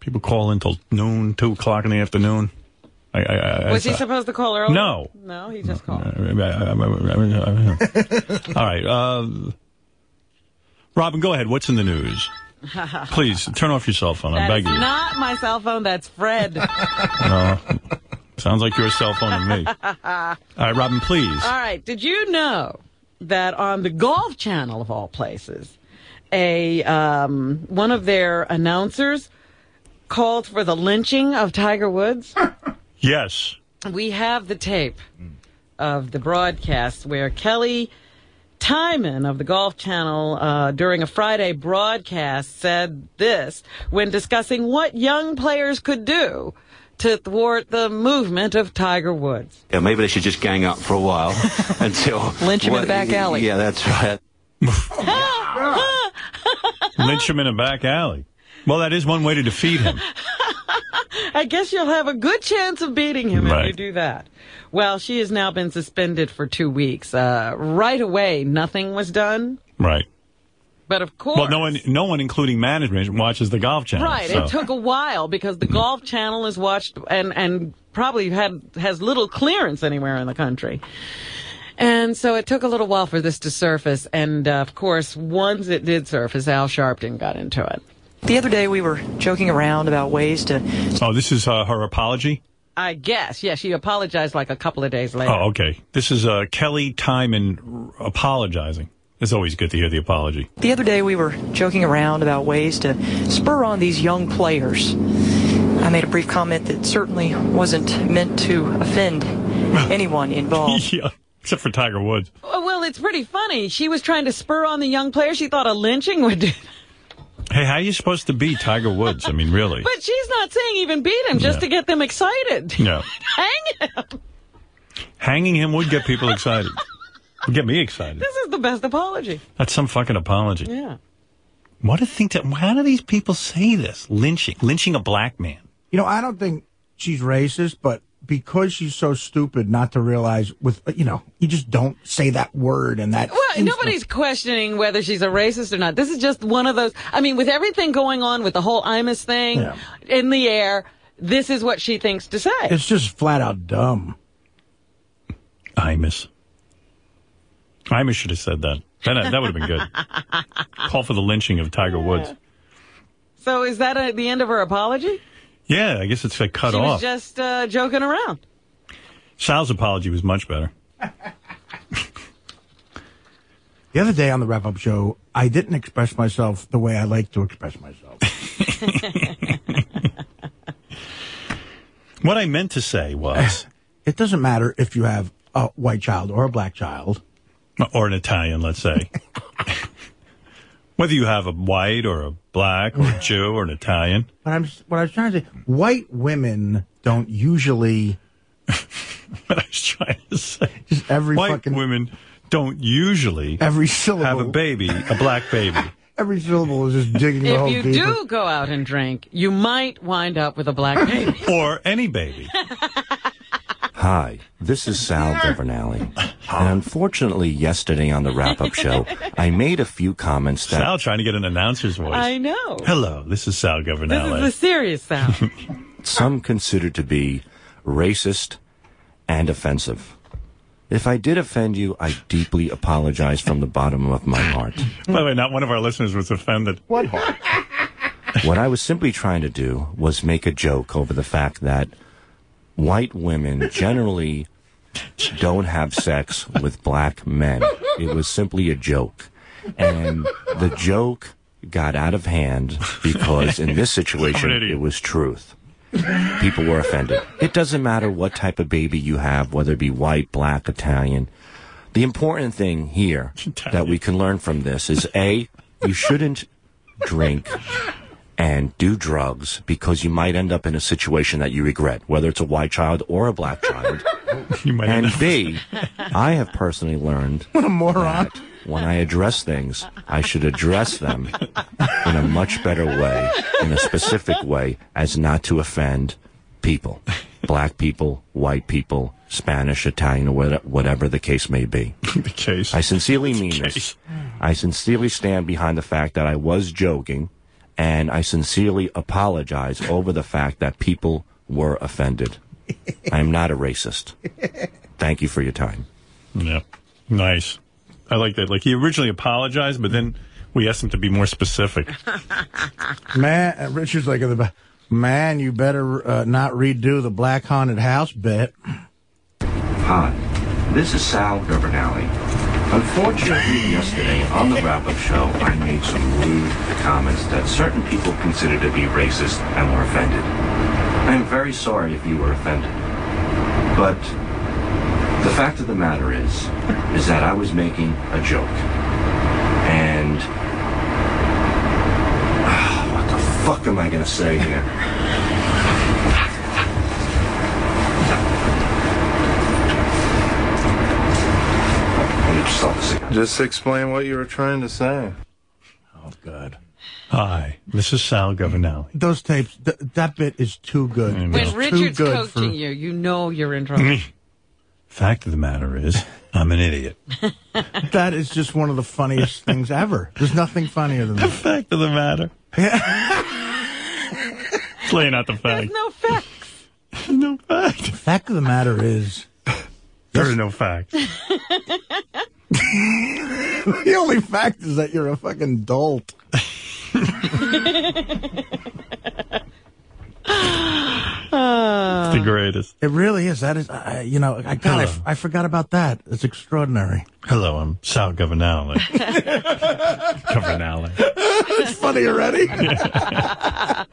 People call in till noon, two o'clock in the afternoon. I, I, I, Was he supposed to call early? No. No, he just called. All right, uh, Robin, go ahead. What's in the news? Please turn off your cell phone. I'm begging you. not my cell phone. That's Fred. No. Sounds like your cell phone to me. All right, Robin, please. All right. Did you know that on the Golf Channel of all places, a um, one of their announcers called for the lynching of Tiger Woods? Yes. we have the tape of the broadcast where Kelly Tilghman of the Golf Channel uh, during a Friday broadcast said this when discussing what young players could do to thwart the movement of Tiger Woods. Yeah, maybe they should just gang up for a while until Lynch him in the back alley. Yeah, that's right. Lynch him in a back alley. Well, that is one way to defeat him. I guess you'll have a good chance of beating him if you do that. Well, she has now been suspended for two weeks. Uh, right away, nothing was done. Right. But of course. Well, no one, no one, including management, watches the Golf Channel. Right. so- It took a while because the Golf Channel is watched and and probably had has little clearance anywhere in the country. And so it took a little while for this to surface. And uh, of course, once it did surface, Al Sharpton got into it. The other day we were joking around about ways to Oh, this is uh, her apology. I guess. Yeah, she apologized like a couple of days later. Oh, okay. This is uh, Kelly Tilghman apologizing. It's always good to hear the apology. The other day we were joking around about ways to spur on these young players. I made a brief comment that certainly wasn't meant to offend anyone involved. yeah, except for Tiger Woods. Well, it's pretty funny. She was trying to spur on the young player. She thought a lynching would do. Hey, how are you supposed to beat Tiger Woods? I mean, really? But she's not saying even beat him, just Yeah. to get them excited. No. Hang him. Hanging him would get people excited. Would get me excited. This is the best apology. That's some fucking apology. Yeah. What a thing to. How do these people say this? Lynching. Lynching a black man. You know, I don't think she's racist, but because she's so stupid not to realize with you know you just don't say that word and that Well, nobody's questioning whether she's a racist or not. This is just one of those. I mean, with everything going on with the whole Imus thing Yeah. in the air, this is what she thinks to say. it's just flat out dumb. Imus. Imus should have said that. That, that would have been good. Call for the lynching of Tiger Woods. So is that a, the end of her apology? Yeah, I guess it's like cut she off. was just uh, joking around. Sal's apology was much better. The other day on the wrap up show, I didn't express myself the way I like to express myself. What I meant to say was, It doesn't matter if you have a white child or a black child. or an Italian, let's say. Whether you have a white or a black or a Jew or an Italian. But I'm what I was trying to say. White women don't usually. what I was trying to say. Just every White fucking women don't usually every syllable have a baby, a black baby. every syllable is just digging the If you deeper. do go out and drink, you might wind up with a black baby. or any baby. Hi, this is Sal Governale. And unfortunately, yesterday on the wrap up show, I made a few comments that. Sal trying to get an announcer's voice. I know. Hello, this is Sal Governale. This Governale. is the serious sound. some consider to be racist and offensive. If I did offend you, I deeply apologize from the bottom of my heart. By the way, not one of our listeners was offended. What heart? What I was simply trying to do was make a joke over the fact that white women generally don't have sex with black men. It was simply a joke. And the joke got out of hand because in this situation, it was truth. People were offended. It doesn't matter what type of baby you have, whether it be white, black, Italian. The important thing here that we can learn from this is A, you shouldn't drink and do drugs because you might end up in a situation that you regret, whether it's a white child or a black child. You might and B, I have personally learned What a moron. when I address things, I should address them in a much better way, in a specific way, as not to offend people. Black people, white people, Spanish, Italian, whatever the case may be. the case. I sincerely mean this. I sincerely stand behind the fact that I was joking, and I sincerely apologize over the fact that people were offended. I am not a racist. Thank you for your time. Yeah. Nice. I like that. Like he originally apologized, but then we asked him to be more specific. Man, Richard's like in the back. Man, you better uh, not redo the black haunted house bit. Hi, this is Sal Governale. Unfortunately, yesterday on the wrap-up show, I made some rude comments that certain people consider to be racist and were offended. I am very sorry if you were offended. But the fact of the matter is, is that I was making a joke. And what the fuck am I gonna say here? Just stop this again. Just explain what you were trying to say. Oh, God. Hi, this is Sal Governale. Those tapes, th- that bit is too good. When when It's too Richard's good coaching for- you, you know you're in trouble. Mm. Fact of the matter is, I'm an idiot. That is just one of the funniest things ever. There's nothing funnier than that. Fact of the matter. It's laying out the fact. There's no facts. no fact. The fact of the matter is, There are no facts. The only fact is that you're a fucking dolt. It's the greatest. It really is. That is, uh, you know, I God, I, f- I forgot about that. It's extraordinary. Hello, I'm Sal Governale. Governale. it's funny already.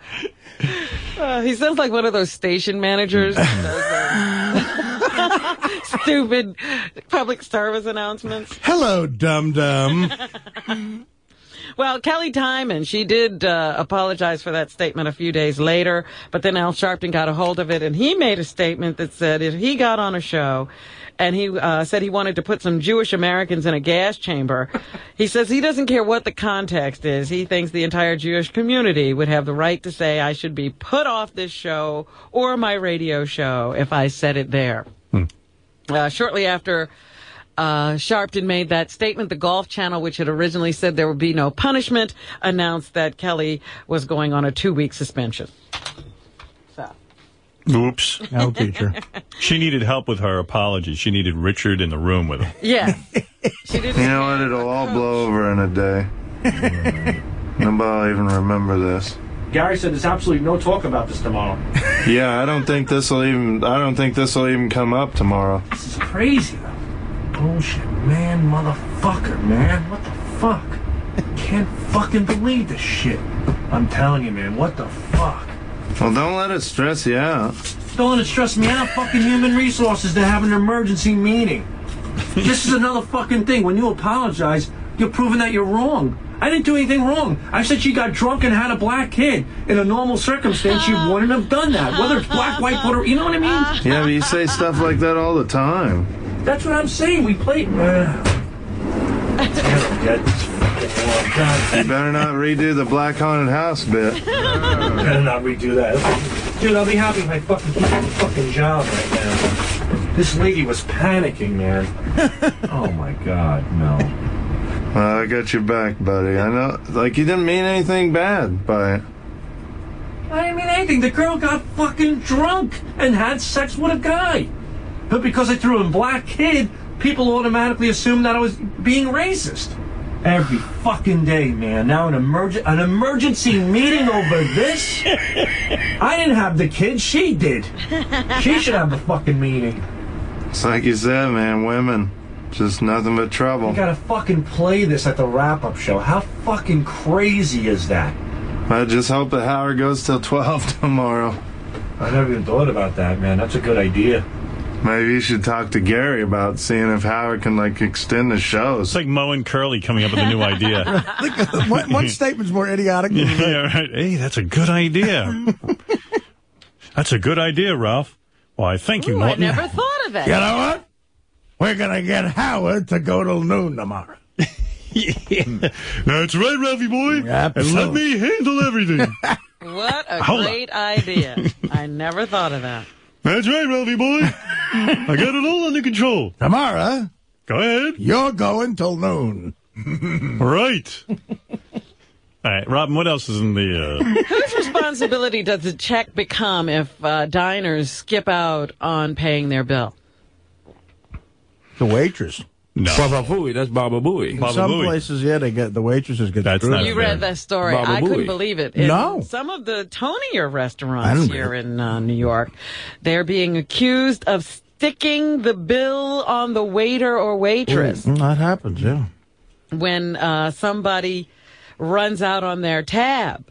Uh, he sounds like one of those station managers. that does those Stupid public service announcements. Hello, dum dum. Well, Kelly Tilghman, she did uh, apologize for that statement a few days later, but then Al Sharpton got a hold of it and he made a statement that said if he got on a show and he uh, said he wanted to put some Jewish Americans in a gas chamber. He says he doesn't care what the context is. He thinks the entire Jewish community would have the right to say I should be put off this show or my radio show if I said it there. Uh, shortly after uh, Sharpton made that statement, the Golf Channel, which had originally said there would be no punishment, announced that Kelly was going on a two-week suspension. Oops. No teacher. She needed help with her apology. She needed Richard in the room with her. Yeah. she didn't You know what? It'll all blow over in a day. Nobody will even remember this. Gary said there's absolutely no talk about this tomorrow. Yeah, I don't think this will even. I don't think this will even come up tomorrow. This is crazy. Though. Bullshit, man, motherfucker, man. What the fuck? I Can't fucking believe this shit. I'm telling you, man. What the fuck? Well, don't let it stress you out. Don't let it stress me out. Fucking human resources to have an emergency meeting. this is another fucking thing. When you apologize, you're proving that you're wrong. I didn't do anything wrong. I said she got drunk and had a black kid. In a normal circumstance, she wouldn't have done that. Whether it's black, white, Puerto, you know what I mean? Yeah, but you say stuff like that all the time. That's what I'm saying. We played. Uh, this fucking one. God, You better not redo the black haunted house bit. better not redo that. Dude, I'll be happy if I fucking keep my fucking job right now. This lady was panicking, man. oh my god, no. I got your back, buddy. I know, like you didn't mean anything bad by it. I didn't mean anything. The girl got fucking drunk and had sex with a guy. But because I threw in black kid, people automatically assumed that I was being racist. Every fucking day, man. Now an emerg- an emergency meeting over this? I didn't have the kid, she did. She should have the fucking meeting. It's like you said, man. Women, just nothing but trouble. You gotta fucking play this at the wrap-up show. How fucking crazy is that? I just hope that Howard goes till twelve tomorrow. I never even thought about that, man. That's a good idea. Maybe you should talk to Gary about seeing if Howard can like extend the shows. It's like Mo and Curly coming up with a new idea. Uh, one, one statement's more idiotic than yeah, yeah, right. Hey, that's a good idea. that's a good idea, Ralph. Why, thank you, Ooh, I never thought of it. You know what? We're gonna get Howard to go till noon tomorrow. That's right, Ralphie boy. Absolutely. And let me handle everything. What a Hold on. great idea. I never thought of that. That's right, Ralphie boy. I got it all under control. Tomorrow, Go ahead. you're going till noon. Right. All right, Robin, what else is in the... Uh... Whose responsibility does the check become if uh, diners skip out on paying their bill? The waitress. No. Baba Booey, that's Baba Booey. Baba Some Booey. places, yeah, they get the waitresses get That's screwed. not You fair. read that story. Baba I couldn't believe it. In No. Some of the Tonier restaurants here in uh, New York, they're being accused of sticking the bill on the waiter or waitress Mm, That happens, yeah. when uh, somebody runs out on their tab.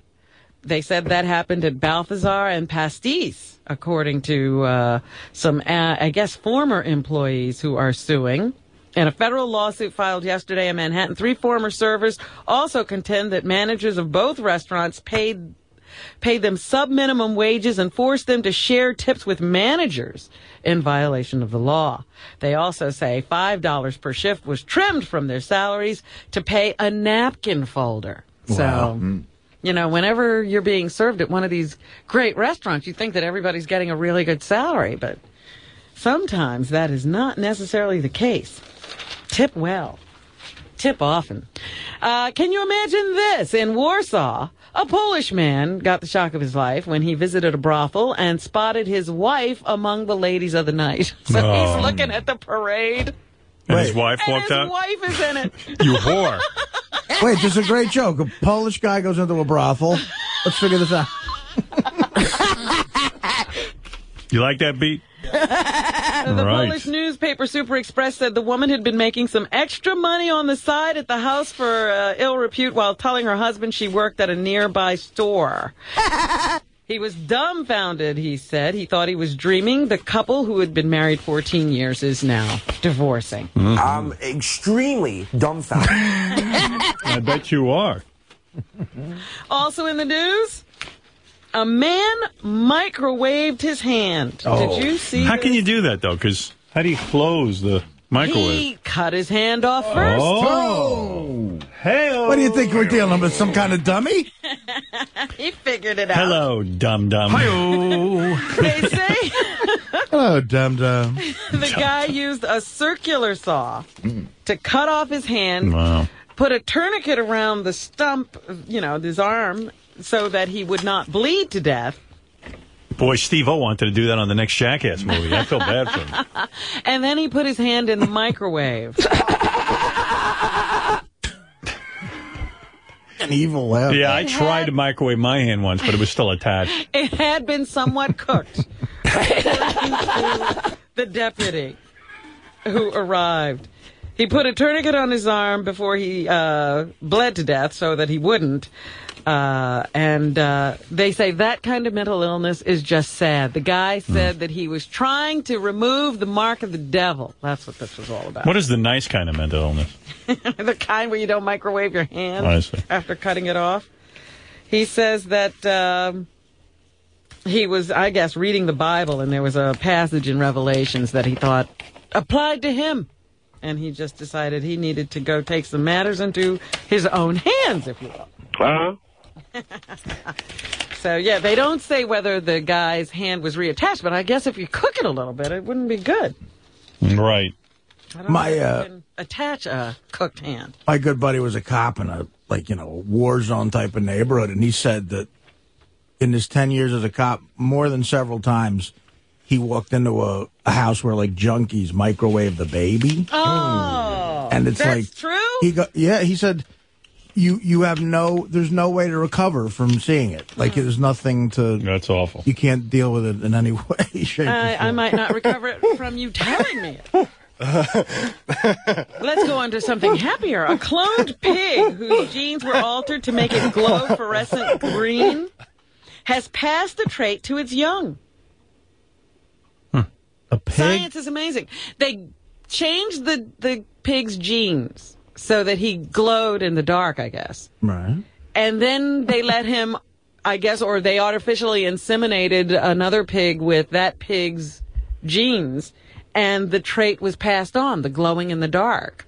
They said that happened at Balthazar and Pastis, according to uh, some, uh, I guess, former employees who are suing. In a federal lawsuit filed yesterday in Manhattan, three former servers also contend that managers of both restaurants paid paid them sub-minimum wages and forced them to share tips with managers in violation of the law. They also say $5 per shift was trimmed from their salaries to pay a napkin folder. So, you know, whenever you're being served at one of these great restaurants, you think that everybody's getting a really good salary, but sometimes that is not necessarily the case. Tip well. Tip often. Uh, can you imagine this? In Warsaw, a Polish man got the shock of his life when he visited a brothel and spotted his wife among the ladies of the night. So Oh. he's looking at the parade. And his wife and walked his out? wife is in it. You whore. Wait, this is a great joke. A Polish guy goes into a brothel. Let's figure this out. You like that beat? the Right. Polish newspaper Super Express said the woman had been making some extra money on the side at the house for uh, ill repute while telling her husband she worked at a nearby store. He was dumbfounded, he said. He thought he was dreaming. The couple, who had been married 14 years, is now divorcing. Mm-hmm. I'm extremely dumbfounded. I bet you are. Also in the news, a man microwaved his hand. Did oh. you see? How this? can you do that, though? Because How do you close the microwave? He cut his hand off first. Oh. oh. Hey. What do you think we're dealing with? Some kind of dummy? he figured it out. Hello, dum dum. They say Hello, dum dum. the guy used a circular saw to cut off his hand, Wow. put a tourniquet around the stump, you know, his arm, so that he would not bleed to death. Boy, Steve O wanted to do that on the next Jackass movie. I feel bad for him. And then he put his hand in the microwave. An evil laugh. Yeah, I tried to microwave my hand once, but it was still attached. It had been somewhat cooked. the deputy who arrived. He put a tourniquet on his arm before he uh, bled to death so that he wouldn't. Uh, and uh, they say that kind of mental illness is just sad. The guy said that he was trying to remove the mark of the devil. That's what this was all about. What is the nice kind of mental illness? the kind where you don't microwave your hand I after cutting it off. He says that um, he was, I guess, reading the Bible, and there was a passage in Revelations that he thought applied to him. And he just decided he needed to go take some matters into his own hands, if you will. Uh-huh. So, yeah, they don't say whether the guy's hand was reattached, but I guess if you cook it a little bit, it wouldn't be good. Right. My, know if you uh, attach a cooked hand. My good buddy was a cop in a like you know war zone type of neighborhood, and he said that in his ten years as a cop, more than several times, he walked into a, a house where like junkies microwave the baby, Oh, and it's that's like true. He got yeah. He said you you have no there's no way to recover from seeing it. Like there's nothing to. That's awful. You can't deal with it in any way, shape, or I, I might not recover it from you telling me it. Let's go on to something happier. A cloned pig whose genes were altered to make it glow fluorescent green has passed the trait to its young. Hmm. A pig. Science is amazing. They changed the, the pig's genes so that he glowed in the dark, I guess. Right. And then they let him, I guess, or they artificially inseminated another pig with that pig's genes, and the trait was passed on. The glowing in the dark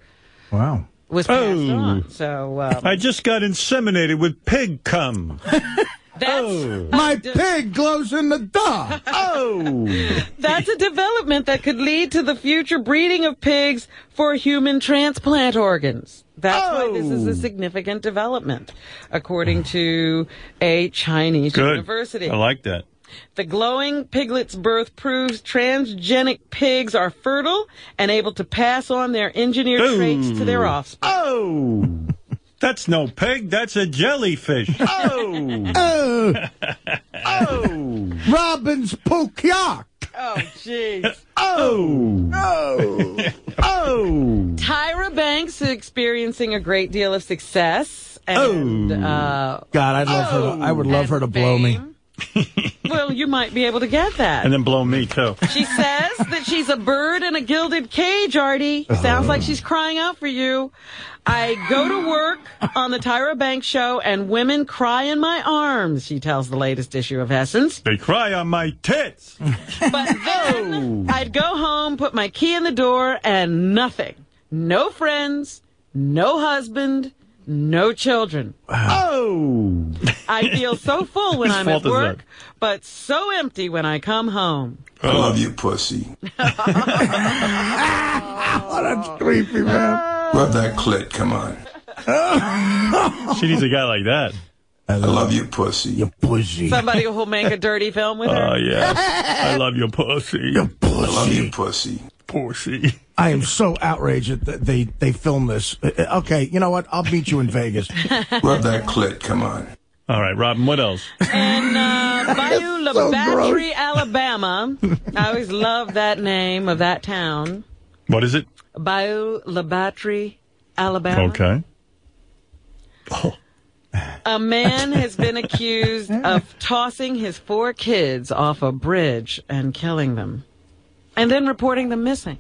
Wow. was passed Oh. on. So um, I just got inseminated with pig cum. that's oh. My pig glows in the dark. Oh. that's a development that could lead to the future breeding of pigs for human transplant organs. That's why this is a oh. significant development, according to a Chinese Good. university. I like that. The glowing piglet's birth proves transgenic pigs are fertile and able to pass on their engineered traits to their offspring. Oh. That's no pig. That's a jellyfish. Oh. Oh, Oh. Robin's Pukyak. Oh, jeez. Oh. Oh. Oh. Tyra Banks is experiencing a great deal of success. And, uh, God, I'd love her. To, I would love her to blow me. well, you might be able to get that. And then blow me, too. She says that she's a bird in a gilded cage, Artie. Sounds like she's crying out for you. I go to work on the Tyra Banks show and women cry in my arms, she tells the latest issue of Essence. They cry on my tits. But then oh. I'd go home, put my key in the door, and nothing. No friends, no husband, no children. Oh. I feel so full when I'm at work, but so empty when I come home. I love you, pussy. Oh, that's creepy, man. Rub that clit, come on. She needs a guy like that. I love you, pussy. You pussy. Somebody who'll make a dirty film with her. Oh, yes. I love your pussy. You I love pussy. you, pussy. Pussy. I am so outraged that they they filmed this. Uh, uh, Okay, you know what? I'll meet you in Vegas. Rub that clit, come on. All right, Robin, what else? In uh, Bayou La So Batre, Alabama. I always love that name of that town. What is it? Bayou La Batre, Alabama. Okay. Oh. A man has been accused of tossing his four kids off a bridge and killing them, and then reporting them missing.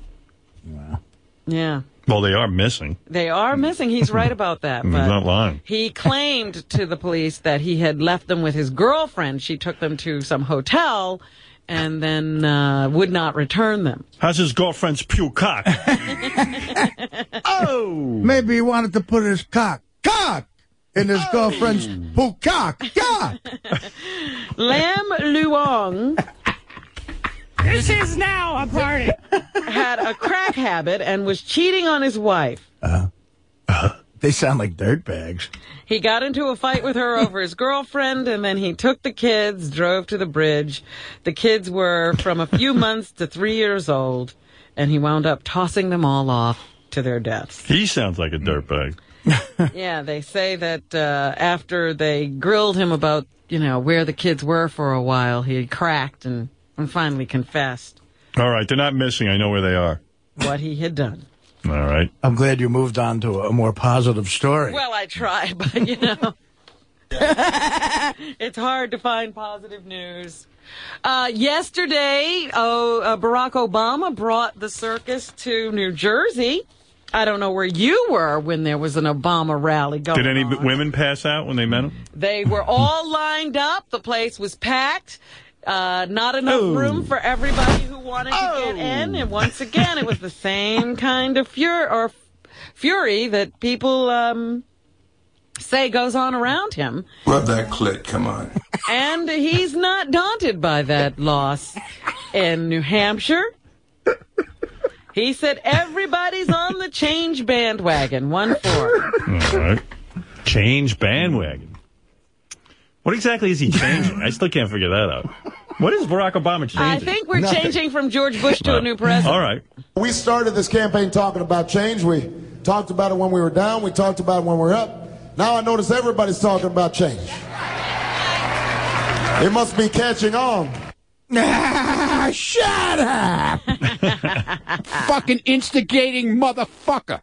Wow. Yeah, Well, they are missing. they are missing. He's right about that. He's not lying. he claimed to the police that he had left them with his girlfriend. She took them to some hotel and then uh, would not return them. How's his girlfriend's pew cock? oh! Maybe he wanted to put his cock, cock, in his girlfriend's poo cock, cock. Lam Luong This is now a party. had a crack habit and was cheating on his wife. They sound like dirtbags. He got into a fight with her over his girlfriend, and then he took the kids, drove to the bridge. The kids were from a few months to three years old, and he wound up tossing them all off to their deaths. He sounds like a dirtbag. yeah, they say that uh, after they grilled him about, you know, where the kids were for a while, he cracked and, and finally confessed All right, they're not missing. I know where they are. what he had done. All right. I'm glad you moved on to a more positive story. Well, I try, but you know, it's hard to find positive news. Uh, yesterday, oh, uh, Barack Obama brought the circus to New Jersey. I don't know where you were when there was an Obama rally going on. Did any on. women pass out when they met him? They were all lined up. The place was packed. Uh, not enough Oh. room for everybody who wanted to get in. And once again, it was the same kind of fury or fury that people um, say goes on around him. Rub that clit, come on. And he's not daunted by that loss in New Hampshire. He said everybody's on the change bandwagon. One four. All right. Change bandwagon. What exactly is he changing? I still can't figure that out. What is Barack Obama changing? I think we're changing from George Bush to a new president. All right. We started this campaign talking about change. We talked about it when we were down. We talked about it when we were up. Now I notice everybody's talking about change. It must be catching on. Ah, shut up! Fucking instigating motherfucker.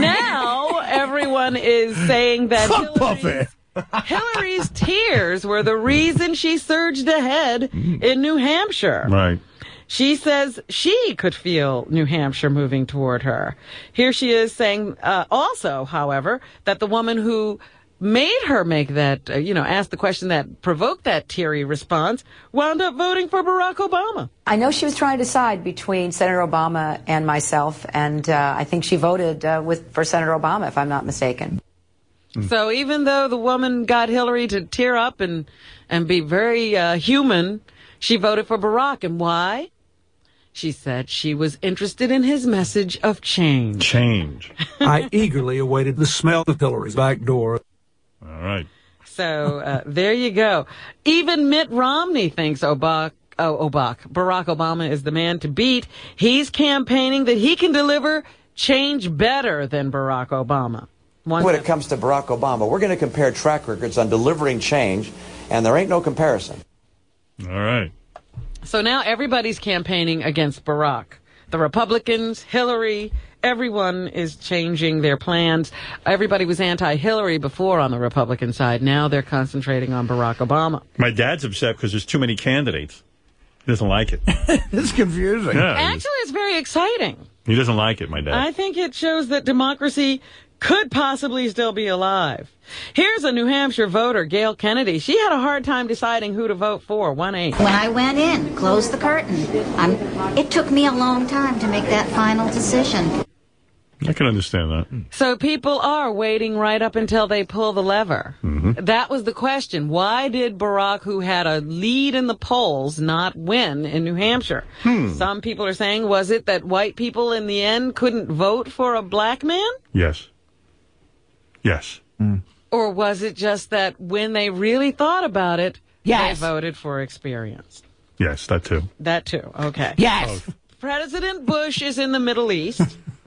now everyone is saying that Fuck Hillary's, Hillary's tears were the reason she surged ahead in New Hampshire. Right. She says she could feel New Hampshire moving toward her. Here she is saying uh, also, however, that the woman who made her make that, uh, you know, ask the question that provoked that teary response wound up voting for Barack Obama. I know she was trying to decide between Senator Obama and myself, and uh, I think she voted uh, with for Senator Obama, if I'm not mistaken. So even though the woman got Hillary to tear up and and be very uh, human, she voted for Barack. And why? She said she was interested in his message of change. Change. I eagerly awaited the smell of Hillary's back door. All right. So uh, there you go. Even Mitt Romney thinks Obama. Oh, Obama, Barack Obama is the man to beat. He's campaigning that he can deliver change better than Barack Obama. One When it comes to Barack Obama, we're going to compare track records on delivering change, and there ain't no comparison. All right. So now everybody's campaigning against Barack. The Republicans, Hillary, everyone is changing their plans. Everybody was anti-Hillary before on the Republican side. Now they're concentrating on Barack Obama. My dad's upset because there's too many candidates. He doesn't like it. it's confusing. Yeah, Actually, it's very exciting. he doesn't like it, my dad. I think it shows that democracy could possibly still be alive. Here's a New Hampshire voter, Gail Kennedy. She had a hard time deciding who to vote for. One eight. When I went in, closed the curtain, I'm, it took me a long time to make that final decision. I can understand that. So people are waiting right up until they pull the lever. Mm-hmm. That was the question. Why did Barack, who had a lead in the polls, not win in New Hampshire? Hmm. Some people are saying, was it that white people in the end couldn't vote for a black man? Yes. Yes. Mm. Or was it just that when they really thought about it, Yes. they voted for experience? Yes, that too. That too. Okay. Yes. President Bush is in the Middle East,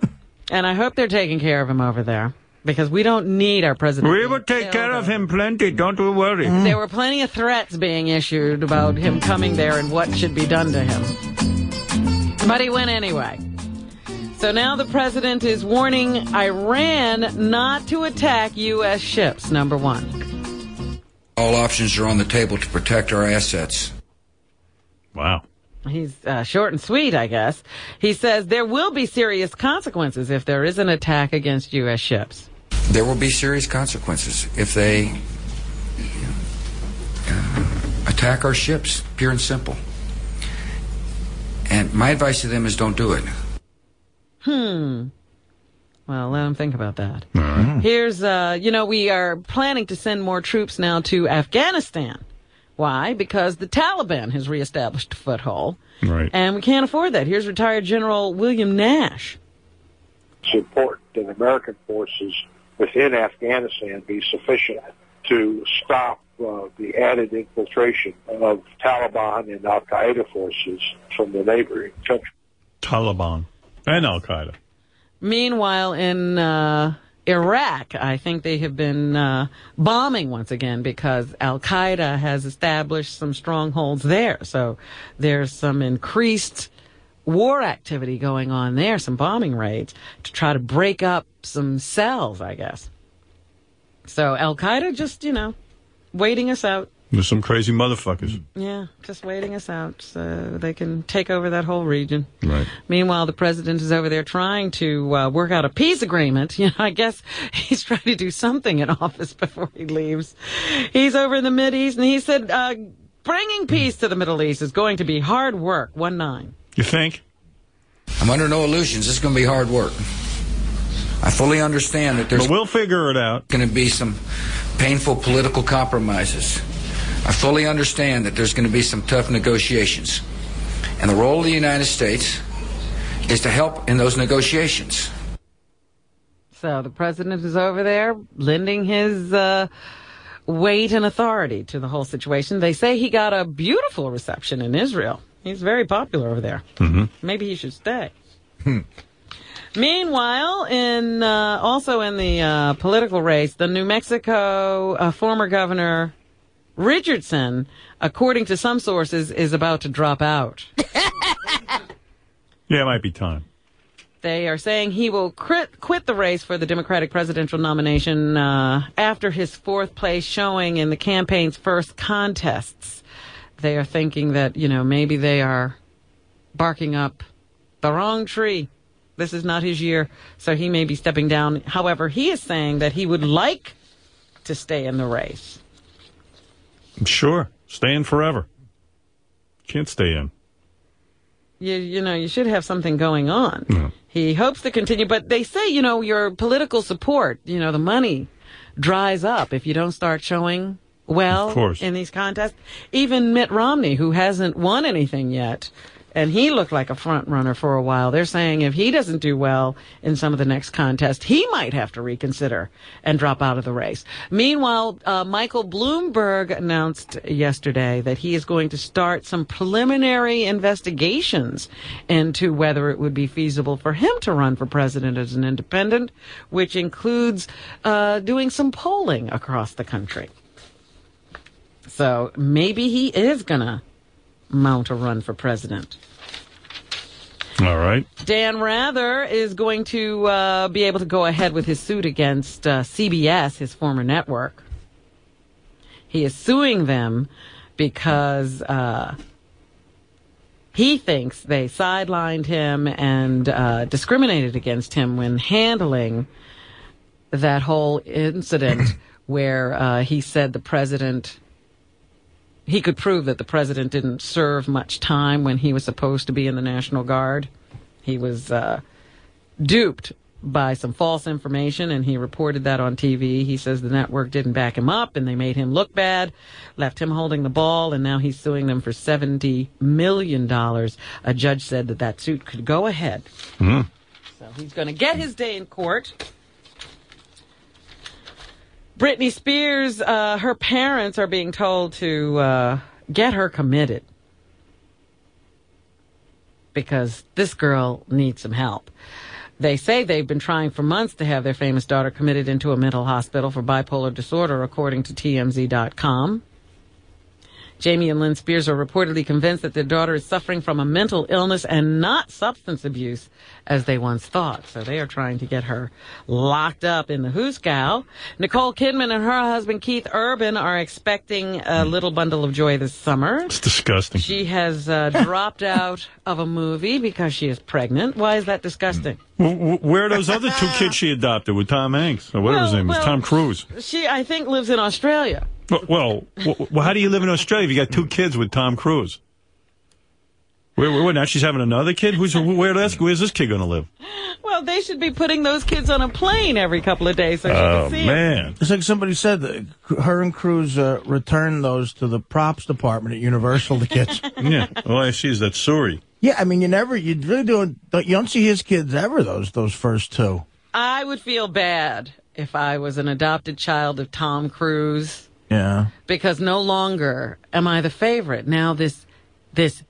and I hope they're taking care of him over there because we don't need our president. We will take care of him plenty. Don't you worry. Mm. There were plenty of threats being issued about him coming there and what should be done to him. But he went anyway. So now the president is warning Iran not to attack U.S. ships, number one. All options are on the table to protect our assets. Wow. He's uh, short and sweet, I guess. He says there will be serious consequences if there is an attack against U.S. ships. There will be serious consequences if they uh, attack our ships, pure and simple. And my advice to them is don't do it. Hmm. Well, let him think about that. Here's, uh, you know, we are planning to send more troops now to Afghanistan. Why? Because the Taliban has reestablished a foothold. Right. And we can't afford that. Here's retired General William Nash. It's important that American forces within Afghanistan be sufficient to stop uh, the added infiltration of Taliban and Al Qaeda forces from the neighboring country. Taliban and Al Qaeda. Meanwhile, in uh, Iraq, I think they have been uh, bombing once again because Al Qaeda has established some strongholds there. So there's some increased war activity going on there, some bombing raids to try to break up some cells, I guess. So Al Qaeda just, you know, waiting us out. There's some crazy motherfuckers. Yeah, just waiting us out so they can take over that whole region. Right. Meanwhile, the president is over there trying to uh, work out a peace agreement. You know, I guess he's trying to do something in office before he leaves. He's over in the Mid East, and he said uh, bringing peace to the Middle East is going to be hard work. One nine. You think? I'm under no illusions. This is going to be hard work. I fully understand that there's But we'll figure it out. going to be some painful political compromises. I fully understand that there's going to be some tough negotiations. And the role of the United States is to help in those negotiations. So the president is over there lending his uh, weight and authority to the whole situation. They say he got a beautiful reception in Israel. He's very popular over there. Mm-hmm. Maybe he should stay. Meanwhile, in uh, also in the uh, political race, the New Mexico uh, former governor Richardson, according to some sources, is about to drop out. Yeah, it might be time. They are saying he will quit, quit the race for the Democratic presidential nomination uh, after his fourth place showing in the campaign's first contests. They are thinking that, you know, maybe they are barking up the wrong tree. This is not his year, so he may be stepping down. However, he is saying that he would like to stay in the race. Sure. Stay in forever. Can't stay in. you you know you should have something going on. He hopes to continue, but they say you know your political support, you know the money dries up if you don't start showing well Of course. in these contests. Even Mitt Romney, who hasn't won anything yet, and he looked like a front runner for a while. They're saying if he doesn't do well in some of the next contests, he might have to reconsider and drop out of the race. Meanwhile, uh, Michael Bloomberg announced yesterday that he is going to start some preliminary investigations into whether it would be feasible for him to run for president as an independent, which includes uh, doing some polling across the country. So maybe he is to mount a run for president. All right. Dan Rather is going to uh, be able to go ahead with his suit against uh, CBS, his former network. He is suing them because uh, he thinks they sidelined him and uh, discriminated against him when handling that whole incident where uh, he said the president he could prove that the president didn't serve much time when he was supposed to be in the National Guard. He was uh, duped by some false information, and he reported that on TV. He says the network didn't back him up, and they made him look bad, left him holding the ball, and now he's suing them for $70 million. A judge said that that suit could go ahead. Mm. So he's going to get his day in court. Britney Spears, uh, her parents are being told to uh, get her committed because this girl needs some help. They say they've been trying for months to have their famous daughter committed into a mental hospital for bipolar disorder, according to TMZ.com. Jamie and Lynn Spears are reportedly convinced that their daughter is suffering from a mental illness and not substance abuse as they once thought. So they are trying to get her locked up in the Hooskow. Nicole Kidman and her husband Keith Urban are expecting a little bundle of joy this summer. It's disgusting. She has uh, dropped out of a movie because she is pregnant. Why is that disgusting? W- where are those other two kids she adopted with Tom Hanks? Or whatever his Well, name is, Tom Cruise. She, I think, lives in Australia. Well, well, well, how do you live in Australia if you got two kids with Tom Cruise? Where, where, now she's having another kid? Who's where? Where's this kid going to live? Well, they should be putting those kids on a plane every couple of days so she Oh can see 'em. man! It's like somebody said that her and Cruise uh, returned those to the props department at Universal. The kids. yeah. All I see is that Suri. Yeah, I mean, you never, you really don't, don't, you don't see his kids ever. Those those first two. I would feel bad if I was an adopted child of Tom Cruise Yeah. because no longer am I the favorite. Now this this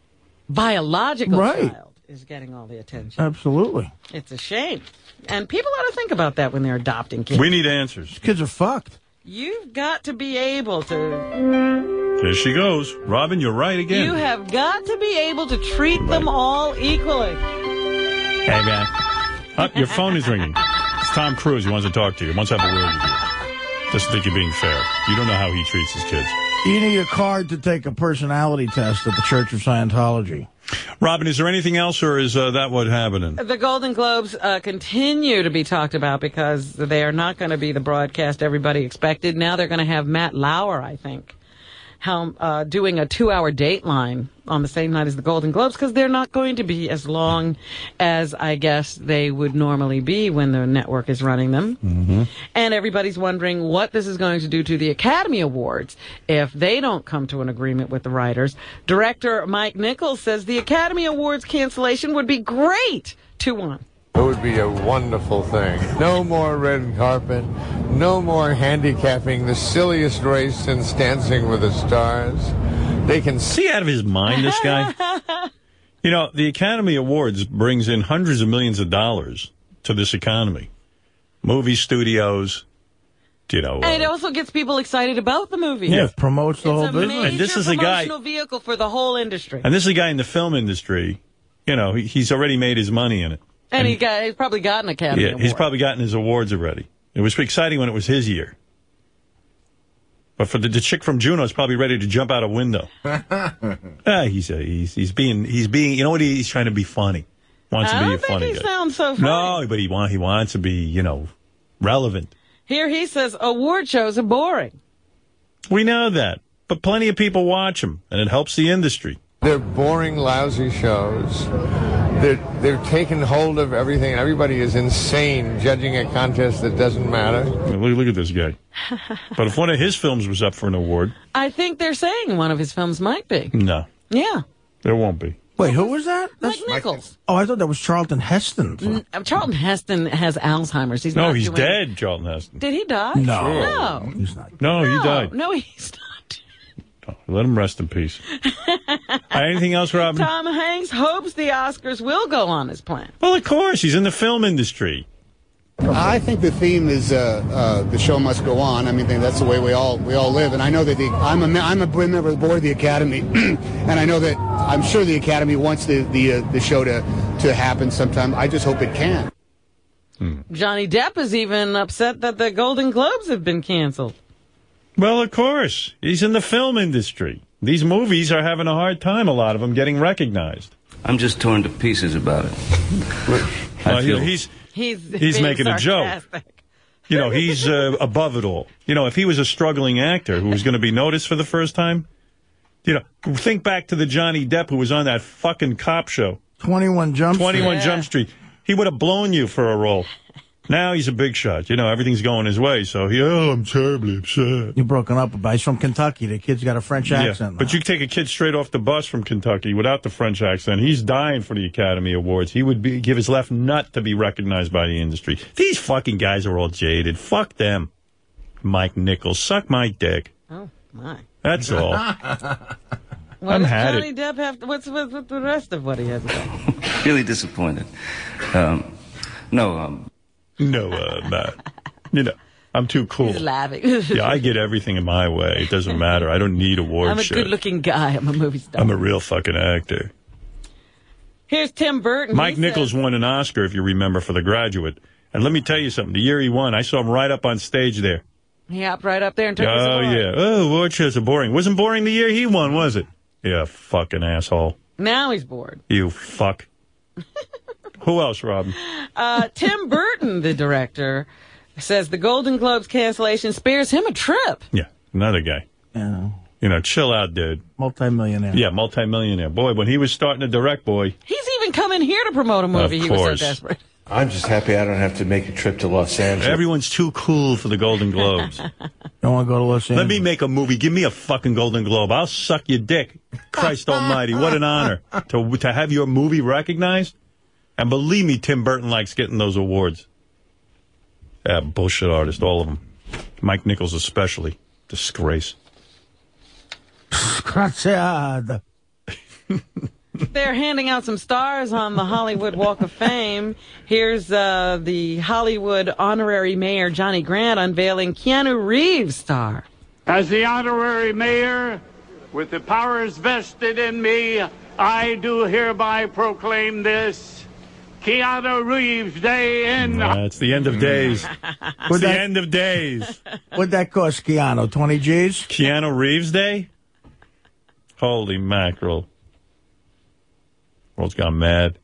biological Right. child is getting all the attention. Absolutely. It's a shame. And people ought to think about that when they're adopting kids. We need answers. Kids are fucked. You've got to be able to There she goes. Robin, you're right again. you have got to be able to treat them all equally. Hey, man. Oh, your phone is ringing. It's Tom Cruise. He wants to talk to you. He wants to have a word with you. Doesn't think you're being fair. You don't know how he treats his kids. You need a card to take a personality test at the Church of Scientology. Robin, is there anything else, or is uh, that what happening? The Golden Globes uh, continue to be talked about because they are not going to be the broadcast everybody expected. Now they're going to have Matt Lauer, I think, how, uh, doing a two-hour Dateline on the same night as the Golden Globes because they're not going to be as long as I guess they would normally be when the network is running them. Mm-hmm. And everybody's wondering what this is going to do to the Academy Awards if they don't come to an agreement with the writers. Director Mike Nichols says the Academy Awards cancellation would be great. to 1. It would be a wonderful thing. No more red carpet. No more handicapping the silliest race since Dancing with the Stars. They can see out of his mind, this guy? you know, the Academy Awards brings in hundreds of millions of dollars to this economy. Movie studios, you know. uh, And it also gets people excited about the movie. Yeah, promotes the it's whole a business. And this is a guy- vehicle for the whole industry. and this is a guy in the film industry. You know, he, he's already made his money in it. And he got, he's probably got an Academy yeah, Award. he's probably gotten his awards already. It was exciting when it was his year. But for the, the chick from Juno is probably ready to jump out a window. ah, he's, uh, he's he's being he's being you know what he, he's trying to be funny. Wants I to be don't a think funny he guy. sounds so funny. No, but he want he wants to be you know relevant. Here he says award shows are boring. We know that, but plenty of people watch them, and it helps the industry. They're boring, lousy shows. They're, they're taking hold of everything. Everybody is insane judging a contest that doesn't matter. Look, look at this guy. but if one of his films was up for an award, I think they're saying one of his films might be. no, Yeah. there won't be. Wait, who was that? Mike Nichols. Oh, I thought that was Charlton Heston. N- uh, Charlton Heston has Alzheimer's. He's no, not he's doing- dead, Charlton Heston. Did he die? No. No. He's not. No, he died. No, he's Let him rest in peace. Anything else, Robin? Tom Hanks hopes the Oscars will go on as planned. Well, of course, he's in the film industry. I think the theme is uh, uh, the show must go on. I mean, that's the way we all we all live. And I know that the, I'm a me- I'm a member of the board of the Academy, and I know that I'm sure the Academy wants the the uh, the show to to happen sometime. I just hope it can. Johnny Depp is even upset that the Golden Globes have been canceled. Well, of course, he's in the film industry. These movies are having a hard time. A lot of them getting recognized. I'm just torn to pieces about it. Uh, I feel he's He's He's being making a joke. you know he's uh, above it all. You know, if he was a struggling actor who was going to be noticed for the first time, you know, think back to the Johnny Depp who was on that fucking cop show, 21 Jump Street. 21 Jump Street. He would have blown you for a role. Now he's a big shot. You know, everything's going his way. So he, oh, I'm terribly upset. You're broken up by. He's from Kentucky. The kid's got a French accent. But you take a kid straight off the bus from Kentucky without the French accent. He's dying for the Academy Awards. He would be, give his left nut to be recognized by the industry. These fucking guys are all jaded. Fuck them. Mike Nichols, suck my dick. Oh my! That's all. What I'm does had Johnny it. Depp have? To, what's with, with the rest of what he has to say? really disappointed. Um, no, um, No, uh, Matt. You know, I'm too cool. He's laughing. yeah, I get everything in my way. It doesn't matter. I don't need award I'm a shit. good-looking guy. I'm a movie star. I'm a real fucking actor. Here's Tim Burton. Mike He Nichols says- won an Oscar, if you remember, for The Graduate. And let me tell you something. The year he won, I saw him right up on stage there. He hopped right up there and took his Oh, yeah. Oh, award shows are boring. Wasn't boring the year he won, was it? Yeah, fucking asshole. Now he's bored. You fuck. Who else, Robin? Uh, Tim Burton, the director, says the Golden Globes cancellation spares him a trip. Yeah, another guy. Yeah. You know, chill out, dude. Multi-millionaire. Yeah, multimillionaire. Boy, when he was starting to direct, boy. He's even coming here to promote a movie. Of he was so desperate. I'm just happy I don't have to make a trip to Los Angeles. Everyone's too cool for the Golden Globes. Don't want to go to Los Angeles. Let me make a movie. Give me a fucking Golden Globe. I'll suck your dick. Christ Almighty, what an honor to to have your movie recognized. And believe me, Tim Burton likes getting those awards. Yeah, bullshit artist, all of them. Mike Nichols especially. Disgrace. Gracias. They're handing out some stars on the Hollywood Walk of Fame. Here's uh, the Hollywood honorary mayor, Johnny Grant, unveiling Keanu Reeves star. As the honorary mayor, with the powers vested in me, I do hereby proclaim this Keanu Reeves Day in. Uh, it's the end of days. It's Would the that- end of days. What'd that cost Keanu? 20 G's? Keanu Reeves Day? Holy mackerel. World's gone mad.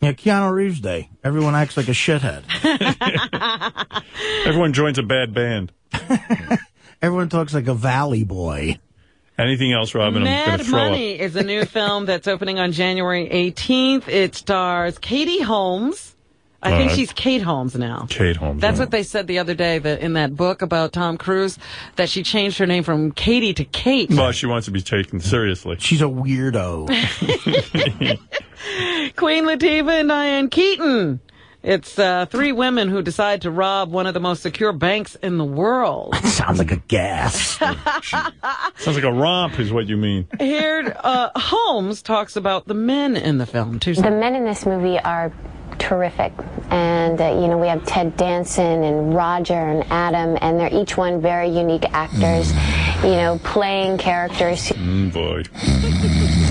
Yeah, Keanu Reeves Day. Everyone acts like a shithead. Everyone joins a bad band. Everyone talks like a valley boy. Anything else, Robin? I'm going Mad to throw Money up. is a new film that's opening on January 18th. It stars Katie Holmes. I All think uh, she's Kate Holmes now. Kate Holmes. That's yeah. what they said the other day that in that book about Tom Cruise that she changed her name from Katie to Kate. Well, she wants to be taken seriously. She's a weirdo. Queen Latifah and Diane Keaton. It's uh, three women who decide to rob one of the most secure banks in the world. Sounds like a gas. Sounds like a romp, is what you mean. Here, uh, Holmes talks about the men in the film too. The men in this movie are terrific. And, uh, you know, we have Ted Danson and Roger and Adam, and they're each one very unique actors, you know, playing characters. Mm, boy.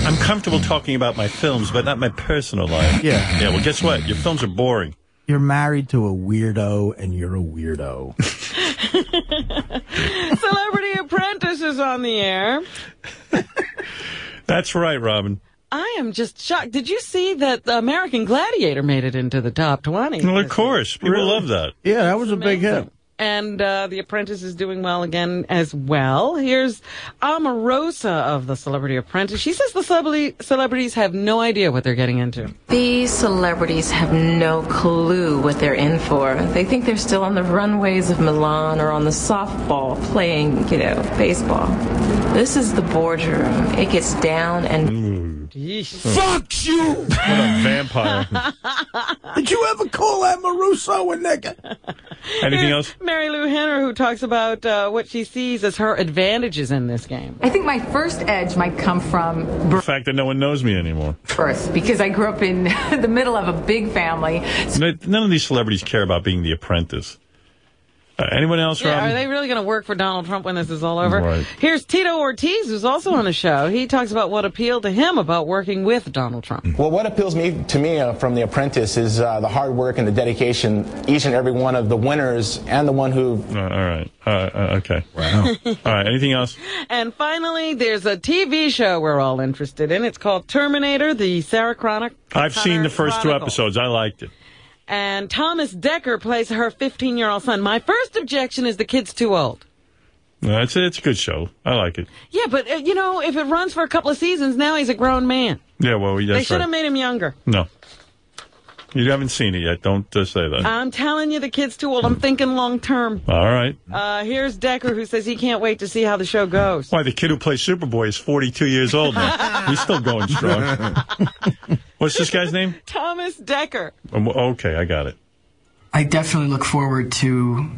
I'm comfortable talking about my films, but not my personal life. Yeah. Yeah, well, guess what? Your films are boring. You're married to a weirdo, and you're a weirdo. Celebrity Apprentice is on the air. That's right, Robin. I am just shocked. Did you see that the American Gladiator made it into the top 20? Well, of course. People love that. Yeah, that was a big hit. And uh, The Apprentice is doing well again as well. Here's Omarosa of The Celebrity Apprentice. She says the celebrity, celebrities have no idea what they're getting into. These celebrities have no clue what they're in for. They think they're still on the runways of Milan or on the softball playing, you know, baseball. This is the boardroom. It gets down and. Fuck you! What a vampire. Did you ever call that Omarosa a nigga? Anything else? Mary Lou Henner, who talks about uh, what she sees as her advantages in this game. I think my first edge might come from The fact that no one knows me anymore. birth because I grew up in the middle of a big family. None of these celebrities care about being the apprentice. Uh, anyone else, Yeah, Robin? are they really going to work for Donald Trump when this is all over? Right. Here's Tito Ortiz, who's also on the show. He talks about what appealed to him about working with Donald Trump. Well, what appeals me to me uh, from The Apprentice is uh, the hard work and the dedication. Each and every one of the winners and the one who. Uh, all right. Uh, uh, okay. Wow. all right. Anything else? And finally, there's a TV show we're all interested in. It's called Terminator, the Sarah Chronic. I've seen the first two episodes. I liked it. And Thomas Dekker plays her 15 year old son. My first objection is the kid's too old. No, it's, a, it's a good show. I like it. Yeah, but uh, you know, if it runs for a couple of seasons, now he's a grown man. Yeah, well, they should have right. made him younger. No. You haven't seen it yet. Don't uh, say that. I'm telling you, the kid's too old. I'm thinking long term. All right. Uh, here's Dekker, who says he can't wait to see how the show goes. Why, the kid who plays Superboy is 42 years old now. He's still going strong. What's this guy's name? Thomas Dekker. Um, okay, I got it. I definitely look forward to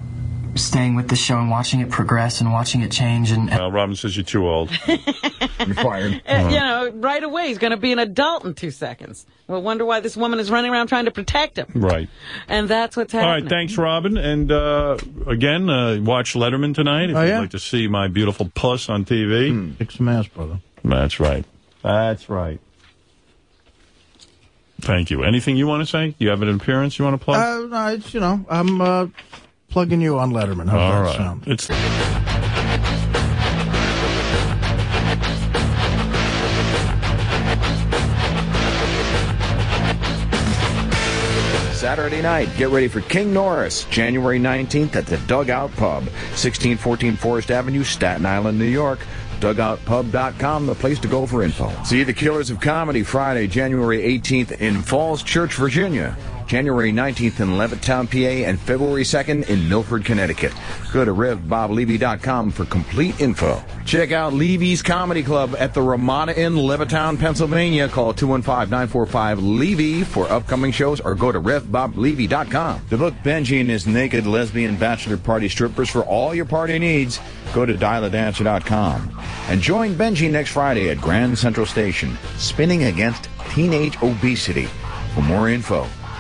staying with the show and watching it progress and watching it change. And Well, Robin says you're too old. you're fired. Uh, you know, right away he's going to be an adult in two seconds. We'll wonder why this woman is running around trying to protect him. Right. And that's what's happening. All right, thanks, Robin. And uh, again, uh, watch Letterman tonight if Oh, you'd yeah? like to see my beautiful puss on TV. Kick some ass, brother. That's right. That's right. Thank you. Anything you want to say? You have an appearance you want to plug? Uh, no, it's, you know, I'm uh, plugging you on Letterman. How's All that right. sound? It's Saturday night, get ready for King Norris, January 19th at the Dugout Pub, 1614 Forest Avenue, Staten Island, New York. DugoutPub.com, the place to go for info. See the Killers of Comedy Friday, January 18th in Falls Church, Virginia. January 19th in Levittown, PA, and February 2nd in Milford, Connecticut. Go to RevBobLevy.com for complete info. Check out Levy's Comedy Club at the Ramada Inn, Levittown, Pennsylvania. Call 215-945-LEVY for upcoming shows or go to RevBobLevy.com. To book Benji and his naked lesbian bachelor party strippers for all your party needs, go to dialadancer.com. And join Benji next Friday at Grand Central Station, spinning against teenage obesity. For more info,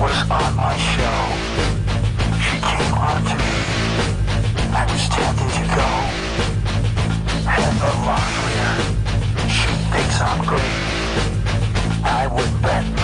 was on my show. She came on to me. I was tempted to go. Had a lot here. She thinks I'm great. I would bet